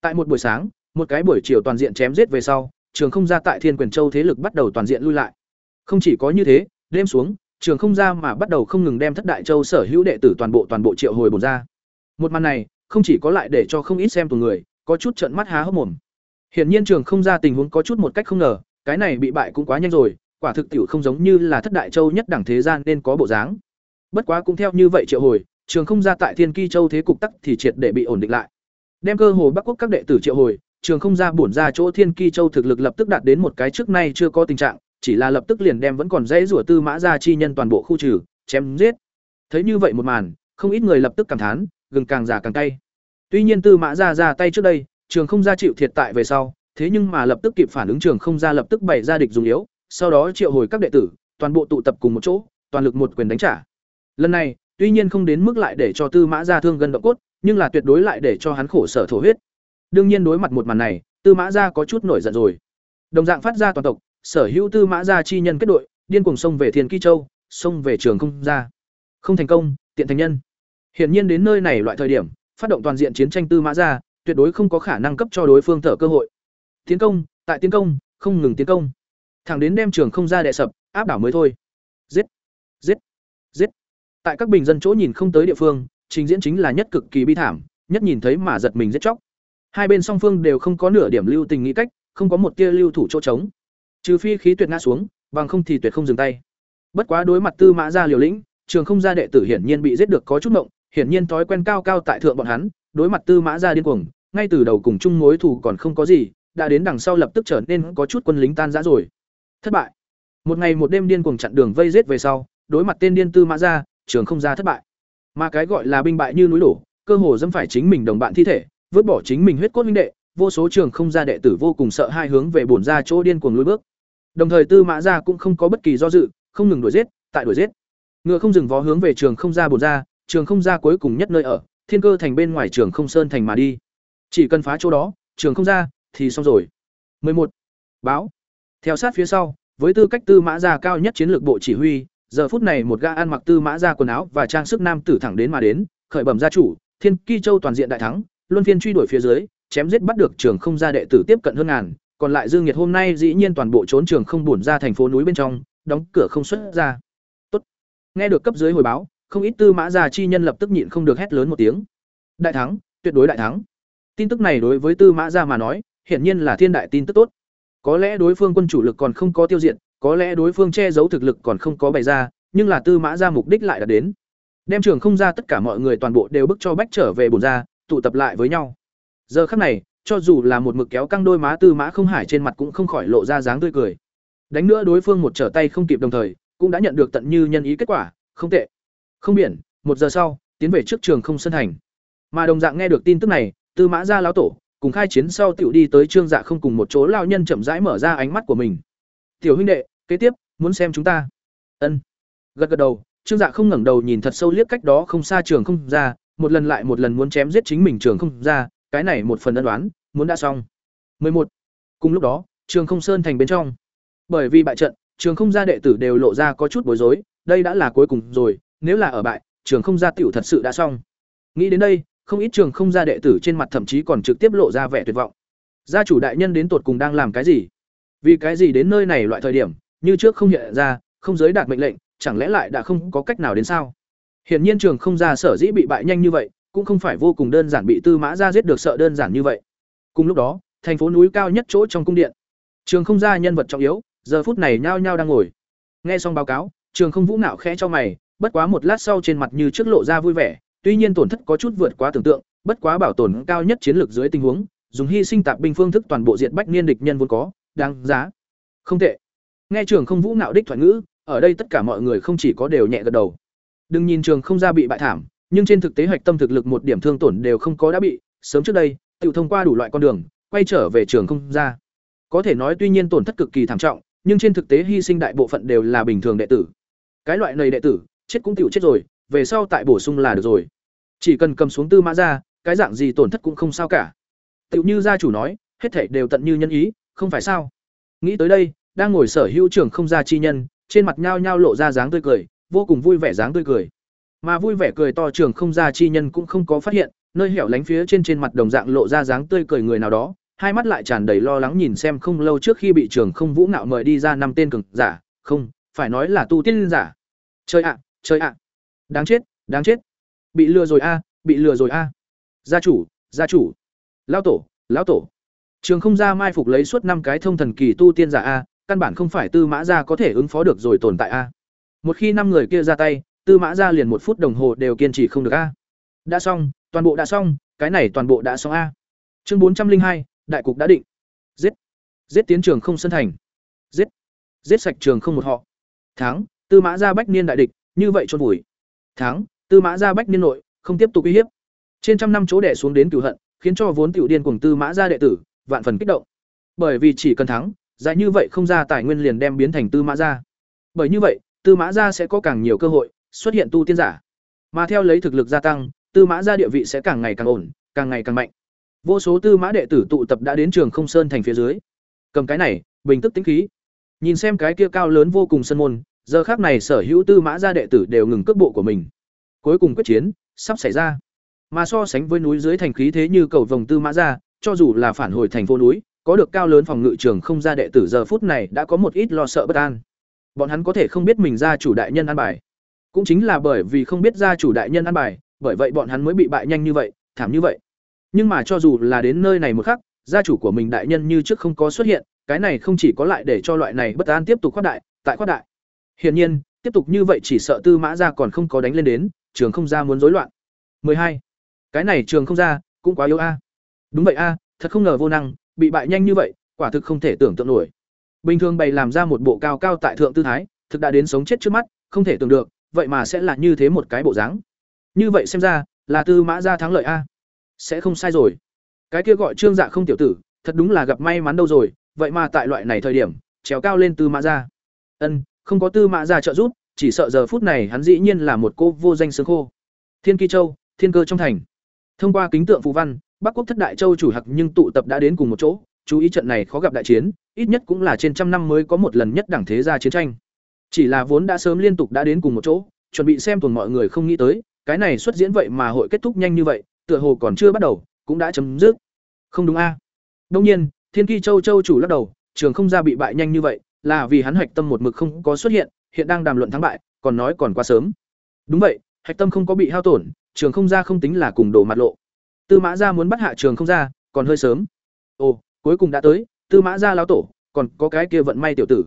Speaker 1: Tại một buổi sáng, một cái buổi chiều toàn diện chém giết về sau, trường không ra tại thiên quyền châu thế lực bắt đầu toàn diện lui lại. Không chỉ có như thế, đêm xuống, trường không ra mà bắt đầu không ngừng đem thất đại châu sở hữu đệ tử toàn bộ toàn bộ triệu hồi bổ ra. Một màn này không chỉ có lại để cho không ít xem tù người, có chút trợn mắt há hốc mồm. Hiển nhiên trường không ra tình huống có chút một cách không ngờ, cái này bị bại cũng quá nhanh rồi, quả thực tiểu không giống như là thất đại châu nhất đẳng thế gian nên có bộ dáng. Bất quá cũng theo như vậy triệu hồi, trường không ra tại thiên ki châu thế cục tắc thì triệt để bị ổn định lại. Đem cơ hồ bắc quốc các đệ tử triệu hồi, trường không ra bổn ra chỗ thiên ki châu thực lực lập tức đạt đến một cái trước nay chưa có tình trạng, chỉ là lập tức liền đem vẫn còn dãy rủa tư mã ra chi nhân toàn bộ khu trừ, chém giết. Thấy như vậy một màn, không ít người lập tức cảm thán, gừng càng già càng cay tuy nhiên tư mã ra ra tay trước đây, trường không ra chịu thiệt tại về sau, thế nhưng mà lập tức kịp phản ứng trường không ra lập tức bày ra địch dùng yếu, sau đó triệu hồi các đệ tử, toàn bộ tụ tập cùng một chỗ, toàn lực một quyền đánh trả. Lần này, tuy nhiên không đến mức lại để cho tư mã ra thương gần động cốt, nhưng là tuyệt đối lại để cho hắn khổ sở thổ huyết. Đương nhiên đối mặt một màn này, tư mã Gia có chút nổi giận rồi. Đồng dạng phát ra toàn tộc, sở hữu tư mã gia chi nhân kết đội, điên cuồng xông về thiên kỳ châu, xông về trường không gia. không thành công, tiện thành nhân. Hiển nhiên đến nơi này loại thời điểm phát động toàn diện chiến tranh tư mã gia tuyệt đối không có khả năng cấp cho đối phương thở cơ hội. Tiến công, tại tiến công, không ngừng tiến công. Thẳng đến đem trường không ra đệ sập, áp đảo mới thôi. Giết giết giết. Tại các bình dân chỗ nhìn không tới địa phương, trình diễn chính là nhất cực kỳ bi thảm, nhất nhìn thấy mà giật mình giết chóc. Hai bên song phương đều không có nửa điểm lưu tình nghĩ cách, không có một tia lưu thủ chỗ trống. Trừ phi khí tuyệt ngã xuống, bằng không thì tuyệt không dừng tay. Bất quá đối mặt tư mã gia liều lĩnh, trường không gia đệ tử hiển nhiên bị giết được có chút mộng hiển nhiên thói quen cao cao tại thượng bọn hắn đối mặt tư mã gia điên cuồng ngay từ đầu cùng chung mối thù còn không có gì đã đến đằng sau lập tức trở nên có chút quân lính tan rã rồi. Thất bại. Một ngày một đêm điên cuồng chặn đường vây giết về sau đối mặt tên điên tư mã gia trường không gia thất bại. Mà cái gọi là binh bại như núi đổ cơ hồ dẫm phải chính mình đồng bạn thi thể vứt bỏ chính mình huyết cốt minh đệ vô số trường không gia đệ tử vô cùng sợ hai hướng về bổn ra chỗ điên cuồng lối bước. Đồng thời Tư Mã gia cũng không có bất kỳ do dự, không ngừng đuổi giết, tại đuổi giết. Ngựa không dừng vó hướng về trường không ra bổn ra, trường không ra cuối cùng nhất nơi ở, Thiên Cơ thành bên ngoài trường không sơn thành mà đi. Chỉ cần phá chỗ đó, trường không ra thì xong rồi. 11. Báo. Theo sát phía sau, với tư cách Tư Mã gia cao nhất chiến lược bộ chỉ huy, giờ phút này một gã ăn mặc Tư Mã gia quần áo và trang sức nam tử thẳng đến mà đến, khởi bẩm gia chủ, Thiên kỳ Châu toàn diện đại thắng, luân phiên truy đuổi phía dưới, chém giết bắt được trường không gia đệ tử tiếp cận hơn ngàn, còn lại Dương Nhiệt hôm nay dĩ nhiên toàn bộ trốn trường không buồn ra thành phố núi bên trong, đóng cửa không xuất ra. Tốt. Nghe được cấp dưới hồi báo, không ít tư mã gia chi nhân lập tức nhịn không được hét lớn một tiếng. Đại thắng, tuyệt đối đại thắng. Tin tức này đối với tư mã gia mà nói, hiển nhiên là thiên đại tin tức tốt. Có lẽ đối phương quân chủ lực còn không có tiêu diệt, có lẽ đối phương che giấu thực lực còn không có bày ra, nhưng là tư mã gia mục đích lại đã đến. Đem trường không ra tất cả mọi người toàn bộ đều bức cho bách trở về bổn ra, tụ tập lại với nhau. Giờ khắc này, cho dù là một mực kéo căng đôi má tư mã không hải trên mặt cũng không khỏi lộ ra dáng tươi cười. Đánh nữa đối phương một trở tay không kịp đồng thời, cũng đã nhận được tận như nhân ý kết quả, không tệ. Không biển, một giờ sau, tiến về trước trường không sân thành. Mà đồng dạng nghe được tin tức này, tư mã gia lão tổ, cùng khai chiến sau tiểu đi tới trương dạ không cùng một chỗ lao nhân chậm rãi mở ra ánh mắt của mình. Tiểu huynh đệ, kế tiếp, muốn xem chúng ta. Ân. Gật gật đầu, Trương Dạ không ngẩng đầu nhìn thật sâu liếc cách đó không xa trường không ra, một lần lại một lần muốn chém giết chính mình trường không ra, cái này một phần ân đoán, muốn đã xong. 11. Cùng lúc đó, Trường Không Sơn thành bên trong. Bởi vì bại trận, Trường Không gia đệ tử đều lộ ra có chút bối rối, đây đã là cuối cùng rồi, nếu là ở bại, Trường Không gia tiểu thật sự đã xong. Nghĩ đến đây, không ít Trường Không gia đệ tử trên mặt thậm chí còn trực tiếp lộ ra vẻ tuyệt vọng. Gia chủ đại nhân đến tột cùng đang làm cái gì? Vì cái gì đến nơi này loại thời điểm, như trước không hiện ra, không giới đạt mệnh lệnh, chẳng lẽ lại đã không có cách nào đến sao? Hiển nhiên Trường Không gia sở dĩ bị bại nhanh như vậy, cũng không phải vô cùng đơn giản bị Tư Mã gia giết được sợ đơn giản như vậy. Cùng lúc đó, thành phố núi cao nhất chỗ trong cung điện, Trường Không gia nhân vật trọng yếu, giờ phút này nhao nhao đang ngồi. Nghe xong báo cáo, Trường Không Vũ nạo khẽ cho mày, bất quá một lát sau trên mặt như trước lộ ra vui vẻ, tuy nhiên tổn thất có chút vượt quá tưởng tượng, bất quá bảo tồn cao nhất chiến lược dưới tình huống, dùng hy sinh tạp binh phương thức toàn bộ diện bách niên địch nhân vốn có, đáng giá. Không tệ. Nghe Trường Không Vũ nạo đích thoại ngữ, ở đây tất cả mọi người không chỉ có đều nhẹ gật đầu. Đừng nhìn Trường Không ra bị bại thảm, nhưng trên thực tế hoạch tâm thực lực một điểm thương tổn đều không có đã bị, sớm trước đây, tự thông qua đủ loại con đường, quay trở về trường không ra. Có thể nói tuy nhiên tổn thất cực kỳ thảm trọng, nhưng trên thực tế hy sinh đại bộ phận đều là bình thường đệ tử. Cái loại này đệ tử, chết cũng tiểu chết rồi, về sau tại bổ sung là được rồi. Chỉ cần cầm xuống tư mã ra, cái dạng gì tổn thất cũng không sao cả. Tiểu như gia chủ nói, hết thảy đều tận như nhân ý, không phải sao? Nghĩ tới đây, đang ngồi sở hữu trưởng không gia chi nhân, trên mặt nhao nhao lộ ra dáng tươi cười, vô cùng vui vẻ dáng tươi cười. Mà vui vẻ cười to trưởng không gia chi nhân cũng không có phát hiện, nơi hẻo lánh phía trên trên mặt đồng dạng lộ ra dáng tươi cười người nào đó, hai mắt lại tràn đầy lo lắng nhìn xem không lâu trước khi bị trường không vũ ngạo mời đi ra năm tên cường giả, không, phải nói là tu tiên giả. Chơi ạ, chơi ạ. Đáng chết, đáng chết. Bị lừa rồi a, bị lừa rồi a. Gia chủ, gia chủ. Lão tổ, lão tổ. Trường không ra mai phục lấy suốt năm cái thông thần kỳ tu tiên giả a, căn bản không phải Tư Mã gia có thể ứng phó được rồi tồn tại a. Một khi năm người kia ra tay, Tư Mã gia liền một phút đồng hồ đều kiên trì không được a. Đã xong, toàn bộ đã xong, cái này toàn bộ đã xong a. Chương bốn trăm linh hai đại cục đã định giết giết tiến trường không sân thành giết giết sạch trường không một họ tháng tư mã gia bách niên đại địch như vậy chôn vùi. Tháng tư mã gia bách niên nội không tiếp tục uy hiếp. Trên trăm năm chỗ đè xuống đến cửu hận khiến cho vốn tiểu điên cuồng tư mã gia đệ tử vạn phần kích động. Bởi vì chỉ cần thắng dài như vậy không ra tài nguyên liền đem biến thành tư mã gia. Bởi như vậy tư mã gia sẽ có càng nhiều cơ hội xuất hiện tu tiên giả. Mà theo lấy thực lực gia tăng tư mã gia địa vị sẽ càng ngày càng ổn càng ngày càng mạnh. Vô số tư mã đệ tử tụ tập đã đến trường Không Sơn thành phía dưới. Cầm cái này, bình tức tĩnh khí. Nhìn xem cái kia cao lớn vô cùng sân môn, giờ khắc này sở hữu tư mã gia đệ tử đều ngừng cước bộ của mình. Cuối cùng quyết chiến sắp xảy ra. Mà so sánh với núi dưới thành khí thế như cầu vồng tư mã gia, cho dù là phản hồi thành phố núi, có được cao lớn phòng ngự trường không gia đệ tử giờ phút này đã có một ít lo sợ bất an. Bọn hắn có thể không biết mình gia chủ đại nhân an bài. Cũng chính là bởi vì không biết gia chủ đại nhân an bài, bởi vậy bọn hắn mới bị bại nhanh như vậy, thảm như vậy nhưng mà cho dù là đến nơi này một khắc gia chủ của mình đại nhân như trước không có xuất hiện cái này không chỉ có lại để cho loại này bất an tiếp tục khoát đại tại khoát đại hiển nhiên, tiếp tục như vậy chỉ sợ tư mã gia còn không có đánh lên đến, trường không Gia muốn rối loạn. 12. cái này trường không Gia cũng quá yếu a. Đúng vậy a, thật không ngờ vô năng, bị bại nhanh như vậy, quả thực không thể tưởng tượng nổi. Bình thường bày làm ra một bộ cao cao tại thượng tư thái, thực đã đến sống chết trước mắt, không thể tưởng được, vậy mà sẽ là như thế một cái bộ dáng. Như vậy xem ra, là tư mã gia thắng lợi a. Sẽ không sai rồi. Cái kia gọi trương dạ không tiểu tử, thật đúng là gặp may mắn đâu rồi, vậy mà tại loại này thời điểm, trèo cao lên tư mã Gia. ân không có tư mã ra trợ giúp chỉ sợ giờ phút này hắn dĩ nhiên là một cô vô danh xương khô thiên kỳ châu thiên cơ trong thành thông qua kính tượng phù văn bắc quốc thất đại châu chủ hặc nhưng tụ tập đã đến cùng một chỗ chú ý trận này khó gặp đại chiến ít nhất cũng là trên trăm năm mới có một lần nhất đẳng thế gia chiến tranh chỉ là vốn đã sớm liên tục đã đến cùng một chỗ chuẩn bị xem tuần mọi người không nghĩ tới cái này xuất diễn vậy mà hội kết thúc nhanh như vậy tựa hồ còn chưa bắt đầu, cũng đã chấm dứt. Không đúng a? À? Đương nhiên, Thiên Ki Châu Châu chủ lắc đầu, trường không ra bị bại nhanh như vậy, là vì hắn hạch tâm một mực không có xuất hiện, hiện đang đàm luận thắng bại, còn nói còn quá sớm. Đúng vậy, hạch tâm không có bị hao tổn, trường không ra không tính là cùng đổ mặt lộ. Tư Mã gia muốn bắt hạ trường không ra, còn hơi sớm. Ồ, cuối cùng đã tới, Tư Mã gia lão tổ, còn có cái kia vận may tiểu tử.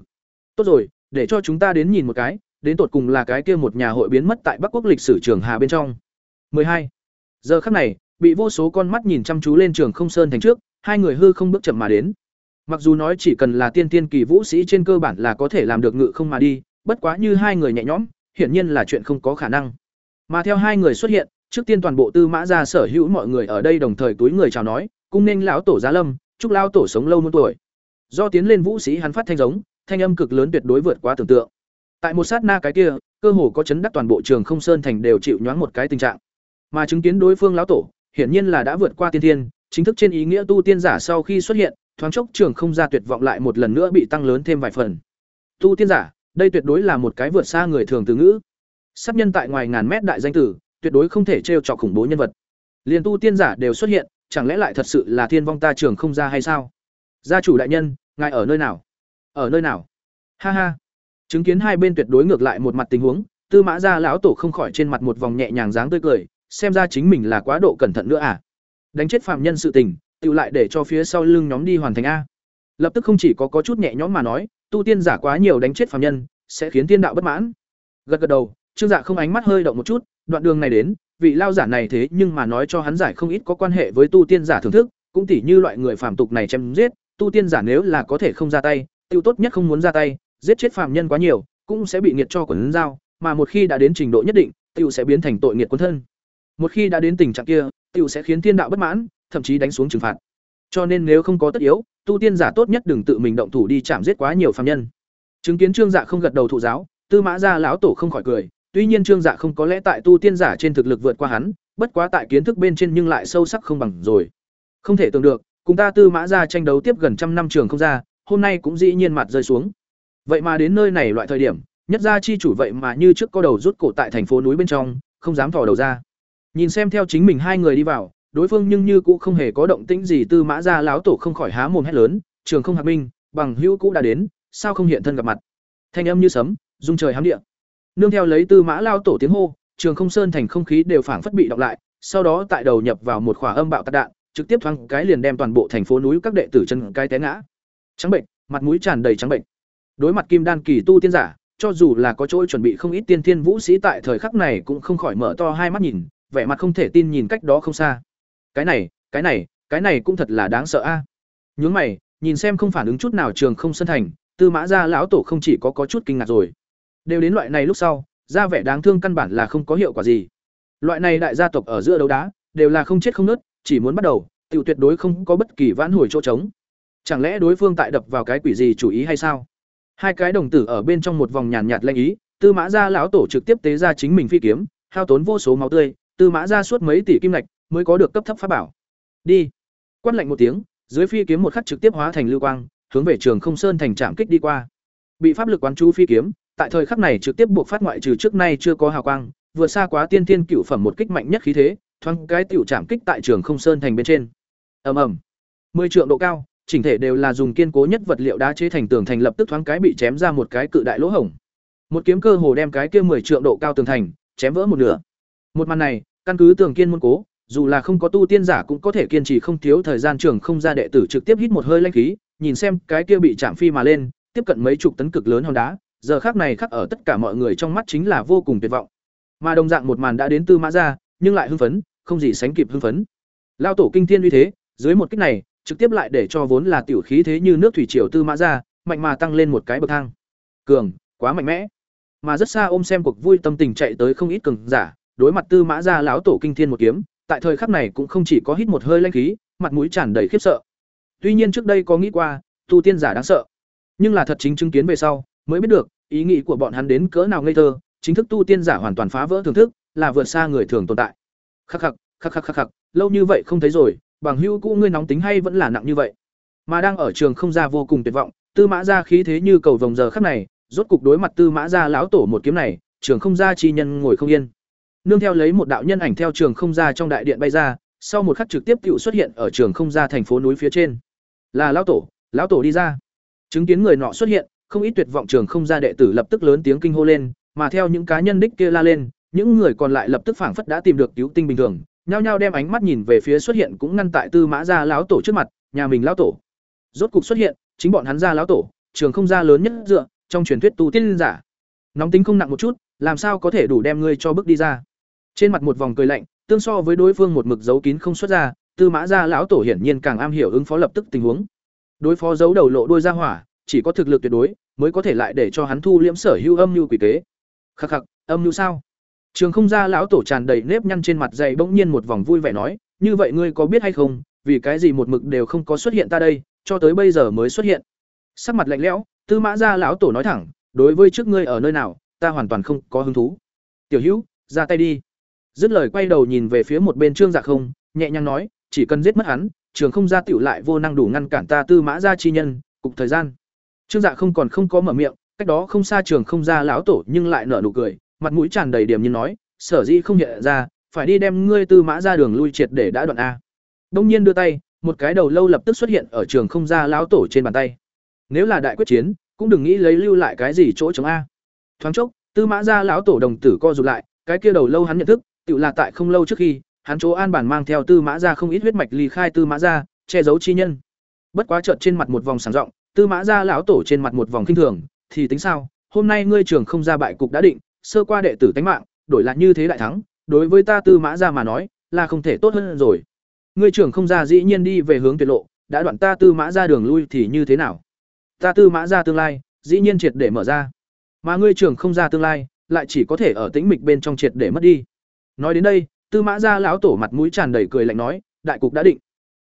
Speaker 1: Tốt rồi, để cho chúng ta đến nhìn một cái, đến tột cùng là cái kia một nhà hội biến mất tại Bắc Quốc lịch sử trường Hà bên trong. 12. Giờ khắc này, bị vô số con mắt nhìn chăm chú lên trường không sơn thành trước, hai người hư không bước chậm mà đến. Mặc dù nói chỉ cần là tiên tiên kỳ vũ sĩ trên cơ bản là có thể làm được ngự không mà đi, bất quá như hai người nhẹ nhõm, hiển nhiên là chuyện không có khả năng. Mà theo hai người xuất hiện, trước tiên toàn bộ tư mã gia sở hữu mọi người ở đây đồng thời túi người chào nói, cung nên lão tổ giá lâm, chúc lão tổ sống lâu muôn tuổi. Do tiến lên vũ sĩ hắn phát thanh giống, thanh âm cực lớn tuyệt đối vượt quá tưởng tượng. Tại một sát na cái kia, cơ hồ có chấn đắc toàn bộ trường không sơn thành đều chịu nhoáng một cái tình trạng. Mà chứng kiến đối phương lão tổ, hiển nhiên là đã vượt qua tiên thiên, chính thức trên ý nghĩa tu tiên giả sau khi xuất hiện, thoáng chốc trường không ra tuyệt vọng lại một lần nữa bị tăng lớn thêm vài phần. Tu tiên giả, đây tuyệt đối là một cái vượt xa người thường từ ngữ. Sắp nhân tại ngoài ngàn mét đại danh tử, tuyệt đối không thể trêu chọc khủng bố nhân vật. Liên tu tiên giả đều xuất hiện, chẳng lẽ lại thật sự là thiên vong ta trường không ra hay sao? Gia chủ đại nhân, ngài ở nơi nào? Ở nơi nào? Ha ha. Chứng kiến hai bên tuyệt đối ngược lại một mặt tình huống, Tư Mã gia lão tổ không khỏi trên mặt một vòng nhẹ nhàng dáng tươi cười, xem ra chính mình là quá độ cẩn thận nữa à? Đánh chết phạm nhân sự tình, tự lại để cho phía sau lưng nhóm đi hoàn thành a. Lập tức không chỉ có có chút nhẹ nhõm mà nói, tu tiên giả quá nhiều đánh chết phạm nhân, sẽ khiến tiên đạo bất mãn. Gật gật đầu, Trương Dạ không ánh mắt hơi động một chút, đoạn đường này đến, vị lao giả này thế nhưng mà nói cho hắn giải không ít có quan hệ với tu tiên giả thưởng thức, cũng tỉ như loại người phàm tục này chém giết, tu tiên giả nếu là có thể không ra tay, tiêu tốt nhất không muốn ra tay, giết chết phàm nhân quá nhiều, cũng sẽ bị nghiệt cho quần dao, mà một khi đã đến trình độ nhất định, tiêu sẽ biến thành tội nghiệt quân thân. Một khi đã đến tình trạng kia, tiêu sẽ khiến thiên đạo bất mãn, thậm chí đánh xuống trừng phạt. Cho nên nếu không có tất yếu, tu tiên giả tốt nhất đừng tự mình động thủ đi chạm giết quá nhiều phàm nhân. Chứng kiến Trương Dạ không gật đầu thụ giáo, Tư Mã gia lão tổ không khỏi cười, tuy nhiên Trương Dạ không có lẽ tại tu tiên giả trên thực lực vượt qua hắn, bất quá tại kiến thức bên trên nhưng lại sâu sắc không bằng rồi. Không thể tưởng được, cùng ta Tư Mã gia tranh đấu tiếp gần trăm năm trường không ra, hôm nay cũng dĩ nhiên mặt rơi xuống. Vậy mà đến nơi này loại thời điểm, nhất gia chi chủ vậy mà như trước có đầu rút cổ tại thành phố núi bên trong, không dám thò đầu ra. Nhìn xem theo chính mình hai người đi vào, đối phương nhưng như cũng không hề có động tĩnh gì tư mã ra láo tổ không khỏi há mồm hét lớn, trường không hạc minh, bằng hữu cũ đã đến, sao không hiện thân gặp mặt? Thanh âm như sấm, rung trời hám địa. Nương theo lấy tư mã lao tổ tiếng hô, trường không sơn thành không khí đều phảng phất bị đọc lại, sau đó tại đầu nhập vào một khỏa âm bạo tạc đạn, trực tiếp thoáng cái liền đem toàn bộ thành phố núi các đệ tử chân cái té ngã. Trắng bệnh, mặt mũi tràn đầy trắng bệnh. Đối mặt kim đan kỳ tu tiên giả, cho dù là có chỗ chuẩn bị không ít tiên thiên vũ sĩ tại thời khắc này cũng không khỏi mở to hai mắt nhìn, vẻ mặt không thể tin nhìn cách đó không xa cái này cái này cái này cũng thật là đáng sợ a. Nhướng mày, nhìn xem không phản ứng chút nào trường không sân thành, tư mã gia lão tổ không chỉ có có chút kinh ngạc rồi. Đều đến loại này lúc sau, ra vẻ đáng thương căn bản là không có hiệu quả gì. Loại này đại gia tộc ở giữa đấu đá, đều là không chết không nứt, chỉ muốn bắt đầu tự tuyệt đối không có bất kỳ vãn hồi chỗ trống. Chẳng lẽ đối phương tại đập vào cái quỷ gì chủ ý hay sao? Hai cái đồng tử ở bên trong một vòng nhàn nhạt lanh ý, tư mã gia lão tổ trực tiếp tế ra chính mình phi kiếm, hao tốn vô số máu tươi, tư mã ra suốt mấy tỷ kim lạch mới có được cấp thấp pháp bảo. Đi. Quát lạnh một tiếng, dưới phi kiếm một khắc trực tiếp hóa thành lưu quang, hướng về trường không sơn thành trạm kích đi qua. Bị pháp lực quán chú phi kiếm, tại thời khắc này trực tiếp buộc phát ngoại trừ trước nay chưa có hào quang vừa xa quá tiên thiên cựu phẩm một kích mạnh nhất khí thế, thoáng cái tiểu trạm kích tại trường không sơn thành bên trên. Ầm ầm. Mười trượng độ cao, chỉnh thể đều là dùng kiên cố nhất vật liệu đá chế thành tường thành lập tức thoáng cái bị chém ra một cái cự đại lỗ hổng. Một kiếm cơ hồ đem cái kia mười trượng độ cao tường thành chém vỡ một nửa. Một màn này, căn cứ tường kiên môn cố dù là không có tu tiên giả cũng có thể kiên trì không thiếu thời gian trường không ra đệ tử trực tiếp hít một hơi lanh khí, nhìn xem cái kia bị chạm phi mà lên, tiếp cận mấy chục tấn cực lớn hòn đá, giờ khác này khắc ở tất cả mọi người trong mắt chính là vô cùng tuyệt vọng. Mà đồng dạng một màn đã đến tư mã ra nhưng lại hưng phấn, không gì sánh kịp hưng phấn. Lao tổ kinh thiên uy thế, dưới một kích này, trực tiếp lại để cho vốn là tiểu khí thế như nước thủy triều tư mã ra mạnh mà tăng lên một cái bậc thang. Cường, quá mạnh mẽ. Mà rất xa ôm xem cuộc vui tâm tình chạy tới không ít cường giả, đối mặt tư mã gia lão tổ kinh thiên một kiếm tại thời khắc này cũng không chỉ có hít một hơi lanh khí, mặt mũi tràn đầy khiếp sợ. Tuy nhiên trước đây có nghĩ qua, tu tiên giả đáng sợ. Nhưng là thật chính chứng kiến về sau, mới biết được, ý nghĩ của bọn hắn đến cỡ nào ngây thơ, chính thức tu tiên giả hoàn toàn phá vỡ thưởng thức, là vượt xa người thường tồn tại. Khắc khắc khắc khắc khắc khắc, lâu như vậy không thấy rồi, bằng hữu cũ ngươi nóng tính hay vẫn là nặng như vậy. Mà đang ở trường không ra vô cùng tuyệt vọng, tư mã gia khí thế như cầu vồng giờ khắc này, rốt cục đối mặt tư mã gia lão tổ một kiếm này, trường không ra chi nhân ngồi không yên nương theo lấy một đạo nhân ảnh theo trường không ra trong đại điện bay ra, sau một khắc trực tiếp tự xuất hiện ở trường không ra thành phố núi phía trên. Là lão tổ lão tổ đi ra. Chứng kiến người nọ xuất hiện, không ít tuyệt vọng trường không ra đệ tử lập tức lớn tiếng kinh hô lên, mà theo những cá nhân đích kia la lên, những người còn lại lập tức phảng phất đã tìm được cứu tinh bình thường, nhao nhao đem ánh mắt nhìn về phía xuất hiện cũng ngăn tại tư mã gia lão tổ trước mặt, nhà mình lão tổ. Rốt cục xuất hiện, chính bọn hắn gia lão tổ, trường không ra lớn nhất dựa, trong truyền thuyết tu tiên giả. Nóng tính không nặng một chút, làm sao có thể đủ đem ngươi cho bước đi ra? Trên mặt một vòng cười lạnh, tương so với đối phương một mực giấu kín không xuất ra, tư mã gia lão tổ hiển nhiên càng am hiểu ứng phó lập tức tình huống. Đối phó giấu đầu lộ đôi ra hỏa, chỉ có thực lực tuyệt đối, mới có thể lại để cho hắn thu liễm sở hữu âm mưu quỷ kế. Khắc khắc, âm mưu sao? Trường không gia lão tổ tràn đầy nếp nhăn trên mặt dày bỗng nhiên một vòng vui vẻ nói, như vậy ngươi có biết hay không, vì cái gì một mực đều không có xuất hiện ta đây, cho tới bây giờ mới xuất hiện? Sắc mặt lạnh lẽo, tư mã gia lão tổ nói thẳng, đối với trước ngươi ở nơi nào, ta hoàn toàn không có hứng thú. Tiểu hữu, ra tay đi dứt lời quay đầu nhìn về phía một bên trương dạ không, nhẹ nhàng nói, chỉ cần giết mất hắn, trường không gia tiểu lại vô năng đủ ngăn cản ta tư mã gia chi nhân, cục thời gian. Trương dạ không còn không có mở miệng, cách đó không xa trường không gia lão tổ nhưng lại nở nụ cười, mặt mũi tràn đầy điểm như nói, sở dĩ không hiện ra, phải đi đem ngươi tư mã ra đường lui triệt để đã đoạn a. Đông nhiên đưa tay, một cái đầu lâu lập tức xuất hiện ở trường không gia lão tổ trên bàn tay. Nếu là đại quyết chiến, cũng đừng nghĩ lấy lưu lại cái gì chỗ chống a. Thoáng chốc, tư mã gia lão tổ đồng tử co rụt lại, cái kia đầu lâu hắn nhận thức tự là tại không lâu trước khi, hắn chỗ an bản mang theo tư mã gia không ít huyết mạch ly khai tư mã gia, che giấu chi nhân. Bất quá chợt trên mặt một vòng sảng rộng, tư mã gia lão tổ trên mặt một vòng kinh thường, thì tính sao, hôm nay ngươi trường không ra bại cục đã định, sơ qua đệ tử tánh mạng, đổi lại như thế đại thắng, đối với ta tư mã gia mà nói, là không thể tốt hơn rồi. Ngươi trưởng không ra dĩ nhiên đi về hướng tuyệt lộ, đã đoạn ta tư mã ra đường lui thì như thế nào? Ta tư mã ra tương lai, dĩ nhiên triệt để mở ra. Mà ngươi trưởng không ra tương lai, lại chỉ có thể ở tĩnh mịch bên trong triệt để mất đi nói đến đây, tư mã ra lão tổ mặt mũi tràn đầy cười lạnh nói, đại cục đã định.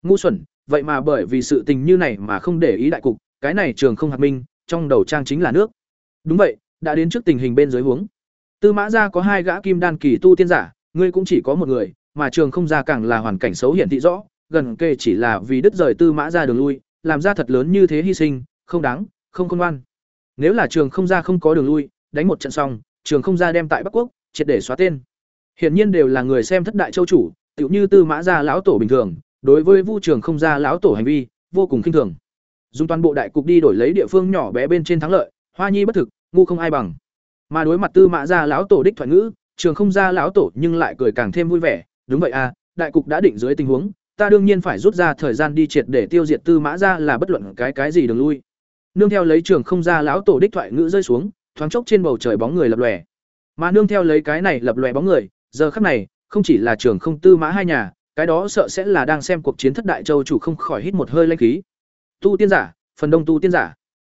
Speaker 1: Ngu xuẩn, vậy mà bởi vì sự tình như này mà không để ý đại cục, cái này trường không hạt minh, trong đầu trang chính là nước. Đúng vậy, đã đến trước tình hình bên dưới huống. Tư mã ra có hai gã kim đan kỳ tu tiên giả, ngươi cũng chỉ có một người, mà trường không ra càng là hoàn cảnh xấu hiển thị rõ, gần kề chỉ là vì đứt rời tư mã ra đường lui, làm ra thật lớn như thế hy sinh, không đáng, không khôn ngoan. Nếu là trường không ra không có đường lui, đánh một trận xong, trường không ra đem tại bắc quốc, triệt để xóa tên hiển nhiên đều là người xem thất đại châu chủ, tựu như tư mã gia lão tổ bình thường, đối với vu trường không ra lão tổ hành vi, vô cùng khinh thường. Dùng toàn bộ đại cục đi đổi lấy địa phương nhỏ bé bên trên thắng lợi, hoa nhi bất thực, ngu không ai bằng. Mà đối mặt tư mã gia lão tổ đích thoại ngữ, trường không ra lão tổ nhưng lại cười càng thêm vui vẻ, đúng vậy à đại cục đã định dưới tình huống, ta đương nhiên phải rút ra thời gian đi triệt để tiêu diệt tư mã ra là bất luận cái cái gì đường lui. Nương theo lấy trường không ra lão tổ đích thoại ngữ rơi xuống, thoáng chốc trên bầu trời bóng người lập lòe. Mà nương theo lấy cái này lập lòe bóng người giờ khắc này, không chỉ là trường không tư mã hai nhà, cái đó sợ sẽ là đang xem cuộc chiến thất đại châu chủ không khỏi hít một hơi lanh khí. Tu tiên giả, phần đông tu tiên giả.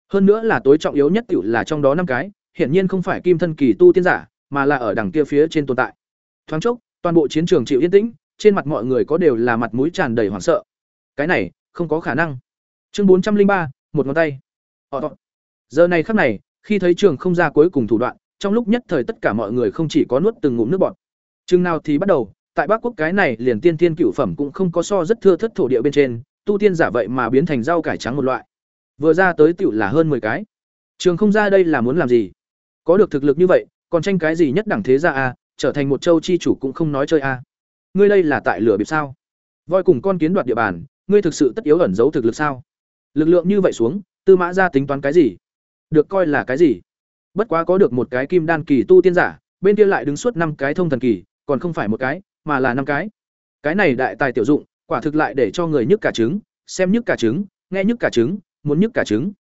Speaker 1: Hơn nữa là tối trọng yếu nhất tiểu là trong đó năm cái, hiển nhiên không phải kim thân kỳ tu tiên giả, mà là ở đằng kia phía trên tồn tại. Thoáng chốc, toàn bộ chiến trường chịu yên tĩnh, trên mặt mọi người có đều là mặt mũi tràn đầy hoảng sợ. Cái này, không có khả năng. Chương bốn trăm linh ba, một ngón tay. Họ giờ này khắc này, khi thấy trường không ra cuối cùng thủ đoạn, trong lúc nhất thời tất cả mọi người không chỉ có nuốt từng ngụm nước bọt chừng nào thì bắt đầu, tại bắc quốc cái này liền tiên tiên cửu phẩm cũng không có so rất thưa thất thổ địa bên trên, tu tiên giả vậy mà biến thành rau cải trắng một loại. Vừa ra tới tiểu là hơn 10 cái. Trường không ra đây là muốn làm gì? Có được thực lực như vậy, còn tranh cái gì nhất đẳng thế gia a trở thành một châu chi chủ cũng không nói chơi a ngươi đây là tại lửa bịp sao? Voi cùng con kiến đoạt địa bàn, ngươi thực sự tất yếu ẩn giấu thực lực sao? Lực lượng như vậy xuống, tư mã ra tính toán cái gì? Được coi là cái gì? Bất quá có được một cái kim đan kỳ tu tiên giả, bên kia lại đứng suốt năm cái thông thần kỳ còn không phải một cái, mà là năm cái. Cái này đại tài tiểu dụng, quả thực lại để cho người nhức cả trứng, xem nhức cả trứng, nghe nhức cả trứng, muốn nhức cả trứng.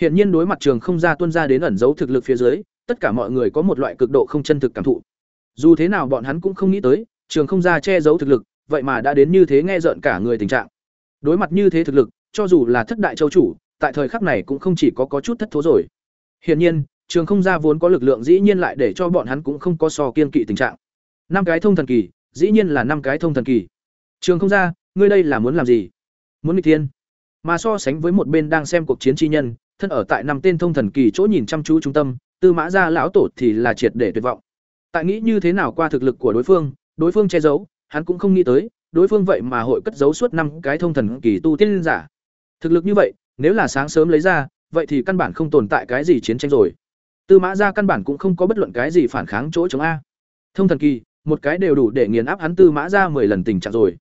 Speaker 1: Hiện nhiên đối mặt trường không ra tuân ra đến ẩn giấu thực lực phía dưới, tất cả mọi người có một loại cực độ không chân thực cảm thụ. Dù thế nào bọn hắn cũng không nghĩ tới, trường không ra che giấu thực lực, vậy mà đã đến như thế nghe rợn cả người tình trạng. Đối mặt như thế thực lực, cho dù là thất đại châu chủ, tại thời khắc này cũng không chỉ có có chút thất thố rồi. Hiển nhiên, trường không ra vốn có lực lượng dĩ nhiên lại để cho bọn hắn cũng không có so kiên kỵ tình trạng năm cái thông thần kỳ, dĩ nhiên là năm cái thông thần kỳ. Trường không ra, ngươi đây là muốn làm gì? Muốn nghịch thiên. Mà so sánh với một bên đang xem cuộc chiến chi nhân, thân ở tại năm tên thông thần kỳ chỗ nhìn chăm chú trung tâm, tư mã gia lão tổ thì là triệt để tuyệt vọng. Tại nghĩ như thế nào qua thực lực của đối phương đối phương che giấu, hắn cũng không nghĩ tới, đối phương vậy mà hội cất giấu suốt năm cái thông thần kỳ tu tiên giả. Thực lực như vậy, nếu là sáng sớm lấy ra, vậy thì căn bản không tồn tại cái gì chiến tranh rồi. Tư mã gia căn bản cũng không có bất luận cái gì phản kháng chỗ chống a. Thông thần kỳ một cái đều đủ để nghiền áp hắn tư mã ra mười lần tình trạng rồi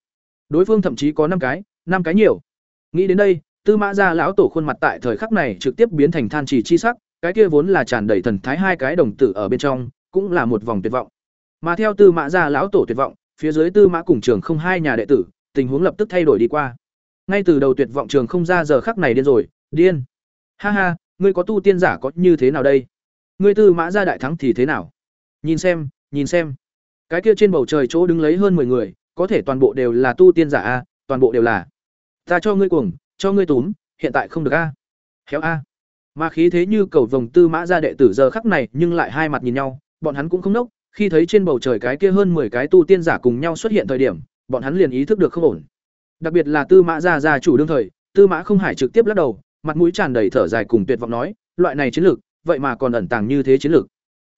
Speaker 1: đối phương thậm chí có năm cái năm cái nhiều nghĩ đến đây Tư Mã gia lão tổ khuôn mặt tại thời khắc này trực tiếp biến thành than chỉ chi sắc, cái kia vốn là tràn đầy thần thái hai cái đồng tử ở bên trong, cũng là một vòng tuyệt vọng. Mà theo Tư Mã gia lão tổ tuyệt vọng, phía dưới Tư Mã cùng trường không hai nhà đệ tử, tình huống lập tức thay đổi đi qua. Ngay từ đầu tuyệt vọng trường không ra giờ khắc này điên rồi, điên. Ha ha, ngươi có tu tiên giả có như thế nào đây? Ngươi Tư Mã gia đại thắng thì thế nào? Nhìn xem, nhìn xem. Cái kia trên bầu trời chỗ đứng lấy hơn 10 người, có thể toàn bộ đều là tu tiên giả a, toàn bộ đều là. Ta cho ngươi cuồng, cho ngươi túm, hiện tại không được a. Héo a. Mà khí thế như cầu vồng tư mã ra đệ tử giờ khắc này, nhưng lại hai mặt nhìn nhau, bọn hắn cũng không nốc, khi thấy trên bầu trời cái kia hơn 10 cái tu tiên giả cùng nhau xuất hiện thời điểm, bọn hắn liền ý thức được không ổn. Đặc biệt là Tư Mã gia gia chủ đương thời, Tư Mã Không Hải trực tiếp lắc đầu, mặt mũi tràn đầy thở dài cùng tuyệt vọng nói, loại này chiến lược, vậy mà còn ẩn tàng như thế chiến lược.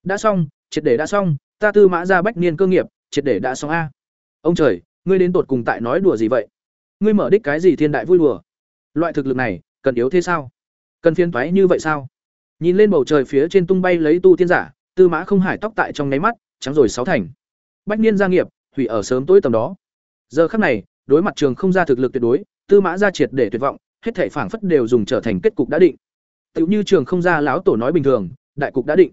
Speaker 1: Đã xong, triệt để đã xong, ta Tư Mã gia bách niên cơ nghiệp, triệt để đã xong a. Ông trời, ngươi đến tột cùng tại nói đùa gì vậy? Ngươi mở đích cái gì thiên đại vui đùa? Loại thực lực này, cần yếu thế sao? Cần phiên toái như vậy sao? Nhìn lên bầu trời phía trên tung bay lấy tu tiên giả, Tư Mã Không Hải tóc tại trong nháy mắt, trắng rồi sáu thành. Bách niên gia nghiệp, hủy ở sớm tối tầm đó. Giờ khắc này, đối mặt trường không ra thực lực tuyệt đối, Tư Mã gia triệt để tuyệt vọng, hết thảy phảng phất đều dùng trở thành kết cục đã định. Tựu như trường không ra lão tổ nói bình thường, đại cục đã định.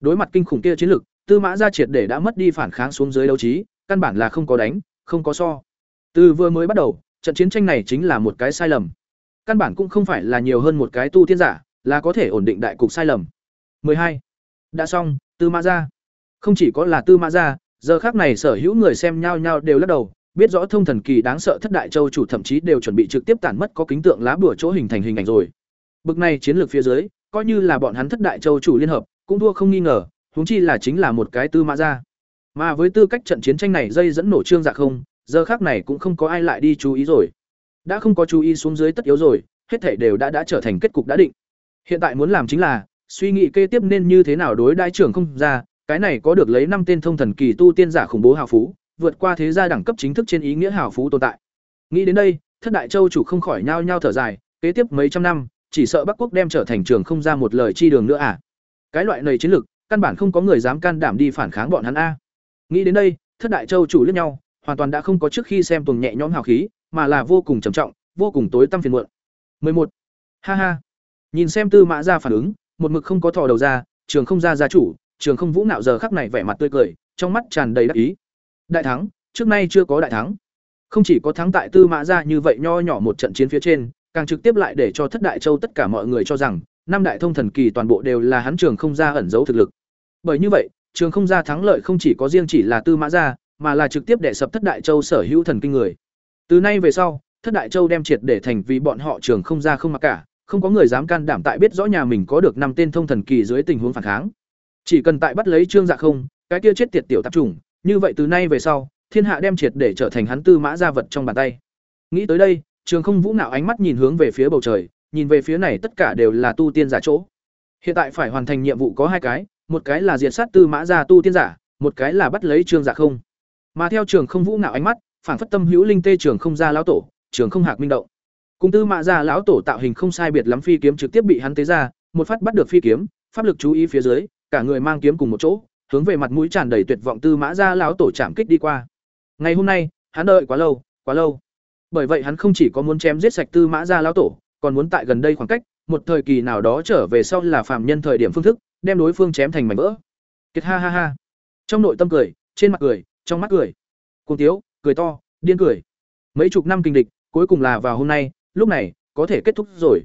Speaker 1: Đối mặt kinh khủng kia chiến lực, Tư Mã gia triệt để đã mất đi phản kháng xuống dưới đấu trí, căn bản là không có đánh, không có so. Từ vừa mới bắt đầu, trận chiến tranh này chính là một cái sai lầm. Căn bản cũng không phải là nhiều hơn một cái tu tiên giả, là có thể ổn định đại cục sai lầm. 12. Đã xong, Tư Mã gia. Không chỉ có là Tư Mã gia, giờ khác này sở hữu người xem nhau nhau đều lắc đầu, biết rõ thông thần kỳ đáng sợ thất đại châu chủ thậm chí đều chuẩn bị trực tiếp tản mất có kính tượng lá bùa chỗ hình thành hình ảnh rồi. Bực này chiến lược phía dưới, coi như là bọn hắn thất đại châu chủ liên hợp, cũng thua không nghi ngờ, huống chi là chính là một cái Tư Mã gia. Mà với tư cách trận chiến tranh này dây dẫn nổ trương dạ không, giờ khác này cũng không có ai lại đi chú ý rồi. Đã không có chú ý xuống dưới tất yếu rồi, hết thảy đều đã đã trở thành kết cục đã định. Hiện tại muốn làm chính là suy nghĩ kế tiếp nên như thế nào đối đại trưởng không ra, cái này có được lấy năm tên thông thần kỳ tu tiên giả khủng bố hào phú, vượt qua thế gia đẳng cấp chính thức trên ý nghĩa hào phú tồn tại. Nghĩ đến đây, thất đại châu chủ không khỏi nhao nhao thở dài, kế tiếp mấy trăm năm, chỉ sợ Bắc Quốc đem trở thành trường không ra một lời chi đường nữa à. Cái loại này chiến lược, căn bản không có người dám can đảm đi phản kháng bọn hắn a. Nghĩ đến đây, thất đại châu chủ liếc nhau, hoàn toàn đã không có trước khi xem tuồng nhẹ nhõm hào khí, mà là vô cùng trầm trọng, vô cùng tối tăm phiền muộn. 11. Ha ha. Nhìn xem Tư Mã gia phản ứng, một mực không có thò đầu ra, trường không ra gia chủ, trường không vũ nạo giờ khắc này vẻ mặt tươi cười, trong mắt tràn đầy đắc ý. Đại thắng, trước nay chưa có đại thắng. Không chỉ có thắng tại Tư Mã gia như vậy nho nhỏ một trận chiến phía trên, càng trực tiếp lại để cho thất đại châu tất cả mọi người cho rằng, năm đại thông thần kỳ toàn bộ đều là hắn trường không gia ẩn giấu thực lực. Bởi như vậy, trường không gia thắng lợi không chỉ có riêng chỉ là Tư Mã gia, mà là trực tiếp đệ sập thất đại châu sở hữu thần kinh người. Từ nay về sau, thất đại châu đem triệt để thành vì bọn họ trường không gia không mặc cả, không có người dám can đảm tại biết rõ nhà mình có được năm tên thông thần kỳ dưới tình huống phản kháng. Chỉ cần tại bắt lấy Trương Dạ không, cái kia chết tiệt tiểu tạp chủng, như vậy từ nay về sau, thiên hạ đem triệt để trở thành hắn tư mã gia vật trong bàn tay. Nghĩ tới đây, Trường Không Vũ nạo ánh mắt nhìn hướng về phía bầu trời, nhìn về phía này tất cả đều là tu tiên giả chỗ. Hiện tại phải hoàn thành nhiệm vụ có hai cái, một cái là diệt sát tư mã gia tu tiên giả, một cái là bắt lấy Trương Dạ không. Mà theo Trường Không Vũ ngạo ánh mắt, phản phất tâm hữu linh tê Trường Không gia lão tổ, Trường Không Hạc minh động. Cùng tư mã gia lão tổ tạo hình không sai biệt lắm phi kiếm trực tiếp bị hắn tế ra, một phát bắt được phi kiếm, pháp lực chú ý phía dưới, cả người mang kiếm cùng một chỗ, hướng về mặt mũi tràn đầy tuyệt vọng tư mã gia lão tổ chạm kích đi qua. Ngày hôm nay, hắn đợi quá lâu, quá lâu. Bởi vậy hắn không chỉ có muốn chém giết sạch tư mã gia lão tổ, còn muốn tại gần đây khoảng cách, một thời kỳ nào đó trở về sau là phàm nhân thời điểm phương thức, đem đối phương chém thành mảnh vỡ. Kiệt ha ha ha. Trong nội tâm cười, trên mặt cười, trong mắt cười. Cuồng thiếu cười to, điên cười. Mấy chục năm kinh địch, cuối cùng là vào hôm nay, lúc này, có thể kết thúc rồi.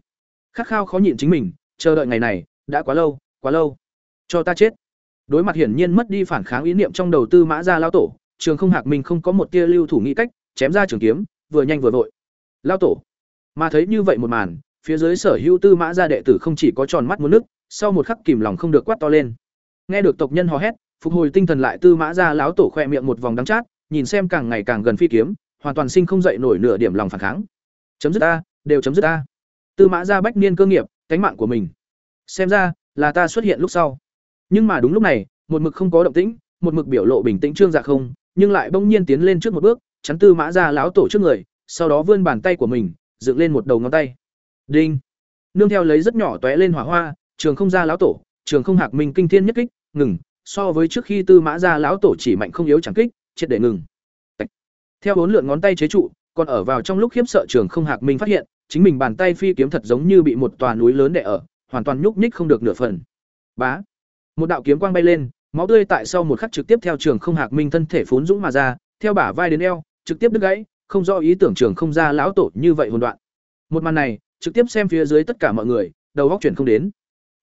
Speaker 1: Khát khao khó nhịn chính mình, chờ đợi ngày này, đã quá lâu, quá lâu. Cho ta chết. Đối mặt hiển nhiên mất đi phản kháng ý niệm trong đầu tư mã gia lao tổ, Trường Không Hạc Minh không có một tia lưu thủ nghĩ cách, chém ra trường kiếm, vừa nhanh vừa vội. lao tổ. Mà thấy như vậy một màn, phía dưới sở hữu tư mã gia đệ tử không chỉ có tròn mắt muốn nước, sau một khắc kìm lòng không được quát to lên. Nghe được tộc nhân hò hét, phục hồi tinh thần lại tư mã gia lão tổ khỏe miệng một vòng đắng chát, nhìn xem càng ngày càng gần phi kiếm, hoàn toàn sinh không dậy nổi nửa điểm lòng phản kháng. Chấm dứt ta, đều chấm dứt ta. Tư mã gia bách niên cơ nghiệp, cánh mạng của mình. Xem ra, là ta xuất hiện lúc sau. Nhưng mà đúng lúc này, một mực không có động tĩnh, một mực biểu lộ bình tĩnh Trương Dạ không, nhưng lại bỗng nhiên tiến lên trước một bước, chắn Tư Mã Gia lão tổ trước người, sau đó vươn bàn tay của mình, dựng lên một đầu ngón tay. Đinh. Nương theo lấy rất nhỏ tóe lên hỏa hoa, Trường Không Gia lão tổ, Trường Không Hạc Minh kinh thiên nhất kích, ngừng, so với trước khi Tư Mã Gia lão tổ chỉ mạnh không yếu chẳng kích, triệt để ngừng. Tạch. Theo bốn lượn ngón tay chế trụ, còn ở vào trong lúc khiếp sợ Trường Không Hạc Minh phát hiện, chính mình bàn tay phi kiếm thật giống như bị một tòa núi lớn đè ở, hoàn toàn nhúc nhích không được nửa phần. Bá. Một đạo kiếm quang bay lên, máu tươi tại sau một khắc trực tiếp theo trường không hạc minh thân thể phún dũng mà ra, theo bả vai đến eo, trực tiếp đứt gãy, không rõ ý tưởng trường không ra lão tổ như vậy hỗn đoạn. Một màn này, trực tiếp xem phía dưới tất cả mọi người, đầu óc chuyển không đến.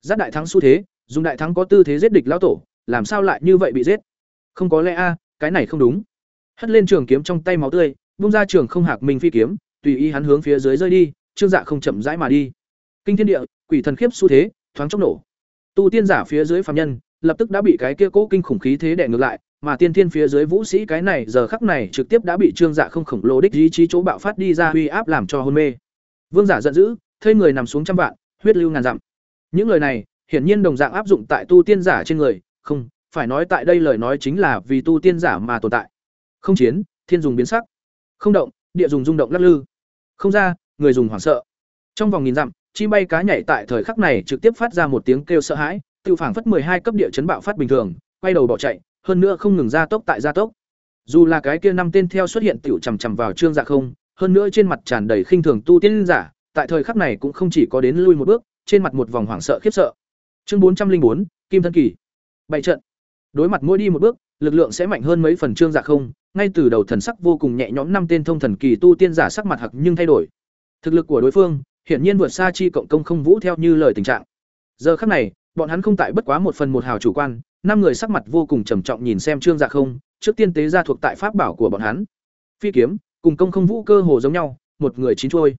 Speaker 1: Giác đại thắng xu thế, dùng đại thắng có tư thế giết địch lão tổ, làm sao lại như vậy bị giết? Không có lẽ a, cái này không đúng. Hất lên trường kiếm trong tay máu tươi, bung ra trường không hạc minh phi kiếm, tùy ý hắn hướng phía dưới rơi đi, Trương Dạ không chậm rãi mà đi. Kinh thiên địa, quỷ thần khiếp xu thế, thoáng chốc nổ. Tu tiên giả phía dưới phàm nhân, lập tức đã bị cái kia cố kinh khủng khí thế đè ngược lại, mà tiên thiên phía dưới vũ sĩ cái này giờ khắc này trực tiếp đã bị Trương Dạ không khổng lồ đích ý chí chỗ bạo phát đi ra uy áp làm cho hôn mê. Vương giả giận dữ, thây người nằm xuống trăm vạn, huyết lưu ngàn dặm. Những lời này, hiển nhiên đồng dạng áp dụng tại tu tiên giả trên người, không, phải nói tại đây lời nói chính là vì tu tiên giả mà tồn tại. Không chiến, thiên dùng biến sắc. Không động, địa dùng rung động lắc lư. Không ra, người dùng hoảng sợ. Trong vòng nghìn dặm, chim bay cá nhảy tại thời khắc này trực tiếp phát ra một tiếng kêu sợ hãi, tiêu phảng phất hai cấp địa chấn bạo phát bình thường, quay đầu bỏ chạy, hơn nữa không ngừng gia tốc tại gia tốc. Dù là cái kia năm tên theo xuất hiện tiểu chằm chằm vào Trương Dạ không, hơn nữa trên mặt tràn đầy khinh thường tu tiên giả, tại thời khắc này cũng không chỉ có đến lui một bước, trên mặt một vòng hoảng sợ khiếp sợ. Chương bốn trăm linh bốn Kim thân kỳ. Bảy trận. Đối mặt mỗi đi một bước, lực lượng sẽ mạnh hơn mấy phần Trương Dạ không, ngay từ đầu thần sắc vô cùng nhẹ nhõm năm tên thông thần kỳ tu tiên giả sắc mặt hặc nhưng thay đổi. Thực lực của đối phương, hiển nhiên vượt xa chi cộng công không vũ theo như lời tình trạng. Giờ khắc này, bọn hắn không tại bất quá một phần một hào chủ quan, năm người sắc mặt vô cùng trầm trọng nhìn xem Trương Dạ không, trước tiên tế ra thuộc tại pháp bảo của bọn hắn. Phi kiếm, cùng công không vũ cơ hồ giống nhau, một người chín trôi.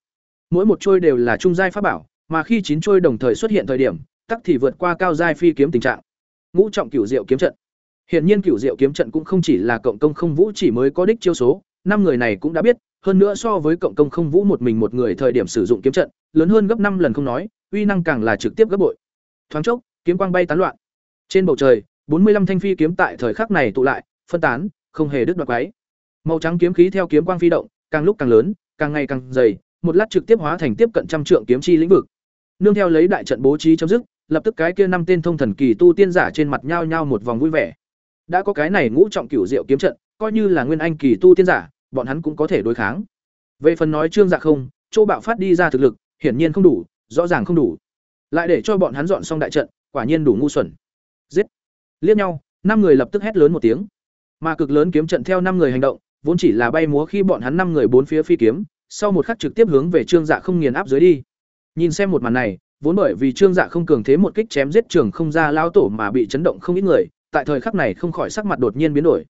Speaker 1: Mỗi một trôi đều là trung giai pháp bảo, mà khi chín trôi đồng thời xuất hiện thời điểm, tắc thì vượt qua cao giai phi kiếm tình trạng. Ngũ trọng cửu diệu kiếm trận. Hiển nhiên cửu diệu kiếm trận cũng không chỉ là cộng công không vũ chỉ mới có đích chiêu số, năm người này cũng đã biết, hơn nữa so với cộng công không vũ một mình một người thời điểm sử dụng kiếm trận, lớn hơn gấp năm lần không nói, uy năng càng là trực tiếp gấp bội. Thoáng chốc, kiếm quang bay tán loạn. Trên bầu trời, bốn mươi 45 thanh phi kiếm tại thời khắc này tụ lại, phân tán, không hề đứt đoạn quái. Màu trắng kiếm khí theo kiếm quang phi động, càng lúc càng lớn, càng ngày càng dày, một lát trực tiếp hóa thành tiếp cận trăm trượng kiếm chi lĩnh vực. Nương theo lấy đại trận bố trí chấm dứt, lập tức cái kia năm tên thông thần kỳ tu tiên giả trên mặt nhao nhao một vòng vui vẻ. Đã có cái này ngũ trọng cửu diệu kiếm trận, coi như là nguyên anh kỳ tu tiên giả, bọn hắn cũng có thể đối kháng. Về phần nói Trương Dạ không, chỗ bạo phát đi ra thực lực, hiển nhiên không đủ, rõ ràng không đủ. Lại để cho bọn hắn dọn xong đại trận, quả nhiên đủ ngu xuẩn. Giết! Liếc nhau, năm người lập tức hét lớn một tiếng. Mà cực lớn kiếm trận theo năm người hành động, vốn chỉ là bay múa khi bọn hắn năm người bốn phía phi kiếm, sau một khắc trực tiếp hướng về Trương Dạ không nghiền áp dưới đi. Nhìn xem một màn này, vốn bởi vì Trương Dạ không cường thế một kích chém giết trường không ra lao tổ mà bị chấn động không ít người, tại thời khắc này không khỏi sắc mặt đột nhiên biến đổi.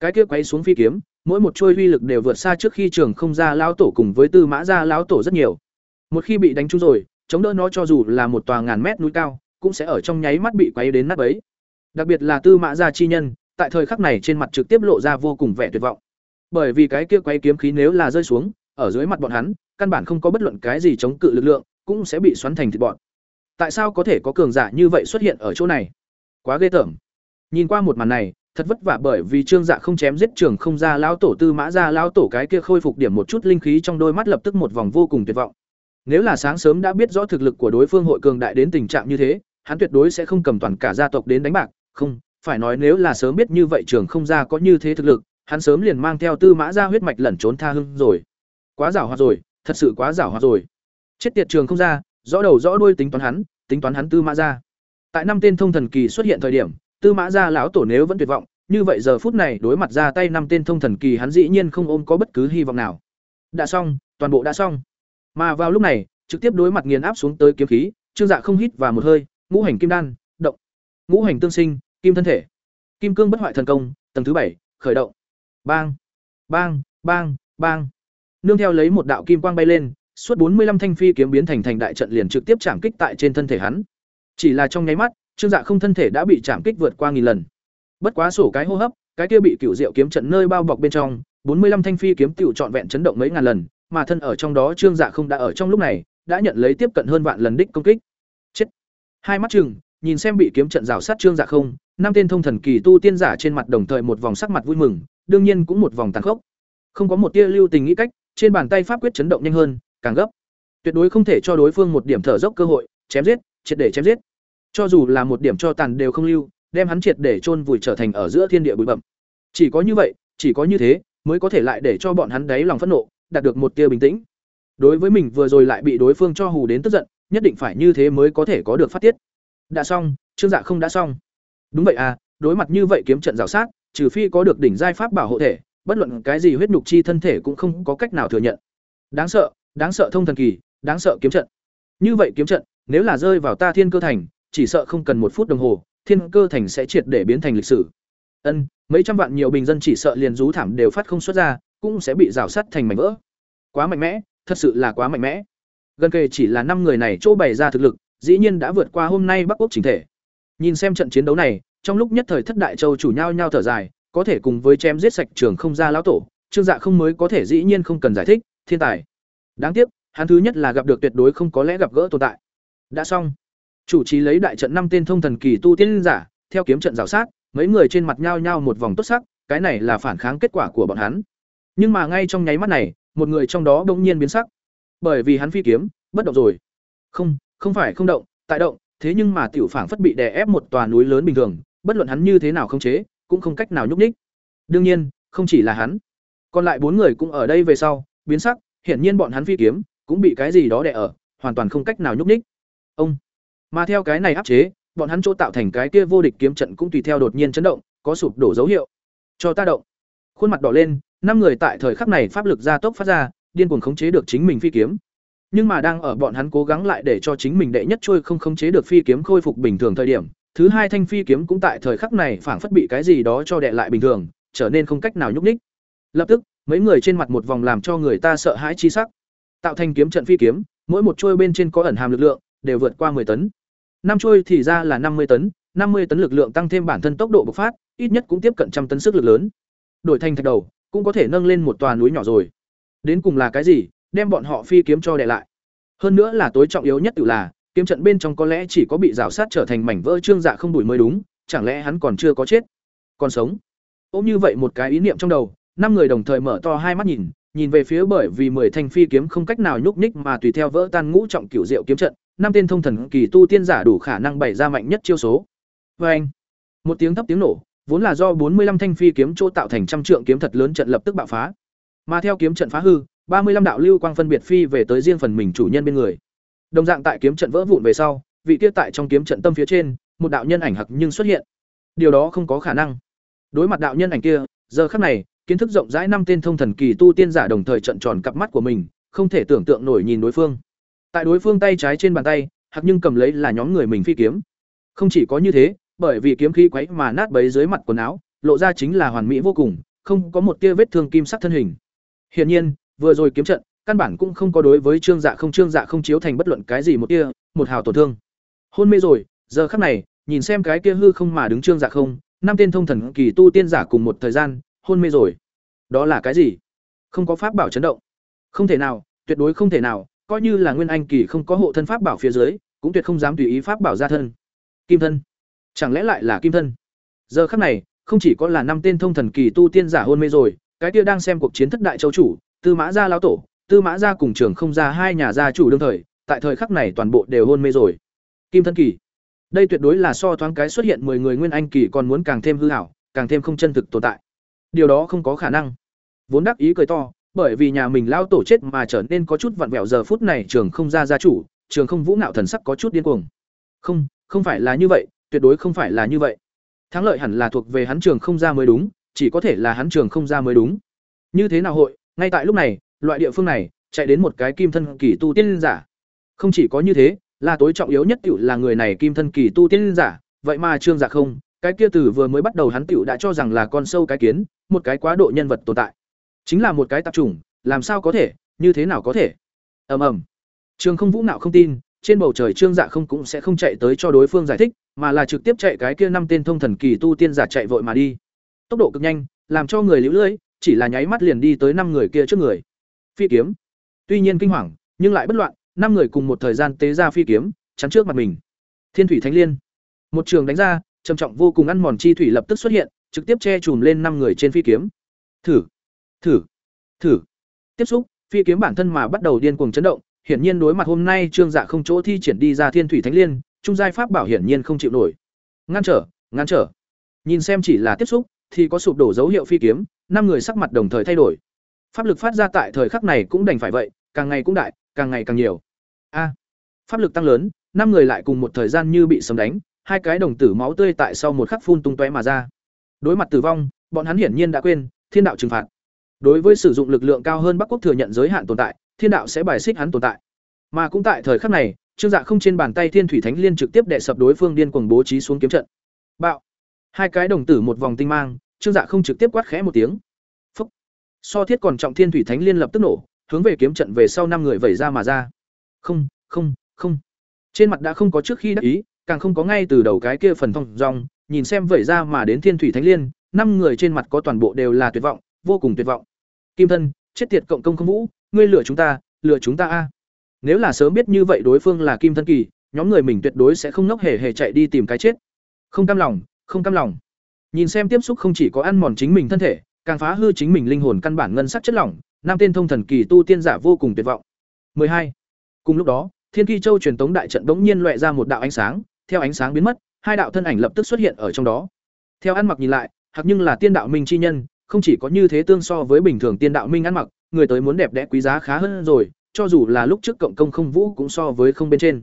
Speaker 1: Cái kia quay xuống phi kiếm, mỗi một trôi uy lực đều vượt xa trước khi trường không ra lao tổ cùng với Tư Mã gia lao tổ rất nhiều. Một khi bị đánh trúng rồi, chống đỡ nó cho dù là một tòa ngàn mét núi cao, cũng sẽ ở trong nháy mắt bị quấy đến nát bấy. Đặc biệt là Tư Mã gia chi nhân, tại thời khắc này trên mặt trực tiếp lộ ra vô cùng vẻ tuyệt vọng. Bởi vì cái kia quấy kiếm khí nếu là rơi xuống, ở dưới mặt bọn hắn, căn bản không có bất luận cái gì chống cự lực lượng, cũng sẽ bị xoắn thành thịt bọn. Tại sao có thể có cường giả như vậy xuất hiện ở chỗ này? Quá ghê tởm. Nhìn qua một màn này, thật vất vả bởi vì Trương Dạ không chém giết trường không ra lão tổ Tư Mã gia lão tổ cái kia khôi phục điểm một chút linh khí trong đôi mắt lập tức một vòng vô cùng tuyệt vọng. Nếu là sáng sớm đã biết rõ thực lực của đối phương hội cường đại đến tình trạng như thế, hắn tuyệt đối sẽ không cầm toàn cả gia tộc đến đánh bạc, không, phải nói nếu là sớm biết như vậy trường không ra có như thế thực lực, hắn sớm liền mang theo Tư Mã gia huyết mạch lẩn trốn tha hưng rồi. Quá giảo hoạt rồi, thật sự quá giảo hoạt rồi. Chết tiệt trường không ra, rõ đầu rõ đuôi tính toán hắn, tính toán hắn Tư Mã gia. Tại năm tên thông thần kỳ xuất hiện thời điểm, Tư Mã gia lão tổ nếu vẫn tuyệt vọng, như vậy giờ phút này đối mặt ra tay năm tên thông thần kỳ hắn dĩ nhiên không ôm có bất cứ hy vọng nào. Đã xong, toàn bộ đã xong. Mà vào lúc này, trực tiếp đối mặt nghiền áp xuống tới kiếm khí, Trương Dạ không hít vào một hơi, ngũ hành kim đan, động. Ngũ hành tương sinh, kim thân thể. Kim cương bất hoại thần công, tầng thứ bảy khởi động. Bang, bang, bang, bang. Nương theo lấy một đạo kim quang bay lên, suốt bốn mươi 45 thanh phi kiếm biến thành thành đại trận liền trực tiếp chạm kích tại trên thân thể hắn. Chỉ là trong nháy mắt, Trương Dạ không thân thể đã bị chạm kích vượt qua nghìn lần. Bất quá sổ cái hô hấp, cái kia bị cựu diệu kiếm trận nơi bao bọc bên trong, bốn mươi 45 thanh phi kiếm tiểu trọn vẹn chấn động mấy ngàn lần, mà thân ở trong đó Trương Dạ không đã ở trong lúc này, đã nhận lấy tiếp cận hơn vạn lần đích công kích. Chết. Hai mắt chừng, nhìn xem bị kiếm trận rào sát Trương Dạ không, năm tên thông thần kỳ tu tiên giả trên mặt đồng thời một vòng sắc mặt vui mừng, đương nhiên cũng một vòng tàn khốc. Không có một tia lưu tình nghĩ cách, trên bàn tay pháp quyết chấn động nhanh hơn, càng gấp. Tuyệt đối không thể cho đối phương một điểm thở dốc cơ hội, chém giết, triệt để chém giết. Cho dù là một điểm cho tàn đều không lưu, đem hắn triệt để chôn vùi trở thành ở giữa thiên địa bụi bậm Chỉ có như vậy, chỉ có như thế, mới có thể lại để cho bọn hắn đáy lòng phẫn nộ, đạt được một tia bình tĩnh. đối với mình vừa rồi lại bị đối phương cho hù đến tức giận, nhất định phải như thế mới có thể có được phát tiết. Đã xong, trương dạ không đã xong. Đúng vậy à đối mặt như vậy kiếm trận rào sát, trừ phi có được đỉnh giai pháp bảo hộ thể, bất luận cái gì huyết nhục chi thân thể cũng không có cách nào thừa nhận. Đáng sợ đáng sợ thông thần kỳ, đáng sợ kiếm trận. Như vậy kiếm trận, nếu là rơi vào ta thiên cơ thành, chỉ sợ không cần một phút đồng hồ, thiên cơ thành sẽ triệt để biến thành lịch sử. Ân, mấy trăm vạn nhiều bình dân chỉ sợ liền rú thảm đều phát không xuất ra cũng sẽ bị rào sắt thành mảnh vỡ. Quá mạnh mẽ, thật sự là quá mạnh mẽ. Gần kề chỉ là năm người này chỗ bày ra thực lực, dĩ nhiên đã vượt qua hôm nay bắc quốc chính thể. Nhìn xem trận chiến đấu này, trong lúc nhất thời thất đại châu chủ nhau nhau thở dài, có thể cùng với chém giết sạch trường không ra lão tổ, trương dạ không mới có thể dĩ nhiên không cần giải thích, thiên tài. Đáng tiếc, hắn thứ nhất là gặp được tuyệt đối không có lẽ gặp gỡ tồn tại. Đã xong. Chủ trì lấy đại trận năm tên thông thần kỳ tu tiên giả, theo kiếm trận rào sát, mấy người trên mặt nhau nhau một vòng tốt sắc, cái này là phản kháng kết quả của bọn hắn nhưng mà ngay trong nháy mắt này, một người trong đó bỗng nhiên biến sắc. Bởi vì hắn phi kiếm, bất động rồi. Không không phải không động, tại động, thế nhưng mà tiểu phảng phất bị đè ép một tòa núi lớn bình thường, bất luận hắn như thế nào không chế, cũng không cách nào nhúc nhích. Đương nhiên, không chỉ là hắn. Còn lại bốn người cũng ở đây về sau, biến sắc, hiển nhiên bọn hắn phi kiếm, cũng bị cái gì đó đè ở, hoàn toàn không cách nào nhúc nhích. Ông. Mà theo cái này áp chế, bọn hắn chỗ tạo thành cái kia vô địch kiếm trận cũng tùy theo đột nhiên chấn động, có sụp đổ dấu hiệu. Cho ta động khuôn mặt đỏ lên, năm người tại thời khắc này pháp lực gia tốc phát ra, điên cuồng khống chế được chính mình phi kiếm. Nhưng mà đang ở bọn hắn cố gắng lại để cho chính mình đệ nhất trôi không khống chế được phi kiếm khôi phục bình thường thời điểm, thứ hai thanh phi kiếm cũng tại thời khắc này phảng phất bị cái gì đó cho đệ lại bình thường, trở nên không cách nào nhúc ních lập tức, mấy người trên mặt một vòng làm cho người ta sợ hãi chi sắc. Tạo thành kiếm trận phi kiếm, mỗi một trôi bên trên có ẩn hàm lực lượng, đều vượt qua 10 tấn. Năm trôi thì ra là 50 tấn 50 tấn lực lượng tăng thêm bản thân tốc độ bộc phát, ít nhất cũng tiếp cận trăm tấn sức lực lớn đổi thành thạch đầu, cũng có thể nâng lên một tòa núi nhỏ rồi. Đến cùng là cái gì, đem bọn họ phi kiếm cho đẻ lại. Hơn nữa là tối trọng yếu nhất tự là, kiếm trận bên trong có lẽ chỉ có bị rào sát trở thành mảnh vỡ trương dạ không đuổi mới đúng, chẳng lẽ hắn còn chưa có chết? Còn sống? Ôm như vậy một cái ý niệm trong đầu, năm người đồng thời mở to hai mắt nhìn nhìn về phía bởi vì mười thanh phi kiếm không cách nào nhúc nhích mà tùy theo vỡ tan ngũ trọng cửu diệu kiếm trận, năm tên thông thần kỳ tu tiên giả đủ khả năng bày ra mạnh nhất chiêu số. Vê anh một tiếng thấp tiếng nổ vốn là do bốn mươi 45 thanh phi kiếm chỗ tạo thành trăm trượng kiếm thật lớn trận lập tức bạo phá. Mà theo kiếm trận phá hư, ba mươi 35 đạo lưu quang phân biệt phi về tới riêng phần mình chủ nhân bên người. Đồng dạng tại kiếm trận vỡ vụn về sau, vị kia tại trong kiếm trận tâm phía trên, một đạo nhân ảnh hặc nhưng xuất hiện. Điều đó không có khả năng. Đối mặt đạo nhân ảnh kia, giờ khắc này, kiến thức rộng rãi năm tên thông thần kỳ tu tiên giả đồng thời trận tròn cặp mắt của mình, không thể tưởng tượng nổi nhìn đối phương. Tại đối phương tay trái trên bàn tay, hặc nhưng cầm lấy là nhóm người mình phi kiếm. Không chỉ có như thế bởi vì kiếm khí quấy mà nát bấy dưới mặt quần áo, lộ ra chính là hoàn mỹ vô cùng, không có một tia vết thương kim sắc thân hình. Hiển nhiên, vừa rồi kiếm trận, căn bản cũng không có đối với trương dạ không, trương dạ không chiếu thành bất luận cái gì một tia, một hào tổn thương. Hôn mê rồi, giờ khắc này, nhìn xem cái kia hư không mà đứng trương dạ không, năm tên thông thần kỳ tu tiên giả cùng một thời gian, hôn mê rồi. Đó là cái gì? Không có pháp bảo chấn động. Không thể nào, tuyệt đối không thể nào, coi như là nguyên anh kỳ không có hộ thân pháp bảo phía dưới, cũng tuyệt không dám tùy ý pháp bảo ra thân. Kim thân chẳng lẽ lại là kim thân? Giờ khắc này, không chỉ có là năm tên thông thần kỳ tu tiên giả hôn mê rồi, cái kia đang xem cuộc chiến thất đại châu chủ, tư mã gia lão tổ, tư mã gia cùng trường không ra hai nhà gia chủ đương thời, tại thời khắc này toàn bộ đều hôn mê rồi. Kim thân kỳ. Đây tuyệt đối là so thoáng cái xuất hiện 10 người nguyên anh kỳ còn muốn càng thêm hư ảo, càng thêm không chân thực tồn tại. Điều đó không có khả năng. Vốn đắc ý cười to, bởi vì nhà mình lao tổ chết mà trở nên có chút vặn vẹo giờ phút này trường không ra gia chủ trường không vũ ngạo thần sắc có chút điên cuồng. Không không phải là như vậy tuyệt đối không phải là như vậy. Thắng lợi hẳn là thuộc về hắn trường không ra mới đúng, chỉ có thể là hắn trường không ra mới đúng. Như thế nào hội, ngay tại lúc này, loại địa phương này, chạy đến một cái kim thân kỳ tu tiên giả. Không chỉ có như thế là tối trọng yếu nhất tiểu là người này kim thân kỳ tu tiên giả, vậy mà trương giả không, cái kia từ vừa mới bắt đầu hắn tiểu đã cho rằng là con sâu cái kiến, một cái quá độ nhân vật tồn tại. Chính là một cái tạp chủng, làm sao có thể, như thế nào có thể? Ầm ầm. Trương không vũ nào không tin, trên bầu trời trương dạ không cũng sẽ không chạy tới cho đối phương giải thích mà là trực tiếp chạy cái kia năm tên thông thần kỳ tu tiên giả chạy vội mà đi. Tốc độ cực nhanh, làm cho người lưu lưỡi chỉ là nháy mắt liền đi tới năm người kia trước người. Phi kiếm. Tuy nhiên kinh hoàng, nhưng lại bất loạn, năm người cùng một thời gian tế ra phi kiếm, chắn trước mặt mình. Thiên thủy thánh liên. Một trường đánh ra, trầm trọng vô cùng ăn mòn chi thủy lập tức xuất hiện, trực tiếp che chùm lên năm người trên phi kiếm. Thử. Thử. Thử. Tiếp xúc, phi kiếm bản thân mà bắt đầu điên cuồng chấn động, hiển nhiên đối mặt hôm nay trương dạ không chỗ thi triển đi ra thiên thủy thánh liên trung giai pháp bảo hiển nhiên không chịu nổi. Ngăn trở ngăn trở. Nhìn xem chỉ là tiếp xúc, thì có sụp đổ dấu hiệu phi kiếm, năm người sắc mặt đồng thời thay đổi. Pháp lực phát ra tại thời khắc này cũng đành phải vậy, càng ngày cũng đại, càng ngày càng nhiều. A, pháp lực tăng lớn, năm người lại cùng một thời gian như bị sấm đánh, hai cái đồng tử máu tươi tại sau một khắc phun tung tóe mà ra. Đối mặt tử vong, bọn hắn hiển nhiên đã quên, thiên đạo trừng phạt. Đối với sử dụng lực lượng cao hơn bắc quốc thừa nhận giới hạn tồn tại, thiên đạo sẽ bài xích hắn tồn tại. Mà cũng tại thời khắc này trương dạ không trên bàn tay thiên thủy thánh liên trực tiếp đệ sập đối phương điên cuồng bố trí xuống kiếm trận. Bạo. Hai cái đồng tử một vòng tinh mang, trương dạ không trực tiếp quát khẽ một tiếng. Phúc. So thiết còn trọng thiên thủy thánh liên lập tức nổ, hướng về kiếm trận về sau năm người vẩy ra mà ra. Không không không. Trên mặt đã không có trước khi đắc ý, càng không có ngay từ đầu cái kia phần thông dong, nhìn xem vẩy ra mà đến thiên thủy thánh liên, năm người trên mặt có toàn bộ đều là tuyệt vọng, vô cùng tuyệt vọng. Kim thân, chết tiệt cộng công không vũ, ngươi lừa chúng ta, lừa chúng ta a nếu là sớm biết như vậy đối phương là kim thân kỳ, nhóm người mình tuyệt đối sẽ không nốc hề hề chạy đi tìm cái chết. Không cam lòng, không cam lòng. Nhìn xem tiếp xúc không chỉ có ăn mòn chính mình thân thể, càng phá hư chính mình linh hồn căn bản ngân sắc chất lỏng, nam tên thông thần kỳ tu tiên giả vô cùng tuyệt vọng. 12. cùng lúc đó, thiên kỳ châu truyền tống đại trận bỗng nhiên loẹ ra một đạo ánh sáng, theo ánh sáng biến mất, hai đạo thân ảnh lập tức xuất hiện ở trong đó. Theo ăn mặc nhìn lại hoặc nhưng là tiên đạo minh chi nhân, không chỉ có như thế tương so với bình thường tiên đạo minh ăn mặc, người tới muốn đẹp đẽ quý giá khá hơn rồi cho dù là lúc trước cộng công không vũ cũng so với không bên trên.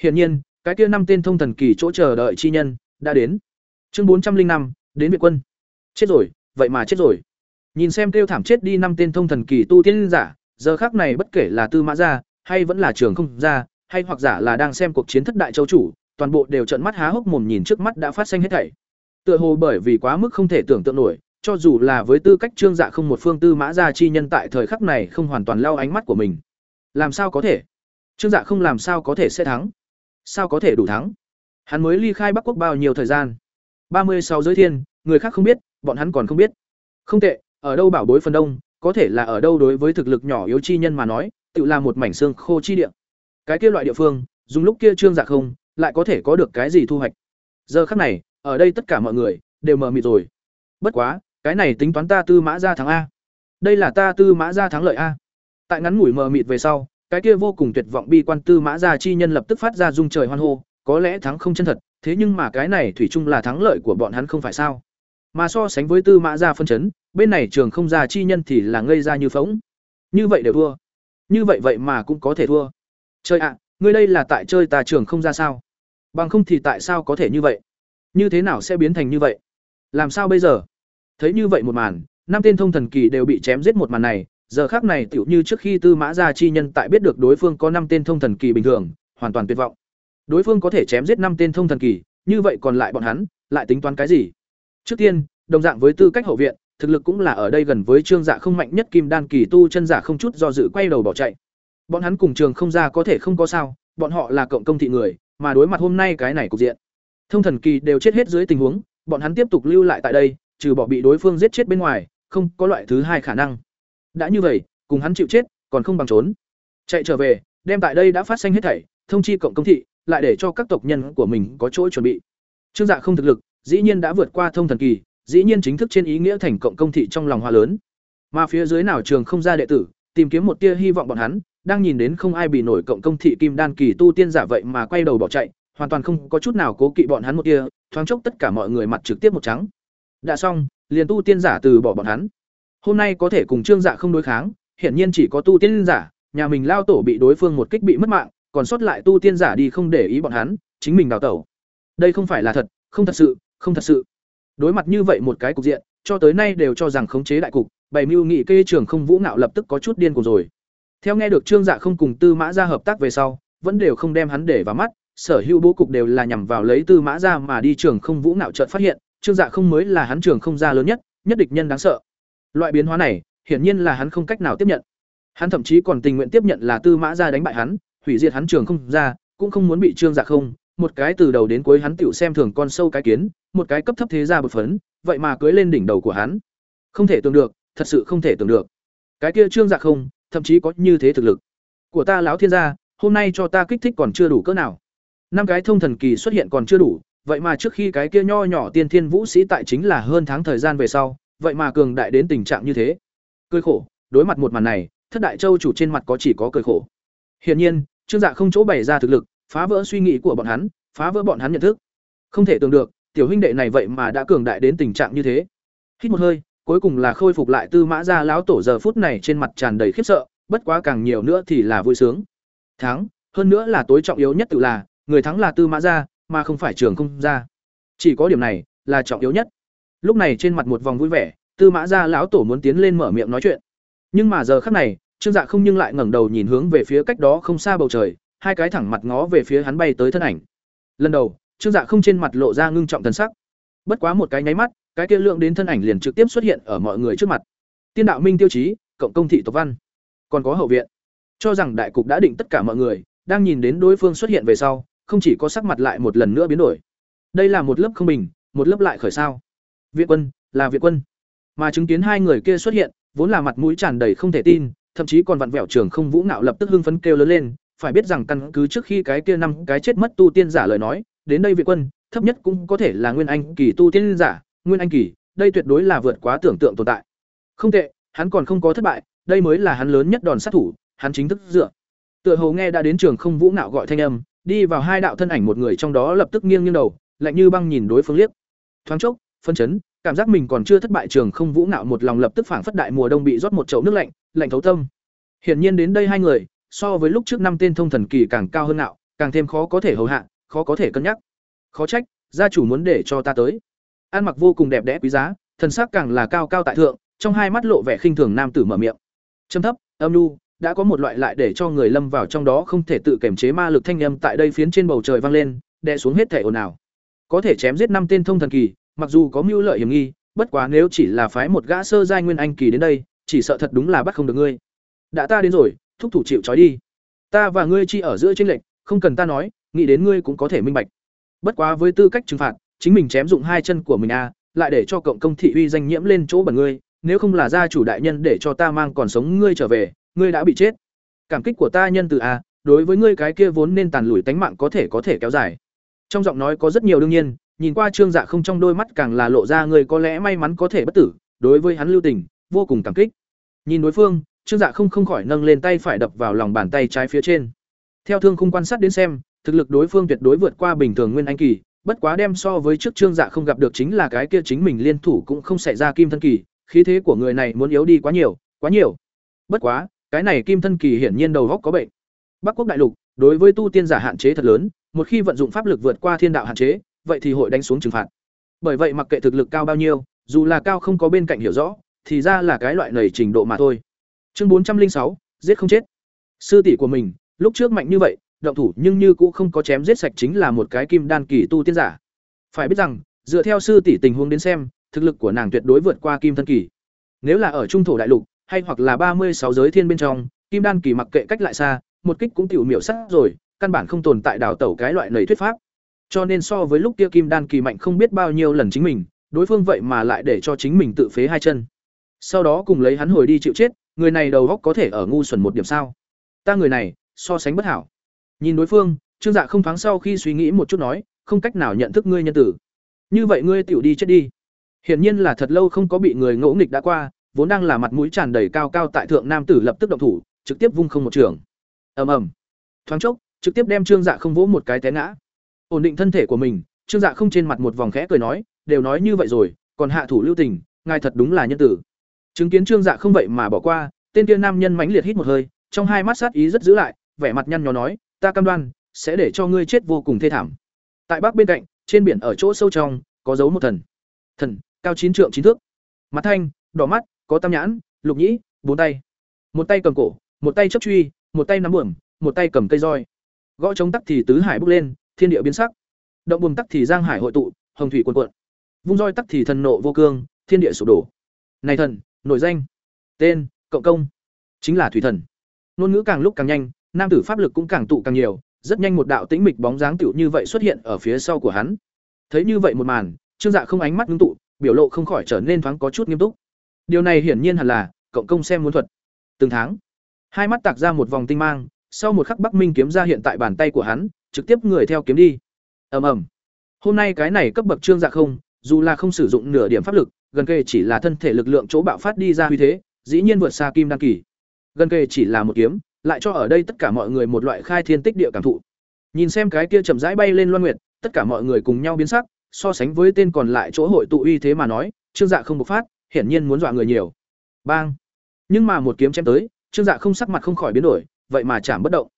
Speaker 1: Hiển nhiên, cái kia năm tên thông thần kỳ chỗ chờ đợi chi nhân đã đến. Chương bốn trăm linh năm, đến việt quân. Chết rồi, vậy mà chết rồi. Nhìn xem kêu thảm chết đi năm tên thông thần kỳ tu tiên giả, giờ khác này bất kể là tư mã gia hay vẫn là trường không gia, hay hoặc giả là đang xem cuộc chiến thất đại châu chủ, toàn bộ đều trợn mắt há hốc mồm nhìn trước mắt đã phát sinh hết thảy. Tựa hồ bởi vì quá mức không thể tưởng tượng nổi, cho dù là với tư cách trương dạ không một phương tư mã gia chi nhân tại thời khắc này không hoàn toàn lao ánh mắt của mình làm sao có thể? Trương dạ không làm sao có thể sẽ thắng. Sao có thể đủ thắng? Hắn mới ly khai bắc quốc bao nhiêu thời gian? Ba mươi sáu giới thiên, người khác không biết, bọn hắn còn không biết. Không tệ, ở đâu bảo bối phần đông, có thể là ở đâu đối với thực lực nhỏ yếu chi nhân mà nói, tự là một mảnh xương khô chi địa. Cái kia loại địa phương, dùng lúc kia trương dạ không, lại có thể có được cái gì thu hoạch? Giờ khắc này, ở đây tất cả mọi người, đều mờ mịt rồi. Bất quá, cái này tính toán ta tư mã ra thắng a. Đây là ta tư mã ra thắng lợi a tại ngắn ngủi mờ mịt về sau, cái kia vô cùng tuyệt vọng bi quan tư mã gia chi nhân lập tức phát ra dung trời hoan hô, có lẽ thắng không chân thật, thế nhưng mà cái này thủy chung là thắng lợi của bọn hắn không phải sao? Mà so sánh với tư mã gia phân chấn, bên này trường không gia chi nhân thì là ngây ra như phóng như vậy đều thua. Như vậy vậy mà cũng có thể thua. Chơi ạ ngươi đây là tại chơi tà trường không ra sao? Bằng không thì tại sao có thể như vậy? Như thế nào sẽ biến thành như vậy? Làm sao bây giờ? Thấy như vậy một màn, năm tên thông thần kỳ đều bị chém giết một màn này giờ khác này tựu như trước khi tư mã gia chi nhân tại biết được đối phương có năm tên thông thần kỳ bình thường, hoàn toàn tuyệt vọng. Đối phương có thể chém giết năm tên thông thần kỳ, như vậy còn lại bọn hắn, lại tính toán cái gì? Trước tiên, đồng dạng với tư cách hậu viện, thực lực cũng là ở đây gần với trương dạ không mạnh nhất kim đan kỳ tu chân giả không chút do dự quay đầu bỏ chạy. Bọn hắn cùng trường không ra có thể không có sao, bọn họ là cộng công thị người, mà đối mặt hôm nay cái này cục diện. Thông thần kỳ đều chết hết dưới tình huống, bọn hắn tiếp tục lưu lại tại đây, trừ bỏ bị đối phương giết chết bên ngoài, không có loại thứ hai khả năng đã như vậy, cùng hắn chịu chết, còn không bằng trốn. Chạy trở về, đem tại đây đã phát sinh hết thảy, thông chi cộng công thị, lại để cho các tộc nhân của mình có chỗ chuẩn bị. Trương dạ không thực lực, dĩ nhiên đã vượt qua thông thần kỳ, dĩ nhiên chính thức trên ý nghĩa thành cộng công thị trong lòng hoa lớn. Mà phía dưới nào trường không ra đệ tử, tìm kiếm một tia hy vọng bọn hắn, đang nhìn đến không ai bị nổi cộng công thị kim đan kỳ tu tiên giả vậy mà quay đầu bỏ chạy, hoàn toàn không có chút nào cố kỵ bọn hắn một tia, thoáng chốc tất cả mọi người mặt trực tiếp một trắng. Đã xong, liền tu tiên giả từ bỏ bọn hắn hôm nay có thể cùng trương dạ không đối kháng, hiển nhiên chỉ có tu tiên giả, nhà mình lao tổ bị đối phương một kích bị mất mạng, còn sót lại tu tiên giả đi không để ý bọn hắn, chính mình đào tẩu. Đây không phải là thật, không thật sự, không thật sự. Đối mặt như vậy một cái cục diện, cho tới nay đều cho rằng khống chế đại cục, bày mưu nghị kê trường không vũ ngạo lập tức có chút điên cuồng rồi. Theo nghe được trương dạ không cùng tư mã ra hợp tác về sau, vẫn đều không đem hắn để vào mắt, sở hữu bố cục đều là nhằm vào lấy tư mã ra mà đi trường không vũ ngạo chợt phát hiện, trương dạ không mới là hắn trường không ra lớn nhất nhất địch nhân đáng sợ. Loại biến hóa này, hiển nhiên là hắn không cách nào tiếp nhận. Hắn thậm chí còn tình nguyện tiếp nhận là Tư Mã gia đánh bại hắn, hủy diệt hắn trường không ra, cũng không muốn bị Trương Dạ không, một cái từ đầu đến cuối hắn tiểu xem thường con sâu cái kiến, một cái cấp thấp thế gia bột phấn, vậy mà cưới lên đỉnh đầu của hắn. Không thể tưởng được, thật sự không thể tưởng được. Cái kia Trương Dạ không, thậm chí có như thế thực lực. Của ta lão thiên gia, hôm nay cho ta kích thích còn chưa đủ cỡ nào. Năm cái thông thần kỳ xuất hiện còn chưa đủ, vậy mà trước khi cái kia nho nhỏ tiên thiên vũ sĩ tại chính là hơn tháng thời gian về sau, vậy mà cường đại đến tình trạng như thế cười khổ đối mặt một màn này thất đại châu chủ trên mặt có chỉ có cười khổ hiển nhiên trương dạ không chỗ bày ra thực lực phá vỡ suy nghĩ của bọn hắn phá vỡ bọn hắn nhận thức không thể tưởng được tiểu huynh đệ này vậy mà đã cường đại đến tình trạng như thế hít một hơi cuối cùng là khôi phục lại tư mã gia lão tổ giờ phút này trên mặt tràn đầy khiếp sợ bất quá càng nhiều nữa thì là vui sướng. Thắng, hơn nữa là tối trọng yếu nhất tự là, người thắng là Tư Mã gia, mà không phải Trường Không gia. Chỉ có điểm này là trọng yếu nhất. Lúc này trên mặt một vòng vui vẻ, Tư Mã gia lão tổ muốn tiến lên mở miệng nói chuyện. Nhưng mà giờ khắc này, Trương Dạ không nhưng lại ngẩng đầu nhìn hướng về phía cách đó không xa bầu trời, hai cái thẳng mặt ngó về phía hắn bay tới thân ảnh. Lần đầu, Trương Dạ không trên mặt lộ ra ngưng trọng thần sắc. Bất quá một cái nháy mắt, cái kia lượng đến thân ảnh liền trực tiếp xuất hiện ở mọi người trước mặt. Tiên đạo minh tiêu chí, cộng công thị tộc văn, còn có hậu viện. Cho rằng đại cục đã định tất cả mọi người, đang nhìn đến đối phương xuất hiện về sau, không chỉ có sắc mặt lại một lần nữa biến đổi. Đây là một lớp không bình, một lớp lại khởi sao. Viện quân, là viện quân. Mà chứng kiến hai người kia xuất hiện, vốn là mặt mũi tràn đầy không thể tin, thậm chí còn vặn vẹo trường không vũ ngạo lập tức hưng phấn kêu lớn lên, phải biết rằng căn cứ trước khi cái kia năm cái chết mất tu tiên giả lời nói, đến đây viện quân, thấp nhất cũng có thể là nguyên anh kỳ tu tiên giả, nguyên anh kỳ, đây tuyệt đối là vượt quá tưởng tượng tồn tại. Không tệ, hắn còn không có thất bại, đây mới là hắn lớn nhất đòn sát thủ, hắn chính thức dựa. Tựa hồ nghe đã đến trường không vũ ngạo gọi thanh âm, đi vào hai đạo thân ảnh một người trong đó lập tức nghiêng nghiêng đầu, lạnh như băng nhìn đối phương liếc. Thoáng chốc, phân chấn, cảm giác mình còn chưa thất bại trường không vũ ngạo một lòng lập tức phảng phất đại mùa đông bị rót một chậu nước lạnh, lạnh thấu tâm. Hiển nhiên đến đây hai người, so với lúc trước năm tên thông thần kỳ càng cao hơn ngạo, càng thêm khó có thể hầu hạ, khó có thể cân nhắc. Khó trách, gia chủ muốn để cho ta tới. Ăn mặc vô cùng đẹp đẽ quý giá, thần sắc càng là cao cao tại thượng, trong hai mắt lộ vẻ khinh thường nam tử mở miệng. Trầm thấp, âm lu đã có một loại lại để cho người lâm vào trong đó không thể tự kiểm chế ma lực thanh âm tại đây phiến trên bầu trời vang lên, đè xuống hết thể ồn ào. Có thể chém giết năm tên thông thần kỳ, mặc dù có mưu lợi hiểm nghi, bất quá nếu chỉ là phái một gã sơ giai nguyên anh kỳ đến đây, chỉ sợ thật đúng là bắt không được ngươi. Đã ta đến rồi, thúc thủ chịu trói đi. Ta và ngươi chi ở giữa tranh lệch, không cần ta nói, nghĩ đến ngươi cũng có thể minh bạch. Bất quá với tư cách trừng phạt, chính mình chém dụng hai chân của mình à, lại để cho cộng công thị uy danh nhiễm lên chỗ bẩn ngươi, nếu không là gia chủ đại nhân để cho ta mang còn sống ngươi trở về, ngươi đã bị chết. Cảm kích của ta nhân từ à, đối với ngươi cái kia vốn nên tàn lủi tánh mạng có thể có thể kéo dài. Trong giọng nói có rất nhiều đương nhiên, nhìn qua Trương Dạ không trong đôi mắt càng là lộ ra người có lẽ may mắn có thể bất tử, đối với hắn lưu tình, vô cùng cảm kích. Nhìn đối phương, Trương Dạ không không khỏi nâng lên tay phải đập vào lòng bàn tay trái phía trên. Theo thương khung quan sát đến xem, thực lực đối phương tuyệt đối vượt qua bình thường nguyên anh kỳ, bất quá đem so với trước Trương Dạ không gặp được chính là cái kia chính mình liên thủ cũng không xảy ra kim thân kỳ, khí thế của người này muốn yếu đi quá nhiều, quá nhiều. Bất quá, cái này kim thân kỳ hiển nhiên đầu góc có bệnh. Bắc Quốc đại lục, đối với tu tiên giả hạn chế thật lớn, một khi vận dụng pháp lực vượt qua thiên đạo hạn chế, vậy thì hội đánh xuống trừng phạt. Bởi vậy mặc kệ thực lực cao bao nhiêu, dù là cao không có bên cạnh hiểu rõ, thì ra là cái loại nảy trình độ mà thôi. Chương bốn trăm linh sáu giết không chết. Sư tỷ của mình, lúc trước mạnh như vậy, động thủ nhưng như cũng không có chém giết sạch chính là một cái kim đan kỳ tu tiên giả. Phải biết rằng, dựa theo sư tỷ tình huống đến xem, thực lực của nàng tuyệt đối vượt qua kim thân kỳ. Nếu là ở trung thổ đại lục, hay hoặc là ba mươi sáu giới thiên bên trong, kim đan kỳ mặc kệ cách lại xa, một kích cũng tiểu miểu sát rồi, căn bản không tồn tại đào tẩu cái loại nảy thuyết pháp. Cho nên so với lúc kia kim đan kỳ mạnh không biết bao nhiêu lần chính mình, đối phương vậy mà lại để cho chính mình tự phế hai chân. Sau đó cùng lấy hắn hồi đi chịu chết, người này đầu óc có thể ở ngu xuẩn một điểm sao? Ta người này, so sánh bất hảo. Nhìn đối phương, Trương Dạ không thoáng sau khi suy nghĩ một chút nói, không cách nào nhận thức ngươi nhân tử. Như vậy ngươi tiểu đi chết đi. Hiển nhiên là thật lâu không có bị người ngỗ nghịch đã qua, vốn đang là mặt mũi tràn đầy cao cao tại thượng nam tử lập tức động thủ, trực tiếp vung không một trường. Ầm ầm. Thoáng chốc, trực tiếp đem Trương Dạ không vỗ một cái té ngã. Ổn định thân thể của mình, Trương Dạ không trên mặt một vòng khẽ cười nói, đều nói như vậy rồi, còn hạ thủ lưu tình, ngài thật đúng là nhân tử. Chứng kiến Trương Dạ không vậy mà bỏ qua, tên kia nam nhân mãnh liệt hít một hơi, trong hai mắt sát ý rất giữ lại, vẻ mặt nhăn nhó nói, ta cam đoan, sẽ để cho ngươi chết vô cùng thê thảm. Tại bắc bên cạnh, trên biển ở chỗ sâu trong, có dấu một thần. Thần, cao chín trượng chín thước. Mặt thanh, đỏ mắt, có tam nhãn, lục nhĩ, bốn tay. Một tay cầm cổ, một tay chấp truy, một tay nắm buồm, một tay cầm cây roi. Gõ trống tắc thì tứ hải bước lên, thiên địa biến sắc. Động buồm tắc thì giang hải hội tụ, hồng thủy cuồn cuộn. Vung roi tắc thì thần nộ vô cương, thiên địa sụp đổ. Này thần, nổi danh, tên, cộng công, chính là thủy thần. Ngôn ngữ càng lúc càng nhanh, nam tử pháp lực cũng càng tụ càng nhiều, rất nhanh một đạo tĩnh mịch bóng dáng tiểu như vậy xuất hiện ở phía sau của hắn. Thấy như vậy một màn, Trương Dạ không ánh mắt ngưng tụ, biểu lộ không khỏi trở nên thoáng có chút nghiêm túc. Điều này hiển nhiên hẳn là cộng công xem muốn thuật. Từng tháng, hai mắt tạc ra một vòng tinh mang, sau một khắc Bắc Minh kiếm ra hiện tại bàn tay của hắn, trực tiếp người theo kiếm đi. Ầm ầm. Hôm nay cái này cấp bậc Trương Dạ không, dù là không sử dụng nửa điểm pháp lực, gần kề chỉ là thân thể lực lượng chỗ bạo phát đi ra huy thế, dĩ nhiên vượt xa kim đăng kỳ. Gần kề chỉ là một kiếm, lại cho ở đây tất cả mọi người một loại khai thiên tích địa cảm thụ. Nhìn xem cái kia chậm rãi bay lên loan nguyệt, tất cả mọi người cùng nhau biến sắc, so sánh với tên còn lại chỗ hội tụ uy thế mà nói, Trương Dạ không bộc phát, hiển nhiên muốn dọa người nhiều. Bang! Nhưng mà một kiếm chém tới, trương dạ không sắc mặt không khỏi biến đổi vậy mà chạm bất động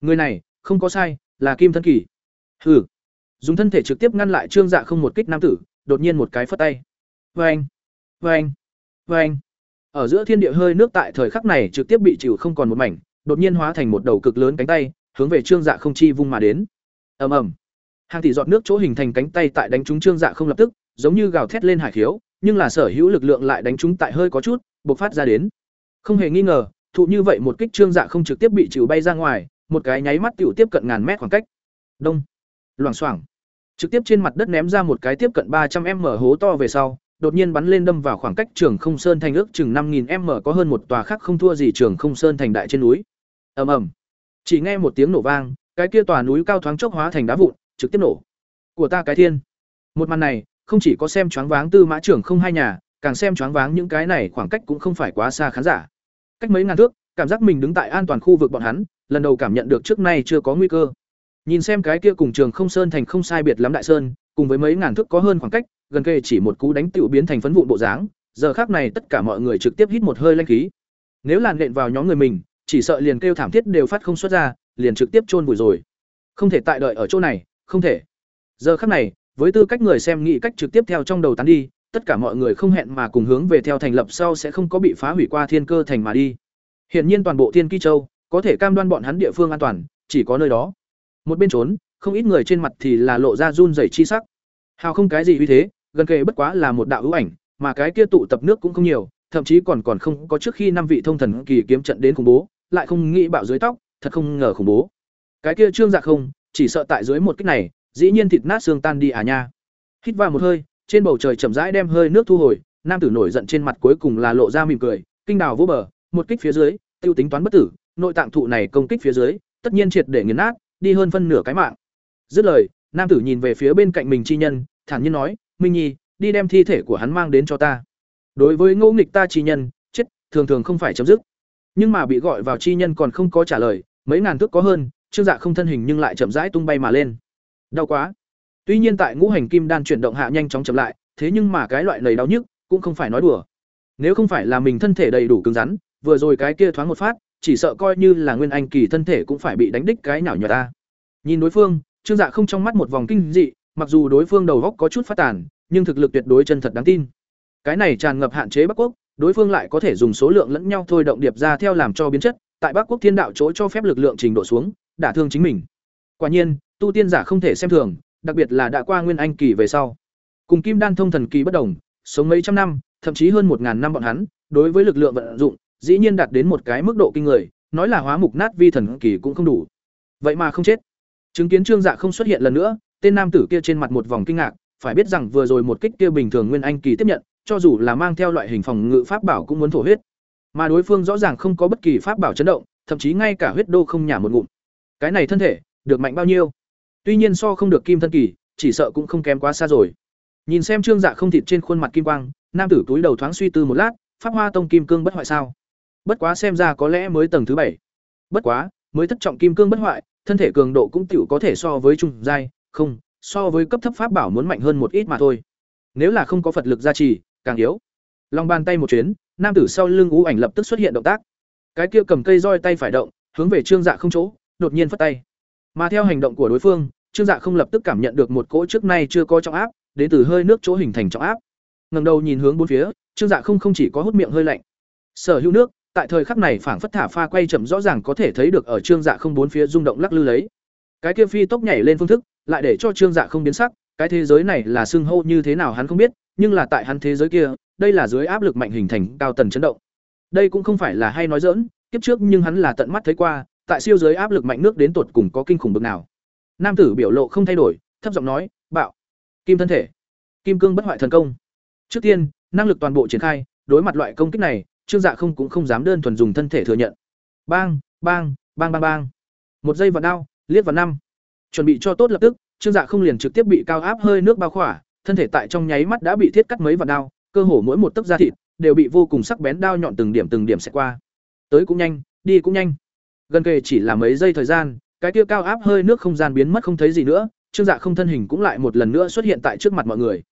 Speaker 1: người này không có sai là kim thân kỳ. Hừ. Dùng thân thể trực tiếp ngăn lại trương dạ không một kích nam tử, đột nhiên một cái phất tay. Vê anh vê anh vê anh ở giữa thiên địa hơi nước tại thời khắc này trực tiếp bị chịu không còn một mảnh, đột nhiên hóa thành một đầu cực lớn cánh tay, hướng về trương dạ không chi vung mà đến. Ầm ầm. Hàng tỷ giọt nước chỗ hình thành cánh tay tại đánh trúng trương dạ không lập tức, giống như gào thét lên hải khiếu, nhưng là sở hữu lực lượng lại đánh trúng tại hơi có chút, bộc phát ra đến. Không hề nghi ngờ, thụ như vậy một kích trương dạ không trực tiếp bị chịu bay ra ngoài một cái nháy mắt tiểu tiếp cận ngàn mét khoảng cách. Đông. Loảng xoảng. Trực tiếp trên mặt đất ném ra một cái tiếp cận ba trăm m hố to về sau, đột nhiên bắn lên đâm vào khoảng cách trường không sơn thành ước chừng năm nghìn m có hơn một tòa khác không thua gì trường không sơn thành đại trên núi. Ầm ầm. Chỉ nghe một tiếng nổ vang, cái kia tòa núi cao thoáng chốc hóa thành đá vụn, trực tiếp nổ. Của ta cái thiên. Một màn này, không chỉ có xem choáng váng tư mã trưởng không hai nhà, càng xem choáng váng những cái này khoảng cách cũng không phải quá xa khán giả. Cách mấy ngàn thước, cảm giác mình đứng tại an toàn khu vực bọn hắn lần đầu cảm nhận được trước nay chưa có nguy cơ. Nhìn xem cái kia cùng trường không sơn thành không sai biệt lắm đại sơn, cùng với mấy ngàn thước có hơn khoảng cách, gần kề chỉ một cú đánh tựu biến thành phấn vụn bộ dáng, giờ khác này tất cả mọi người trực tiếp hít một hơi lanh khí. Nếu làn nện vào nhóm người mình, chỉ sợ liền kêu thảm thiết đều phát không xuất ra, liền trực tiếp chôn vùi rồi. Không thể tại đợi ở chỗ này, không thể. Giờ khác này, với tư cách người xem nghĩ cách trực tiếp theo trong đầu tán đi, tất cả mọi người không hẹn mà cùng hướng về theo thành lập sau sẽ không có bị phá hủy qua thiên cơ thành mà đi. Hiển nhiên toàn bộ thiên kỳ châu có thể cam đoan bọn hắn địa phương an toàn, chỉ có nơi đó. Một bên trốn, không ít người trên mặt thì là lộ ra run rẩy chi sắc. Hào không cái gì uy thế, gần kề bất quá là một đạo hữu ảnh, mà cái kia tụ tập nước cũng không nhiều, thậm chí còn còn không có trước khi năm vị thông thần kỳ kiếm trận đến khủng bố, lại không nghĩ bạo dưới tóc, thật không ngờ khủng bố. Cái kia trương dạ không, chỉ sợ tại dưới một kích này, dĩ nhiên thịt nát xương tan đi à nha. Hít vào một hơi, trên bầu trời chậm rãi đem hơi nước thu hồi, nam tử nổi giận trên mặt cuối cùng là lộ ra mỉm cười, kinh đào vô bờ, một kích phía dưới, tiêu tính toán bất tử nội tạng thụ này công kích phía dưới, tất nhiên triệt để nghiền nát, đi hơn phân nửa cái mạng. Dứt lời, nam tử nhìn về phía bên cạnh mình chi nhân, thản nhiên nói, minh nhi, đi đem thi thể của hắn mang đến cho ta. Đối với ngô nghịch ta chi nhân, chết, thường thường không phải chấm dứt. Nhưng mà bị gọi vào chi nhân còn không có trả lời, mấy ngàn thước có hơn, trương dạ không thân hình nhưng lại chậm rãi tung bay mà lên. Đau quá. Tuy nhiên tại ngũ hành kim đan chuyển động hạ nhanh chóng chậm lại, thế nhưng mà cái loại lầy đau nhức cũng không phải nói đùa. Nếu không phải là mình thân thể đầy đủ cứng rắn, vừa rồi cái kia thoáng một phát chỉ sợ coi như là nguyên anh kỳ thân thể cũng phải bị đánh đích cái nào nhỏ ta. Nhìn đối phương, trương dạ không trong mắt một vòng kinh dị, mặc dù đối phương đầu góc có chút phát tàn, nhưng thực lực tuyệt đối chân thật đáng tin. Cái này tràn ngập hạn chế bắc quốc, đối phương lại có thể dùng số lượng lẫn nhau thôi động điệp ra theo làm cho biến chất, tại bắc quốc thiên đạo chỗ cho phép lực lượng trình độ xuống, đả thương chính mình. Quả nhiên, tu tiên giả không thể xem thường, đặc biệt là đã qua nguyên anh kỳ về sau. Cùng kim đan thông thần kỳ bất đồng, sống mấy trăm năm, thậm chí hơn một ngàn năm bọn hắn, đối với lực lượng vận dụng dĩ nhiên đạt đến một cái mức độ kinh người, nói là hóa mục nát vi thần kỳ cũng không đủ. Vậy mà không chết. Chứng kiến trương dạ không xuất hiện lần nữa, tên nam tử kia trên mặt một vòng kinh ngạc, phải biết rằng vừa rồi một kích kia bình thường nguyên anh kỳ tiếp nhận, cho dù là mang theo loại hình phòng ngự pháp bảo cũng muốn thổ huyết. Mà đối phương rõ ràng không có bất kỳ pháp bảo chấn động, thậm chí ngay cả huyết đô không nhả một ngụm. Cái này thân thể, được mạnh bao nhiêu? Tuy nhiên so không được kim thân kỳ, chỉ sợ cũng không kém quá xa rồi. Nhìn xem trương dạ không thịt trên khuôn mặt kim quang, nam tử túi đầu thoáng suy tư một lát, pháp hoa tông kim cương bất hoại sao? Bất quá xem ra có lẽ mới tầng thứ bảy. Bất quá, mới thất trọng kim cương bất hoại, thân thể cường độ cũng tiểu có thể so với trung giai, không, so với cấp thấp pháp bảo muốn mạnh hơn một ít mà thôi. Nếu là không có phật lực gia trì, càng yếu. Lòng bàn tay một chuyến, nam tử sau lưng ú ảnh lập tức xuất hiện động tác. Cái kia cầm cây roi tay phải động, hướng về trương dạ không chỗ, đột nhiên phất tay. Mà theo hành động của đối phương, trương dạ không lập tức cảm nhận được một cỗ trước nay chưa có trọng áp, đến từ hơi nước chỗ hình thành trọng áp. Ngầm đầu nhìn hướng bốn phía, trương dạ không không chỉ có hút miệng hơi lạnh. Sở hữu nước tại thời khắc này phảng phất thả pha quay chậm rõ ràng có thể thấy được ở trương dạ không bốn phía rung động lắc lư lấy. Cái kia phi tốc nhảy lên phương thức, lại để cho trương dạ không biến sắc, cái thế giới này là xưng hô như thế nào hắn không biết, nhưng là tại hắn thế giới kia, đây là dưới áp lực mạnh hình thành cao tần chấn động. Đây cũng không phải là hay nói dỡn kiếp trước nhưng hắn là tận mắt thấy qua, tại siêu giới áp lực mạnh nước đến tột cùng có kinh khủng bực nào. Nam tử biểu lộ không thay đổi, thấp giọng nói, bạo, kim thân thể, kim cương bất hoại thần công. Trước tiên, năng lực toàn bộ triển khai, đối mặt loại công kích này trương dạ không cũng không dám đơn thuần dùng thân thể thừa nhận. Bang bang bang bang bang. Một giây vào đao, liếc vào năm. Chuẩn bị cho tốt lập tức, trương dạ không liền trực tiếp bị cao áp hơi nước bao khỏa, thân thể tại trong nháy mắt đã bị thiết cắt mấy vào đao, cơ hồ mỗi một tấc da thịt đều bị vô cùng sắc bén đao nhọn từng điểm từng điểm xẹt qua. Tới cũng nhanh, đi cũng nhanh. Gần kề chỉ là mấy giây thời gian, cái kia cao áp hơi nước không gian biến mất không thấy gì nữa, trương dạ không thân hình cũng lại một lần nữa xuất hiện tại trước mặt mọi người.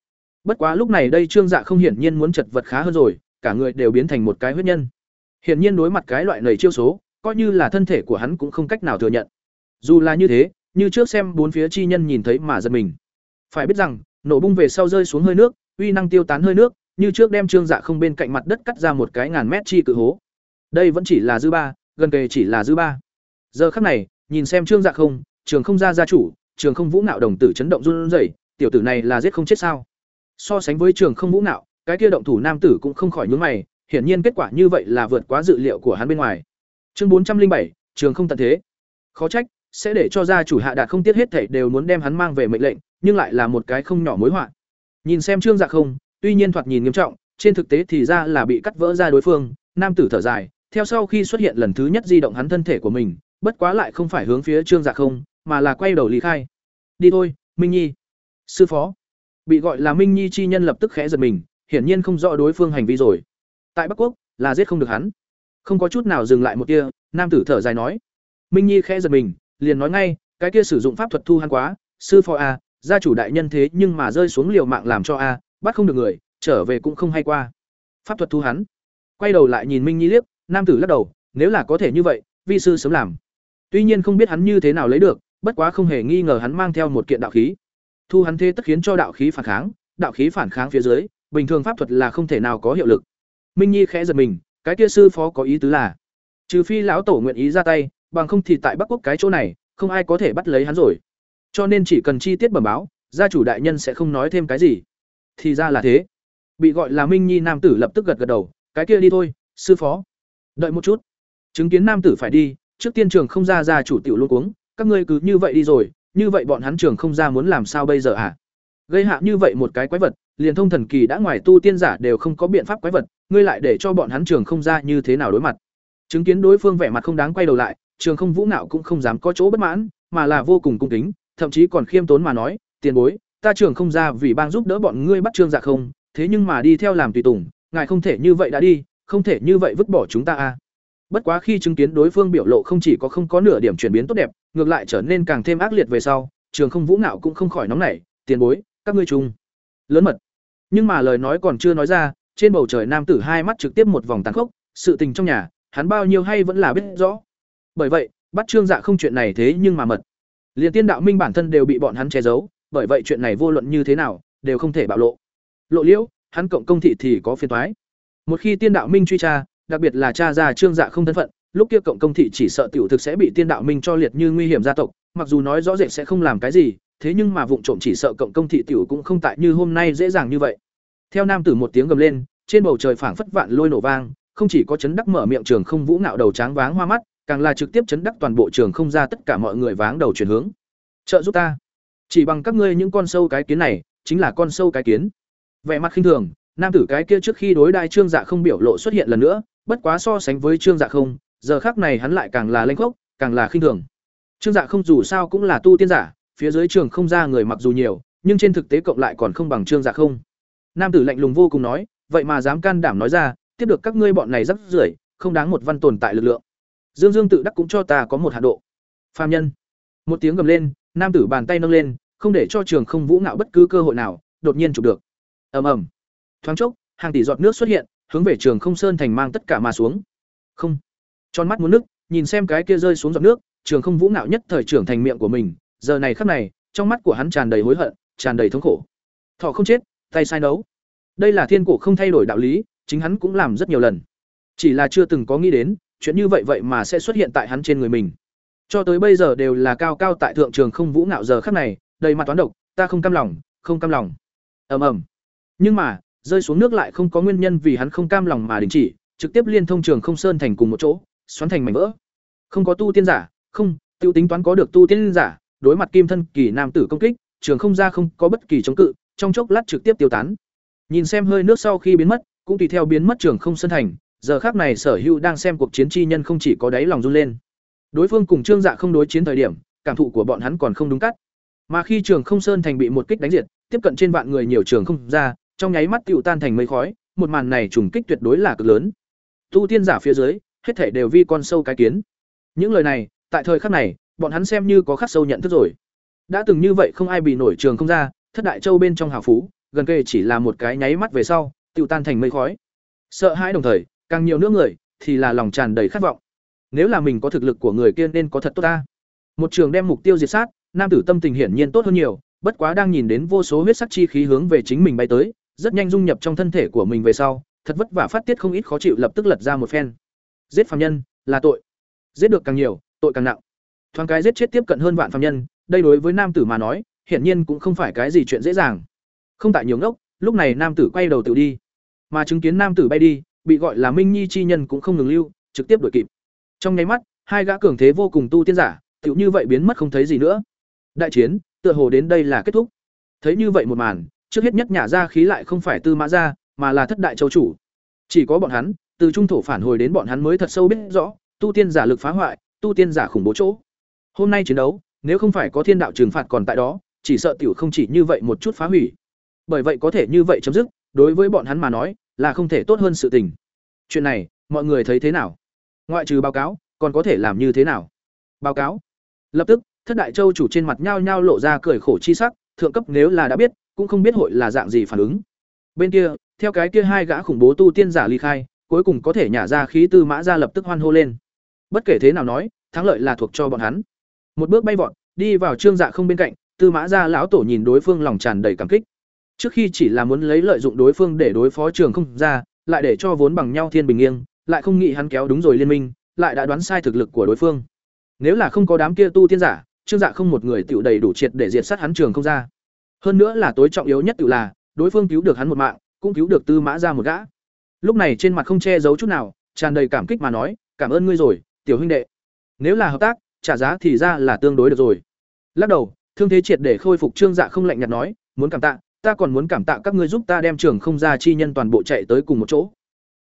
Speaker 1: Bất quá lúc này đây trương dạ không hiển nhiên muốn chật vật khá hơn rồi cả người đều biến thành một cái huyết nhân Hiển nhiên đối mặt cái loại nảy chiêu số, coi như là thân thể của hắn cũng không cách nào thừa nhận. Dù là như thế, như trước xem bốn phía chi nhân nhìn thấy mà giật mình. Phải biết rằng, nổ bung về sau rơi xuống hơi nước, uy năng tiêu tán hơi nước, như trước đem Trương Dạ không bên cạnh mặt đất cắt ra một cái ngàn mét chi cự hố. Đây vẫn chỉ là dư ba, gần kề chỉ là dư ba. Giờ khắc này, nhìn xem Trương Dạ không, trường không ra gia chủ, trường không vũ nạo đồng tử chấn động run rẩy, tiểu tử này là giết không chết sao? So sánh với trường không vũ nạo, cái kia động thủ nam tử cũng không khỏi nhướng mày, hiển nhiên kết quả như vậy là vượt quá dự liệu của hắn bên ngoài. Chương bốn trăm linh bảy, trường không tận thế. Khó trách, sẽ để cho gia chủ hạ đạt không tiết hết thảy đều muốn đem hắn mang về mệnh lệnh, nhưng lại là một cái không nhỏ mối họa. Nhìn xem Trương Dạ không, tuy nhiên thoạt nhìn nghiêm trọng, trên thực tế thì ra là bị cắt vỡ ra đối phương, nam tử thở dài, theo sau khi xuất hiện lần thứ nhất di động hắn thân thể của mình, bất quá lại không phải hướng phía Trương Dạ không, mà là quay đầu lý khai. Đi thôi, Minh Nhi. Sư phó. Bị gọi là Minh Nhi chi nhân lập tức khẽ giật mình, hiển nhiên không rõ đối phương hành vi rồi. Tại Bắc Quốc, là giết không được hắn. Không có chút nào dừng lại một tia, nam tử thở dài nói. Minh Nhi khẽ giật mình, liền nói ngay, cái kia sử dụng pháp thuật thu hắn quá, sư phó a, gia chủ đại nhân thế nhưng mà rơi xuống liều mạng làm cho a, bắt không được người, trở về cũng không hay qua. Pháp thuật thu hắn. Quay đầu lại nhìn Minh Nhi liếc, nam tử lắc đầu, nếu là có thể như vậy, vi sư sớm làm. Tuy nhiên không biết hắn như thế nào lấy được, bất quá không hề nghi ngờ hắn mang theo một kiện đạo khí. Thu hắn thế tất khiến cho đạo khí phản kháng, đạo khí phản kháng phía dưới, bình thường pháp thuật là không thể nào có hiệu lực. Minh Nhi khẽ giật mình, cái kia sư phó có ý tứ là, trừ phi lão tổ nguyện ý ra tay, bằng không thì tại Bắc Quốc cái chỗ này, không ai có thể bắt lấy hắn rồi. Cho nên chỉ cần chi tiết bẩm báo, gia chủ đại nhân sẽ không nói thêm cái gì. Thì ra là thế. Bị gọi là Minh Nhi nam tử lập tức gật gật đầu, cái kia đi thôi, sư phó. Đợi một chút. Chứng kiến nam tử phải đi, trước tiên trường không ra gia chủ tiểu luôn uống, các ngươi cứ như vậy đi rồi, như vậy bọn hắn trường không ra muốn làm sao bây giờ hả? Gây hạ như vậy một cái quái vật, liền thông thần kỳ đã ngoài tu tiên giả đều không có biện pháp quái vật, ngươi lại để cho bọn hắn trường không ra như thế nào đối mặt. Chứng kiến đối phương vẻ mặt không đáng quay đầu lại, trường không vũ ngạo cũng không dám có chỗ bất mãn, mà là vô cùng cung kính, thậm chí còn khiêm tốn mà nói, tiền bối, ta trường không ra vì bang giúp đỡ bọn ngươi bắt trương dạ không, thế nhưng mà đi theo làm tùy tùng, ngài không thể như vậy đã đi, không thể như vậy vứt bỏ chúng ta a. À. Bất quá khi chứng kiến đối phương biểu lộ không chỉ có không có nửa điểm chuyển biến tốt đẹp, ngược lại trở nên càng thêm ác liệt về sau, Trường Không Vũ ngạo cũng không khỏi nóng nảy, tiền bối, các ngươi chung lớn mật. Nhưng mà lời nói còn chưa nói ra, trên bầu trời nam tử hai mắt trực tiếp một vòng tàn khốc, sự tình trong nhà, hắn bao nhiêu hay vẫn là biết rõ. Bởi vậy, bắt Trương Dạ không chuyện này thế nhưng mà mật. Liên Tiên Đạo Minh bản thân đều bị bọn hắn che giấu, bởi vậy chuyện này vô luận như thế nào, đều không thể bạo lộ. Lộ Liễu, hắn cộng công thị thì có phiền toái. Một khi Tiên Đạo Minh truy tra, đặc biệt là cha ra Trương Dạ không thân phận, lúc kia cộng công thị chỉ sợ tiểu thực sẽ bị Tiên Đạo Minh cho liệt như nguy hiểm gia tộc, mặc dù nói rõ rệt sẽ không làm cái gì, thế nhưng mà vụng trộm chỉ sợ cộng công thị tiểu cũng không tại như hôm nay dễ dàng như vậy. Theo nam tử một tiếng gầm lên, trên bầu trời phảng phất vạn lôi nổ vang, không chỉ có chấn đắc mở miệng trường không vũ ngạo đầu tráng váng hoa mắt, càng là trực tiếp chấn đắc toàn bộ trường không ra tất cả mọi người váng đầu chuyển hướng. Trợ giúp ta. Chỉ bằng các ngươi những con sâu cái kiến này, chính là con sâu cái kiến. Vẻ mặt khinh thường, nam tử cái kia trước khi đối đai trương dạ không biểu lộ xuất hiện lần nữa, bất quá so sánh với trương dạ không, giờ khác này hắn lại càng là lênh khốc, càng là khinh thường. Trương Dạ không dù sao cũng là tu tiên giả, phía dưới trường không ra người mặc dù nhiều, nhưng trên thực tế cộng lại còn không bằng Trương Dạ không. Nam tử lạnh lùng vô cùng nói, vậy mà dám can đảm nói ra, tiếp được các ngươi bọn này rất rưởi, không đáng một văn tồn tại lực lượng. Dương Dương tự đắc cũng cho ta có một hạ độ. Phàm nhân. Một tiếng gầm lên, nam tử bàn tay nâng lên, không để cho trường không vũ ngạo bất cứ cơ hội nào, đột nhiên chụp được. Ầm ầm. Thoáng chốc, hàng tỷ giọt nước xuất hiện, hướng về trường không sơn thành mang tất cả mà xuống. Không. Tròn mắt muốn nước, nhìn xem cái kia rơi xuống giọt nước, trường không vũ ngạo nhất thời trưởng thành miệng của mình giờ này khắc này, trong mắt của hắn tràn đầy hối hận, tràn đầy thống khổ. Thọ không chết, tay sai nấu. Đây là thiên cổ không thay đổi đạo lý, chính hắn cũng làm rất nhiều lần. Chỉ là chưa từng có nghĩ đến, chuyện như vậy vậy mà sẽ xuất hiện tại hắn trên người mình. Cho tới bây giờ đều là cao cao tại thượng trường không vũ ngạo giờ khắc này, đầy mặt toán độc, ta không cam lòng, không cam lòng. Ầm ầm. Nhưng mà, rơi xuống nước lại không có nguyên nhân vì hắn không cam lòng mà đình chỉ, trực tiếp liên thông trường không sơn thành cùng một chỗ, xoắn thành mảnh vỡ. Không có tu tiên giả, không, tiêu tính toán có được tu tiên giả đối mặt kim thân kỳ nam tử công kích, trường không ra không có bất kỳ chống cự, trong chốc lát trực tiếp tiêu tán. Nhìn xem hơi nước sau khi biến mất, cũng tùy theo biến mất trường không sân thành, giờ khác này sở hữu đang xem cuộc chiến chi nhân không chỉ có đáy lòng run lên. Đối phương cùng trương dạ không đối chiến thời điểm, cảm thụ của bọn hắn còn không đúng cắt. Mà khi trường không sơn thành bị một kích đánh diệt, tiếp cận trên vạn người nhiều trường không ra, trong nháy mắt tựu tan thành mây khói, một màn này trùng kích tuyệt đối là cực lớn. Tu tiên giả phía dưới, hết thể đều vi con sâu cái kiến. Những lời này, tại thời khắc này bọn hắn xem như có khắc sâu nhận thức rồi đã từng như vậy không ai bị nổi trường không ra thất đại châu bên trong hào phú gần kề chỉ là một cái nháy mắt về sau tiêu tan thành mây khói sợ hãi đồng thời càng nhiều nữa người thì là lòng tràn đầy khát vọng. Nếu là mình có thực lực của người kia nên có thật tốt ta. Một trường đem mục tiêu diệt sát, nam tử tâm tình hiển nhiên tốt hơn nhiều, bất quá đang nhìn đến vô số huyết sắc chi khí hướng về chính mình bay tới, rất nhanh dung nhập trong thân thể của mình về sau, thật vất vả phát tiết không ít khó chịu lập tức lật ra một phen. Giết phàm nhân là tội. Giết được càng nhiều, tội càng nặng. Thoáng cái giết chết tiếp cận hơn vạn phàm nhân, đây đối với nam tử mà nói, hiển nhiên cũng không phải cái gì chuyện dễ dàng. Không tại nhiều ngốc, lúc này nam tử quay đầu tự đi. Mà chứng kiến nam tử bay đi, bị gọi là Minh Nhi chi nhân cũng không ngừng lưu, trực tiếp đuổi kịp. Trong nháy mắt, hai gã cường thế vô cùng tu tiên giả, tựu như vậy biến mất không thấy gì nữa. Đại chiến, tựa hồ đến đây là kết thúc. Thấy như vậy một màn, trước hết nhất nhả ra khí lại không phải Tư Mã ra, mà là thất đại châu chủ. Chỉ có bọn hắn, từ trung thổ phản hồi đến bọn hắn mới thật sâu biết rõ, tu tiên giả lực phá hoại, tu tiên giả khủng bố chỗ. Hôm nay chiến đấu, nếu không phải có thiên đạo trừng phạt còn tại đó, chỉ sợ tiểu không chỉ như vậy một chút phá hủy. Bởi vậy có thể như vậy chấm dứt, đối với bọn hắn mà nói, là không thể tốt hơn sự tình. Chuyện này, mọi người thấy thế nào? Ngoại trừ báo cáo, còn có thể làm như thế nào? Báo cáo. Lập tức, Thất Đại Châu chủ trên mặt nhao nhao lộ ra cười khổ chi sắc, thượng cấp nếu là đã biết, cũng không biết hội là dạng gì phản ứng. Bên kia, theo cái kia hai gã khủng bố tu tiên giả ly khai, cuối cùng có thể nhả ra khí tư mã ra lập tức hoan hô lên. Bất kể thế nào nói, thắng lợi là thuộc cho bọn hắn. Một bước bay vọt, đi vào trương dạ không bên cạnh, tư mã ra lão tổ nhìn đối phương lòng tràn đầy cảm kích. Trước khi chỉ là muốn lấy lợi dụng đối phương để đối phó trường không ra, lại để cho vốn bằng nhau thiên bình nghiêng, lại không nghĩ hắn kéo đúng rồi liên minh, lại đã đoán sai thực lực của đối phương. Nếu là không có đám kia tu tiên giả, Trương Dạ không một người tựu đầy đủ triệt để diệt sát hắn trường không ra. Hơn nữa là tối trọng yếu nhất tựu là, đối phương cứu được hắn một mạng, cũng cứu được Tư Mã ra một gã. Lúc này trên mặt không che giấu chút nào, tràn đầy cảm kích mà nói, "Cảm ơn ngươi rồi, tiểu huynh đệ. Nếu là hợp tác, trả giá thì ra là tương đối được rồi." Lắc đầu, thương thế triệt để khôi phục Trương Dạ không lạnh nhạt nói, "Muốn cảm tạ, ta còn muốn cảm tạ các ngươi giúp ta đem trường không ra chi nhân toàn bộ chạy tới cùng một chỗ."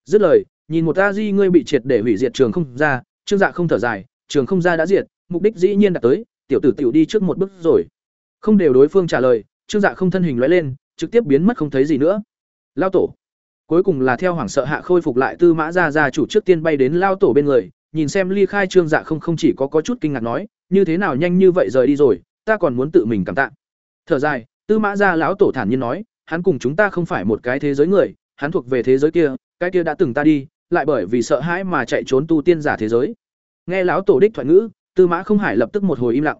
Speaker 1: Dứt lời, nhìn một a di ngươi bị triệt để hủy diệt trường không ra, Trương Dạ không thở dài, trường không ra đã diệt, mục đích dĩ nhiên đạt tới, tiểu tử tiểu đi trước một bước rồi. Không đều đối phương trả lời, Trương Dạ không thân hình lóe lên, trực tiếp biến mất không thấy gì nữa. Lao tổ. Cuối cùng là theo hoàng sợ hạ khôi phục lại Tư Mã ra ra chủ trước tiên bay đến lao tổ bên người, nhìn xem ly khai Trương Dạ không không chỉ có có chút kinh ngạc nói, như thế nào nhanh như vậy rời đi rồi, ta còn muốn tự mình cảm tạ. Thở dài, Tư Mã gia lão tổ thản nhiên nói, hắn cùng chúng ta không phải một cái thế giới người, hắn thuộc về thế giới kia, cái kia đã từng ta đi, lại bởi vì sợ hãi mà chạy trốn tu tiên giả thế giới. Nghe lão tổ đích thoại ngữ, Tư Mã Không Hải lập tức một hồi im lặng.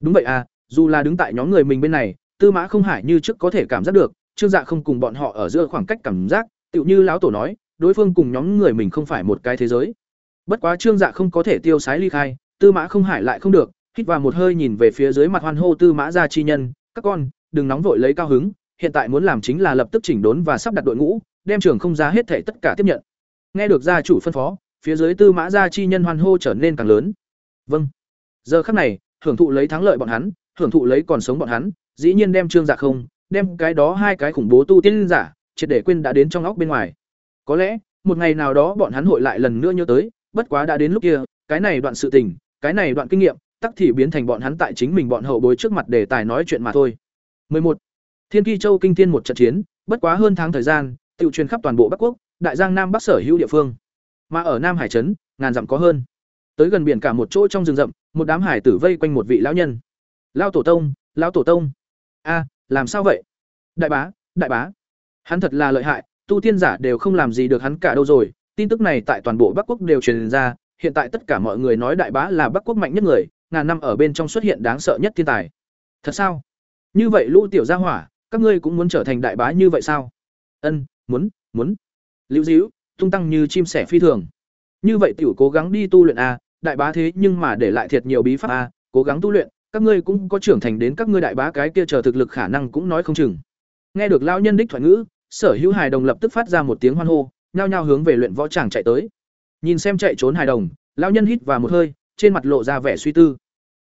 Speaker 1: Đúng vậy à, dù là đứng tại nhóm người mình bên này, Tư Mã Không Hải như trước có thể cảm giác được, Trương Dạ không cùng bọn họ ở giữa khoảng cách cảm giác, tựu như lão tổ nói, đối phương cùng nhóm người mình không phải một cái thế giới. Bất quá Trương Dạ không có thể tiêu sái ly khai, Tư Mã Không Hải lại không được, hít vào một hơi nhìn về phía dưới mặt hoan hô Tư Mã gia chi nhân, các con, đừng nóng vội lấy cao hứng, hiện tại muốn làm chính là lập tức chỉnh đốn và sắp đặt đội ngũ, đem trường không ra hết thể tất cả tiếp nhận. Nghe được gia chủ phân phó, phía dưới Tư Mã gia chi nhân hoan hô trở nên càng lớn. Vâng. Giờ khắc này, hưởng thụ lấy thắng lợi bọn hắn, hưởng thụ lấy còn sống bọn hắn, dĩ nhiên đem Trương Dạ không, đem cái đó hai cái khủng bố tu tiên giả, triệt để quên đã đến trong óc bên ngoài. Có lẽ, một ngày nào đó bọn hắn hội lại lần nữa nhớ tới, bất quá đã đến lúc kia, cái này đoạn sự tình, cái này đoạn kinh nghiệm, tắc thì biến thành bọn hắn tại chính mình bọn hậu bối trước mặt để tài nói chuyện mà thôi. 11. Thiên Kỳ Châu kinh thiên một trận chiến, bất quá hơn tháng thời gian, tiêu truyền khắp toàn bộ Bắc Quốc, đại giang Nam Bắc sở hữu địa phương. Mà ở Nam Hải trấn, ngàn dặm có hơn. Tới gần biển cả một chỗ trong rừng rậm, một đám hải tử vây quanh một vị lão nhân. Lão tổ tông, lão tổ tông. A, làm sao vậy? Đại bá, đại bá. Hắn thật là lợi hại, tu tiên giả đều không làm gì được hắn cả đâu rồi. Tin tức này tại toàn bộ Bắc Quốc đều truyền ra, hiện tại tất cả mọi người nói đại bá là Bắc Quốc mạnh nhất người, ngàn năm ở bên trong xuất hiện đáng sợ nhất thiên tài. Thật sao? Như vậy lũ tiểu gia hỏa, các ngươi cũng muốn trở thành đại bá như vậy sao? Ân, muốn, muốn. Lưu Diễu, tung tăng như chim sẻ phi thường. Như vậy tiểu cố gắng đi tu luyện a, đại bá thế nhưng mà để lại thiệt nhiều bí pháp a, cố gắng tu luyện, các ngươi cũng có trưởng thành đến các ngươi đại bá cái kia chờ thực lực khả năng cũng nói không chừng. Nghe được lão nhân đích thoại ngữ, Sở Hữu Hài Đồng lập tức phát ra một tiếng hoan hô, nhao nhao hướng về luyện võ tràng chạy tới. Nhìn xem chạy trốn hài đồng, lão nhân hít vào một hơi, trên mặt lộ ra vẻ suy tư.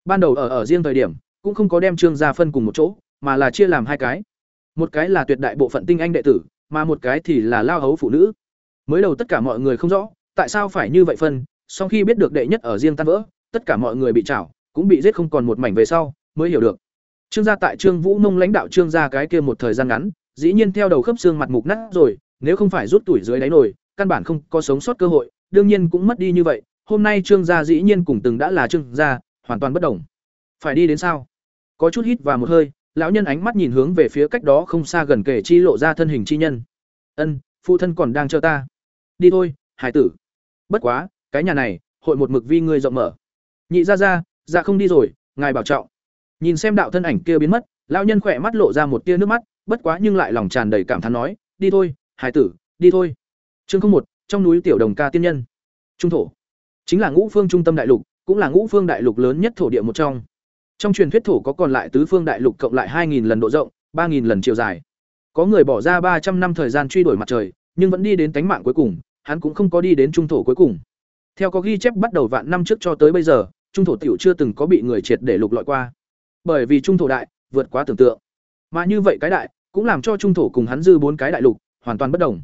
Speaker 1: Ban đầu ở ở riêng thời điểm, cũng không có đem Trương gia phân cùng một chỗ, mà là chia làm hai cái. Một cái là tuyệt đại bộ phận tinh anh đệ tử, mà một cái thì là lao hấu phụ nữ. Mới đầu tất cả mọi người không rõ, tại sao phải như vậy phân, sau khi biết được đệ nhất ở riêng tan vỡ, tất cả mọi người bị trảo, cũng bị giết không còn một mảnh về sau, mới hiểu được. Trương gia tại Trương Vũ Nông lãnh đạo Trương gia cái kia một thời gian ngắn, dĩ nhiên theo đầu khớp xương mặt mục nát rồi, nếu không phải rút tuổi dưới đáy nồi, căn bản không có sống sót cơ hội, đương nhiên cũng mất đi như vậy. Hôm nay Trương gia dĩ nhiên cùng từng đã là Trương gia, hoàn toàn bất đồng. Phải đi đến sao? Có chút hít và một hơi, lão nhân ánh mắt nhìn hướng về phía cách đó không xa gần kể chi lộ ra thân hình chi nhân. Ân, phụ thân còn đang chờ ta. Đi thôi, hải tử. bất quá cái nhà này hội một mực vi ngươi rộng mở nhị gia gia, gia không đi rồi ngài bảo trọng nhìn xem đạo thân ảnh kia biến mất lão nhân khỏe mắt lộ ra một tia nước mắt bất quá nhưng lại lòng tràn đầy cảm thán nói đi thôi hải tử, đi thôi. Chương không một, trong núi tiểu đồng ca tiên nhân. Trung thổ. Chính là ngũ phương trung tâm đại lục, cũng là ngũ phương đại lục lớn nhất thổ địa một trong. Trong truyền thuyết thổ có còn lại tứ phương đại lục cộng lại hai nghìn lần độ rộng, ba nghìn lần chiều dài. Có người bỏ ra ba trăm năm thời gian truy đuổi mặt trời, nhưng vẫn đi đến tánh mạng cuối cùng, hắn cũng không có đi đến trung thổ cuối cùng. Theo có ghi chép bắt đầu vạn năm trước cho tới bây giờ, trung thổ tiểu chưa từng có bị người triệt để lục lọi qua. Bởi vì trung thổ đại, vượt quá tưởng tượng. Mà như vậy cái đại, cũng làm cho trung thổ cùng hắn dư bốn cái đại lục hoàn toàn bất đồng.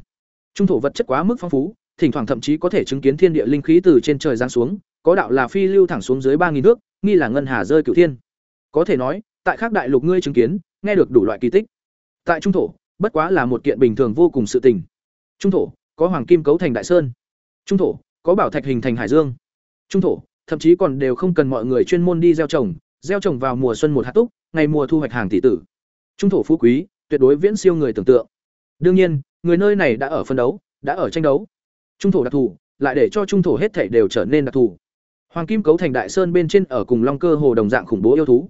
Speaker 1: Trung thổ vật chất quá mức phong phú, thỉnh thoảng thậm chí có thể chứng kiến thiên địa linh khí từ trên trời giáng xuống, có đạo là phi lưu thẳng xuống dưới ba nghìn nước nghi là ngân hà rơi cửu thiên. Có thể nói, tại các đại lục ngươi chứng kiến, nghe được đủ loại kỳ tích. Tại trung thổ, bất quá là một kiện bình thường vô cùng sự tình. Trung thổ, có hoàng kim cấu thành đại sơn. Trung thổ, có bảo thạch hình thành hải dương. Trung thổ, thậm chí còn đều không cần mọi người chuyên môn đi gieo trồng gieo trồng vào mùa xuân một hạt túc, ngày mùa thu hoạch hàng tỷ tử. Trung thổ phú quý, tuyệt đối viễn siêu người tưởng tượng. Đương nhiên người nơi này đã ở phân đấu, đã ở tranh đấu. Trung thổ đặc thù, lại để cho trung thổ hết thể đều trở nên đặc thù. Hoàng kim cấu thành đại sơn bên trên ở cùng long cơ hồ đồng dạng khủng bố yêu thú.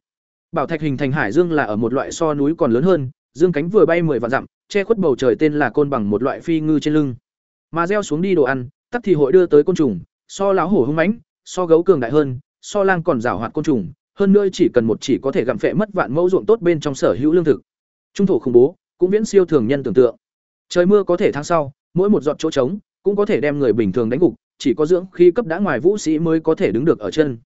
Speaker 1: Bảo thạch hình thành hải dương là ở một loại so núi còn lớn hơn, dương cánh vừa bay mười vạn dặm, che khuất bầu trời tên là côn bằng một loại phi ngư trên lưng. Mà gieo xuống đi đồ ăn, tắc thì hội đưa tới côn trùng, so láo hổ hung mãnh, so gấu cường đại hơn, so lang còn rào hoạt côn trùng, hơn nữa chỉ cần một chỉ có thể gặm phệ mất vạn mẫu ruộng tốt bên trong sở hữu lương thực. Trung thổ khủng bố, cũng viễn siêu thường nhân tưởng tượng trời mưa có thể tháng sau, mỗi một giọt chỗ trống cũng có thể đem người bình thường đánh gục, chỉ có dưỡng khi cấp đã ngoài vũ sĩ mới có thể đứng được ở chân.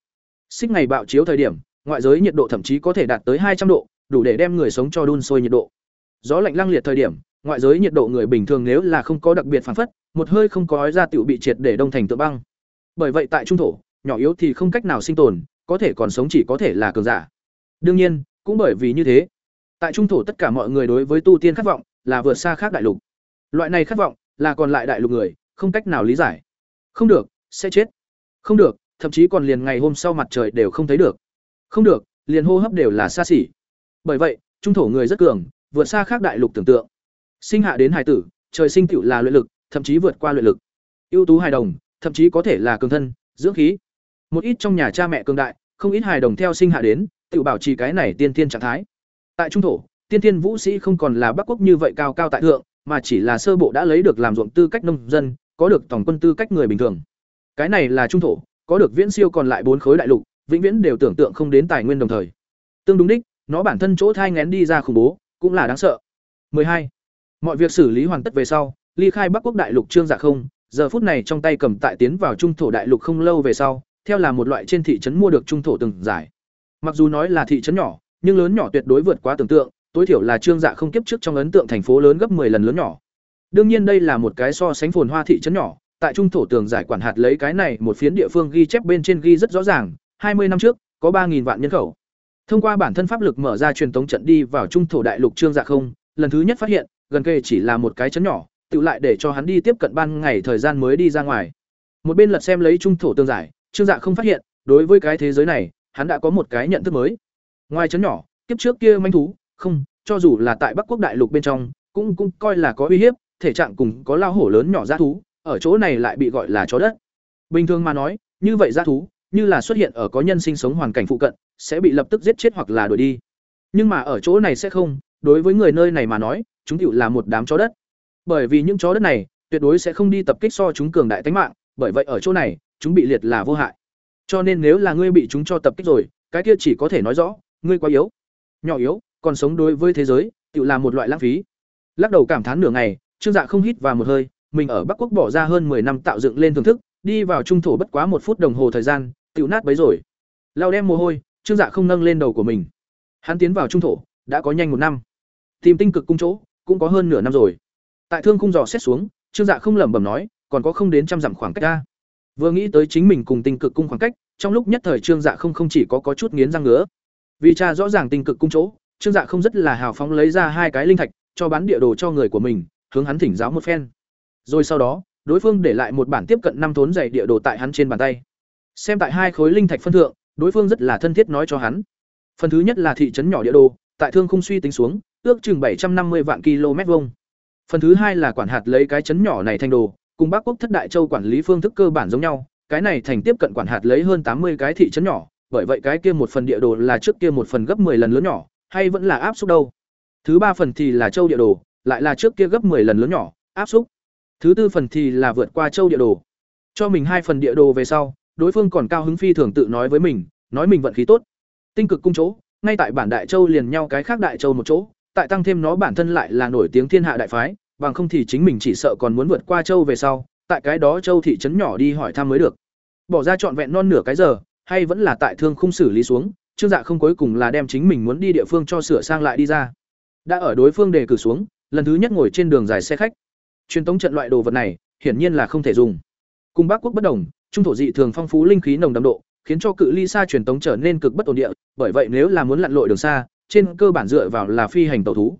Speaker 1: Xích ngày bạo chiếu thời điểm, ngoại giới nhiệt độ thậm chí có thể đạt tới hai trăm độ, đủ để đem người sống cho đun sôi nhiệt độ. Gió lạnh lăng liệt thời điểm, ngoại giới nhiệt độ người bình thường nếu là không có đặc biệt phản phất, một hơi không có ói ra tiểu bị triệt để đông thành tượng băng. Bởi vậy tại trung thổ, nhỏ yếu thì không cách nào sinh tồn, có thể còn sống chỉ có thể là cường giả. Đương nhiên, cũng bởi vì như thế, tại trung thổ tất cả mọi người đối với tu tiên khát vọng là vượt xa khác đại lục loại này khát vọng là còn lại đại lục người, không cách nào lý giải. Không được, sẽ chết. Không được, thậm chí còn liền ngày hôm sau mặt trời đều không thấy được. Không được, liền hô hấp đều là xa xỉ. Bởi vậy, trung thổ người rất cường, vượt xa khác đại lục tưởng tượng. Sinh hạ đến hải tử, trời sinh tựu là luyện lực, thậm chí vượt qua luyện lực. Ưu tú hài đồng, thậm chí có thể là cường thân, dưỡng khí. Một ít trong nhà cha mẹ cường đại, không ít hài đồng theo sinh hạ đến tự bảo trì cái này tiên tiên trạng thái. Tại trung thổ, tiên tiên vũ sĩ không còn là bắc quốc như vậy cao cao tại thượng mà chỉ là sơ bộ đã lấy được làm ruộng tư cách nông dân, có được tổng quân tư cách người bình thường. Cái này là trung thổ, có được viễn siêu còn lại bốn khối đại lục, vĩnh viễn đều tưởng tượng không đến tài nguyên đồng thời. Tương đúng đích, nó bản thân chỗ thai ngén đi ra khủng bố, cũng là đáng sợ. 12. mọi việc xử lý hoàn tất về sau, ly khai bắc quốc đại lục trương dạ không, giờ phút này trong tay cầm tại tiến vào trung thổ đại lục không lâu về sau, theo là một loại trên thị trấn mua được trung thổ từng giải. Mặc dù nói là thị trấn nhỏ, nhưng lớn nhỏ tuyệt đối vượt quá tưởng tượng tối thiểu là trương dạ không kiếp trước trong ấn tượng thành phố lớn gấp 10 lần lớn nhỏ. Đương nhiên đây là một cái so sánh phồn hoa thị trấn nhỏ, tại trung thổ tường giải quản hạt lấy cái này một phiến địa phương ghi chép bên trên ghi rất rõ ràng 20 năm trước, có 3000 vạn nhân khẩu. Thông qua bản thân pháp lực mở ra truyền tống trận đi vào trung thổ đại lục trương dạ không, lần thứ nhất phát hiện, gần kề chỉ là một cái trấn nhỏ, tự lại để cho hắn đi tiếp cận ban ngày thời gian mới đi ra ngoài. Một bên lật xem lấy trung thổ tương giải, trương dạ không phát hiện, đối với cái thế giới này, hắn đã có một cái nhận thức mới. Ngoài trấn nhỏ, kiếp trước kia manh thú không, cho dù là tại bắc quốc đại lục bên trong, cũng cũng coi là có uy hiếp, thể trạng cùng có lao hổ lớn nhỏ g thú, ở chỗ này lại bị gọi là chó đất. Bình thường mà nói, như vậy g thú, như là xuất hiện ở có nhân sinh sống hoàn cảnh phụ cận, sẽ bị lập tức giết chết hoặc là đuổi đi. Nhưng mà ở chỗ này sẽ không, đối với người nơi này mà nói, chúng tựu là một đám chó đất. Bởi vì những chó đất này, tuyệt đối sẽ không đi tập kích so chúng cường đại tánh mạng, bởi vậy ở chỗ này, chúng bị liệt là vô hại. Cho nên nếu là ngươi bị chúng cho tập kích rồi, cái kia chỉ có thể nói rõ, ngươi quá yếu. Nhỏ yếu còn sống đối với thế giới, tự là một loại lãng phí. Lắc đầu cảm thán nửa ngày, trương dạ không hít vào một hơi, mình ở bắc quốc bỏ ra hơn 10 năm tạo dựng lên thưởng thức, đi vào trung thổ bất quá một phút đồng hồ thời gian, tự nát bấy rồi. Lao đem mồ hôi, trương dạ không nâng lên đầu của mình. Hắn tiến vào trung thổ, đã có nhanh một năm. Tìm tinh cực cung chỗ, cũng có hơn nửa năm rồi. Tại thương khung dò xét xuống, trương dạ không lẩm bẩm nói, còn có không đến trăm dặm khoảng cách ra vừa nghĩ tới chính mình cùng tinh cực cung khoảng cách, trong lúc nhất thời trương dạ không không chỉ có có chút nghiến răng ngứa. Vì cha rõ ràng tinh cực cung chỗ trương dạ không rất là hào phóng lấy ra hai cái linh thạch cho bán địa đồ cho người của mình hướng hắn thỉnh giáo một phen. Rồi sau đó đối phương để lại một bản tiếp cận năm thốn dày địa đồ tại hắn trên bàn tay. Xem tại hai khối linh thạch phân thượng đối phương rất là thân thiết nói cho hắn. Phần thứ nhất là thị trấn nhỏ địa đồ tại thương không suy tính xuống ước chừng bảy trăm năm mươi vạn km vuông. Phần thứ hai là quản hạt lấy cái trấn nhỏ này thành đồ cùng Bắc Quốc thất đại châu quản lý phương thức cơ bản giống nhau, cái này thành tiếp cận quản hạt lấy hơn tám mươi cái thị trấn nhỏ, bởi vậy cái kia một phần địa đồ là trước kia một phần gấp 10 lần lớn nhỏ, hay vẫn là áp xúc đâu. Thứ ba phần thì là châu địa đồ, lại là trước kia gấp 10 lần lớn nhỏ, áp xúc. Thứ tư phần thì là vượt qua châu địa đồ. Cho mình hai phần địa đồ về sau, đối phương còn cao hứng phi thường tự nói với mình, nói mình vận khí tốt. Tinh cực cung chỗ, ngay tại bản đại châu liền nhau cái khác đại châu một chỗ, tại tăng thêm nó bản thân lại là nổi tiếng thiên hạ đại phái, bằng không thì chính mình chỉ sợ còn muốn vượt qua châu về sau, tại cái đó châu thị trấn nhỏ đi hỏi thăm mới được. Bỏ ra trọn vẹn non nửa cái giờ, hay vẫn là tại thương khung xử lý xuống, Trương Dạ không cuối cùng là đem chính mình muốn đi địa phương cho sửa sang lại đi ra. Đã ở đối phương đề cử xuống, lần thứ nhất ngồi trên đường dài xe khách. Truyền tống trận loại đồ vật này, hiển nhiên là không thể dùng. Cùng Bắc quốc bất đồng, trung thổ dị thường phong phú linh khí nồng đậm độ, khiến cho cự ly xa truyền tống trở nên cực bất ổn địa, bởi vậy nếu là muốn lặn lội đường xa, trên cơ bản dựa vào là phi hành tàu thú.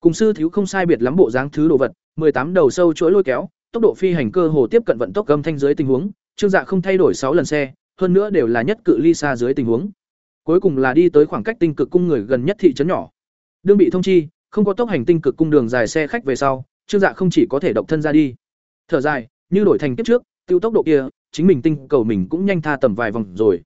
Speaker 1: Cùng sư thiếu không sai biệt lắm bộ dáng thứ đồ vật, tám đầu sâu chuỗi lôi kéo, tốc độ phi hành cơ hồ tiếp cận vận tốc gầm thanh dưới tình huống, Trương Dạ không thay đổi sáu lần xe, hơn nữa đều là nhất cự ly xa dưới tình huống. Cuối cùng là đi tới khoảng cách tinh cực cung người gần nhất thị trấn nhỏ. Đương bị thông chi, không có tốc hành tinh cực cung đường dài xe khách về sau, Trương Dạ không chỉ có thể độc thân ra đi. Thở dài, như đổi thành kiếp trước, tiêu tốc độ kia, chính mình tinh cầu mình cũng nhanh tha tầm vài vòng rồi.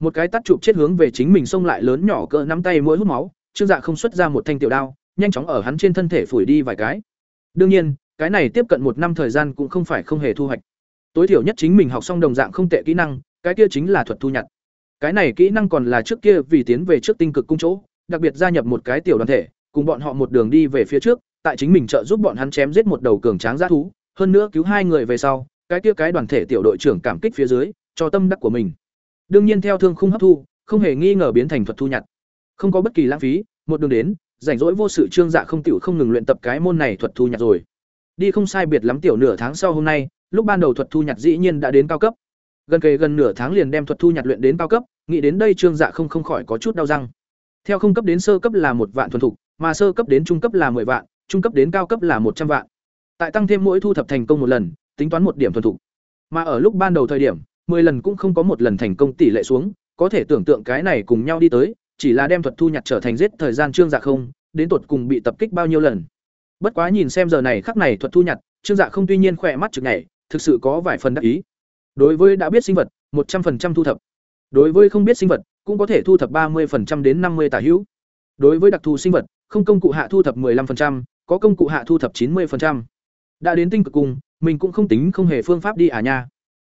Speaker 1: Một cái tắt chụp chết hướng về chính mình xông lại lớn nhỏ cỡ nắm tay mỗi hút máu, Trương Dạ không xuất ra một thanh tiểu đao, nhanh chóng ở hắn trên thân thể phủi đi vài cái. Đương nhiên, cái này tiếp cận một năm thời gian cũng không phải không hề thu hoạch. Tối thiểu nhất chính mình học xong đồng dạng không tệ kỹ năng, cái kia chính là thuật thu nhặt. Cái này kỹ năng còn là trước kia vì tiến về trước tinh cực cung chỗ, đặc biệt gia nhập một cái tiểu đoàn thể, cùng bọn họ một đường đi về phía trước, tại chính mình trợ giúp bọn hắn chém giết một đầu cường tráng giá thú, hơn nữa cứu hai người về sau, cái kia cái đoàn thể tiểu đội trưởng cảm kích phía dưới, cho tâm đắc của mình. Đương nhiên theo thương khung hấp thu, không hề nghi ngờ biến thành thuật thu nhặt. Không có bất kỳ lãng phí, một đường đến, rảnh rỗi vô sự trương dạ không tiểu không ngừng luyện tập cái môn này thuật thu nhặt rồi. Đi không sai biệt lắm tiểu nửa tháng sau hôm nay, lúc ban đầu thuật thu nhặt dĩ nhiên đã đến cao cấp. Gần kề gần nửa tháng liền đem thuật thu nhặt luyện đến cao cấp, nghĩ đến đây trương dạ không không khỏi có chút đau răng. Theo không cấp đến sơ cấp là một vạn thuần thục, mà sơ cấp đến trung cấp là 10 vạn, trung cấp đến cao cấp là một trăm vạn. Tại tăng thêm mỗi thu thập thành công một lần, tính toán một điểm thuần thục. Mà ở lúc ban đầu thời điểm, 10 lần cũng không có một lần thành công tỷ lệ xuống, có thể tưởng tượng cái này cùng nhau đi tới, chỉ là đem thuật thu nhặt trở thành giết thời gian trương dạ không, đến tột cùng bị tập kích bao nhiêu lần. Bất quá nhìn xem giờ này khắc này thuật thu nhặt, trương dạ không tuy nhiên khỏe mắt chực nhảy, thực sự có vài phần đắc ý. Đối với đã biết sinh vật, một trăm 100% thu thập. Đối với không biết sinh vật, cũng có thể thu thập ba 30% đến năm mươi tả hữu. Đối với đặc thù sinh vật, không công cụ hạ thu thập 15%, có công cụ hạ thu thập 90%. Đã đến tinh cực cùng, mình cũng không tính không hề phương pháp đi à nha.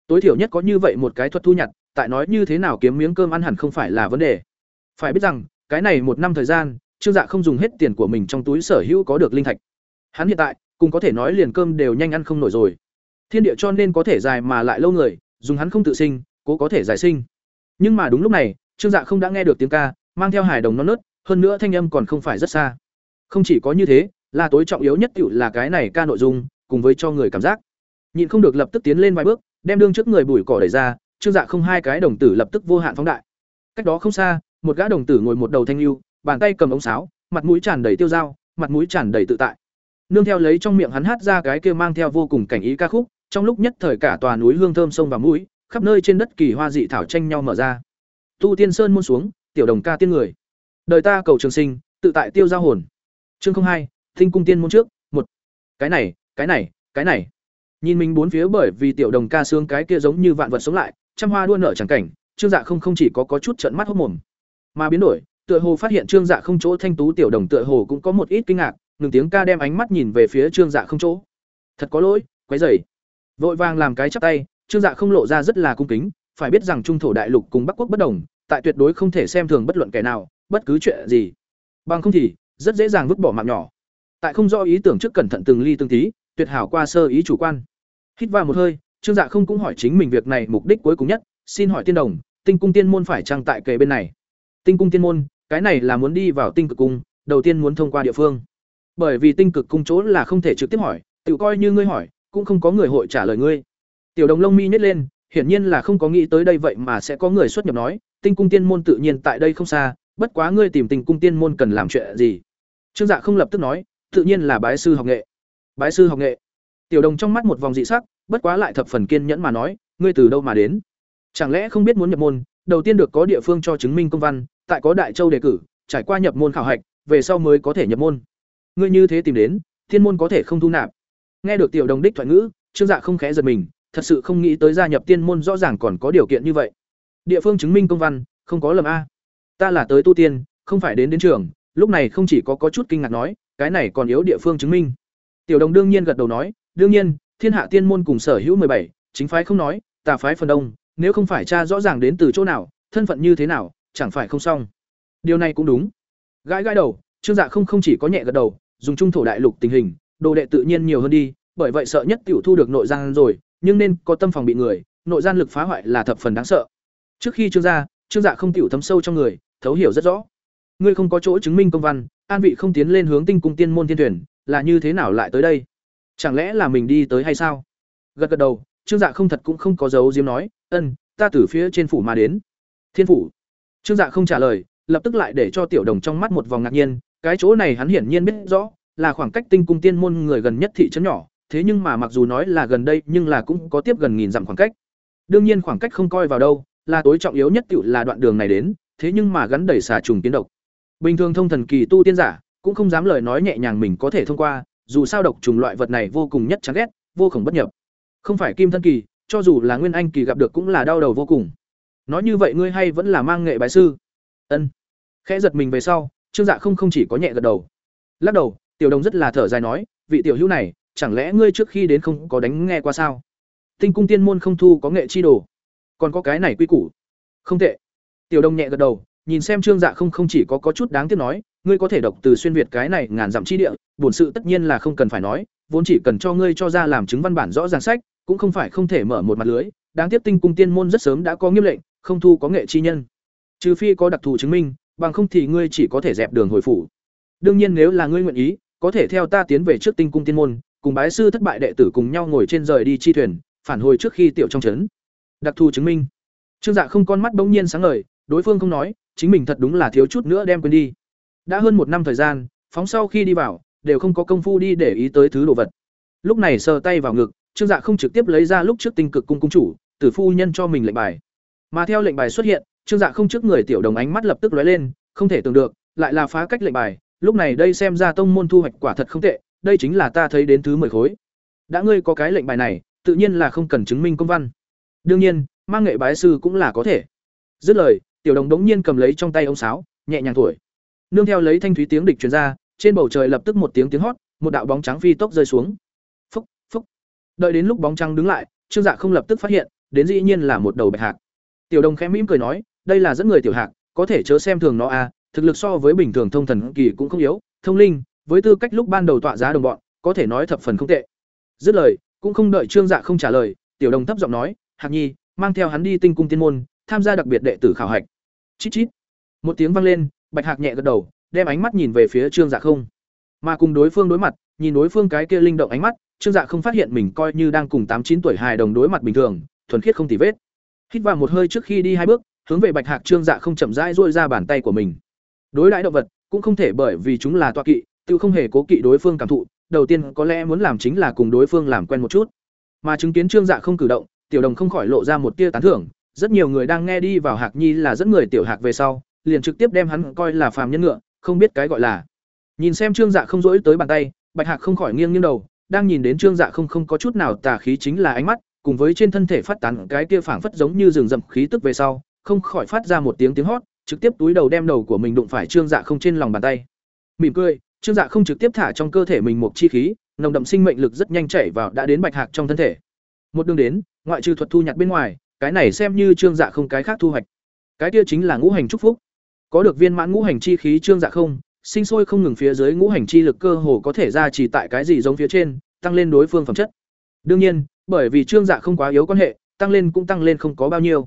Speaker 1: Tối thiểu nhất có như vậy một cái thuật thu nhặt, tại nói như thế nào kiếm miếng cơm ăn hẳn không phải là vấn đề. Phải biết rằng, cái này một năm thời gian, Trương Dạ không dùng hết tiền của mình trong túi sở hữu có được linh thạch. Hắn hiện tại, cũng có thể nói liền cơm đều nhanh ăn không nổi rồi. Thiên địa cho nên có thể dài mà lại lâu người, dùng hắn không tự sinh, cố có thể giải sinh. Nhưng mà đúng lúc này, Trương Dạ không đã nghe được tiếng ca, mang theo hài đồng non nớt, hơn nữa thanh âm còn không phải rất xa. Không chỉ có như thế, là tối trọng yếu nhất tựu là cái này ca nội dung, cùng với cho người cảm giác. Nhịn không được lập tức tiến lên vài bước, đem đương trước người bùi cỏ đẩy ra, Trương Dạ không hai cái đồng tử lập tức vô hạn phóng đại. Cách đó không xa, một gã đồng tử ngồi một đầu thanh lưu, bàn tay cầm ống sáo, mặt mũi tràn đầy tiêu dao, mặt mũi tràn đầy tự tại. Nương theo lấy trong miệng hắn hát ra cái kia mang theo vô cùng cảnh ý ca khúc, trong lúc nhất thời cả tòa núi hương thơm sông và mũi, khắp nơi trên đất kỳ hoa dị thảo tranh nhau mở ra. Tu Tiên Sơn muôn xuống, tiểu đồng ca tiên người. Đời ta cầu trường sinh, tự tại tiêu giao hồn. Chương hai, Thinh cung tiên môn trước, một. Cái này, cái này, cái này. Nhìn mình bốn phía bởi vì tiểu đồng ca xương cái kia giống như vạn vật sống lại, trăm hoa đua nở chẳng cảnh, Trương Dạ không không chỉ có có chút trợn mắt hốt mồm, mà biến đổi, tựa hồ phát hiện Trương Dạ không chỗ thanh tú tiểu đồng tựa hồ cũng có một ít kinh ngạc, ngừng tiếng ca đem ánh mắt nhìn về phía Trương Dạ không chỗ. Thật có lỗi, quấy rầy. Vội vàng làm cái chắp tay, Trương Dạ không lộ ra rất là cung kính, phải biết rằng trung thổ đại lục cùng Bắc quốc bất đồng, tại tuyệt đối không thể xem thường bất luận kẻ nào, bất cứ chuyện gì. Bằng không thì, rất dễ dàng vứt bỏ mạng nhỏ. Tại không do ý tưởng trước cẩn thận từng ly từng tí, tuyệt hảo qua sơ ý chủ quan. Hít vào một hơi, Trương Dạ không cũng hỏi chính mình việc này mục đích cuối cùng nhất, xin hỏi tiên đồng, Tinh cung tiên môn phải trang tại kề bên này. Tinh cung tiên môn, cái này là muốn đi vào tinh cực cung, đầu tiên muốn thông qua địa phương. Bởi vì tinh cực cung chỗ là không thể trực tiếp hỏi, tự coi như ngươi hỏi, cũng không có người hội trả lời ngươi. Tiểu Đồng lông mi nhếch lên, hiển nhiên là không có nghĩ tới đây vậy mà sẽ có người xuất nhập nói, tinh cung tiên môn tự nhiên tại đây không xa, bất quá ngươi tìm tinh cung tiên môn cần làm chuyện gì? Trương Dạ không lập tức nói, tự nhiên là bái sư học nghệ. Bái sư học nghệ. Tiểu Đồng trong mắt một vòng dị sắc, bất quá lại thập phần kiên nhẫn mà nói, ngươi từ đâu mà đến? Chẳng lẽ không biết muốn nhập môn, đầu tiên được có địa phương cho chứng minh công văn, tại có đại châu đề cử, trải qua nhập môn khảo hạch, về sau mới có thể nhập môn. Ngươi như thế tìm đến, thiên môn có thể không thu nạp. Nghe được tiểu đồng đích thoại ngữ, trương dạ không khẽ giật mình thật sự không nghĩ tới gia nhập tiên môn rõ ràng còn có điều kiện như vậy. Địa phương chứng minh công văn không có lầm a. Ta là tới tu tiên không phải đến đến trường lúc này không chỉ có có chút kinh ngạc nói cái này còn yếu địa phương chứng minh. Tiểu đồng đương nhiên gật đầu nói đương nhiên thiên hạ tiên môn cùng sở hữu bảy chính phái không nói tà phái phần đông nếu không phải cha rõ ràng đến từ chỗ nào thân phận như thế nào chẳng phải không xong. Điều này cũng đúng. Gãi gãi đầu trương dạ không không chỉ có nhẹ gật đầu dùng trung thổ đại lục tình hình đồ đệ tự nhiên nhiều hơn đi, bởi vậy sợ nhất tiểu thu được nội gian rồi, nhưng nên có tâm phòng bị người, nội gian lực phá hoại là thập phần đáng sợ. Trước khi trương gia, trương dạ không tiểu thấm sâu trong người, thấu hiểu rất rõ. Ngươi không có chỗ chứng minh công văn, an vị không tiến lên hướng tinh cung tiên môn thiên thuyền là như thế nào lại tới đây? Chẳng lẽ là mình đi tới hay sao? Gật gật đầu, trương dạ không thật cũng không có dấu diếm nói, ân, ta từ phía trên phủ mà đến. Thiên phủ? Trương dạ không trả lời, lập tức lại để cho tiểu đồng trong mắt một vòng ngạc nhiên, cái chỗ này hắn hiển nhiên biết rõ là khoảng cách tinh cung tiên môn người gần nhất thị trấn nhỏ, thế nhưng mà mặc dù nói là gần đây, nhưng là cũng có tiếp gần nghìn dặm khoảng cách. Đương nhiên khoảng cách không coi vào đâu, là tối trọng yếu nhất tiểu là đoạn đường này đến, thế nhưng mà gắn đầy xà trùng tiến độc. Bình thường thông thần kỳ tu tiên giả, cũng không dám lời nói nhẹ nhàng mình có thể thông qua, dù sao độc trùng loại vật này vô cùng nhất chán ghét, vô cùng bất nhập. Không phải kim thân kỳ, cho dù là nguyên anh kỳ gặp được cũng là đau đầu vô cùng. Nói như vậy ngươi hay vẫn là mang nghệ bái sư? Ân. Khẽ giật mình về sau, trương dạ không không chỉ có nhẹ gật đầu. Lắc đầu tiểu đồng rất là thở dài nói, vị tiểu hữu này, chẳng lẽ ngươi trước khi đến không có đánh nghe qua sao? Tinh cung tiên môn không thu có nghệ chi đồ. Còn có cái này quy củ. Không tệ. Tiểu đồng nhẹ gật đầu, nhìn xem trương dạ không không chỉ có có chút đáng tiếc nói, ngươi có thể độc từ xuyên việt cái này ngàn dặm chi địa, bổn sự tất nhiên là không cần phải nói, vốn chỉ cần cho ngươi cho ra làm chứng văn bản rõ ràng sách, cũng không phải không thể mở một mặt lưới. Đáng tiếc tinh cung tiên môn rất sớm đã có nghiêm lệnh, không thu có nghệ chi nhân. Trừ phi có đặc thù chứng minh, bằng không thì ngươi chỉ có thể dẹp đường hồi phủ. Đương nhiên nếu là ngươi nguyện ý có thể theo ta tiến về trước tinh cung tiên môn, cùng bái sư thất bại đệ tử cùng nhau ngồi trên rời đi chi thuyền, phản hồi trước khi tiểu trong trấn. Đặc thù chứng minh. Trương dạ không con mắt bỗng nhiên sáng ngời, đối phương không nói, chính mình thật đúng là thiếu chút nữa đem quên đi. Đã hơn một năm thời gian, phóng sau khi đi vào, đều không có công phu đi để ý tới thứ đồ vật. Lúc này sờ tay vào ngực, trương dạ không trực tiếp lấy ra lúc trước tinh cực cung cung chủ, tử phu nhân cho mình lệnh bài. Mà theo lệnh bài xuất hiện, trương dạ không trước người tiểu đồng ánh mắt lập tức lóe lên, không thể tưởng được, lại là phá cách lệnh bài lúc này đây xem ra tông môn thu hoạch quả thật không tệ, đây chính là ta thấy đến thứ mười khối. Đã ngươi có cái lệnh bài này, tự nhiên là không cần chứng minh công văn. Đương nhiên, mang nghệ bái sư cũng là có thể. Dứt lời, tiểu đồng đống nhiên cầm lấy trong tay ông sáo, nhẹ nhàng thổi. Nương theo lấy thanh thúy tiếng địch truyền ra, trên bầu trời lập tức một tiếng tiếng hót, một đạo bóng trắng phi tốc rơi xuống. Phúc phúc. Đợi đến lúc bóng trắng đứng lại, trương dạ không lập tức phát hiện, đến dĩ nhiên là một đầu bạch hạc. Tiểu đồng khẽ mỉm cười nói, đây là dẫn người tiểu hạc, có thể chớ xem thường nó a thực lực so với bình thường thông thần kỳ cũng không yếu, thông linh, với tư cách lúc ban đầu tọa giá đồng bọn, có thể nói thập phần không tệ. Dứt lời, cũng không đợi trương dạ không trả lời, tiểu đồng thấp giọng nói, hạc nhi, mang theo hắn đi tinh cung tiên môn, tham gia đặc biệt đệ tử khảo hạch. Chít chít. Một tiếng vang lên, bạch hạc nhẹ gật đầu, đem ánh mắt nhìn về phía trương dạ không. Mà cùng đối phương đối mặt, nhìn đối phương cái kia linh động ánh mắt, trương dạ không phát hiện mình coi như đang cùng tám chín tuổi hài đồng đối mặt bình thường, thuần khiết không tì vết. Hít vào một hơi trước khi đi hai bước, hướng về bạch hạc trương dạ không chậm rãi duỗi ra bàn tay của mình đối đãi động vật, cũng không thể bởi vì chúng là toa kỵ, tự không hề cố kỵ đối phương cảm thụ. Đầu tiên, có lẽ muốn làm chính là cùng đối phương làm quen một chút. Mà chứng kiến trương dạ không cử động, tiểu đồng không khỏi lộ ra một tia tán thưởng. Rất nhiều người đang nghe đi vào hạc nhi là dẫn người tiểu hạc về sau, liền trực tiếp đem hắn coi là phàm nhân ngựa, không biết cái gọi là. Nhìn xem trương dạ không rỗi tới bàn tay, bạch hạc không khỏi nghiêng nghiêng đầu, đang nhìn đến trương dạ không không có chút nào tà khí chính là ánh mắt, cùng với trên thân thể phát tán cái kia phảng phất giống như rừng rậm khí tức về sau, không khỏi phát ra một tiếng tiếng hót trực tiếp túi đầu đem đầu của mình đụng phải trương dạ không trên lòng bàn tay. Mỉm cười, trương dạ không trực tiếp thả trong cơ thể mình một chi khí, nồng đậm sinh mệnh lực rất nhanh chảy vào đã đến bạch hạc trong thân thể. Một đường đến, ngoại trừ thuật thu nhặt bên ngoài, cái này xem như trương dạ không cái khác thu hoạch. Cái kia chính là ngũ hành chúc phúc. Có được viên mãn ngũ hành chi khí trương dạ không, sinh sôi không ngừng phía dưới ngũ hành chi lực cơ hồ có thể ra chỉ tại cái gì giống phía trên, tăng lên đối phương phẩm chất. Đương nhiên, bởi vì trương dạ không quá yếu quan hệ, tăng lên cũng tăng lên không có bao nhiêu.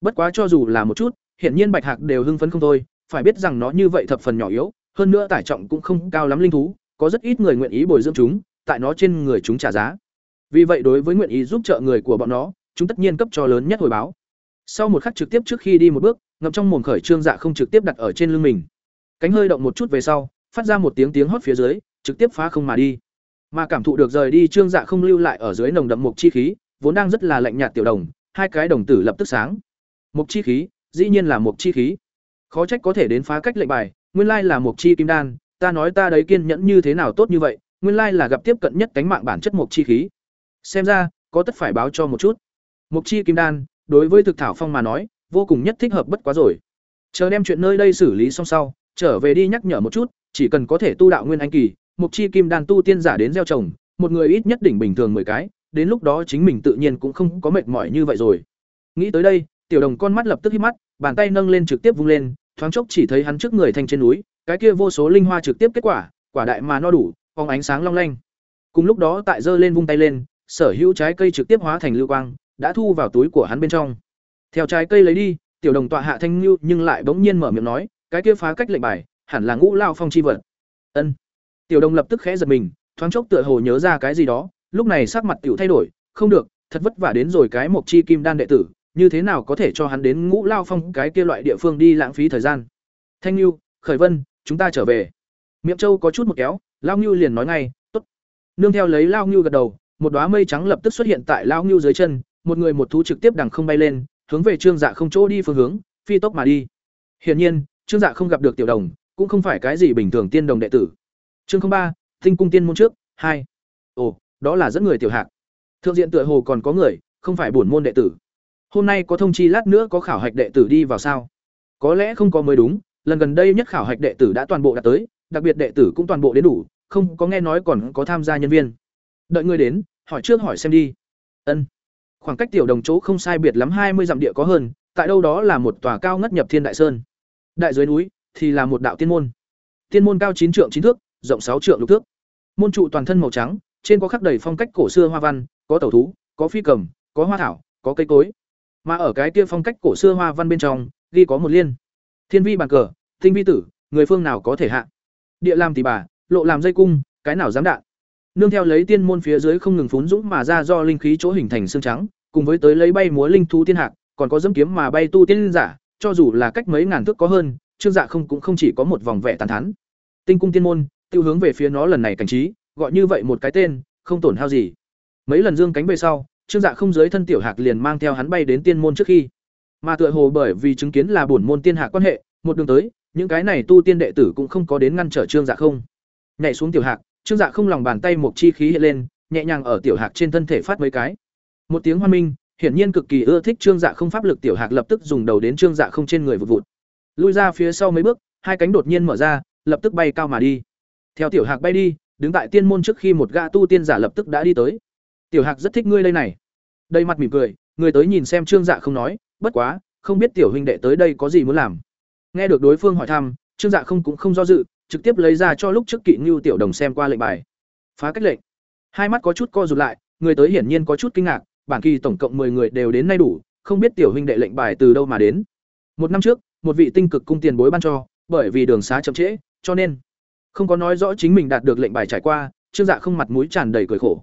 Speaker 1: Bất quá cho dù là một chút hiện nhiên bạch hạc đều hưng phấn không thôi, phải biết rằng nó như vậy thập phần nhỏ yếu, hơn nữa tải trọng cũng không cao lắm linh thú, có rất ít người nguyện ý bồi dưỡng chúng, tại nó trên người chúng trả giá. Vì vậy đối với nguyện ý giúp trợ người của bọn nó, chúng tất nhiên cấp cho lớn nhất hồi báo. Sau một khắc trực tiếp trước khi đi một bước, ngậm trong mồm khởi trương dạ không trực tiếp đặt ở trên lưng mình. Cánh hơi động một chút về sau, phát ra một tiếng tiếng hót phía dưới, trực tiếp phá không mà đi. Mà cảm thụ được rời đi trương dạ không lưu lại ở dưới nồng đậm mục chi khí, vốn đang rất là lạnh nhạt tiểu đồng, hai cái đồng tử lập tức sáng. Mục chi khí dĩ nhiên là mục chi khí. Khó trách có thể đến phá cách lệnh bài, nguyên lai là mục chi kim đan, ta nói ta đấy kiên nhẫn như thế nào tốt như vậy, nguyên lai là gặp tiếp cận nhất cánh mạng bản chất mục chi khí. Xem ra, có tất phải báo cho một chút. Mục chi kim đan, đối với thực thảo phong mà nói, vô cùng nhất thích hợp bất quá rồi. Chờ đem chuyện nơi đây xử lý xong sau, trở về đi nhắc nhở một chút, chỉ cần có thể tu đạo nguyên anh kỳ mục chi kim đan tu tiên giả đến gieo trồng, một người ít nhất đỉnh bình thường mười cái, đến lúc đó chính mình tự nhiên cũng không có mệt mỏi như vậy rồi. Nghĩ tới đây, tiểu đồng con mắt lập tức híp mắt bàn tay nâng lên trực tiếp vung lên, thoáng chốc chỉ thấy hắn trước người thanh trên núi, cái kia vô số linh hoa trực tiếp kết quả quả đại mà no đủ, phóng ánh sáng long lanh. Cùng lúc đó tại giơ lên vung tay lên, sở hữu trái cây trực tiếp hóa thành lưu quang, đã thu vào túi của hắn bên trong. Theo trái cây lấy đi, tiểu đồng tọa hạ thanh lưu nhưng lại bỗng nhiên mở miệng nói, cái kia phá cách lệnh bài, hẳn là ngũ lao phong chi vật. Ân. Tiểu đồng lập tức khẽ giật mình, thoáng chốc tựa hồ nhớ ra cái gì đó, lúc này sắc mặt tiểu thay đổi, không được, thật vất vả đến rồi cái mộc chi kim đan đệ tử như thế nào có thể cho hắn đến ngũ lao phong cái kia loại địa phương đi lãng phí thời gian? Thanh lưu khởi vân, chúng ta trở về. Miệng châu có chút một kéo, lao ngưu liền nói ngay, tốt. Nương theo lấy lao ngưu gật đầu, một đóa mây trắng lập tức xuất hiện tại lao ngưu dưới chân, một người một thú trực tiếp đằng không bay lên, hướng về trương dạ không chỗ đi phương hướng, phi tốc mà đi. Hiển nhiên, trương dạ không gặp được tiểu đồng, cũng không phải cái gì bình thường tiên đồng đệ tử. Chương ba, thinh cung tiên môn trước, hai. Ồ, đó là dẫn người tiểu hạc. Thượng diện tựa hồ còn có người, không phải bổn môn đệ tử hôm nay có thông chi lát nữa có khảo hạch đệ tử đi vào sao? Có lẽ không có mới đúng, lần gần đây nhất khảo hạch đệ tử đã toàn bộ đạt tới, đặc biệt đệ tử cũng toàn bộ đến đủ, không có nghe nói còn có tham gia nhân viên. Đợi ngươi đến, hỏi trước hỏi xem đi. Ân. Khoảng cách tiểu đồng chỗ không sai biệt lắm hai mươi dặm địa có hơn, tại đâu đó là một tòa cao ngất nhập thiên đại sơn. Đại dưới núi thì là một đạo tiên môn. Tiên môn cao chín trượng chín thước, rộng sáu trượng lục thước. Môn trụ toàn thân màu trắng, trên có khắc đầy phong cách cổ xưa hoa văn, có tẩu thú, có phi cầm, có hoa thảo, có cây cối mà ở cái kia phong cách cổ xưa hoa văn bên trong, ghi có một liên. Thiên vi bàn cờ, tinh vi tử, người phương nào có thể hạ? Địa làm tỷ bà, lộ làm dây cung, cái nào dám đạn? Nương theo lấy tiên môn phía dưới không ngừng phún dũng mà ra do linh khí chỗ hình thành xương trắng, cùng với tới lấy bay múa linh thú tiên hạc, còn có dẫm kiếm mà bay tu tiên giả, cho dù là cách mấy ngàn thước có hơn, trương dạ không cũng không chỉ có một vòng vẻ tàn thắn tinh cung tiên môn, tiêu hướng về phía nó lần này cảnh trí, gọi như vậy một cái tên, không tổn hao gì. Mấy lần dương cánh về sau trương dạ không dưới thân tiểu hạc liền mang theo hắn bay đến tiên môn trước khi. Mà tựa hồ bởi vì chứng kiến là bổn môn tiên Hạ quan hệ, một đường tới, những cái này tu tiên đệ tử cũng không có đến ngăn trở trương dạ không. Nhảy xuống tiểu hạc, trương dạ không lòng bàn tay một chi khí hiện lên, nhẹ nhàng ở tiểu hạc trên thân thể phát mấy cái. Một tiếng hoan minh, hiển nhiên cực kỳ ưa thích trương dạ không pháp lực, tiểu hạc lập tức dùng đầu đến trương dạ không trên người vụt vụt. Lui ra phía sau mấy bước, hai cánh đột nhiên mở ra, lập tức bay cao mà đi. Theo tiểu hạc bay đi, đứng tại tiên môn trước khi một gã tu tiên giả lập tức đã đi tới. Tiểu hạc rất thích ngươi đây này đây mặt mỉm cười, người tới nhìn xem trương dạ không nói, bất quá, không biết tiểu huynh đệ tới đây có gì muốn làm. Nghe được đối phương hỏi thăm, trương dạ không cũng không do dự, trực tiếp lấy ra cho lúc trước kỵ ngưu tiểu đồng xem qua lệnh bài. Phá cách lệnh. Hai mắt có chút co rụt lại, người tới hiển nhiên có chút kinh ngạc, bản kỳ tổng cộng 10 người đều đến nay đủ, không biết tiểu huynh đệ lệnh bài từ đâu mà đến. Một năm trước, một vị tinh cực cung tiền bối ban cho, bởi vì đường xá chậm trễ, cho nên không có nói rõ chính mình đạt được lệnh bài trải qua, trương dạ không mặt mũi tràn đầy cười khổ.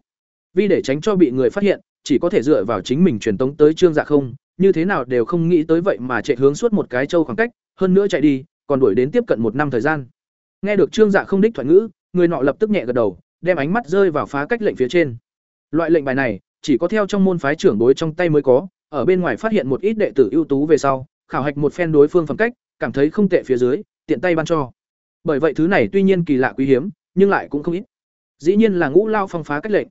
Speaker 1: Vì để tránh cho bị người phát hiện chỉ có thể dựa vào chính mình truyền tống tới trương dạ không, như thế nào đều không nghĩ tới vậy mà chạy hướng suốt một cái châu khoảng cách, hơn nữa chạy đi, còn đuổi đến tiếp cận một năm thời gian. Nghe được trương dạ không đích thoại ngữ, người nọ lập tức nhẹ gật đầu, đem ánh mắt rơi vào phá cách lệnh phía trên. Loại lệnh bài này, chỉ có theo trong môn phái trưởng đối trong tay mới có, ở bên ngoài phát hiện một ít đệ tử ưu tú về sau, khảo hạch một phen đối phương phẩm cách, cảm thấy không tệ phía dưới, tiện tay ban cho. Bởi vậy thứ này tuy nhiên kỳ lạ quý hiếm, nhưng lại cũng không ít. Dĩ nhiên là ngũ lao phong phá cách lệnh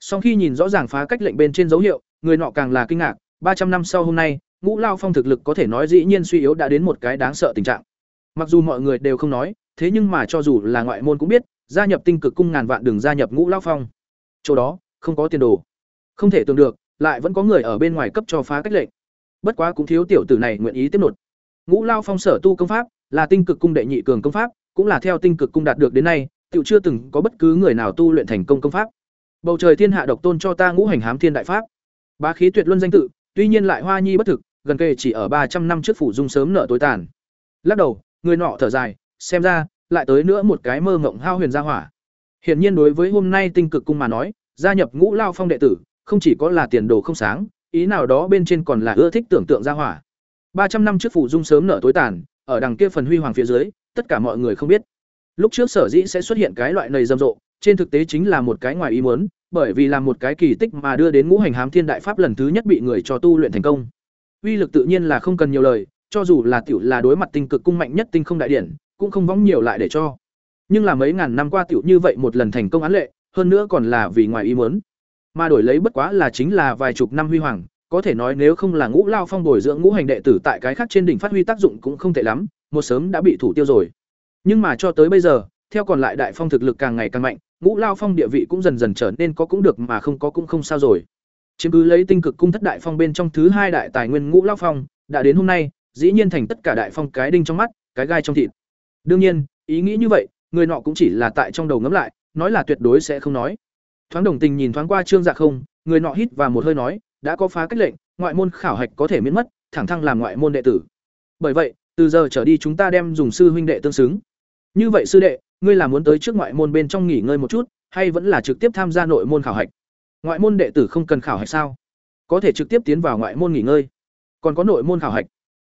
Speaker 1: sau khi nhìn rõ ràng phá cách lệnh bên trên dấu hiệu, người nọ càng là kinh ngạc, ba trăm năm sau hôm nay, ngũ lao phong thực lực có thể nói dĩ nhiên suy yếu đã đến một cái đáng sợ tình trạng. Mặc dù mọi người đều không nói, thế nhưng mà cho dù là ngoại môn cũng biết, gia nhập tinh cực cung ngàn vạn đường gia nhập ngũ lao phong. Chỗ đó, không có tiền đồ. Không thể tưởng được, lại vẫn có người ở bên ngoài cấp cho phá cách lệnh. Bất quá cũng thiếu tiểu tử này nguyện ý tiếp nột. Ngũ lao phong sở tu công pháp, là tinh cực cung đệ nhị cường công pháp, cũng là theo tinh cực cung đạt được đến nay, tiểu chưa từng có bất cứ người nào tu luyện thành công công pháp bầu trời thiên hạ độc tôn cho ta ngũ hành hám thiên đại pháp. Bá khí tuyệt luân danh tự, tuy nhiên lại hoa nhi bất thực, gần kề chỉ ở ba trăm năm trước phủ dung sớm nở tối tàn. Lắc đầu, người nọ thở dài, xem ra, lại tới nữa một cái mơ ngộng hao huyền gia hỏa. Hiển nhiên đối với hôm nay tinh cực cung mà nói, gia nhập ngũ lao phong đệ tử, không chỉ có là tiền đồ không sáng, ý nào đó bên trên còn là ưa thích tưởng tượng gia hỏa. ba trăm năm trước phủ dung sớm nở tối tàn, ở đằng kia phần huy hoàng phía dưới, tất cả mọi người không biết. Lúc trước sở dĩ sẽ xuất hiện cái loại nầy rầm rộ, trên thực tế chính là một cái ngoài ý muốn bởi vì là một cái kỳ tích mà đưa đến ngũ hành hám thiên đại pháp lần thứ nhất bị người cho tu luyện thành công. Uy lực tự nhiên là không cần nhiều lời cho dù là tiểu là đối mặt tinh cực cung mạnh nhất tinh không đại điển cũng không vóng nhiều lại để cho. Nhưng là mấy ngàn năm qua tiểu như vậy một lần thành công án lệ hơn nữa còn là vì ngoài ý muốn. Mà đổi lấy bất quá là chính là vài chục năm huy hoàng, có thể nói nếu không là Ngũ Lao Phong bồi dưỡng ngũ hành đệ tử tại cái khác trên đỉnh phát huy tác dụng cũng không tệ lắm, một sớm đã bị thủ tiêu rồi. Nhưng mà cho tới bây giờ, theo còn lại đại phong thực lực càng ngày càng mạnh, Ngũ Lao Phong địa vị cũng dần dần trở nên có cũng được mà không có cũng không sao rồi. Chiếm cứ lấy tinh cực cung thất đại phong bên trong thứ hai đại tài nguyên Ngũ Lao Phong, đã đến hôm nay, dĩ nhiên thành tất cả đại phong cái đinh trong mắt, cái gai trong thịt. Đương nhiên, ý nghĩ như vậy, người nọ cũng chỉ là tại trong đầu ngẫm lại, nói là tuyệt đối sẽ không nói. Thoáng đồng tình nhìn thoáng qua Trương Dạ không, người nọ hít và một hơi nói, đã có phá cách lệnh, ngoại môn khảo hạch có thể miễn mất, thẳng thăng làm ngoại môn đệ tử. Bởi vậy, từ giờ trở đi chúng ta đem dùng sư huynh đệ tương xứng. Như vậy sư đệ, ngươi là muốn tới trước ngoại môn bên trong nghỉ ngơi một chút, hay vẫn là trực tiếp tham gia nội môn khảo hạch? Ngoại môn đệ tử không cần khảo hạch sao? Có thể trực tiếp tiến vào ngoại môn nghỉ ngơi. Còn có nội môn khảo hạch.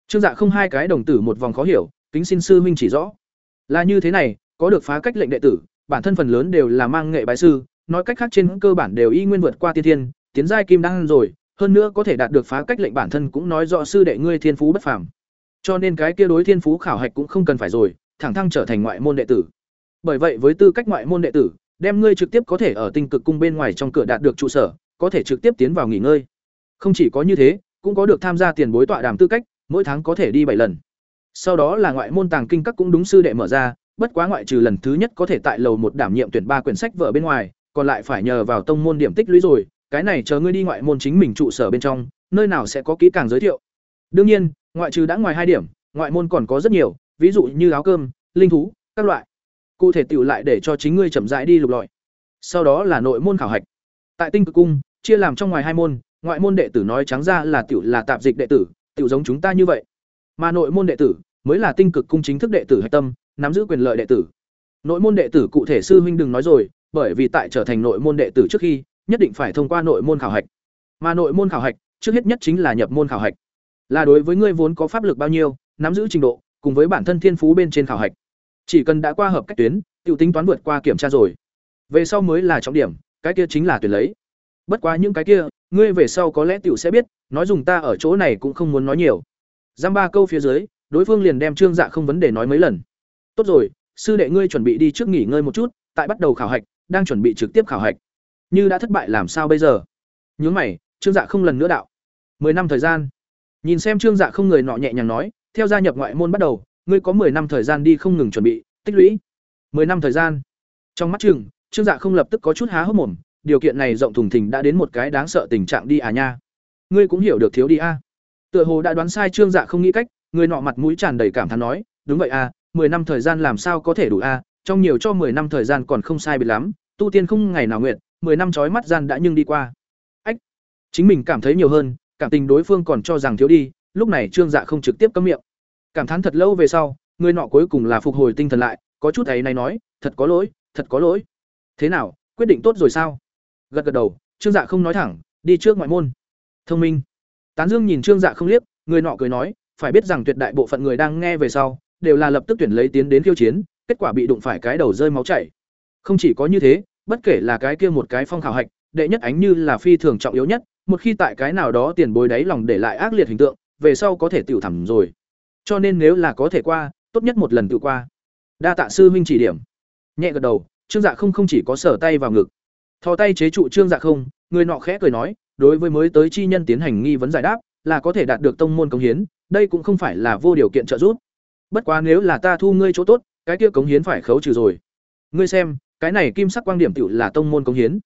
Speaker 1: Trương Dạ không hai cái đồng tử một vòng khó hiểu, kính xin sư huynh chỉ rõ. Là như thế này, có được phá cách lệnh đệ tử, bản thân phần lớn đều là mang nghệ bái sư, nói cách khác trên cơ bản đều y nguyên vượt qua tiên thiên, tiến giai kim đăng rồi, hơn nữa có thể đạt được phá cách lệnh bản thân cũng nói rõ sư đệ ngươi thiên phú bất phàm. Cho nên cái kia đối thiên phú khảo hạch cũng không cần phải rồi, thẳng thăng trở thành ngoại môn đệ tử. Bởi vậy với tư cách ngoại môn đệ tử, đem ngươi trực tiếp có thể ở tinh cực cung bên ngoài trong cửa đạt được trụ sở, có thể trực tiếp tiến vào nghỉ ngơi. Không chỉ có như thế, cũng có được tham gia tiền bối tọa đàm tư cách, mỗi tháng có thể đi bảy lần. Sau đó là ngoại môn tàng kinh các cũng đúng sư đệ mở ra, bất quá ngoại trừ lần thứ nhất có thể tại lầu một đảm nhiệm tuyển ba quyển sách vở bên ngoài, còn lại phải nhờ vào tông môn điểm tích lũy rồi, cái này chờ ngươi đi ngoại môn chính mình trụ sở bên trong, nơi nào sẽ có kỹ càng giới thiệu. Đương nhiên, ngoại trừ đã ngoài hai điểm, ngoại môn còn có rất nhiều, ví dụ như áo cơm, linh thú, các loại. Cụ thể tiểu lại để cho chính ngươi chậm rãi đi lục lọi. Sau đó là nội môn khảo hạch. Tại Tinh Cực Cung, chia làm trong ngoài hai môn, ngoại môn đệ tử nói trắng ra là tiểu là tạp dịch đệ tử, tiểu giống chúng ta như vậy. Mà nội môn đệ tử mới là Tinh Cực Cung chính thức đệ tử hạch tâm, nắm giữ quyền lợi đệ tử. Nội môn đệ tử cụ thể sư huynh đừng nói rồi, bởi vì tại trở thành nội môn đệ tử trước khi, nhất định phải thông qua nội môn khảo hạch. Mà nội môn khảo hạch, trước hết nhất chính là nhập môn khảo hạch. Là đối với ngươi vốn có pháp lực bao nhiêu, nắm giữ trình độ, cùng với bản thân thiên phú bên trên khảo hạch. Chỉ cần đã qua hợp cách tuyến, tiểu tính toán vượt qua kiểm tra rồi. Về sau mới là trọng điểm, cái kia chính là tuyển lấy. Bất quá những cái kia, ngươi về sau có lẽ tiểu sẽ biết, nói dùng ta ở chỗ này cũng không muốn nói nhiều. Giam ba câu phía dưới, đối phương liền đem Trương Dạ không vấn đề nói mấy lần. Tốt rồi, sư đệ ngươi chuẩn bị đi trước nghỉ ngơi một chút, tại bắt đầu khảo hạch, đang chuẩn bị trực tiếp khảo hạch. Như đã thất bại làm sao bây giờ? Nhướng mày, Trương Dạ không lần nữa đạo. mười năm thời gian. Nhìn xem Trương Dạ không người nọ nhẹ nhàng nói, theo gia nhập ngoại môn bắt đầu, ngươi có 10 năm thời gian đi không ngừng chuẩn bị, tích lũy. 10 năm thời gian. Trong mắt Trương, Trương Dạ không lập tức có chút há hốc mồm, điều kiện này rộng thùng thình đã đến một cái đáng sợ tình trạng đi à nha. Ngươi cũng hiểu được thiếu đi a. Tựa hồ đã đoán sai Trương Dạ không nghĩ cách, người nọ mặt mũi tràn đầy cảm thán nói, đúng vậy a, 10 năm thời gian làm sao có thể đủ a, trong nhiều cho 10 năm thời gian còn không sai biệt lắm, tu tiên không ngày nào nguyện, 10 năm chói mắt gian đã nhưng đi qua. Ách, chính mình cảm thấy nhiều hơn, cảm tình đối phương còn cho rằng thiếu đi, lúc này Trương Dạ không trực tiếp cấm miệng. Cảm thán thật lâu về sau, người nọ cuối cùng là phục hồi tinh thần lại, có chút ấy này nói, thật có lỗi, thật có lỗi. Thế nào, quyết định tốt rồi sao? Gật gật đầu, Trương Dạ không nói thẳng, đi trước ngoại môn. Thông minh. Tán Dương nhìn Trương Dạ không liếc, người nọ cười nói, phải biết rằng tuyệt đại bộ phận người đang nghe về sau, đều là lập tức tuyển lấy tiến đến khiêu chiến, kết quả bị đụng phải cái đầu rơi máu chảy. Không chỉ có như thế, bất kể là cái kia một cái phong khảo hạch, đệ nhất ánh như là phi thường trọng yếu nhất, một khi tại cái nào đó tiền bối đáy lòng để lại ác liệt hình tượng, về sau có thể tiểu thẳm rồi. Cho nên nếu là có thể qua, tốt nhất một lần tự qua. Đa tạ sư huynh chỉ điểm. Nhẹ gật đầu, Trương Dạ không không chỉ có sở tay vào ngực, thò tay chế trụ Trương Dạ không, người nọ khẽ cười nói, đối với mới tới chi nhân tiến hành nghi vấn giải đáp, là có thể đạt được tông môn cống hiến, đây cũng không phải là vô điều kiện trợ giúp. Bất quá nếu là ta thu ngươi chỗ tốt, cái kia cống hiến phải khấu trừ rồi. Ngươi xem, cái này kim sắc quang điểm tiểu là tông môn cống hiến.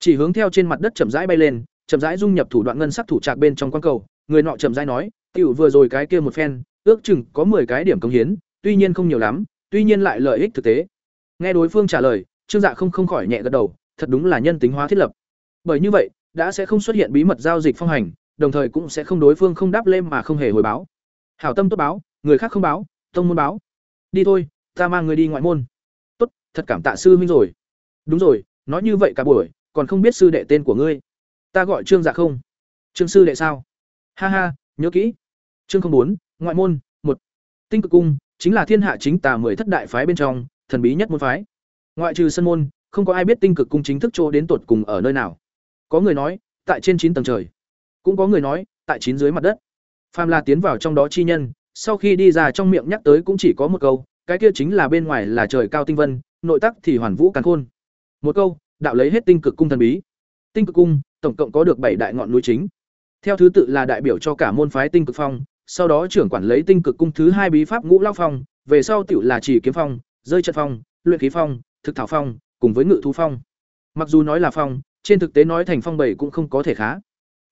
Speaker 1: Chỉ hướng theo trên mặt đất chậm rãi bay lên, chậm rãi dung nhập thủ đoạn ngân sắc thủ trạc bên trong quang cầu, người nọ chậm rãi nói, tiểu vừa rồi cái kia một phen, ước chừng có 10 cái điểm công hiến, tuy nhiên không nhiều lắm, tuy nhiên lại lợi ích thực tế. Nghe đối phương trả lời, Trương Dạ không không khỏi nhẹ gật đầu, thật đúng là nhân tính hóa thiết lập. Bởi như vậy, đã sẽ không xuất hiện bí mật giao dịch phong hành, đồng thời cũng sẽ không đối phương không đáp lên mà không hề hồi báo. Hảo tâm tốt báo, người khác không báo, tông môn báo. Đi thôi, ta mang người đi ngoại môn. Tốt, thật cảm tạ sư huynh rồi. Đúng rồi, nói như vậy cả buổi, còn không biết sư đệ tên của ngươi. Ta gọi Trương Dạ không. Trương sư đệ sao? Ha ha, nhớ kỹ. Trương không muốn ngoại môn, một. Tinh cực cung chính là thiên hạ chính tà mười thất đại phái bên trong, thần bí nhất môn phái. Ngoại trừ sân môn, không có ai biết tinh cực cung chính thức chỗ đến tột cùng ở nơi nào. Có người nói, tại trên chín tầng trời. Cũng có người nói, tại chín dưới mặt đất. Phàm La tiến vào trong đó chi nhân, sau khi đi ra trong miệng nhắc tới cũng chỉ có một câu, cái kia chính là bên ngoài là trời cao tinh vân, nội tắc thì hoàn vũ càn khôn. Một câu, đạo lấy hết tinh cực cung thần bí. Tinh cực cung tổng cộng có được bảy đại ngọn núi chính. Theo thứ tự là đại biểu cho cả môn phái Tinh cực phong, sau đó trưởng quản lấy Tinh cực cung thứ hai bí pháp Ngũ Lao phong, về sau tiểu là Chỉ kiếm phong, Rơi trận phong, Luyện khí phong, Thực thảo phong, cùng với Ngự thú phong. Mặc dù nói là phong, trên thực tế nói thành phong bảy cũng không có thể khá.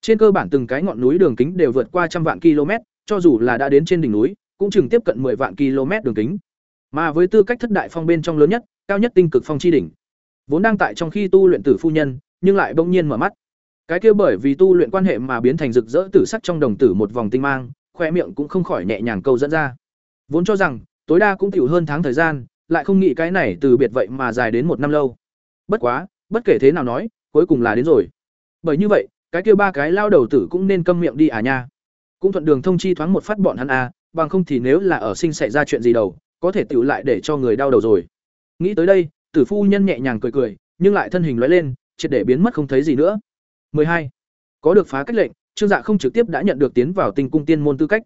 Speaker 1: Trên cơ bản từng cái ngọn núi đường kính đều vượt qua trăm vạn km, cho dù là đã đến trên đỉnh núi, cũng chừng tiếp cận 10 vạn km đường kính. Mà với tư cách thất đại phong bên trong lớn nhất, cao nhất tinh cực phong chi đỉnh, vốn đang tại trong khi tu luyện tử phu nhân, nhưng lại bỗng nhiên mở mắt. Cái kia bởi vì tu luyện quan hệ mà biến thành rực rỡ tử sắc trong đồng tử một vòng tinh mang, khoe miệng cũng không khỏi nhẹ nhàng câu dẫn ra. Vốn cho rằng, tối đa cũng tiểu hơn tháng thời gian, lại không nghĩ cái này từ biệt vậy mà dài đến một năm lâu. Bất quá, bất kể thế nào nói, cuối cùng là đến rồi. Bởi như vậy, cái kia ba cái lao đầu tử cũng nên câm miệng đi à nha. Cũng thuận đường thông chi thoáng một phát bọn hắn à, bằng không thì nếu là ở sinh xảy ra chuyện gì đầu, có thể tiểu lại để cho người đau đầu rồi. Nghĩ tới đây, Tử phu nhân nhẹ nhàng cười cười, nhưng lại thân hình lóe lên, triệt để biến mất không thấy gì nữa. 12. Có được phá cách lệnh, Trương Dạ không trực tiếp đã nhận được tiến vào Tinh cung tiên môn tư cách.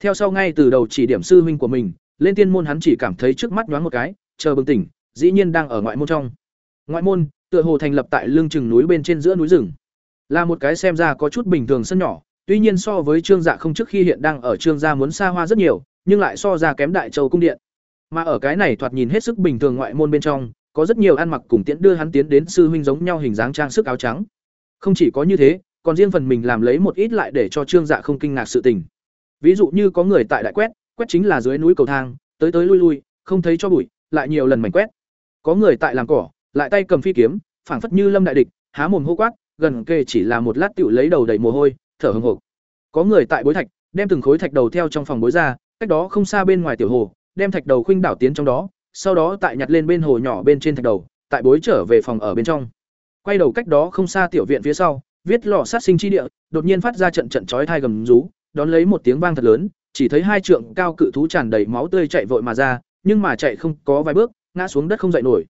Speaker 1: Theo sau ngay từ đầu chỉ điểm sư huynh của mình, lên tiên môn hắn chỉ cảm thấy trước mắt nhoáng một cái, chờ bừng tỉnh, dĩ nhiên đang ở ngoại môn trong. Ngoại môn, tựa hồ thành lập tại lưng chừng núi bên trên giữa núi rừng. Là một cái xem ra có chút bình thường sân nhỏ, tuy nhiên so với Trương Dạ không trước khi hiện đang ở Trương gia muốn xa hoa rất nhiều, nhưng lại so ra kém Đại Châu cung điện. Mà ở cái này thoạt nhìn hết sức bình thường ngoại môn bên trong, có rất nhiều ăn mặc cùng tiễn đưa hắn tiến đến sư huynh giống nhau hình dáng trang sức áo trắng. Không chỉ có như thế, còn riêng phần mình làm lấy một ít lại để cho Trương Dạ không kinh ngạc sự tình. Ví dụ như có người tại đại quét, quét chính là dưới núi cầu thang, tới tới lui lui, không thấy cho bụi, lại nhiều lần mảnh quét. Có người tại làm cỏ, lại tay cầm phi kiếm, phảng phất như lâm đại địch, há mồm hô quát, gần kề chỉ là một lát tiểu lấy đầu đầy mồ hôi, thở hổn hộc. Có người tại bối thạch, đem từng khối thạch đầu theo trong phòng bối ra, cách đó không xa bên ngoài tiểu hồ, đem thạch đầu khuynh đảo tiến trong đó, sau đó tại nhặt lên bên hồ nhỏ bên trên thạch đầu, tại bối trở về phòng ở bên trong. Quay đầu cách đó không xa tiểu viện phía sau, viết lò sát sinh chi địa, đột nhiên phát ra trận trận chói tai gầm rú, đón lấy một tiếng vang thật lớn, chỉ thấy hai trượng cao cự thú tràn đầy máu tươi chạy vội mà ra, nhưng mà chạy không có vài bước, ngã xuống đất không dậy nổi.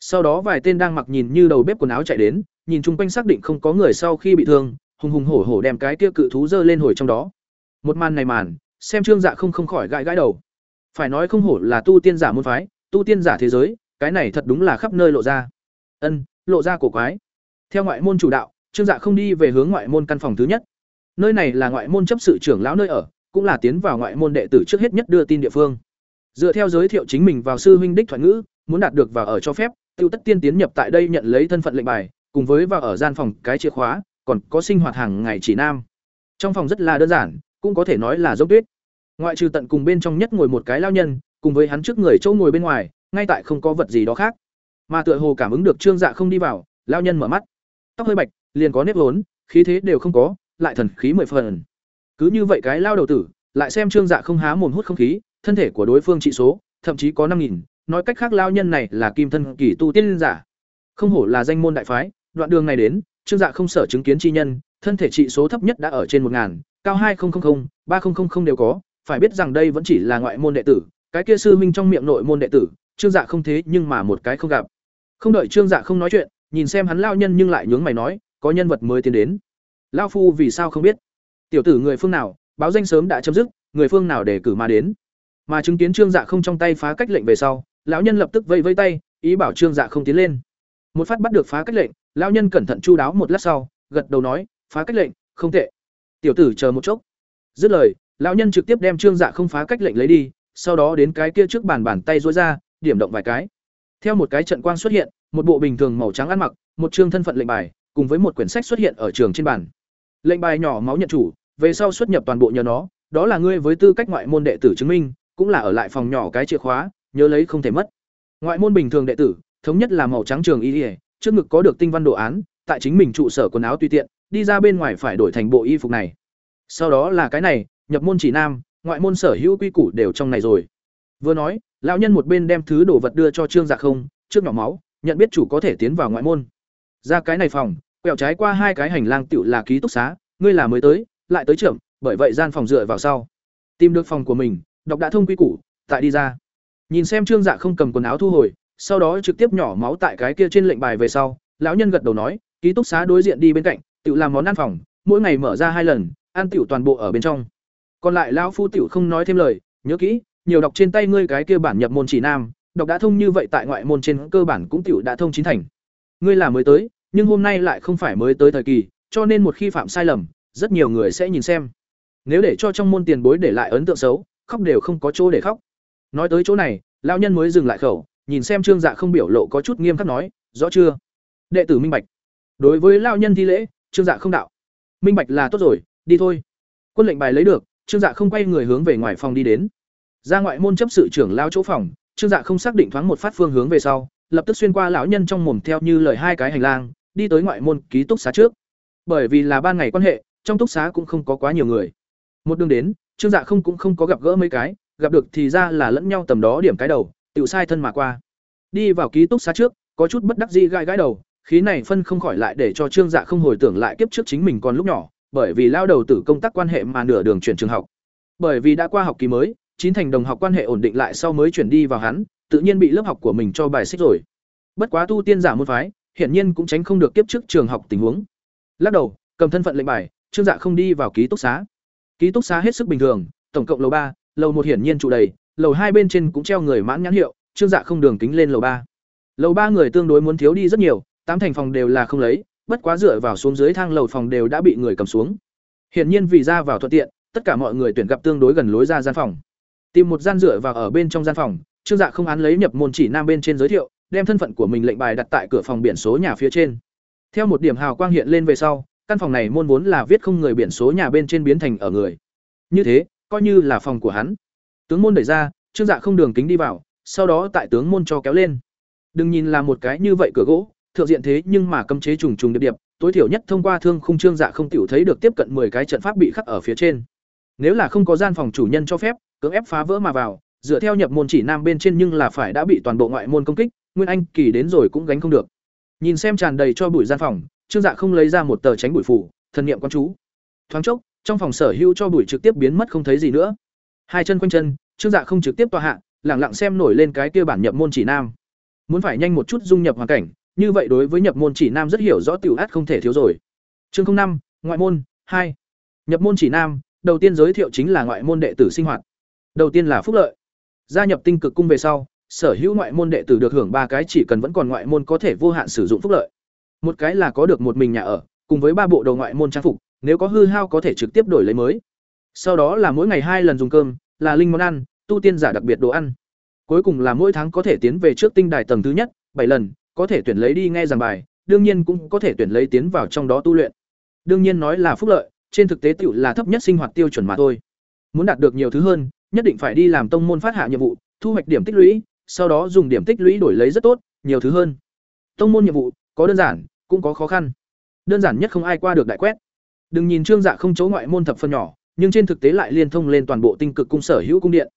Speaker 1: Sau đó vài tên đang mặc nhìn như đầu bếp quần áo chạy đến, nhìn chung quanh xác định không có người sau khi bị thương, hùng hùng hổ hổ đem cái kia cự thú dơ lên hồi trong đó. Một màn này màn, xem Trương Dạ không không khỏi gãi gãi đầu. Phải nói không hổ là tu tiên giả môn phái, tu tiên giả thế giới, cái này thật đúng là khắp nơi lộ ra. Ân, lộ ra cổ quái. Theo ngoại môn chủ đạo, Trương Dạ không đi về hướng ngoại môn căn phòng thứ nhất. Nơi này là ngoại môn chấp sự trưởng lão nơi ở, cũng là tiến vào ngoại môn đệ tử trước hết nhất đưa tin địa phương. Dựa theo giới thiệu chính mình vào sư huynh đích thoại ngữ, muốn đạt được vào ở cho phép, tiêu tất tiên tiến nhập tại đây nhận lấy thân phận lệnh bài, cùng với vào ở gian phòng cái chìa khóa, còn có sinh hoạt hàng ngày chỉ nam. Trong phòng rất là đơn giản, cũng có thể nói là dốc tuyết. Ngoại trừ tận cùng bên trong nhất ngồi một cái lao nhân, cùng với hắn trước người chỗ ngồi bên ngoài, ngay tại không có vật gì đó khác. Mà tựa hồ cảm ứng được Trương Dạ không đi vào, lao nhân mở mắt. Tóc hơi bạch, liền có nếp vốn, khí thế đều không có, lại thần khí mười phần. Cứ như vậy cái lao đầu tử, lại xem Trương Dạ không há mồm hút không khí, thân thể của đối phương trị số, thậm chí có năm nghìn nói cách khác lao nhân này là kim thân kỳ tu tiên giả. Không hổ là danh môn đại phái, đoạn đường này đến, Trương Dạ không sở chứng kiến chi nhân, thân thể trị số thấp nhất đã ở trên một ngàn cao hai ba đều có, phải biết rằng đây vẫn chỉ là ngoại môn đệ tử, cái kia sư minh trong miệng nội môn đệ tử, Trương Dạ không thế nhưng mà một cái không gặp. Không đợi Trương Dạ không nói chuyện, nhìn xem hắn lao nhân nhưng lại nhướng mày nói, có nhân vật mới tiến đến. Lao phu vì sao không biết? Tiểu tử người phương nào, báo danh sớm đã chấm dứt, người phương nào để cử mà đến. Mà chứng kiến Trương Dạ không trong tay phá cách lệnh về sau, lão nhân lập tức vây vây tay, ý bảo Trương Dạ không tiến lên. Một phát bắt được phá cách lệnh, lão nhân cẩn thận chu đáo một lát sau, gật đầu nói, phá cách lệnh, không tệ. Tiểu tử chờ một chốc. Dứt lời, lão nhân trực tiếp đem Trương Dạ không phá cách lệnh lấy đi, sau đó đến cái kia trước bàn bàn tay duỗi ra, điểm động vài cái. Theo một cái trận quang xuất hiện, một bộ bình thường màu trắng ăn mặc, một chương thân phận lệnh bài, cùng với một quyển sách xuất hiện ở trường trên bàn. Lệnh bài nhỏ máu nhận chủ, về sau xuất nhập toàn bộ nhờ nó, đó là ngươi với tư cách ngoại môn đệ tử chứng minh, cũng là ở lại phòng nhỏ cái chìa khóa, nhớ lấy không thể mất. Ngoại môn bình thường đệ tử, thống nhất là màu trắng trường y, trước ngực có được tinh văn đồ án, tại chính mình trụ sở quần áo tùy tiện, đi ra bên ngoài phải đổi thành bộ y phục này. Sau đó là cái này, nhập môn chỉ nam, ngoại môn sở hữu quy củ đều trong này rồi. Vừa nói, lão nhân một bên đem thứ đồ vật đưa cho Trương Dạ không, trước nhỏ máu, nhận biết chủ có thể tiến vào ngoại môn. Ra cái này phòng, quẹo trái qua hai cái hành lang tiểu là ký túc xá, ngươi là mới tới, lại tới trưởng, bởi vậy gian phòng dựa vào sau. Tìm được phòng của mình, đọc đã thông quy củ, tại đi ra. Nhìn xem Trương Dạ không cầm quần áo thu hồi, sau đó trực tiếp nhỏ máu tại cái kia trên lệnh bài về sau, lão nhân gật đầu nói, ký túc xá đối diện đi bên cạnh, tự làm món ăn phòng, mỗi ngày mở ra hai lần, ăn tiểu toàn bộ ở bên trong. Còn lại lão phu tiểu không nói thêm lời, nhớ kỹ, nhiều đọc trên tay ngươi cái kia bản nhập môn chỉ nam, đọc đã thông như vậy tại ngoại môn trên cơ bản cũng tiểu đã thông chính thành. Ngươi là mới tới, nhưng hôm nay lại không phải mới tới thời kỳ, cho nên một khi phạm sai lầm, rất nhiều người sẽ nhìn xem. Nếu để cho trong môn tiền bối để lại ấn tượng xấu, khóc đều không có chỗ để khóc. Nói tới chỗ này, lão nhân mới dừng lại khẩu, nhìn xem Trương Dạ không biểu lộ có chút nghiêm khắc nói, "Rõ chưa?" Đệ tử minh bạch. Đối với lão nhân thi lễ, Trương Dạ không đạo. Minh bạch là tốt rồi, đi thôi. Quân lệnh bài lấy được, Trương Dạ không quay người hướng về ngoài phòng đi đến. Ra ngoại môn chấp sự trưởng lao chỗ phòng, Trương Dạ không xác định thoáng một phát phương hướng về sau, lập tức xuyên qua lão nhân trong mồm theo như lời hai cái hành lang, đi tới ngoại môn ký túc xá trước. Bởi vì là ban ngày quan hệ, trong túc xá cũng không có quá nhiều người. Một đường đến, Trương Dạ không cũng không có gặp gỡ mấy cái, gặp được thì ra là lẫn nhau tầm đó điểm cái đầu, tiểu sai thân mà qua. Đi vào ký túc xá trước, có chút bất đắc dĩ gãi gãi đầu, khí này phân không khỏi lại để cho Trương Dạ không hồi tưởng lại kiếp trước chính mình còn lúc nhỏ, bởi vì lao đầu tử công tác quan hệ mà nửa đường chuyển trường học. Bởi vì đã qua học kỳ mới, chín thành đồng học quan hệ ổn định lại sau mới chuyển đi vào hắn, tự nhiên bị lớp học của mình cho bài xích rồi. Bất quá tu tiên giả môn phái, hiển nhiên cũng tránh không được kiếp trước trường học tình huống. Lắc đầu, cầm thân phận lệnh bài, Trương Dạ không đi vào ký túc xá. Ký túc xá hết sức bình thường, tổng cộng lầu ba, lầu một hiển nhiên trụ đầy, lầu hai bên trên cũng treo người mãn nhãn hiệu, Trương Dạ không đường kính lên lầu ba. Lầu ba người tương đối muốn thiếu đi rất nhiều, tám thành phòng đều là không lấy, bất quá dựa vào xuống dưới thang lầu phòng đều đã bị người cầm xuống. Hiển nhiên vì ra vào thuận tiện, tất cả mọi người tuyển gặp tương đối gần lối ra gian phòng. Tìm một gian dựa vào ở bên trong gian phòng, Trương Dạ không án lấy nhập môn chỉ nam bên trên giới thiệu, đem thân phận của mình lệnh bài đặt tại cửa phòng biển số nhà phía trên. Theo một điểm hào quang hiện lên về sau, căn phòng này môn vốn là viết không người biển số nhà bên trên biến thành ở người. Như thế, coi như là phòng của hắn. Tướng môn đẩy ra, Trương Dạ không đường kính đi vào, sau đó tại tướng môn cho kéo lên. Đừng nhìn là một cái như vậy cửa gỗ, thượng diện thế nhưng mà cấm chế trùng trùng điệp điệp, tối thiểu nhất thông qua thương khung trương dạ không tiểu thấy được tiếp cận 10 cái trận pháp bị khắc ở phía trên. Nếu là không có gian phòng chủ nhân cho phép, cưỡng ép phá vỡ mà vào, dựa theo nhập môn chỉ nam bên trên nhưng là phải đã bị toàn bộ ngoại môn công kích, Nguyên Anh kỳ đến rồi cũng gánh không được. Nhìn xem tràn đầy cho bụi gian phòng, Trương Dạ không lấy ra một tờ tránh bụi phủ, thần niệm quan chú. Thoáng chốc, trong phòng sở hữu cho bụi trực tiếp biến mất không thấy gì nữa. Hai chân quanh chân, Trương Dạ không trực tiếp tọa hạ, lẳng lặng xem nổi lên cái kia bản nhập môn chỉ nam. Muốn phải nhanh một chút dung nhập hoàn cảnh, như vậy đối với nhập môn chỉ nam rất hiểu rõ tiểu át không thể thiếu rồi. Chương năm, ngoại môn hai, Nhập môn chỉ nam, đầu tiên giới thiệu chính là ngoại môn đệ tử sinh hoạt. Đầu tiên là phúc lợi. Gia nhập tinh cực cung về sau, sở hữu ngoại môn đệ tử được hưởng ba cái chỉ cần vẫn còn ngoại môn có thể vô hạn sử dụng phúc lợi. Một cái là có được một mình nhà ở, cùng với ba bộ đầu ngoại môn trang phục, nếu có hư hao có thể trực tiếp đổi lấy mới. Sau đó là mỗi ngày hai lần dùng cơm, là linh món ăn, tu tiên giả đặc biệt đồ ăn. Cuối cùng là mỗi tháng có thể tiến về trước tinh đài tầng thứ nhất, bảy lần, có thể tuyển lấy đi nghe giảng bài, đương nhiên cũng có thể tuyển lấy tiến vào trong đó tu luyện. Đương nhiên nói là phúc lợi, trên thực tế tựu là thấp nhất sinh hoạt tiêu chuẩn mà thôi. Muốn đạt được nhiều thứ hơn, nhất định phải đi làm tông môn phát hạ nhiệm vụ, thu hoạch điểm tích lũy, sau đó dùng điểm tích lũy đổi lấy rất tốt, nhiều thứ hơn. Tông môn nhiệm vụ, có đơn giản, cũng có khó khăn. Đơn giản nhất không ai qua được đại quét. Đừng nhìn Trương Dạ không chấu ngoại môn thập phân nhỏ, nhưng trên thực tế lại liên thông lên toàn bộ tinh cực cung sở hữu cung điện.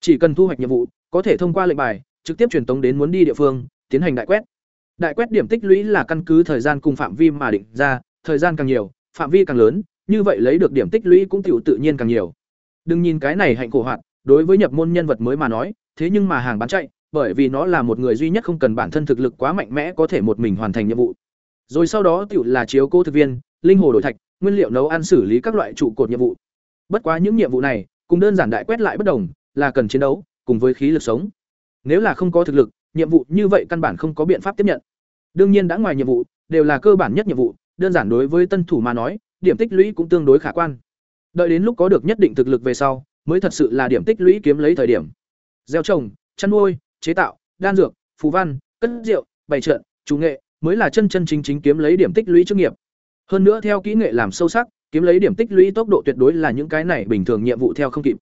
Speaker 1: Chỉ cần thu hoạch nhiệm vụ, có thể thông qua lệnh bài, trực tiếp truyền tống đến muốn đi địa phương, tiến hành đại quét. Đại quét điểm tích lũy là căn cứ thời gian cùng phạm vi mà định ra, thời gian càng nhiều, phạm vi càng lớn, như vậy lấy được điểm tích lũy cũng tiểu tự nhiên càng nhiều. Đừng nhìn cái này hạnh khổ hoạt, đối với nhập môn nhân vật mới mà nói, thế nhưng mà hàng bán chạy, bởi vì nó là một người duy nhất không cần bản thân thực lực quá mạnh mẽ có thể một mình hoàn thành nhiệm vụ. Rồi sau đó tiểu là chiếu cố thực viên, linh hồ đổi thạch, nguyên liệu nấu ăn xử lý các loại trụ cột nhiệm vụ. Bất quá những nhiệm vụ này, cùng đơn giản đại quét lại bất đồng, là cần chiến đấu, cùng với khí lực sống. Nếu là không có thực lực, nhiệm vụ như vậy căn bản không có biện pháp tiếp nhận. Đương nhiên đã ngoài nhiệm vụ, đều là cơ bản nhất nhiệm vụ, đơn giản đối với tân thủ mà nói, điểm tích lũy cũng tương đối khả quan. Đợi đến lúc có được nhất định thực lực về sau, mới thật sự là điểm tích lũy kiếm lấy thời điểm. Gieo trồng, chăn nuôi, chế tạo, đan dược, phù văn, cất rượu, bày trận, chủ nghệ, mới là chân chân chính chính kiếm lấy điểm tích lũy chức nghiệp. Hơn nữa theo kỹ nghệ làm sâu sắc, kiếm lấy điểm tích lũy tốc độ tuyệt đối là những cái này bình thường nhiệm vụ theo không kịp.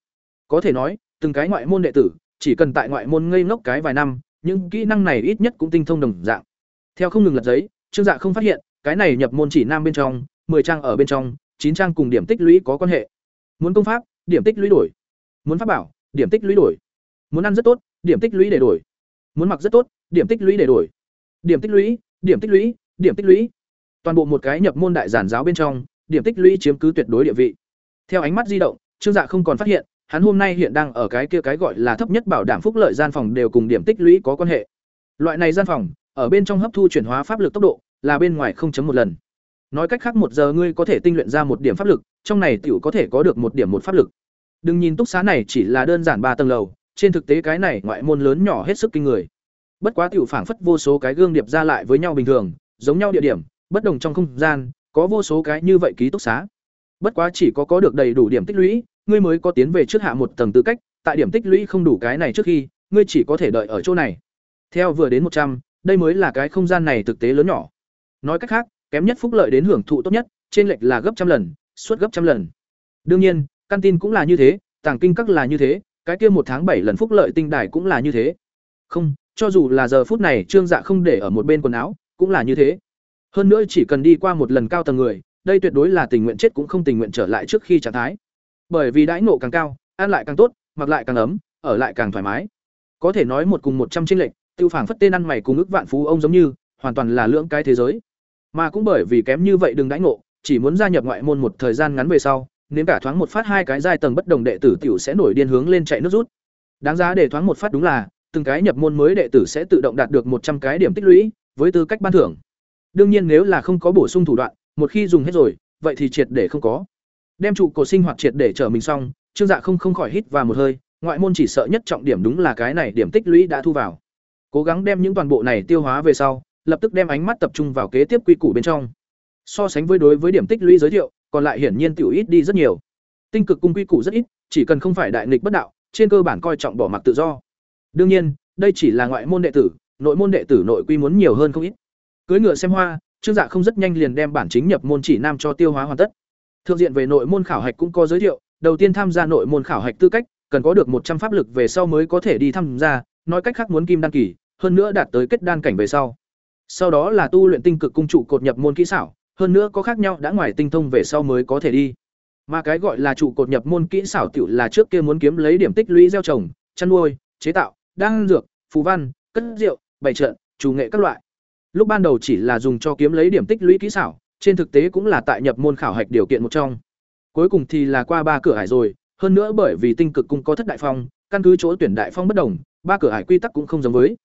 Speaker 1: Có thể nói, từng cái ngoại môn đệ tử, chỉ cần tại ngoại môn ngây ngốc cái vài năm, những kỹ năng này ít nhất cũng tinh thông đồng dạng. Theo không ngừng lật giấy, Trương Dạ không phát hiện, cái này nhập môn chỉ nam bên trong, 10 trang ở bên trong, Chín trang cùng điểm tích lũy có quan hệ. Muốn công pháp, điểm tích lũy đổi. Muốn pháp bảo, điểm tích lũy đổi. Muốn ăn rất tốt, điểm tích lũy để đổi. Muốn mặc rất tốt, điểm tích lũy để đổi. Điểm tích lũy, điểm tích lũy, điểm tích lũy. Toàn bộ một cái nhập môn đại giản giáo bên trong, điểm tích lũy chiếm cứ tuyệt đối địa vị. Theo ánh mắt di động, Trương Dạ không còn phát hiện, hắn hôm nay hiện đang ở cái kia cái gọi là thấp nhất bảo đảm phúc lợi gian phòng đều cùng điểm tích lũy có quan hệ. Loại này gian phòng, ở bên trong hấp thu chuyển hóa pháp lực tốc độ là bên ngoài 0.1 lần. Nói cách khác một giờ ngươi có thể tinh luyện ra một điểm pháp lực, trong này tiểu có thể có được một điểm một pháp lực. Đừng nhìn túc xá này chỉ là đơn giản ba tầng lầu, trên thực tế cái này ngoại môn lớn nhỏ hết sức kinh người. Bất quá tiểu phảng phất vô số cái gương điệp ra lại với nhau bình thường, giống nhau địa điểm, bất đồng trong không gian, có vô số cái như vậy ký túc xá. Bất quá chỉ có có được đầy đủ điểm tích lũy, ngươi mới có tiến về trước hạ một tầng tư cách, tại điểm tích lũy không đủ cái này trước khi, ngươi chỉ có thể đợi ở chỗ này. Theo vừa đến một trăm, đây mới là cái không gian này thực tế lớn nhỏ. Nói cách khác, kém nhất phúc lợi đến hưởng thụ tốt nhất, trên lệch là gấp trăm lần, suốt gấp trăm lần. Đương nhiên, căn tin cũng là như thế, tàng kinh các là như thế, cái kia một tháng bảy lần phúc lợi tinh đài cũng là như thế. Không, cho dù là giờ phút này Trương Dạ không để ở một bên quần áo, cũng là như thế. Hơn nữa chỉ cần đi qua một lần cao tầng người, đây tuyệt đối là tình nguyện chết cũng không tình nguyện trở lại trước khi trạng thái. Bởi vì đãi ngộ càng cao, ăn lại càng tốt, mặc lại càng ấm, ở lại càng thoải mái. Có thể nói một cùng một trăm chênh lệch, tiêu phảng phất tên ăn mày cùng ức vạn phú ông giống như, hoàn toàn là lưỡng cái thế giới. Mà cũng bởi vì kém như vậy đừng đãi ngộ, chỉ muốn gia nhập ngoại môn một thời gian ngắn về sau, nếu cả thoáng một phát hai cái giai tầng bất đồng đệ tử tiểu sẽ nổi điên hướng lên chạy nước rút. Đáng giá để thoáng một phát đúng là, từng cái nhập môn mới đệ tử sẽ tự động đạt được một trăm cái điểm tích lũy, với tư cách ban thưởng. Đương nhiên nếu là không có bổ sung thủ đoạn, một khi dùng hết rồi, vậy thì triệt để không có. Đem trụ cổ sinh hoạt triệt để trở mình xong, Trương Dạ không không khỏi hít vào một hơi, ngoại môn chỉ sợ nhất trọng điểm đúng là cái này điểm tích lũy đã thu vào. Cố gắng đem những toàn bộ này tiêu hóa về sau, lập tức đem ánh mắt tập trung vào kế tiếp quy củ bên trong. So sánh với đối với điểm tích lũy giới thiệu, còn lại hiển nhiên tiểu ít đi rất nhiều. Tinh cực cung quy củ rất ít, chỉ cần không phải đại nghịch bất đạo, trên cơ bản coi trọng bỏ mặc tự do. Đương nhiên, đây chỉ là ngoại môn đệ tử, nội môn đệ tử nội quy muốn nhiều hơn không ít. Cưới ngựa xem hoa, Trương Dạ không rất nhanh liền đem bản chính nhập môn chỉ nam cho tiêu hóa hoàn tất. Thượng diện về nội môn khảo hạch cũng có giới thiệu, đầu tiên tham gia nội môn khảo hạch tư cách, cần có được một trăm pháp lực về sau mới có thể đi tham gia, nói cách khác muốn kim đan kỳ, hơn nữa đạt tới kết đan cảnh về sau. Sau đó là tu luyện tinh cực cung trụ cột nhập môn kỹ xảo, hơn nữa có khác nhau đã ngoài tinh thông về sau mới có thể đi. Mà cái gọi là trụ cột nhập môn kỹ xảo tiểu là trước kia muốn kiếm lấy điểm tích lũy gieo trồng, chăn nuôi, chế tạo, đan dược, phù văn, cất rượu, bày trận, chủ nghệ các loại. Lúc ban đầu chỉ là dùng cho kiếm lấy điểm tích lũy kỹ xảo, trên thực tế cũng là tại nhập môn khảo hạch điều kiện một trong. Cuối cùng thì là qua ba cửa hải rồi, hơn nữa bởi vì tinh cực cung có thất đại phong, căn cứ chỗ tuyển đại phong bất đồng, ba cửa hải quy tắc cũng không giống với.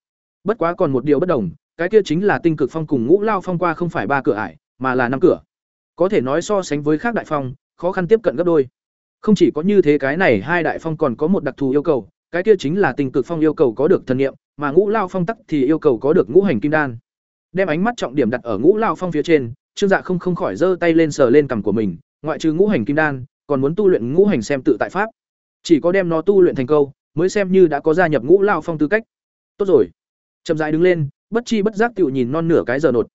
Speaker 1: Bất quá còn một điều bất đồng, cái kia chính là tinh cực phong cùng ngũ lao phong qua không phải ba cửa ải, mà là năm cửa. Có thể nói so sánh với khác đại phong, khó khăn tiếp cận gấp đôi. Không chỉ có như thế cái này hai đại phong còn có một đặc thù yêu cầu, cái kia chính là tinh cực phong yêu cầu có được thần niệm, mà ngũ lao phong tắc thì yêu cầu có được ngũ hành kim đan. Đem ánh mắt trọng điểm đặt ở ngũ lao phong phía trên, Trương Dạ không không khỏi giơ tay lên sờ lên cằm của mình, ngoại trừ ngũ hành kim đan, còn muốn tu luyện ngũ hành xem tự tại pháp. Chỉ có đem nó tu luyện thành câu, mới xem như đã có gia nhập ngũ lao phong tư cách. Tốt rồi. Chậm rãi đứng lên, bất chi bất giác tiểu nhìn non nửa cái giờ nột.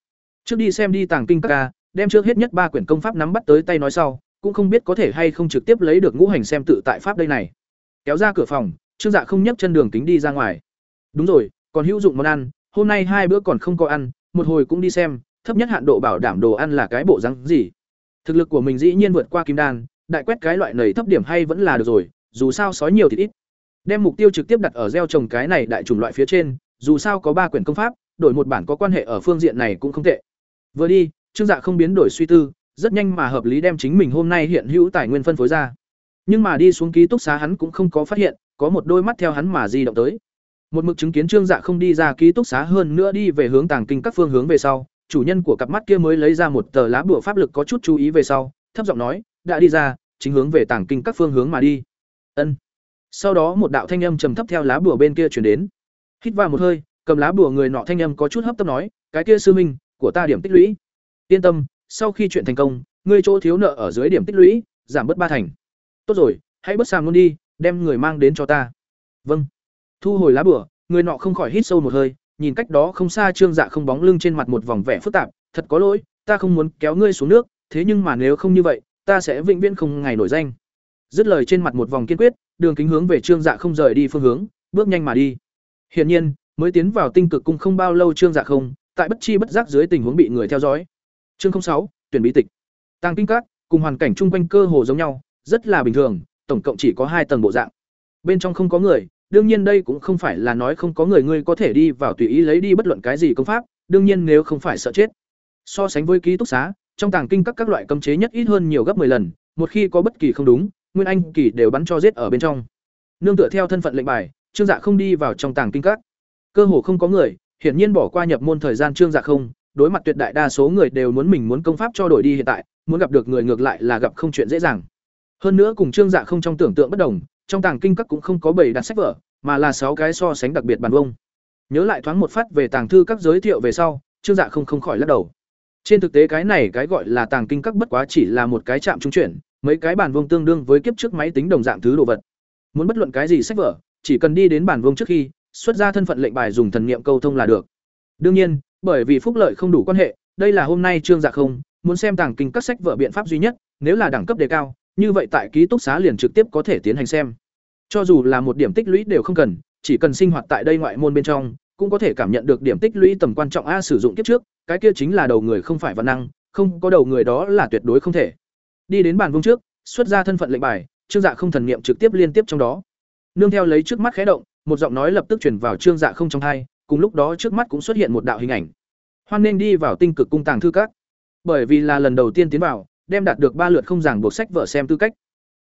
Speaker 1: Trước đi xem đi tàng kinh các ca, đem trước hết nhất ba quyển công pháp nắm bắt tới tay nói sau, cũng không biết có thể hay không trực tiếp lấy được ngũ hành xem tự tại pháp đây này. Kéo ra cửa phòng, Trương Dạ không nhấc chân đường kính đi ra ngoài. Đúng rồi, còn hữu dụng món ăn, hôm nay hai bữa còn không có ăn, một hồi cũng đi xem, thấp nhất hạn độ bảo đảm đồ ăn là cái bộ rắn gì. Thực lực của mình dĩ nhiên vượt qua kim đan, đại quét cái loại nầy thấp điểm hay vẫn là được rồi, dù sao sói nhiều thì ít. Đem mục tiêu trực tiếp đặt ở gieo trồng cái này đại chủng loại phía trên, dù sao có ba quyển công pháp, đổi một bản có quan hệ ở phương diện này cũng không tệ. Vừa đi, Trương Dạ không biến đổi suy tư, rất nhanh mà hợp lý đem chính mình hôm nay hiện hữu tài nguyên phân phối ra. Nhưng mà đi xuống ký túc xá hắn cũng không có phát hiện, có một đôi mắt theo hắn mà di động tới. Một mực chứng kiến Trương Dạ không đi ra ký túc xá hơn nữa đi về hướng tàng kinh các phương hướng về sau, chủ nhân của cặp mắt kia mới lấy ra một tờ lá bùa pháp lực có chút chú ý về sau, thấp giọng nói, đã đi ra, chính hướng về tàng kinh các phương hướng mà đi. Ân. Sau đó một đạo thanh âm trầm thấp theo lá bùa bên kia truyền đến. Hít vào một hơi, cầm lá bùa người nọ thanh âm có chút hấp tấp nói, cái kia sư minh, của ta điểm tích lũy. Yên tâm, sau khi chuyện thành công, ngươi chỗ thiếu nợ ở dưới điểm tích lũy, giảm bớt ba thành. Tốt rồi, hãy bớt sàm luôn đi, đem người mang đến cho ta. Vâng. Thu hồi lá bùa, người nọ không khỏi hít sâu một hơi, nhìn cách đó không xa Trương Dạ không bóng lưng trên mặt một vòng vẻ phức tạp, thật có lỗi, ta không muốn kéo ngươi xuống nước, thế nhưng mà nếu không như vậy, ta sẽ vĩnh viễn không ngày nổi danh. Dứt lời trên mặt một vòng kiên quyết, đường kính hướng về Trương Dạ không rời đi phương hướng, bước nhanh mà đi. Hiển nhiên, mới tiến vào tinh cực cung không bao lâu Trương Dạ không, tại bất chi bất giác dưới tình huống bị người theo dõi. Chương sáu, tuyển bí tịch. Tăng kinh các, cùng hoàn cảnh chung quanh cơ hồ giống nhau, rất là bình thường, tổng cộng chỉ có hai tầng bộ dạng. Bên trong không có người, đương nhiên đây cũng không phải là nói không có người ngươi có thể đi vào tùy ý lấy đi bất luận cái gì công pháp, đương nhiên nếu không phải sợ chết. So sánh với ký túc xá, trong tàng kinh các các loại cấm chế nhất ít hơn nhiều gấp 10 lần, một khi có bất kỳ không đúng, nguyên anh kỳ đều bắn cho giết ở bên trong. Nương tựa theo thân phận lệnh bài, Trương Dạ không đi vào trong tàng kinh các. Cơ hồ không có người, hiển nhiên bỏ qua nhập môn thời gian Trương Dạ không, đối mặt tuyệt đại đa số người đều muốn mình muốn công pháp cho đổi đi hiện tại, muốn gặp được người ngược lại là gặp không chuyện dễ dàng. Hơn nữa cùng Trương Dạ không trong tưởng tượng bất đồng, trong tàng kinh các cũng không có bảy đặt sách vở, mà là sáu cái so sánh đặc biệt bàn vông. Nhớ lại thoáng một phát về tàng thư các giới thiệu về sau, Trương Dạ không không khỏi lắc đầu. Trên thực tế cái này cái gọi là tàng kinh các bất quá chỉ là một cái chạm trung chuyển, mấy cái bản vông tương đương với kiếp trước máy tính đồng dạng thứ đồ vật. Muốn bất luận cái gì sách vở, chỉ cần đi đến bản vông trước khi, xuất ra thân phận lệnh bài dùng thần niệm câu thông là được. Đương nhiên, bởi vì phúc lợi không đủ quan hệ, đây là hôm nay trương dạ không, muốn xem tàng kinh các sách vở biện pháp duy nhất, nếu là đẳng cấp đề cao, như vậy tại ký túc xá liền trực tiếp có thể tiến hành xem. Cho dù là một điểm tích lũy đều không cần, chỉ cần sinh hoạt tại đây ngoại môn bên trong, cũng có thể cảm nhận được điểm tích lũy tầm quan trọng a sử dụng kiếp trước, cái kia chính là đầu người không phải văn năng, không có đầu người đó là tuyệt đối không thể. Đi đến bàn vuông trước, xuất ra thân phận lệnh bài, Trương Dạ không thần niệm trực tiếp liên tiếp trong đó. Nương theo lấy trước mắt khẽ động, một giọng nói lập tức truyền vào Trương Dạ không trong hai, cùng lúc đó trước mắt cũng xuất hiện một đạo hình ảnh. Hoan nên đi vào tinh cực cung tàng thư các. Bởi vì là lần đầu tiên tiến vào, đem đạt được ba lượt không giảng buộc sách vợ xem tư cách.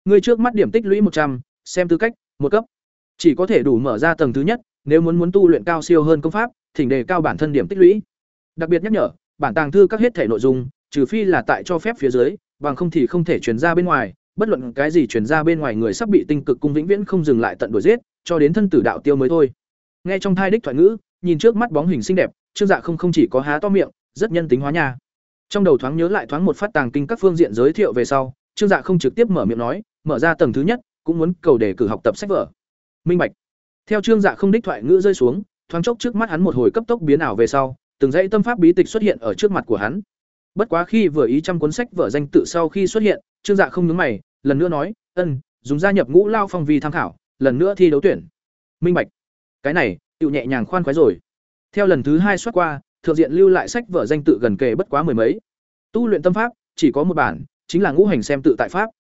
Speaker 1: Người trước mắt điểm tích lũy một trăm, xem tư cách, một cấp. Chỉ có thể đủ mở ra tầng thứ nhất, nếu muốn muốn tu luyện cao siêu hơn công pháp, thỉnh đề cao bản thân điểm tích lũy. Đặc biệt nhắc nhở, bản tàng thư các hết thể nội dung, trừ phi là tại cho phép phía dưới, bằng không thì không thể truyền ra bên ngoài, bất luận cái gì truyền ra bên ngoài người sắp bị tinh cực cung vĩnh viễn không dừng lại tận đuổi giết, cho đến thân tử đạo tiêu mới thôi. Nghe trong thai đích thoại ngữ, nhìn trước mắt bóng hình xinh đẹp, Trương Dạ không không chỉ có há to miệng, rất nhân tính hóa nha. Trong đầu thoáng nhớ lại thoáng một phát tàng kinh các phương diện giới thiệu về sau, Trương Dạ không trực tiếp mở miệng nói, mở ra tầng thứ nhất, cũng muốn cầu đề cử học tập sách vở. Minh bạch. Theo Trương Dạ không đích thoại ngữ rơi xuống, thoáng chốc trước mắt hắn một hồi cấp tốc biến ảo về sau, từng dãy tâm pháp bí tịch xuất hiện ở trước mặt của hắn. Bất quá khi vừa ý trăm cuốn sách vở danh tự sau khi xuất hiện, Trương Dạ không nhướng mày, lần nữa nói, "Ân, dùng gia nhập Ngũ Lao Phong vì tham khảo, lần nữa thi đấu tuyển." Minh bạch. Cái này, tiểu nhẹ nhàng khoan khoái rồi. Theo lần thứ hai soát qua, thượng diện lưu lại sách vở danh tự gần kề bất quá mười mấy. Tu luyện tâm pháp, chỉ có một bản, chính là ngũ hành xem tự tại pháp.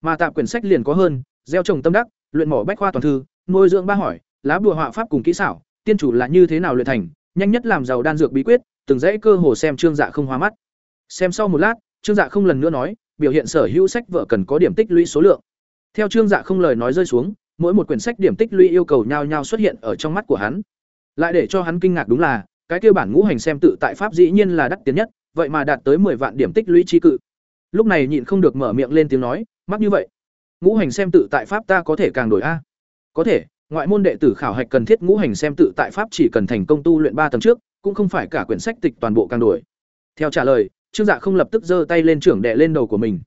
Speaker 1: Mà tạm quyển sách liền có hơn, gieo trồng tâm đắc, luyện mỏ bách khoa toàn thư, nuôi dưỡng ba hỏi, lá bùa họa pháp cùng kỹ xảo, tiên chủ là như thế nào luyện thành, nhanh nhất làm giàu đan dược bí quyết, từng dãy cơ hồ xem Trương Dạ không hoa mắt. Xem sau một lát, Trương Dạ không lần nữa nói, biểu hiện sở hữu sách vợ cần có điểm tích lũy số lượng. Theo Trương Dạ không lời nói rơi xuống, mỗi một quyển sách điểm tích lũy yêu cầu nhau nhau xuất hiện ở trong mắt của hắn. Lại để cho hắn kinh ngạc đúng là, cái kia bản ngũ hành xem tự tại pháp dĩ nhiên là đắt tiền nhất, vậy mà đạt tới 10 vạn điểm tích lũy chi cự. Lúc này nhịn không được mở miệng lên tiếng nói, mắc như vậy, ngũ hành xem tự tại pháp ta có thể càng đổi a? Có thể, ngoại môn đệ tử khảo hạch cần thiết ngũ hành xem tự tại pháp chỉ cần thành công tu luyện ba tầng trước, cũng không phải cả quyển sách tịch toàn bộ càng đổi. Theo trả lời, Trương Dạ không lập tức giơ tay lên trưởng đè lên đầu của mình.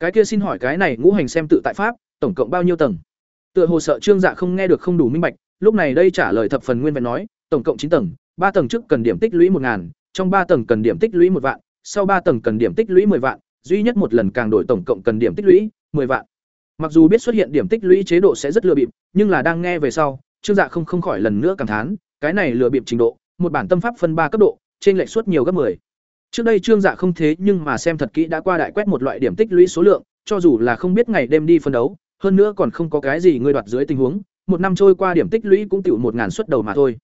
Speaker 1: Cái kia xin hỏi cái này ngũ hành xem tự tại pháp, tổng cộng bao nhiêu tầng? Tựa hồ sợ Trương Dạ không nghe được không đủ minh bạch, lúc này đây trả lời thập phần nguyên vẹn nói, tổng cộng chín tầng, ba tầng trước cần điểm tích lũy một ngàn, trong ba tầng cần điểm tích lũy một vạn, sau ba tầng cần điểm tích lũy 10 vạn, duy nhất một lần càng đổi tổng cộng cần điểm tích lũy 10 vạn. Mặc dù biết xuất hiện điểm tích lũy chế độ sẽ rất lừa bịp, nhưng là đang nghe về sau, Trương Dạ không không khỏi lần nữa cảm thán, cái này lừa bịp trình độ, một bản tâm pháp phân ba cấp độ, trên lệch suất nhiều gấp 10. Trước đây Trương Dạ không thế nhưng mà xem thật kỹ đã qua đại quét một loại điểm tích lũy số lượng, cho dù là không biết ngày đêm đi phân đấu, hơn nữa còn không có cái gì ngươi đoạt dưới tình huống, một năm trôi qua điểm tích lũy cũng tiểu một ngàn suất đầu mà thôi.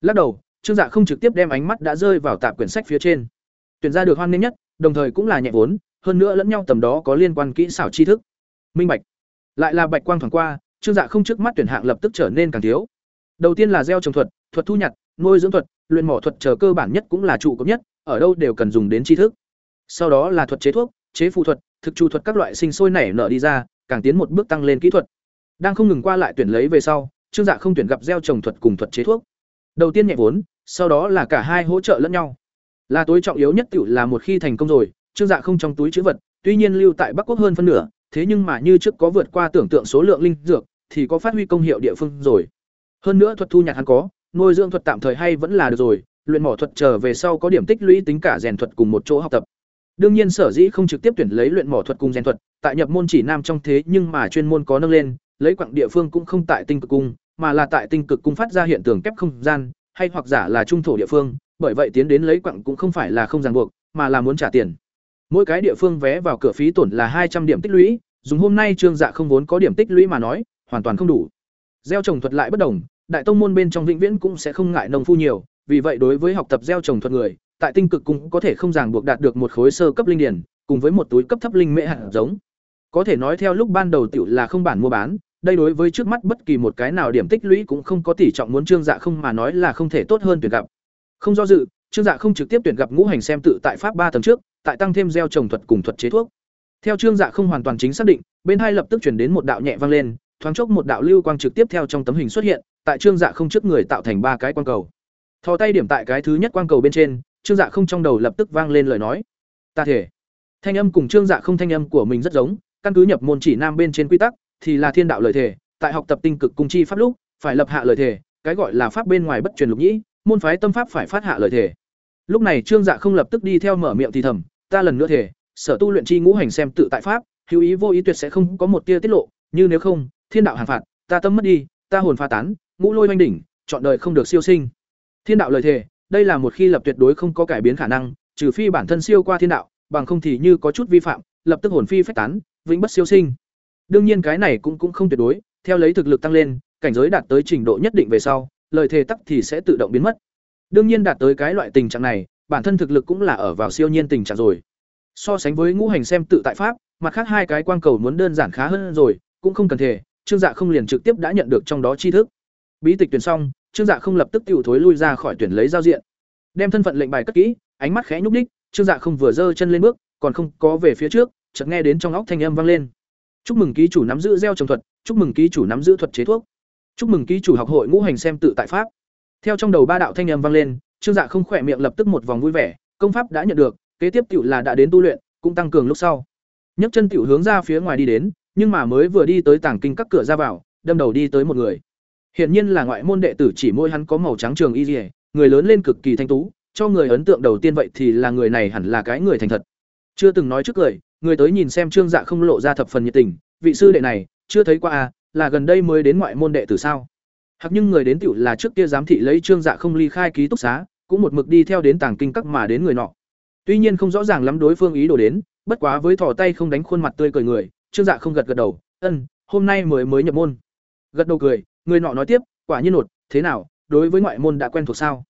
Speaker 1: Lắc đầu, Trương Dạ không trực tiếp đem ánh mắt đã rơi vào tạp quyển sách phía trên. Tuyển ra được hoan nghênh nhất, đồng thời cũng là nhẹ vốn, hơn nữa lẫn nhau tầm đó có liên quan kỹ xảo tri thức. Minh bạch. Lại là bạch quang thoáng qua, Trương Dạ không trước mắt tuyển hạng lập tức trở nên càng thiếu. Đầu tiên là gieo trồng thuật, thuật thu nhặt, nuôi dưỡng thuật, luyện mỏ thuật chờ cơ bản nhất cũng là trụ cấp nhất, ở đâu đều cần dùng đến tri thức. Sau đó là thuật chế thuốc, chế phù thuật, thực chu thuật các loại sinh sôi nảy nở đi ra, càng tiến một bước tăng lên kỹ thuật. Đang không ngừng qua lại tuyển lấy về sau, Trương Dạ không tuyển gặp gieo trồng thuật cùng thuật chế thuốc. Đầu tiên nhẹ vốn, sau đó là cả hai hỗ trợ lẫn nhau. Là tối trọng yếu nhất tiểu là một khi thành công rồi, Trương Dạ không trong túi trữ vật, tuy nhiên lưu tại Bắc Quốc hơn phân nửa, thế nhưng mà như trước có vượt qua tưởng tượng số lượng linh dược, thì có phát huy công hiệu địa phương rồi. Hơn nữa thuật thu nhặt hắn có, nuôi dưỡng thuật tạm thời hay vẫn là được rồi, luyện mỏ thuật trở về sau có điểm tích lũy tính cả rèn thuật cùng một chỗ học tập. Đương nhiên sở dĩ không trực tiếp tuyển lấy luyện mỏ thuật cùng rèn thuật, tại nhập môn chỉ nam trong thế nhưng mà chuyên môn có nâng lên, lấy quặng địa phương cũng không tại tinh cực cung, mà là tại tinh cực cung phát ra hiện tượng kép không gian, hay hoặc giả là trung thổ địa phương, bởi vậy tiến đến lấy quặng cũng không phải là không ràng buộc, mà là muốn trả tiền. Mỗi cái địa phương vé vào cửa phí tổn là hai trăm điểm tích lũy, dùng hôm nay Trương Dạ không vốn có điểm tích lũy mà nói, hoàn toàn không đủ. Gieo trồng thuật lại bất đồng, đại tông môn bên trong vĩnh viễn cũng sẽ không ngại nông phu nhiều, vì vậy đối với học tập gieo trồng thuật người, tại tinh cực cũng có thể không ràng buộc đạt được một khối sơ cấp linh điển, cùng với một túi cấp thấp linh mễ hạt giống. Có thể nói theo lúc ban đầu tiểu là không bản mua bán, đây đối với trước mắt bất kỳ một cái nào điểm tích lũy cũng không có tỷ trọng muốn trương dạ không mà nói là không thể tốt hơn tuyển gặp. Không do dự trương dạ không trực tiếp tuyển gặp ngũ hành xem tự tại pháp ba tầng trước tại tăng thêm gieo trồng thuật cùng thuật chế thuốc. Theo trương dạ không hoàn toàn chính xác định bên hai lập tức truyền đến một đạo nhẹ vang lên thoáng chốc một đạo lưu quang trực tiếp theo trong tấm hình xuất hiện tại trương dạ không trước người tạo thành ba cái quang cầu thò tay điểm tại cái thứ nhất quang cầu bên trên trương dạ không trong đầu lập tức vang lên lời nói Ta thể. Thanh âm cùng Trương Dạ không thanh âm của mình rất giống, căn cứ nhập môn chỉ nam bên trên quy tắc, thì là thiên đạo lời thể, tại học tập tinh cực cung chi pháp lúc, phải lập hạ lời thể, cái gọi là pháp bên ngoài bất truyền lục nhĩ, môn phái tâm pháp phải phát hạ lời thể. Lúc này Trương Dạ không lập tức đi theo mở miệng thì thầm, ta lần nữa thể, sở tu luyện chi ngũ hành xem tự tại pháp, hữu ý vô ý tuyệt sẽ không có một tia tiết lộ, như nếu không, thiên đạo hàn phạt, ta tâm mất đi, ta hồn pha tán, ngũ lôi oanh đỉnh, chọn đời không được siêu sinh. Thiên đạo lời thề, đây là một khi lập tuyệt đối không có cải biến khả năng, trừ phi bản thân siêu qua thiên đạo, bằng không thì như có chút vi phạm, lập tức hồn phi phách tán, vĩnh bất siêu sinh. Đương nhiên cái này cũng cũng không tuyệt đối, theo lấy thực lực tăng lên, cảnh giới đạt tới trình độ nhất định về sau, lời thề tắc thì sẽ tự động biến mất. Đương nhiên đạt tới cái loại tình trạng này, bản thân thực lực cũng là ở vào siêu nhiên tình trạng rồi. So sánh với ngũ hành xem tự tại pháp, mặt khác hai cái quang cầu muốn đơn giản khá hơn rồi, cũng không cần thể, Trương Dạ không liền trực tiếp đã nhận được trong đó tri thức. Bí tịch tuyển xong, Trương Dạ không lập tức tiểu thối lui ra khỏi tuyển lấy giao diện. Đem thân phận lệnh bài cất kỹ, ánh mắt khẽ nhúc nhích, Trương Dạ không vừa giơ chân lên bước, còn không có về phía trước, chợt nghe đến trong óc thanh âm vang lên. Chúc mừng ký chủ nắm giữ gieo trồng thuật, chúc mừng ký chủ nắm giữ thuật chế thuốc. Chúc mừng ký chủ học hội ngũ hành xem tự tại pháp. Theo trong đầu ba đạo thanh âm vang lên, Trương Dạ không khỏe miệng lập tức một vòng vui vẻ, công pháp đã nhận được, kế tiếp tiểu là đã đến tu luyện, cũng tăng cường lúc sau. Nhấc chân tiểu hướng ra phía ngoài đi đến, nhưng mà mới vừa đi tới tảng kinh các cửa ra vào, đâm đầu đi tới một người. Hiển nhiên là ngoại môn đệ tử chỉ môi hắn có màu trắng trường y liễu, người lớn lên cực kỳ thanh tú, cho người ấn tượng đầu tiên vậy thì là người này hẳn là cái người thành thật. Chưa từng nói trước cười, người tới nhìn xem Trương Dạ không lộ ra thập phần nhiệt tình, vị sư đệ này, chưa thấy qua à, là gần đây mới đến ngoại môn đệ tử sao? Hoặc nhưng người đến tiểu là trước kia giám thị lấy Trương Dạ không ly khai ký túc xá, cũng một mực đi theo đến tàng kinh các mà đến người nọ. Tuy nhiên không rõ ràng lắm đối phương ý đồ đến, bất quá với thò tay không đánh khuôn mặt tươi cười người, Trương Dạ không gật gật đầu, "Ừm, hôm nay mới mới nhập môn." Gật đầu cười, người nọ nói tiếp, "Quả nhiên nột, thế nào, đối với ngoại môn đã quen thuộc sao?"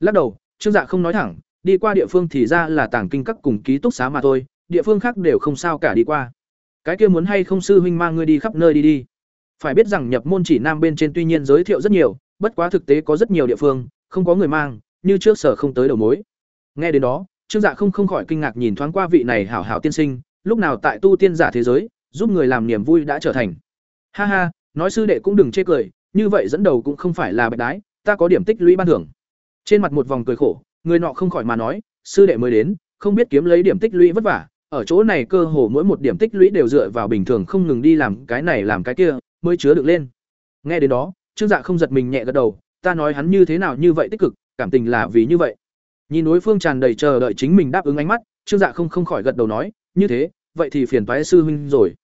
Speaker 1: Lắc đầu, Trương Dạ không nói thẳng, đi qua địa phương thì ra là tàng kinh các cùng ký túc xá mà thôi, địa phương khác đều không sao cả đi qua. Cái kia muốn hay không sư huynh mang ngươi đi khắp nơi đi đi. Phải biết rằng nhập môn chỉ nam bên trên tuy nhiên giới thiệu rất nhiều, bất quá thực tế có rất nhiều địa phương không có người mang, như trước sở không tới đầu mối. Nghe đến đó, Trương Dạ không không khỏi kinh ngạc nhìn thoáng qua vị này hảo hảo tiên sinh, lúc nào tại tu tiên giả thế giới, giúp người làm niềm vui đã trở thành. Ha ha, nói sư đệ cũng đừng chê cười, như vậy dẫn đầu cũng không phải là bạch đái, ta có điểm tích lũy ban thưởng. Trên mặt một vòng cười khổ, người nọ không khỏi mà nói, sư đệ mới đến, không biết kiếm lấy điểm tích lũy vất vả, ở chỗ này cơ hồ mỗi một điểm tích lũy đều dựa vào bình thường không ngừng đi làm cái này làm cái kia, mới chứa được lên. Nghe đến đó, Trương Dạ không giật mình nhẹ gật đầu, ta nói hắn như thế nào như vậy tích cực, cảm tình là vì như vậy. Nhìn đối phương tràn đầy chờ đợi chính mình đáp ứng ánh mắt, Trương Dạ không không khỏi gật đầu nói, như thế, vậy thì phiền toái sư huynh rồi.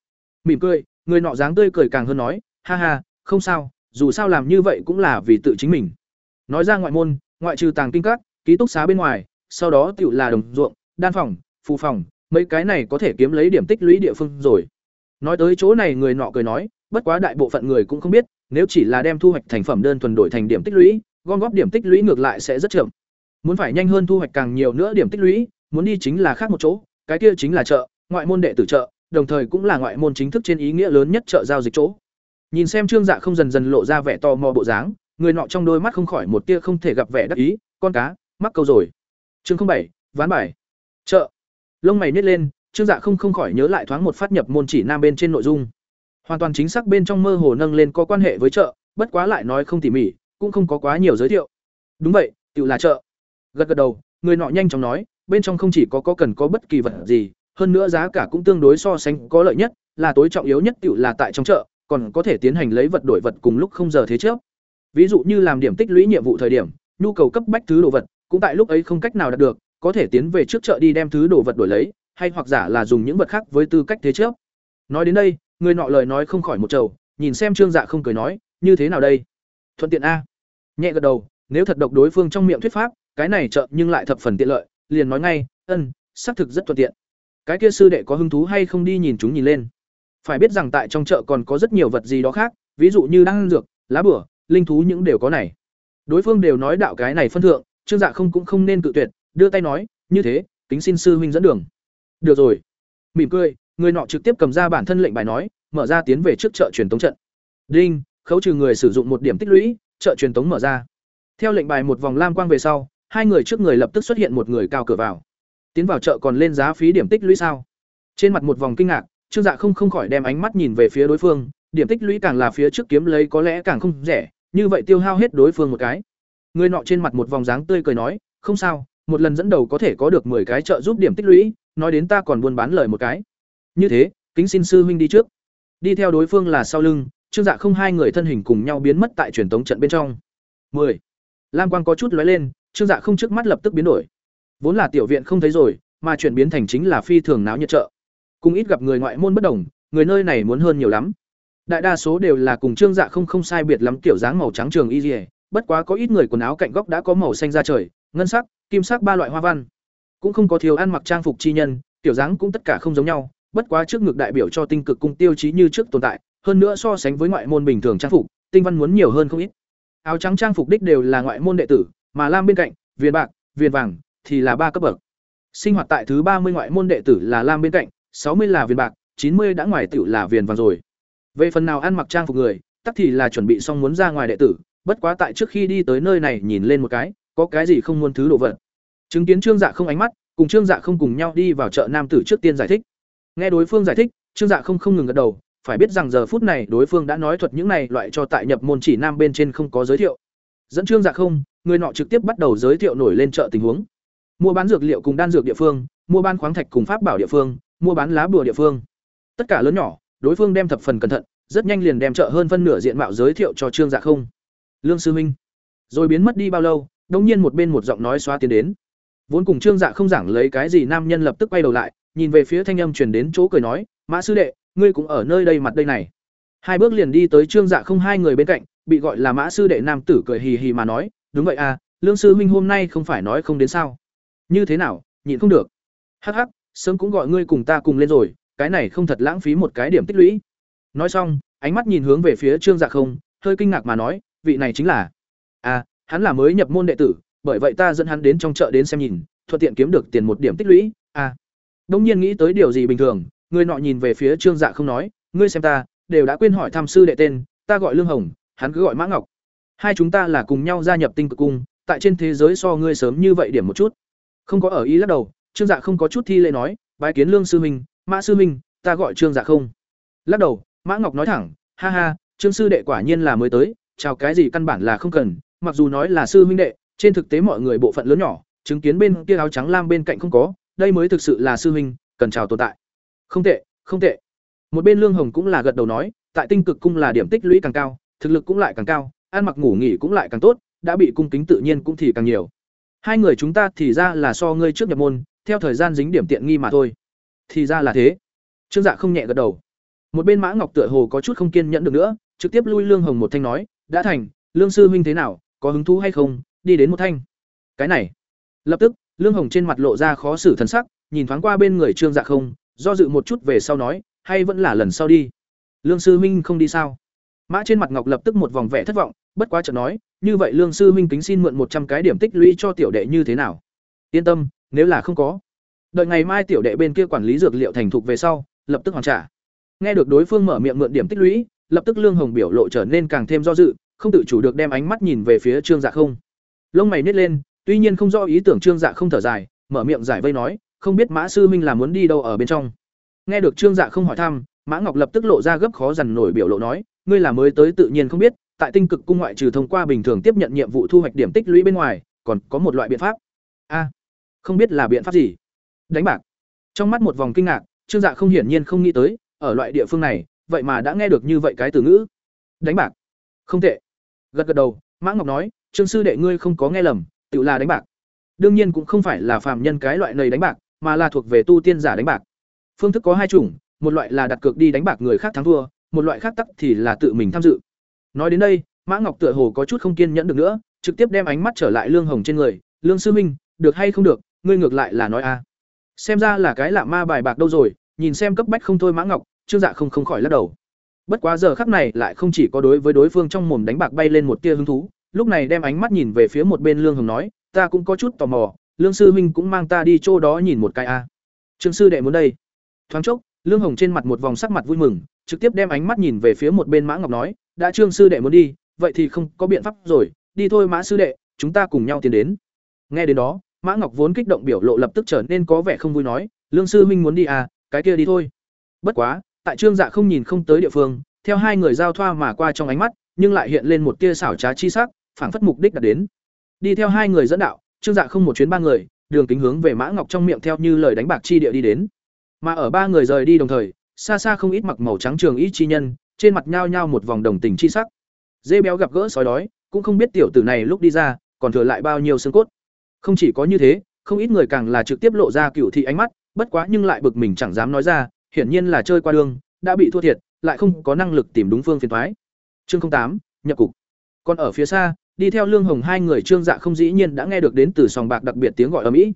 Speaker 1: Mỉm cười, người nọ dáng tươi cười càng hơn nói, ha ha, không sao, dù sao làm như vậy cũng là vì tự chính mình. Nói ra ngoại môn, ngoại trừ tàng kinh các, ký túc xá bên ngoài, sau đó tiểu là đồng ruộng, đan phòng, phù phòng, mấy cái này có thể kiếm lấy điểm tích lũy địa phương rồi. Nói tới chỗ này người nọ cười nói, bất quá đại bộ phận người cũng không biết, nếu chỉ là đem thu hoạch thành phẩm đơn thuần đổi thành điểm tích lũy, gom góp điểm tích lũy ngược lại sẽ rất chậm. Muốn phải nhanh hơn thu hoạch càng nhiều nữa điểm tích lũy, muốn đi chính là khác một chỗ, cái kia chính là chợ, ngoại môn đệ tử chợ, đồng thời cũng là ngoại môn chính thức trên ý nghĩa lớn nhất chợ giao dịch chỗ. Nhìn xem Trương Dạ không dần dần lộ ra vẻ to mò bộ dáng, người nọ trong đôi mắt không khỏi một tia không thể gặp vẻ đắc ý, con cá, mắc câu rồi. Chương bảy, ván bài. Chợ. Lông mày nhếch lên, Trương Dạ không không khỏi nhớ lại thoáng một phát nhập môn chỉ nam bên trên nội dung. Hoàn toàn chính xác bên trong mơ hồ nâng lên có quan hệ với chợ, bất quá lại nói không tỉ mỉ, cũng không có quá nhiều giới thiệu. Đúng vậy, tự là chợ. Gật gật đầu, người nọ nhanh chóng nói, bên trong không chỉ có có cần có bất kỳ vật gì, hơn nữa giá cả cũng tương đối so sánh có lợi nhất, là tối trọng yếu nhất tự là tại trong chợ, còn có thể tiến hành lấy vật đổi vật cùng lúc không giờ thế trước. Ví dụ như làm điểm tích lũy nhiệm vụ thời điểm, nhu cầu cấp bách thứ đồ vật, cũng tại lúc ấy không cách nào đạt được, có thể tiến về trước chợ đi đem thứ đồ vật đổi lấy, hay hoặc giả là dùng những vật khác với tư cách thế trước. Nói đến đây, người nọ lời nói không khỏi một trầu, nhìn xem Trương Dạ không cười nói, như thế nào đây? Thuận tiện a. Nhẹ gật đầu, nếu thật độc đối phương trong miệng thuyết pháp, cái này chợ nhưng lại thập phần tiện lợi, liền nói ngay, "Ừm, xác thực rất thuận tiện." Cái kia sư đệ có hứng thú hay không đi nhìn chúng nhìn lên. Phải biết rằng tại trong chợ còn có rất nhiều vật gì đó khác, ví dụ như đan dược, lá bửa linh thú những đều có này. Đối phương đều nói đạo cái này phân thượng, Trương Dạ không cũng không nên cự tuyệt, đưa tay nói, "Như thế, kính xin sư huynh dẫn đường." Được rồi. Mỉm cười, người nọ trực tiếp cầm ra bản thân lệnh bài nói, mở ra tiến về trước chợ truyền tống trận. Đinh, khấu trừ người sử dụng một điểm tích lũy, chợ truyền tống mở ra. Theo lệnh bài một vòng lam quang về sau, hai người trước người lập tức xuất hiện một người cao cửa vào. Tiến vào chợ còn lên giá phí điểm tích lũy sao? Trên mặt một vòng kinh ngạc, Trương Dạ không không khỏi đem ánh mắt nhìn về phía đối phương, điểm tích lũy càng là phía trước kiếm lấy có lẽ càng không rẻ, như vậy tiêu hao hết đối phương một cái. Người nọ trên mặt một vòng dáng tươi cười nói, "Không sao, một lần dẫn đầu có thể có được 10 cái trợ giúp điểm tích lũy, nói đến ta còn buôn bán lời một cái. Như thế, kính xin sư huynh đi trước. Đi theo đối phương là sau lưng, Trương Dạ không hai người thân hình cùng nhau biến mất tại truyền tống trận bên trong. 10. Lam quang có chút lóe lên, Trương Dạ không trước mắt lập tức biến đổi. Vốn là tiểu viện không thấy rồi, mà chuyển biến thành chính là phi thường náo nhiệt chợ. Cùng ít gặp người ngoại môn bất đồng, người nơi này muốn hơn nhiều lắm. Đại đa số đều là cùng Trương Dạ không không sai biệt lắm kiểu dáng màu trắng trường y liễu, bất quá có ít người quần áo cạnh góc đã có màu xanh da trời, ngân sắc, kim sắc ba loại hoa văn. Cũng không có thiếu ăn mặc trang phục chi nhân, tiểu dáng cũng tất cả không giống nhau, bất quá trước ngực đại biểu cho tinh cực cung tiêu chí như trước tồn tại, hơn nữa so sánh với ngoại môn bình thường trang phục, tinh văn muốn nhiều hơn không ít. Áo trắng trang phục đích đều là ngoại môn đệ tử, mà lam bên cạnh, viền bạc, viền vàng thì là ba cấp bậc. Sinh hoạt tại thứ ba mươi ngoại môn đệ tử là lam bên cạnh, sáu mươi là viền bạc, chín mươi đã ngoài tiểu là viền vàng rồi. Về phần nào ăn mặc trang phục người, tắc thì là chuẩn bị xong muốn ra ngoài đệ tử, bất quá tại trước khi đi tới nơi này nhìn lên một cái, có cái gì không muốn thứ đồ vật. Chứng kiến Trương Dạ không ánh mắt, cùng Trương Dạ không cùng nhau đi vào chợ nam tử trước tiên giải thích. Nghe đối phương giải thích, Trương Dạ không không ngừng gật đầu, phải biết rằng giờ phút này đối phương đã nói thuật những này loại cho tại nhập môn chỉ nam bên trên không có giới thiệu. Dẫn Trương Dạ không, người nọ trực tiếp bắt đầu giới thiệu nổi lên chợ tình huống. Mua bán dược liệu cùng đan dược địa phương, mua bán khoáng thạch cùng pháp bảo địa phương, mua bán lá bùa địa phương. Tất cả lớn nhỏ, đối phương đem thập phần cẩn thận, rất nhanh liền đem chợ hơn phân nửa diện mạo giới thiệu cho Trương Dạ không. Lương sư minh. Rồi biến mất đi bao lâu, đột nhiên một bên một giọng nói xóa tiến đến. Vốn cùng Trương Dạ không giảng lấy cái gì nam nhân lập tức quay đầu lại, nhìn về phía thanh âm truyền đến chỗ cười nói, "Mã sư đệ, ngươi cũng ở nơi đây mặt đây này." Hai bước liền đi tới Trương Dạ không hai người bên cạnh, bị gọi là Mã sư đệ nam tử cười hì hì mà nói, "Đúng vậy à, Lương sư huynh hôm nay không phải nói không đến sao? Như thế nào, nhịn không được." Hắc hắc, sớm cũng gọi ngươi cùng ta cùng lên rồi, cái này không thật lãng phí một cái điểm tích lũy. Nói xong, ánh mắt nhìn hướng về phía Trương Dạ không, hơi kinh ngạc mà nói, vị này chính là À, hắn là mới nhập môn đệ tử, bởi vậy ta dẫn hắn đến trong chợ đến xem nhìn, thuận tiện kiếm được tiền một điểm tích lũy. À. Đông nhiên nghĩ tới điều gì bình thường, người nọ nhìn về phía Trương Dạ không nói, ngươi xem ta, đều đã quên hỏi tham sư đệ tên, ta gọi Lương Hồng, hắn cứ gọi Mã Ngọc. Hai chúng ta là cùng nhau gia nhập Tinh Cực Cung, tại trên thế giới so ngươi sớm như vậy điểm một chút. Không có ở ý lắc đầu, Trương Dạ không có chút thi lễ nói, bái kiến Lương sư huynh, Mã sư huynh, ta gọi Trương Dạ không. Lắc đầu, Mã Ngọc nói thẳng, ha ha, Trương sư đệ quả nhiên là mới tới, chào cái gì căn bản là không cần, mặc dù nói là sư huynh đệ, trên thực tế mọi người bộ phận lớn nhỏ, chứng kiến bên kia áo trắng lam bên cạnh không có, đây mới thực sự là sư huynh, cần chào tồn tại. Không tệ, không tệ. Một bên Lương Hồng cũng là gật đầu nói, tại Tinh Cực cung là điểm tích lũy càng cao, thực lực cũng lại càng cao, ăn mặc ngủ nghỉ cũng lại càng tốt, đã bị cung kính tự nhiên cũng thì càng nhiều. Hai người chúng ta thì ra là so ngươi trước nhập môn, theo thời gian dính điểm tiện nghi mà thôi. Thì ra là thế. Trương Dạ không nhẹ gật đầu. Một bên Mã Ngọc tựa hồ có chút không kiên nhẫn được nữa, trực tiếp lui Lương Hồng một thanh nói, "Đã thành, Lương sư huynh thế nào, có hứng thú hay không đi đến một thanh cái này lập tức lương hồng trên mặt lộ ra khó xử thần sắc nhìn thoáng qua bên người trương dạ không do dự một chút về sau nói hay vẫn là lần sau đi lương sư huynh không đi sao mã trên mặt ngọc lập tức một vòng vẻ thất vọng bất quá chợt nói như vậy lương sư huynh kính xin mượn một trăm cái điểm tích lũy cho tiểu đệ như thế nào yên tâm nếu là không có đợi ngày mai tiểu đệ bên kia quản lý dược liệu thành thục về sau lập tức hoàn trả nghe được đối phương mở miệng mượn điểm tích lũy lập tức lương hồng biểu lộ trở nên càng thêm do dự không tự chủ được đem ánh mắt nhìn về phía Trương Dạ không. Lông mày nít lên, tuy nhiên không do ý tưởng Trương Dạ không thở dài, mở miệng giải vây nói, không biết Mã sư minh là muốn đi đâu ở bên trong. Nghe được Trương Dạ không hỏi thăm, Mã Ngọc lập tức lộ ra gấp khó dằn nổi biểu lộ nói, ngươi là mới tới tự nhiên không biết, tại Tinh Cực cung ngoại trừ thông qua bình thường tiếp nhận nhiệm vụ thu hoạch điểm tích lũy bên ngoài, còn có một loại biện pháp. A, không biết là biện pháp gì? Đánh bạc. Trong mắt một vòng kinh ngạc, Trương Dạ không hiển nhiên không nghĩ tới, ở loại địa phương này, vậy mà đã nghe được như vậy cái từ ngữ. Đánh bạc. Không tệ gật gật đầu mã ngọc nói trương sư đệ ngươi không có nghe lầm tự là đánh bạc đương nhiên cũng không phải là phàm nhân cái loại này đánh bạc mà là thuộc về tu tiên giả đánh bạc phương thức có hai chủng một loại là đặt cược đi đánh bạc người khác thắng thua một loại khác tắc thì là tự mình tham dự nói đến đây mã ngọc tựa hồ có chút không kiên nhẫn được nữa trực tiếp đem ánh mắt trở lại lương hồng trên người lương sư minh được hay không được ngươi ngược lại là nói a xem ra là cái lạ ma bài bạc đâu rồi nhìn xem cấp bách không thôi mã ngọc trương dạ không không khỏi lắc đầu Bất quá giờ khắc này lại không chỉ có đối với đối phương trong mồm đánh bạc bay lên một tia hứng thú, lúc này đem ánh mắt nhìn về phía một bên Lương Hồng nói, ta cũng có chút tò mò, Lương sư huynh cũng mang ta đi chỗ đó nhìn một cái a. Trương sư đệ muốn đây. Thoáng chốc, Lương Hồng trên mặt một vòng sắc mặt vui mừng, trực tiếp đem ánh mắt nhìn về phía một bên Mã Ngọc nói, đã Trương sư đệ muốn đi, vậy thì không có biện pháp rồi, đi thôi Mã sư đệ, chúng ta cùng nhau tiến đến. Nghe đến đó, Mã Ngọc vốn kích động biểu lộ lập tức trở nên có vẻ không vui nói, Lương sư huynh muốn đi à, cái kia đi thôi. Bất quá, tại trương dạ không nhìn không tới địa phương theo hai người giao thoa mà qua trong ánh mắt nhưng lại hiện lên một tia xảo trá chi sắc phảng phất mục đích đã đến đi theo hai người dẫn đạo trương dạ không một chuyến ba người đường kính hướng về Mã Ngọc trong miệng theo như lời đánh bạc chi địa đi đến. Mà ở ba người rời đi đồng thời, xa xa không ít mặc màu trắng trường y chi nhân, trên mặt nhao nhao một vòng đồng tình chi sắc. Dê béo gặp gỡ sói đói, cũng không biết tiểu tử này lúc đi ra, còn thừa lại bao nhiêu xương cốt. Không chỉ có như thế, không ít người càng là trực tiếp lộ ra cựu thị ánh mắt, bất quá nhưng lại bực mình chẳng dám nói ra, hiển nhiên là chơi qua đường, đã bị thua thiệt, lại không có năng lực tìm đúng phương phiền toái. Chương tám nhập cục. Còn ở phía xa, đi theo Lương Hồng hai người Trương Dạ không dĩ nhiên đã nghe được đến từ sòng bạc đặc biệt tiếng gọi ầm ĩ.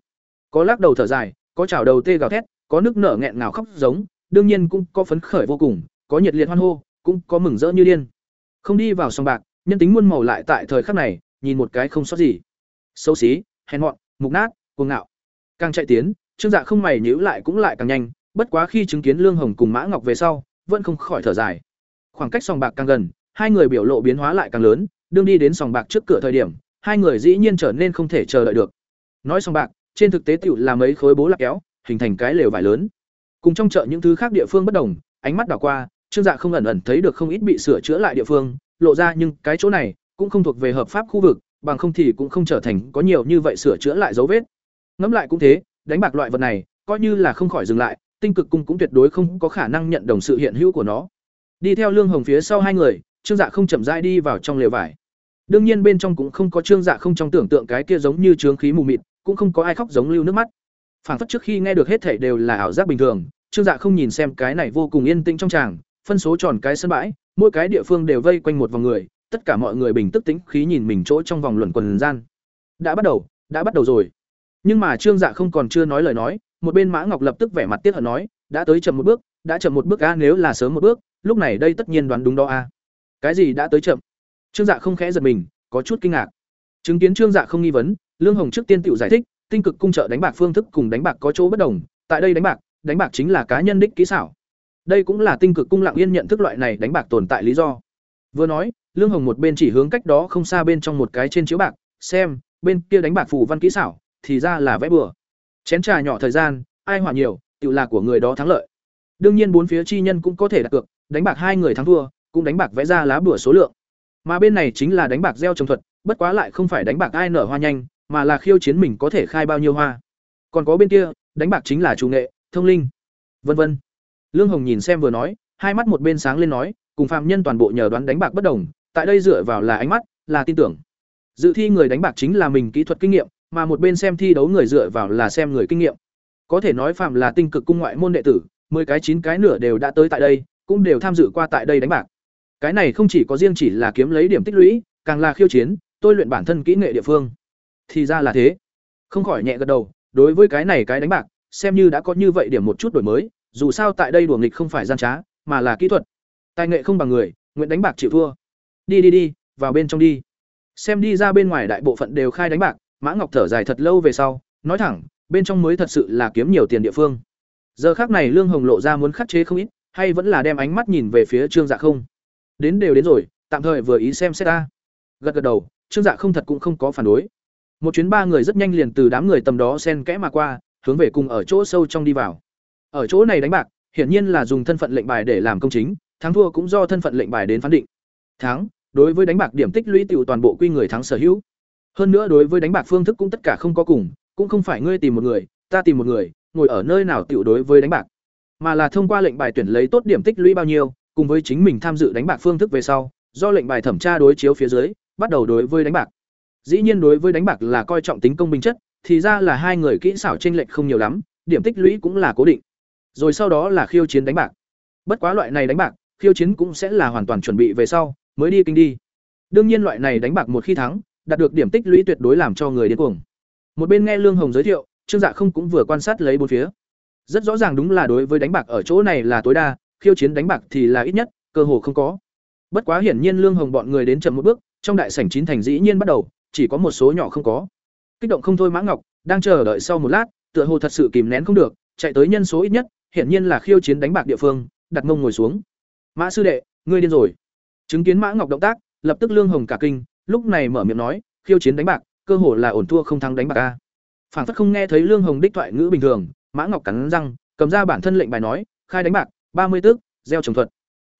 Speaker 1: Có lắc đầu thở dài, có chảo đầu tê gào thét, có nước nở nghẹn ngào khóc giống, đương nhiên cũng có phấn khởi vô cùng, có nhiệt liệt hoan hô, cũng có mừng rỡ như điên. Không đi vào sòng bạc, nhân tính muôn màu lại tại thời khắc này, nhìn một cái không sót gì. Xấu xí, hèn mọn, mục nát, cuồng ngạo. Càng chạy tiến, Trương Dạ không mày nhíu lại cũng lại càng nhanh, bất quá khi chứng kiến Lương Hồng cùng Mã Ngọc về sau, vẫn không khỏi thở dài. Khoảng cách sòng bạc càng gần, hai người biểu lộ biến hóa lại càng lớn, đương đi đến sòng bạc trước cửa thời điểm, hai người dĩ nhiên trở nên không thể chờ đợi được. Nói sòng bạc, trên thực tế tựu là mấy khối bố lạc kéo, hình thành cái lều vải lớn. Cùng trong chợ những thứ khác địa phương bất đồng, ánh mắt đảo qua, Trương Dạ không ẩn ẩn thấy được không ít bị sửa chữa lại địa phương, lộ ra nhưng cái chỗ này cũng không thuộc về hợp pháp khu vực, bằng không thì cũng không trở thành có nhiều như vậy sửa chữa lại dấu vết. Ngẫm lại cũng thế, đánh bạc loại vật này, coi như là không khỏi dừng lại, tinh cực cung cũng tuyệt đối không có khả năng nhận đồng sự hiện hữu của nó. Đi theo Lương Hồng phía sau hai người, Trương Dạ không chậm rãi đi vào trong lều vải. Đương nhiên bên trong cũng không có Trương Dạ không trong tưởng tượng cái kia giống như chướng khí mù mịt, cũng không có ai khóc giống lưu nước mắt. Phản phất trước khi nghe được hết thảy đều là ảo giác bình thường, Trương Dạ không nhìn xem cái này vô cùng yên tĩnh trong tràng, phân số tròn cái sân bãi, mỗi cái địa phương đều vây quanh một vòng người, tất cả mọi người bình tức tĩnh khí nhìn mình chỗ trong vòng luẩn quần gian. Đã bắt đầu, đã bắt đầu rồi. Nhưng mà Trương Dạ không còn chưa nói lời nói, một bên Mã Ngọc lập tức vẻ mặt tiếc hận nói, đã tới chậm một bước, đã chậm một bước a nếu là sớm một bước, lúc này đây tất nhiên đoán đúng đó a. Cái gì đã tới chậm? Trương Dạ không khẽ giật mình, có chút kinh ngạc. Chứng kiến Trương Dạ không nghi vấn, Lương Hồng trước tiên tiểu giải thích, tinh cực cung trợ đánh bạc phương thức cùng đánh bạc có chỗ bất đồng, tại đây đánh bạc, đánh bạc chính là cá nhân đích kỹ xảo. Đây cũng là tinh cực cung lặng yên nhận thức loại này đánh bạc tồn tại lý do. Vừa nói, Lương Hồng một bên chỉ hướng cách đó không xa bên trong một cái trên chiếu bạc, xem, bên kia đánh bạc phù văn kỹ xảo, thì ra là vẽ bừa. Chén trà nhỏ thời gian, ai hỏa nhiều, tự là của người đó thắng lợi. Đương nhiên bốn phía chi nhân cũng có thể đặt cược, đánh bạc hai người thắng thua, cũng đánh bạc vẽ ra lá bừa số lượng. Mà bên này chính là đánh bạc gieo trồng thuật, bất quá lại không phải đánh bạc ai nở hoa nhanh, mà là khiêu chiến mình có thể khai bao nhiêu hoa. Còn có bên kia, đánh bạc chính là chủ nghệ, thông linh, vân vân. Lương Hồng nhìn xem vừa nói, hai mắt một bên sáng lên nói, cùng phạm nhân toàn bộ nhờ đoán đánh bạc bất đồng, tại đây dựa vào là ánh mắt, là tin tưởng. Dự thi người đánh bạc chính là mình kỹ thuật kinh nghiệm, mà một bên xem thi đấu người dựa vào là xem người kinh nghiệm. Có thể nói phạm là tinh cực cung ngoại môn đệ tử, mười cái chín cái nửa đều đã tới tại đây, cũng đều tham dự qua tại đây đánh bạc. Cái này không chỉ có riêng chỉ là kiếm lấy điểm tích lũy, càng là khiêu chiến, tôi luyện bản thân kỹ nghệ địa phương. Thì ra là thế. Không khỏi nhẹ gật đầu, đối với cái này cái đánh bạc, xem như đã có như vậy điểm một chút đổi mới, dù sao tại đây đùa nghịch không phải gian trá, mà là kỹ thuật. Tài nghệ không bằng người, nguyện đánh bạc chịu thua. Đi đi đi, vào bên trong đi. Xem đi ra bên ngoài đại bộ phận đều khai đánh bạc, Mã Ngọc thở dài thật lâu về sau, nói thẳng, bên trong mới thật sự là kiếm nhiều tiền địa phương. Giờ khác này Lương Hồng lộ ra muốn khắc chế không ít, hay vẫn là đem ánh mắt nhìn về phía Trương Dạ không. Đến đều đến rồi, tạm thời vừa ý xem xét ta. Gật gật đầu, Trương Dạ không thật cũng không có phản đối. Một chuyến ba người rất nhanh liền từ đám người tầm đó xen kẽ mà qua, hướng về cùng ở chỗ sâu trong đi vào. Ở chỗ này đánh bạc, hiển nhiên là dùng thân phận lệnh bài để làm công chính, thắng thua cũng do thân phận lệnh bài đến phán định. Thắng, đối với đánh bạc điểm tích lũy tiểu toàn bộ quy người thắng sở hữu. Hơn nữa đối với đánh bạc phương thức cũng tất cả không có cùng, cũng không phải ngươi tìm một người, ta tìm một người, ngồi ở nơi nào tiểu đối với đánh bạc, mà là thông qua lệnh bài tuyển lấy tốt điểm tích lũy bao nhiêu, cùng với chính mình tham dự đánh bạc phương thức về sau, do lệnh bài thẩm tra đối chiếu phía dưới, bắt đầu đối với đánh bạc. Dĩ nhiên đối với đánh bạc là coi trọng tính công bình chất, thì ra là hai người kỹ xảo chênh lệch không nhiều lắm, điểm tích lũy cũng là cố định. Rồi sau đó là khiêu chiến đánh bạc. Bất quá loại này đánh bạc, khiêu chiến cũng sẽ là hoàn toàn chuẩn bị về sau, mới đi kinh đi. Đương nhiên loại này đánh bạc một khi thắng, đạt được điểm tích lũy tuyệt đối làm cho người điên cuồng. Một bên nghe Lương Hồng giới thiệu, Trương Dạ không cũng vừa quan sát lấy bốn phía. Rất rõ ràng đúng là đối với đánh bạc ở chỗ này là tối đa, khiêu chiến đánh bạc thì là ít nhất, cơ hồ không có. Bất quá hiển nhiên Lương Hồng bọn người đến chậm một bước, trong đại sảnh chín thành dĩ nhiên bắt đầu, chỉ có một số nhỏ không có. Kích động không thôi Mã Ngọc, đang chờ đợi sau một lát, tựa hồ thật sự kìm nén không được, chạy tới nhân số ít nhất, hiển nhiên là khiêu chiến đánh bạc địa phương, đặt mông ngồi xuống. Mã sư đệ, ngươi điên rồi. Chứng kiến Mã Ngọc động tác, lập tức Lương Hồng cả kinh, lúc này mở miệng nói, khiêu chiến đánh bạc, cơ hồ là ổn thua không thắng đánh bạc a. Phản phất không nghe thấy Lương Hồng đích thoại ngữ bình thường, Mã Ngọc cắn răng, cầm ra bản thân lệnh bài nói, khai đánh bạc, ba mươi tước, gieo trồng thuật.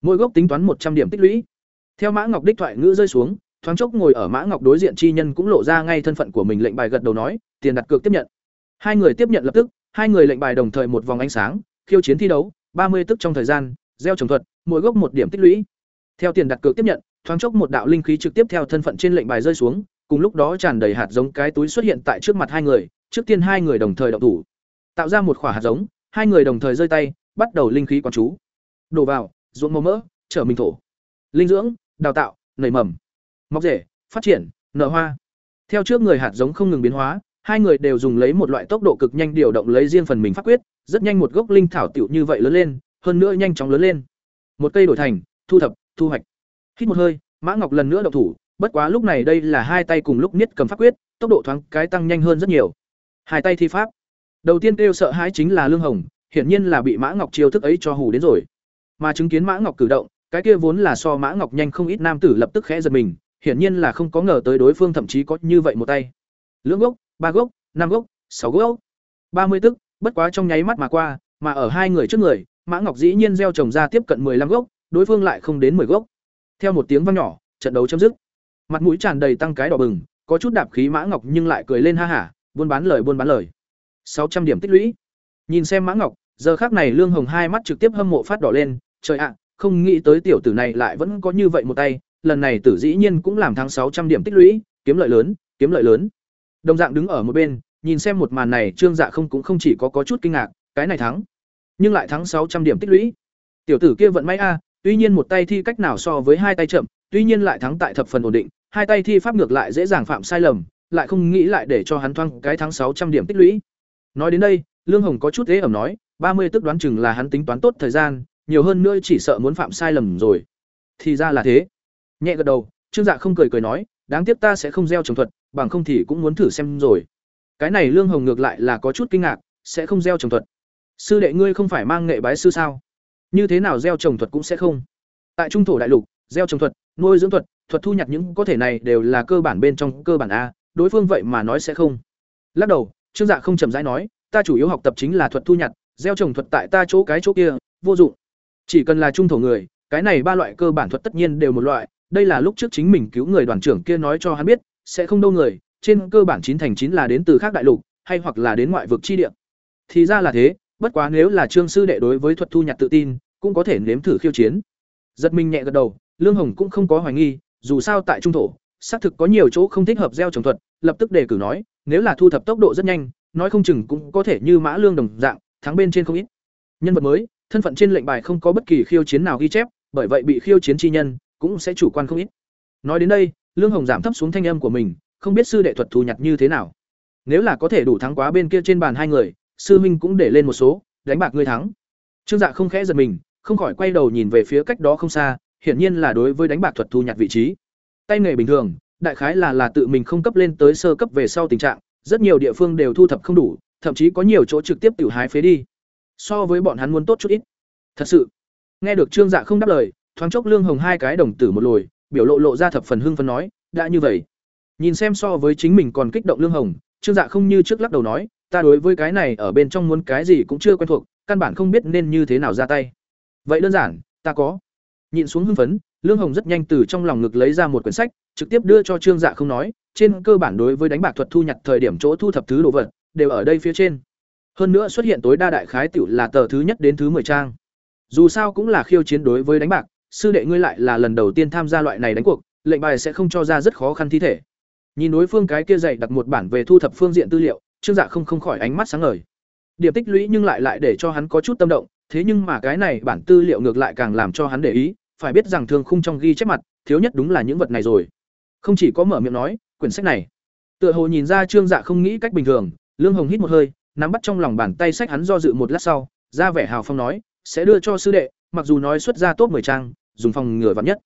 Speaker 1: Mỗi gốc tính toán một trăm điểm tích lũy. Theo Mã Ngọc đích thoại ngữ rơi xuống, thoáng chốc ngồi ở Mã Ngọc đối diện chi nhân cũng lộ ra ngay thân phận của mình lệnh bài gật đầu nói, tiền đặt cược tiếp nhận. Hai người tiếp nhận lập tức, hai người lệnh bài đồng thời một vòng ánh sáng, khiêu chiến thi đấu, ba mươi tức trong thời gian, gieo trồng thuật, mỗi gốc một điểm tích lũy. Theo tiền đặt cược tiếp nhận, thoáng chốc một đạo linh khí trực tiếp theo thân phận trên lệnh bài rơi xuống, cùng lúc đó tràn đầy hạt giống cái túi xuất hiện tại trước mặt hai người, trước tiên hai người đồng thời động thủ, tạo ra một quả hạt giống, hai người đồng thời rơi tay, bắt đầu linh khí quán chú. Đổ vào, ruộng màu mỡ, trở mình thổ. Linh dưỡng, đào tạo, nảy mầm, mọc rễ, phát triển, nở hoa. Theo trước người hạt giống không ngừng biến hóa, hai người đều dùng lấy một loại tốc độ cực nhanh điều động lấy riêng phần mình pháp quyết, rất nhanh một gốc linh thảo tiểu như vậy lớn lên, hơn nữa nhanh chóng lớn lên. Một cây đổi thành, thu thập, thu hoạch. Hít một hơi, Mã Ngọc lần nữa đậu thủ, bất quá lúc này đây là hai tay cùng lúc niết cầm pháp quyết, tốc độ thoáng cái tăng nhanh hơn rất nhiều. Hai tay thi pháp. Đầu tiên kêu sợ hãi chính là Lương Hồng, hiển nhiên là bị Mã Ngọc chiêu thức ấy cho hù đến rồi. Mà chứng kiến Mã Ngọc cử động, cái kia vốn là so Mã Ngọc nhanh không ít nam tử lập tức khẽ giật mình, hiển nhiên là không có ngờ tới đối phương thậm chí có như vậy một tay. Lưỡng gốc, ba gốc, năm gốc, sáu gốc, ba mươi tức, bất quá trong nháy mắt mà qua, mà ở hai người trước người, Mã Ngọc dĩ nhiên gieo trồng ra tiếp cận 15 gốc, đối phương lại không đến 10 gốc. Theo một tiếng vang nhỏ, trận đấu chấm dứt. Mặt mũi tràn đầy tăng cái đỏ bừng, có chút đạp khí Mã Ngọc nhưng lại cười lên ha hả, buôn bán lời buôn bán lời. 600 điểm tích lũy. Nhìn xem Mã Ngọc, giờ khắc này Lương Hồng hai mắt trực tiếp hâm mộ phát đỏ lên, trời ạ, không nghĩ tới tiểu tử này lại vẫn có như vậy một tay, lần này tử dĩ nhiên cũng làm thắng 600 điểm tích lũy, kiếm lợi lớn, kiếm lợi lớn. Đồng dạng đứng ở một bên, nhìn xem một màn này, Trương Dạ không cũng không chỉ có có chút kinh ngạc, cái này thắng, nhưng lại thắng 600 điểm tích lũy. Tiểu tử kia vận may a, tuy nhiên một tay thi cách nào so với hai tay chậm, tuy nhiên lại thắng tại thập phần ổn định, hai tay thi pháp ngược lại dễ dàng phạm sai lầm, lại không nghĩ lại để cho hắn thoang cái thắng 600 điểm tích lũy. Nói đến đây, Lương Hồng có chút thế ẩm nói, 30 tức đoán chừng là hắn tính toán tốt thời gian, nhiều hơn nữa chỉ sợ muốn phạm sai lầm rồi. Thì ra là thế. Nhẹ gật đầu, Trương Dạ không cười cười nói, đáng tiếc ta sẽ không gieo trồng thuật, bằng không thì cũng muốn thử xem rồi. Cái này Lương Hồng ngược lại là có chút kinh ngạc, sẽ không gieo trồng thuật. Sư đệ ngươi không phải mang nghệ bái sư sao? Như thế nào gieo trồng thuật cũng sẽ không. Tại trung thổ đại lục, gieo trồng thuật, nuôi dưỡng thuật, thuật thu nhặt những có thể này đều là cơ bản bên trong cơ bản a, đối phương vậy mà nói sẽ không. Lắc đầu, Trương Dạ không chậm rãi nói, ta chủ yếu học tập chính là thuật thu nhặt, gieo trồng thuật tại ta chỗ cái chỗ kia, vô dụng. Chỉ cần là trung thổ người, cái này ba loại cơ bản thuật tất nhiên đều một loại, đây là lúc trước chính mình cứu người đoàn trưởng kia nói cho hắn biết, sẽ không đâu người, trên cơ bản chín thành chín là đến từ khác đại lục, hay hoặc là đến ngoại vực chi địa. Thì ra là thế, bất quá nếu là Trương sư đệ đối với thuật thu nhặt tự tin, cũng có thể nếm thử khiêu chiến. Giật mình nhẹ gật đầu, Lương Hồng cũng không có hoài nghi, dù sao tại trung thổ, xác thực có nhiều chỗ không thích hợp gieo trồng thuật, lập tức đề cử nói, nếu là thu thập tốc độ rất nhanh, nói không chừng cũng có thể như Mã Lương đồng dạng, thắng bên trên không ít. Nhân vật mới, thân phận trên lệnh bài không có bất kỳ khiêu chiến nào ghi chép, bởi vậy bị khiêu chiến chi nhân cũng sẽ chủ quan không ít. Nói đến đây, Lương Hồng giảm thấp xuống thanh âm của mình, không biết sư đệ thuật thu nhặt như thế nào. Nếu là có thể đủ thắng quá bên kia trên bàn hai người, sư minh cũng để lên một số, đánh bạc người thắng. Trương Dạ không khẽ giật mình, không khỏi quay đầu nhìn về phía cách đó không xa, hiển nhiên là đối với đánh bạc thuật thu nhặt vị trí. Tay nghề bình thường, đại khái là là tự mình không cấp lên tới sơ cấp về sau tình trạng, rất nhiều địa phương đều thu thập không đủ, thậm chí có nhiều chỗ trực tiếp tiểu hái phế đi. So với bọn hắn muốn tốt chút ít. Thật sự. Nghe được Trương Dạ không đáp lời, thoáng chốc Lương Hồng hai cái đồng tử một lồi, biểu lộ lộ ra thập phần hưng phấn nói, đã như vậy, nhìn xem so với chính mình còn kích động Lương Hồng, Trương Dạ không như trước lắc đầu nói, ta đối với cái này ở bên trong muốn cái gì cũng chưa quen thuộc, căn bản không biết nên như thế nào ra tay. Vậy đơn giản, ta có. Nhìn xuống hưng phấn, Lương Hồng rất nhanh từ trong lòng ngực lấy ra một quyển sách, trực tiếp đưa cho Trương Dạ không nói, trên cơ bản đối với đánh bạc thuật thu nhặt thời điểm chỗ thu thập thứ đồ vật, đều ở đây phía trên. Hơn nữa xuất hiện tối đa đại khái tiểu là tờ thứ nhất đến thứ 10 trang. Dù sao cũng là khiêu chiến đối với đánh bạc, sư đệ ngươi lại là lần đầu tiên tham gia loại này đánh cuộc, lệnh bài sẽ không cho ra rất khó khăn thi thể. Nhìn đối phương cái kia dạy đặt một bản về thu thập phương diện tư liệu, Trương Dạ không không khỏi ánh mắt sáng ngời. Điểm tích lũy nhưng lại lại để cho hắn có chút tâm động, thế nhưng mà cái này bản tư liệu ngược lại càng làm cho hắn để ý, phải biết rằng thường khung trong ghi chép mặt, thiếu nhất đúng là những vật này rồi. Không chỉ có mở miệng nói, quyển sách này, tựa hồ nhìn ra Trương Dạ không nghĩ cách bình thường, Lương Hồng hít một hơi, nắm bắt trong lòng bàn tay sách hắn do dự một lát sau, ra vẻ hào phong nói, sẽ đưa cho sư đệ, mặc dù nói xuất ra tốt 10 trang, dùng phòng ngừa vạn nhất.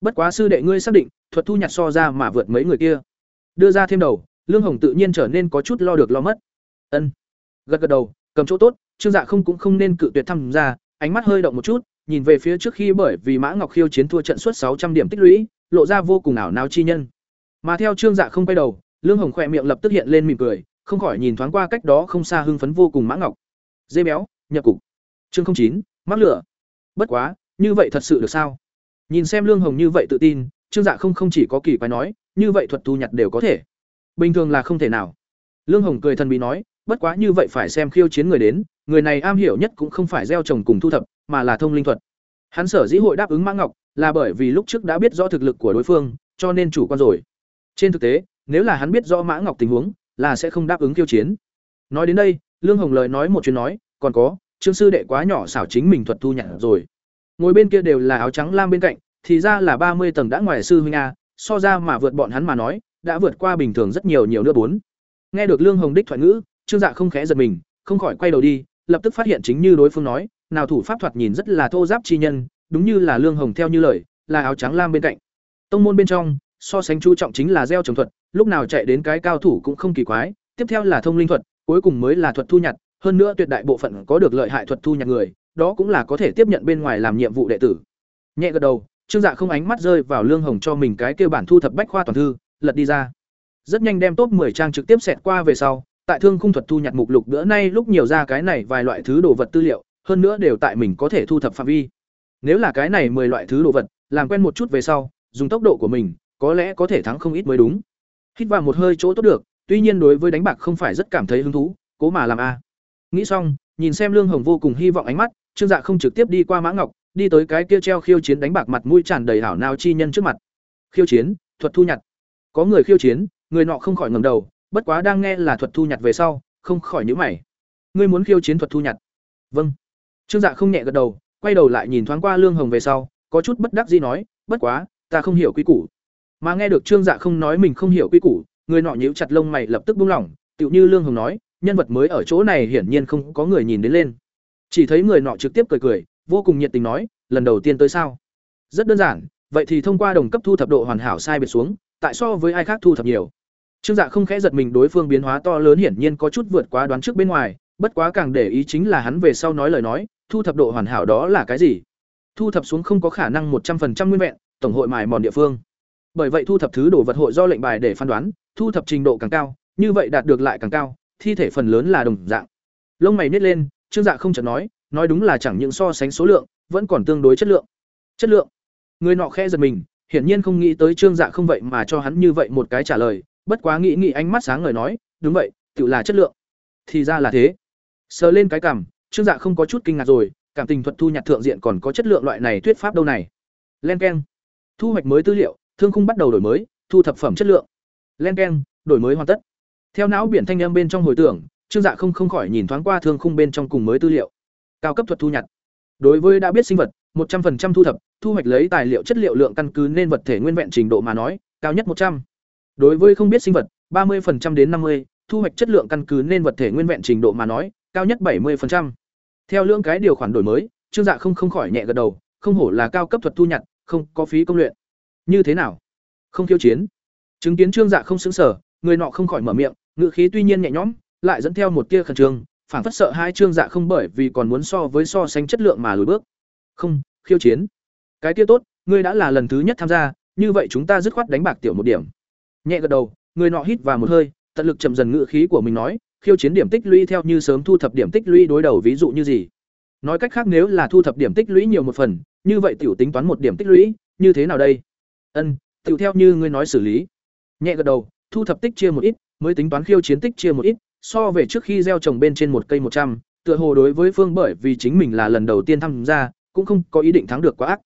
Speaker 1: Bất quá sư đệ ngươi xác định, thuật thu nhặt so ra mà vượt mấy người kia. Đưa ra thêm đầu, Lương Hồng tự nhiên trở nên có chút lo được lo mất. Ân. Gật gật đầu, cầm chỗ tốt, Trương Dạ không cũng không nên cự tuyệt thăm ra, ánh mắt hơi động một chút, nhìn về phía trước khi bởi vì Mã Ngọc Khiêu chiến thua trận suốt 600 điểm tích lũy, lộ ra vô cùng ảo nào chi nhân. Mà theo Trương Dạ không quay đầu, Lương Hồng khỏe miệng lập tức hiện lên mỉm cười, không khỏi nhìn thoáng qua cách đó không xa hưng phấn vô cùng Mã Ngọc. Dê béo, nhập cục. Chương 09, mắc lửa. Bất quá, như vậy thật sự được sao? Nhìn xem Lương Hồng như vậy tự tin, Trương Dạ không không chỉ có kỳ quái nói, như vậy thuật thu nhặt đều có thể. Bình thường là không thể nào. Lương Hồng cười thần bí nói, bất quá như vậy phải xem khiêu chiến người đến, người này am hiểu nhất cũng không phải gieo trồng cùng thu thập, mà là thông linh thuật. Hắn sở dĩ hội đáp ứng Mã Ngọc, là bởi vì lúc trước đã biết rõ thực lực của đối phương, cho nên chủ quan rồi. Trên thực tế, nếu là hắn biết rõ Mã Ngọc tình huống, là sẽ không đáp ứng khiêu chiến. Nói đến đây, Lương Hồng lời nói một chuyện nói, còn có, Trương sư đệ quá nhỏ xảo chính mình thuật thu nhặt rồi. Ngồi bên kia đều là áo trắng lam bên cạnh, thì ra là ba mươi tầng đã ngoài sư huynh a, so ra mà vượt bọn hắn mà nói, đã vượt qua bình thường rất nhiều nhiều nữa bốn. Nghe được Lương Hồng đích thoại ngữ, Trương Dạ không khẽ giật mình, không khỏi quay đầu đi, lập tức phát hiện chính như đối phương nói, nào thủ pháp thoạt nhìn rất là thô giáp chi nhân, đúng như là Lương Hồng theo như lời, là áo trắng lam bên cạnh. Tông môn bên trong, so sánh chú trọng chính là gieo trồng thuật, lúc nào chạy đến cái cao thủ cũng không kỳ quái, tiếp theo là thông linh thuật, cuối cùng mới là thuật thu nhặt, hơn nữa tuyệt đại bộ phận có được lợi hại thuật thu nhặt người, đó cũng là có thể tiếp nhận bên ngoài làm nhiệm vụ đệ tử. Nhẹ gật đầu, Trương Dạ không ánh mắt rơi vào Lương Hồng cho mình cái kêu bản thu thập bách khoa toàn thư, lật đi ra. Rất nhanh đem top 10 trang trực tiếp xẹt qua về sau, tại Thương Khung thuật thu nhặt mục lục bữa nay lúc nhiều ra cái này vài loại thứ đồ vật tư liệu, hơn nữa đều tại mình có thể thu thập phạm vi. Nếu là cái này 10 loại thứ đồ vật, làm quen một chút về sau, dùng tốc độ của mình, có lẽ có thể thắng không ít mới đúng. Hít vào một hơi chỗ tốt được, tuy nhiên đối với đánh bạc không phải rất cảm thấy hứng thú, cố mà làm a. Nghĩ xong, nhìn xem Lương Hồng vô cùng hy vọng ánh mắt, Trương Dạ không trực tiếp đi qua Mã Ngọc, đi tới cái kia treo khiêu chiến đánh bạc mặt mũi tràn đầy hảo nào chi nhân trước mặt. Khiêu chiến, thuật thu nhặt. Có người khiêu chiến, người nọ không khỏi ngẩng đầu, bất quá đang nghe là thuật thu nhặt về sau, không khỏi nhíu mày. Ngươi muốn khiêu chiến thuật thu nhặt? Vâng. Trương Dạ không nhẹ gật đầu, quay đầu lại nhìn thoáng qua Lương Hồng về sau, có chút bất đắc dĩ nói, bất quá, ta không hiểu quy củ. Mà nghe được Trương Dạ không nói mình không hiểu quy củ, người nọ nhíu chặt lông mày lập tức buông lỏng, tựu như Lương Hồng nói, nhân vật mới ở chỗ này hiển nhiên không có người nhìn đến lên. Chỉ thấy người nọ trực tiếp cười cười, vô cùng nhiệt tình nói, lần đầu tiên tới sao? Rất đơn giản, vậy thì thông qua đồng cấp thu thập độ hoàn hảo sai biệt xuống, tại so với ai khác thu thập nhiều. Trương Dạ không khẽ giật mình đối phương biến hóa to lớn hiển nhiên có chút vượt quá đoán trước bên ngoài, bất quá càng để ý chính là hắn về sau nói lời nói, thu thập độ hoàn hảo đó là cái gì? Thu thập xuống không có khả năng một trăm 100% nguyên vẹn, tổng hội mài mòn địa phương. Bởi vậy thu thập thứ đồ vật hội do lệnh bài để phán đoán, thu thập trình độ càng cao, như vậy đạt được lại càng cao, thi thể phần lớn là đồng dạng. Lông mày nhếch lên, Trương Dạ không chợt nói, nói đúng là chẳng những so sánh số lượng, vẫn còn tương đối chất lượng. Chất lượng? Người nọ khẽ giật mình, hiển nhiên không nghĩ tới Trương Dạ không vậy mà cho hắn như vậy một cái trả lời, bất quá nghĩ nghĩ ánh mắt sáng ngời nói, đúng vậy, tự là chất lượng. Thì ra là thế. Sờ lên cái cằm, Trương Dạ không có chút kinh ngạc rồi, cảm tình thuật thu nhặt thượng diện còn có chất lượng loại này thuyết pháp đâu này. Len keng. Thu hoạch mới tư liệu, thương khung bắt đầu đổi mới, thu thập phẩm chất lượng. Len keng, đổi mới hoàn tất. Theo não biển thanh âm bên trong hồi tưởng, Trương Dạ không không khỏi nhìn thoáng qua thương khung bên trong cùng mới tư liệu. Cao cấp thuật thu nhặt. Đối với đã biết sinh vật, một trăm 100% thu thập, thu hoạch lấy tài liệu chất liệu lượng căn cứ nên vật thể nguyên vẹn trình độ mà nói, cao nhất một trăm Đối với không biết sinh vật, ba 30% đến năm mươi thu hoạch chất lượng căn cứ nên vật thể nguyên vẹn trình độ mà nói, cao nhất bảy 70%. Theo lượng cái điều khoản đổi mới, Trương Dạ không không khỏi nhẹ gật đầu, không hổ là cao cấp thuật thu nhặt, không có phí công luyện. Như thế nào? Không khiêu chiến. Chứng kiến Trương Dạ không xứng sở, người nọ không khỏi mở miệng, ngữ khí tuy nhiên nhẹ nhõm, lại dẫn theo một tia khẩn trương, phản phất sợ hai Trương Dạ không bởi vì còn muốn so với so sánh chất lượng mà lùi bước. Không, khiêu chiến. Cái kia tốt, ngươi đã là lần thứ nhất tham gia, như vậy chúng ta dứt khoát đánh bạc tiểu một điểm. Nhẹ gật đầu, người nọ hít vào một hơi, tận lực chậm dần ngữ khí của mình nói, khiêu chiến điểm tích lũy theo như sớm thu thập điểm tích lũy đối đầu ví dụ như gì. Nói cách khác nếu là thu thập điểm tích lũy nhiều một phần, như vậy tiểu tính toán một điểm tích lũy, như thế nào đây? Ân, tiểu theo như ngươi nói xử lý. Nhẹ gật đầu, thu thập tích chia một ít, mới tính toán khiêu chiến tích chia một ít, so về trước khi gieo trồng bên trên một cây một trăm, tựa hồ đối với Phương bởi vì chính mình là lần đầu tiên tham gia, cũng không có ý định thắng được quá ác.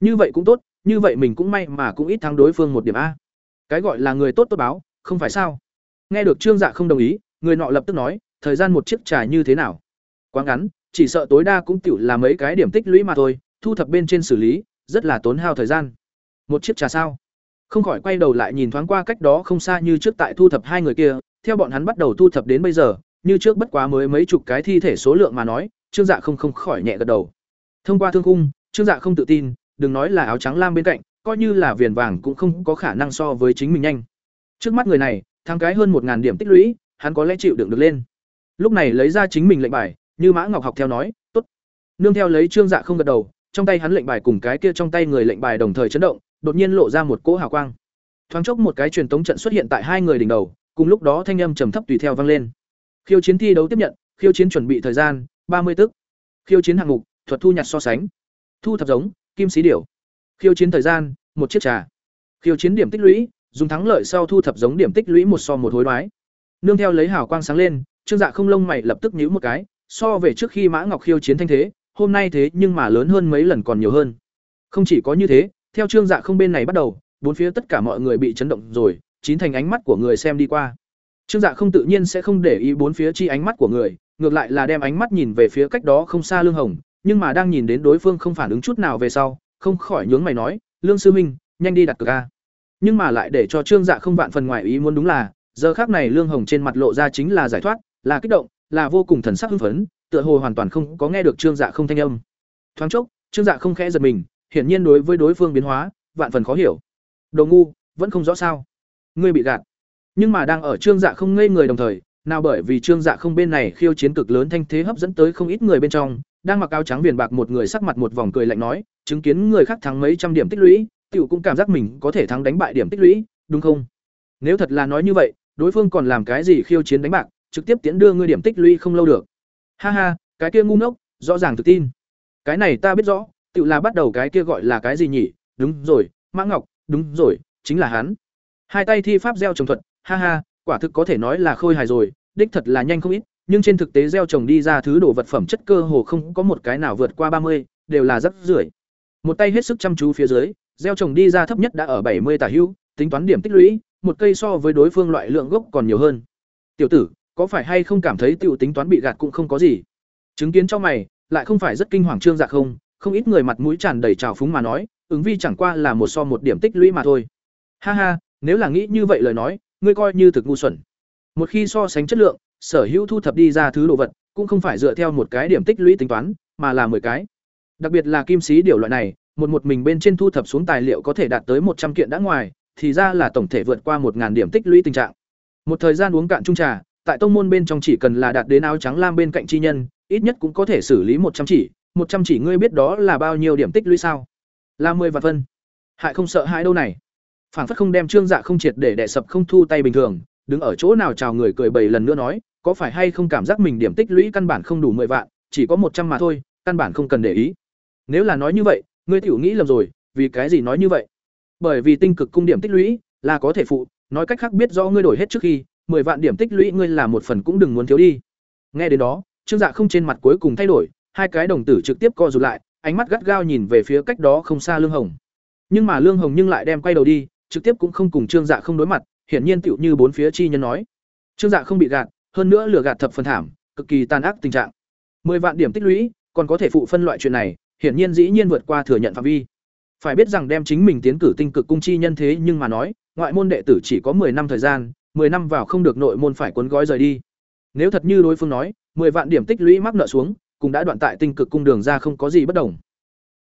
Speaker 1: Như vậy cũng tốt, như vậy mình cũng may mà cũng ít thắng đối phương một điểm a. Cái gọi là người tốt tốt báo, không phải sao? Nghe được Trương Dạ không đồng ý, người nọ lập tức nói, thời gian một chiếc trà như thế nào? Quá ngắn, chỉ sợ tối đa cũng tiểu là mấy cái điểm tích lũy mà thôi, thu thập bên trên xử lý, rất là tốn hao thời gian. Một chiếc trà sao? Không khỏi quay đầu lại nhìn thoáng qua cách đó không xa như trước tại thu thập hai người kia, theo bọn hắn bắt đầu thu thập đến bây giờ, như trước bất quá mới mấy chục cái thi thể số lượng mà nói, Trương Dạ không không khỏi nhẹ gật đầu. Thông qua thương khung, Trương Dạ không tự tin, đừng nói là áo trắng lam bên cạnh, coi như là viền vàng cũng không có khả năng so với chính mình nhanh. Trước mắt người này, thắng cái hơn một ngàn điểm tích lũy, hắn có lẽ chịu đựng được lên. Lúc này lấy ra chính mình lệnh bài, như Mã Ngọc học theo nói, "Tốt." Nương theo lấy Trương Dạ không gật đầu, trong tay hắn lệnh bài cùng cái kia trong tay người lệnh bài đồng thời chấn động, đột nhiên lộ ra một cỗ hào quang. Thoáng chốc một cái truyền tống trận xuất hiện tại hai người đỉnh đầu, cùng lúc đó thanh âm trầm thấp tùy theo vang lên. Khiêu chiến thi đấu tiếp nhận, khiêu chiến chuẩn bị thời gian, ba mươi tức. Khiêu chiến hạng mục, thuật thu nhặt so sánh. Thu thập giống, kim xí điểu. Khiêu chiến thời gian, một chiếc trà. Khiêu chiến điểm tích lũy, dùng thắng lợi sau thu thập giống điểm tích lũy một so một hối đoái. Nương theo lấy hào quang sáng lên, Trương Dạ không lông mày lập tức nhíu một cái, so về trước khi Mã Ngọc khiêu chiến thanh thế, hôm nay thế nhưng mà lớn hơn mấy lần còn nhiều hơn. Không chỉ có như thế, theo Trương Dạ không bên này bắt đầu, bốn phía tất cả mọi người bị chấn động rồi, chín thành ánh mắt của người xem đi qua. Trương Dạ không tự nhiên sẽ không để ý bốn phía chi ánh mắt của người, ngược lại là đem ánh mắt nhìn về phía cách đó không xa Lương Hồng, nhưng mà đang nhìn đến đối phương không phản ứng chút nào về sau, không khỏi nhướng mày nói, "Lương sư huynh, nhanh đi đặt cược a." Nhưng mà lại để cho Trương Dạ không vạn phần ngoài ý muốn đúng là, giờ khắc này Lương Hồng trên mặt lộ ra chính là giải thoát, là kích động, là vô cùng thần sắc hưng phấn, tựa hồ hoàn toàn không có nghe được Trương Dạ không thanh âm. Thoáng chốc, Trương Dạ không khẽ giật mình, hiển nhiên đối với đối phương biến hóa, vạn phần khó hiểu. Đồ ngu, vẫn không rõ sao? Ngươi bị gạt. Nhưng mà đang ở Trương Dạ không ngây người đồng thời, nào bởi vì Trương Dạ không bên này khiêu chiến cực lớn thanh thế hấp dẫn tới không ít người bên trong, đang mặc áo trắng viền bạc một người sắc mặt một vòng cười lạnh nói, chứng kiến người khác thắng mấy trăm điểm tích lũy, tiểu cũng cảm giác mình có thể thắng đánh bại điểm tích lũy, đúng không? Nếu thật là nói như vậy, đối phương còn làm cái gì khiêu chiến đánh bạc, trực tiếp tiến đưa ngươi điểm tích lũy không lâu được. Ha ha, cái kia ngu ngốc, rõ ràng tự tin. Cái này ta biết rõ, tiểu là bắt đầu cái kia gọi là cái gì nhỉ? Đúng rồi, Mã Ngọc, đúng rồi, chính là hắn. Hai tay thi pháp gieo trồng thuật, ha ha, quả thực có thể nói là khôi hài rồi, đích thật là nhanh không ít, nhưng trên thực tế gieo trồng đi ra thứ đồ vật phẩm chất cơ hồ không có một cái nào vượt qua ba mươi, đều là rất rưởi. Một tay hết sức chăm chú phía dưới, gieo trồng đi ra thấp nhất đã ở bảy mươi tả hữu, tính toán điểm tích lũy, một cây so với đối phương loại lượng gốc còn nhiều hơn. Tiểu tử, có phải hay không cảm thấy tiểu tính toán bị gạt cũng không có gì? Chứng kiến cho mày, lại không phải rất kinh hoàng trương dạ không, không ít người mặt mũi tràn đầy trào phúng mà nói, ứng vi chẳng qua là một so một điểm tích lũy mà thôi. Ha ha, nếu là nghĩ như vậy lời nói, ngươi coi như thực ngu xuẩn. Một khi so sánh chất lượng, sở hữu thu thập đi ra thứ đồ vật, cũng không phải dựa theo một cái điểm tích lũy tính toán, mà là 10 cái. Đặc biệt là kim sĩ điều loại này, một một mình bên trên thu thập xuống tài liệu có thể đạt tới một trăm kiện đã ngoài, thì ra là tổng thể vượt qua một điểm tích lũy tình trạng. Một thời gian uống cạn chung trà, tại tông môn bên trong chỉ cần là đạt đến áo trắng lam bên cạnh chi nhân, ít nhất cũng có thể xử lý một trăm chỉ, một trăm chỉ ngươi biết đó là bao nhiêu điểm tích lũy sao? Là 10 vạn phân. Hại không sợ hãi đâu này. Phảng phất không đem Trương Dạ không triệt để đè sập không thu tay bình thường, đứng ở chỗ nào chào người cười bảy lần nữa nói, có phải hay không cảm giác mình điểm tích lũy căn bản không đủ 10 vạn, chỉ có một trăm mà thôi, căn bản không cần để ý. Nếu là nói như vậy, ngươi tiểu nghĩ lầm rồi, vì cái gì nói như vậy? Bởi vì tinh cực cung điểm tích lũy là có thể phụ, nói cách khác biết rõ ngươi đổi hết trước khi, 10 vạn điểm tích lũy ngươi là một phần cũng đừng muốn thiếu đi. Nghe đến đó, Trương Dạ không trên mặt cuối cùng thay đổi, hai cái đồng tử trực tiếp co rụt lại, ánh mắt gắt gao nhìn về phía cách đó không xa Lương Hồng. Nhưng mà Lương Hồng nhưng lại đem quay đầu đi, trực tiếp cũng không cùng Trương Dạ không đối mặt, hiển nhiên tựu như bốn phía chi nhân nói. Trương Dạ không bị gạt, hơn nữa lừa gạt thập phần thảm, cực kỳ tàn ác tình trạng. 10 vạn điểm tích lũy, còn có thể phụ phân loại chuyện này, hiển nhiên dĩ nhiên vượt qua thừa nhận phạm vi. Phải biết rằng đem chính mình tiến cử tinh cực cung chi nhân thế nhưng mà nói, ngoại môn đệ tử chỉ có 10 năm thời gian, 10 năm vào không được nội môn phải cuốn gói rời đi. Nếu thật như đối phương nói, 10 vạn điểm tích lũy mắc nợ xuống, cũng đã đoạn tại tinh cực cung đường ra không có gì bất đồng.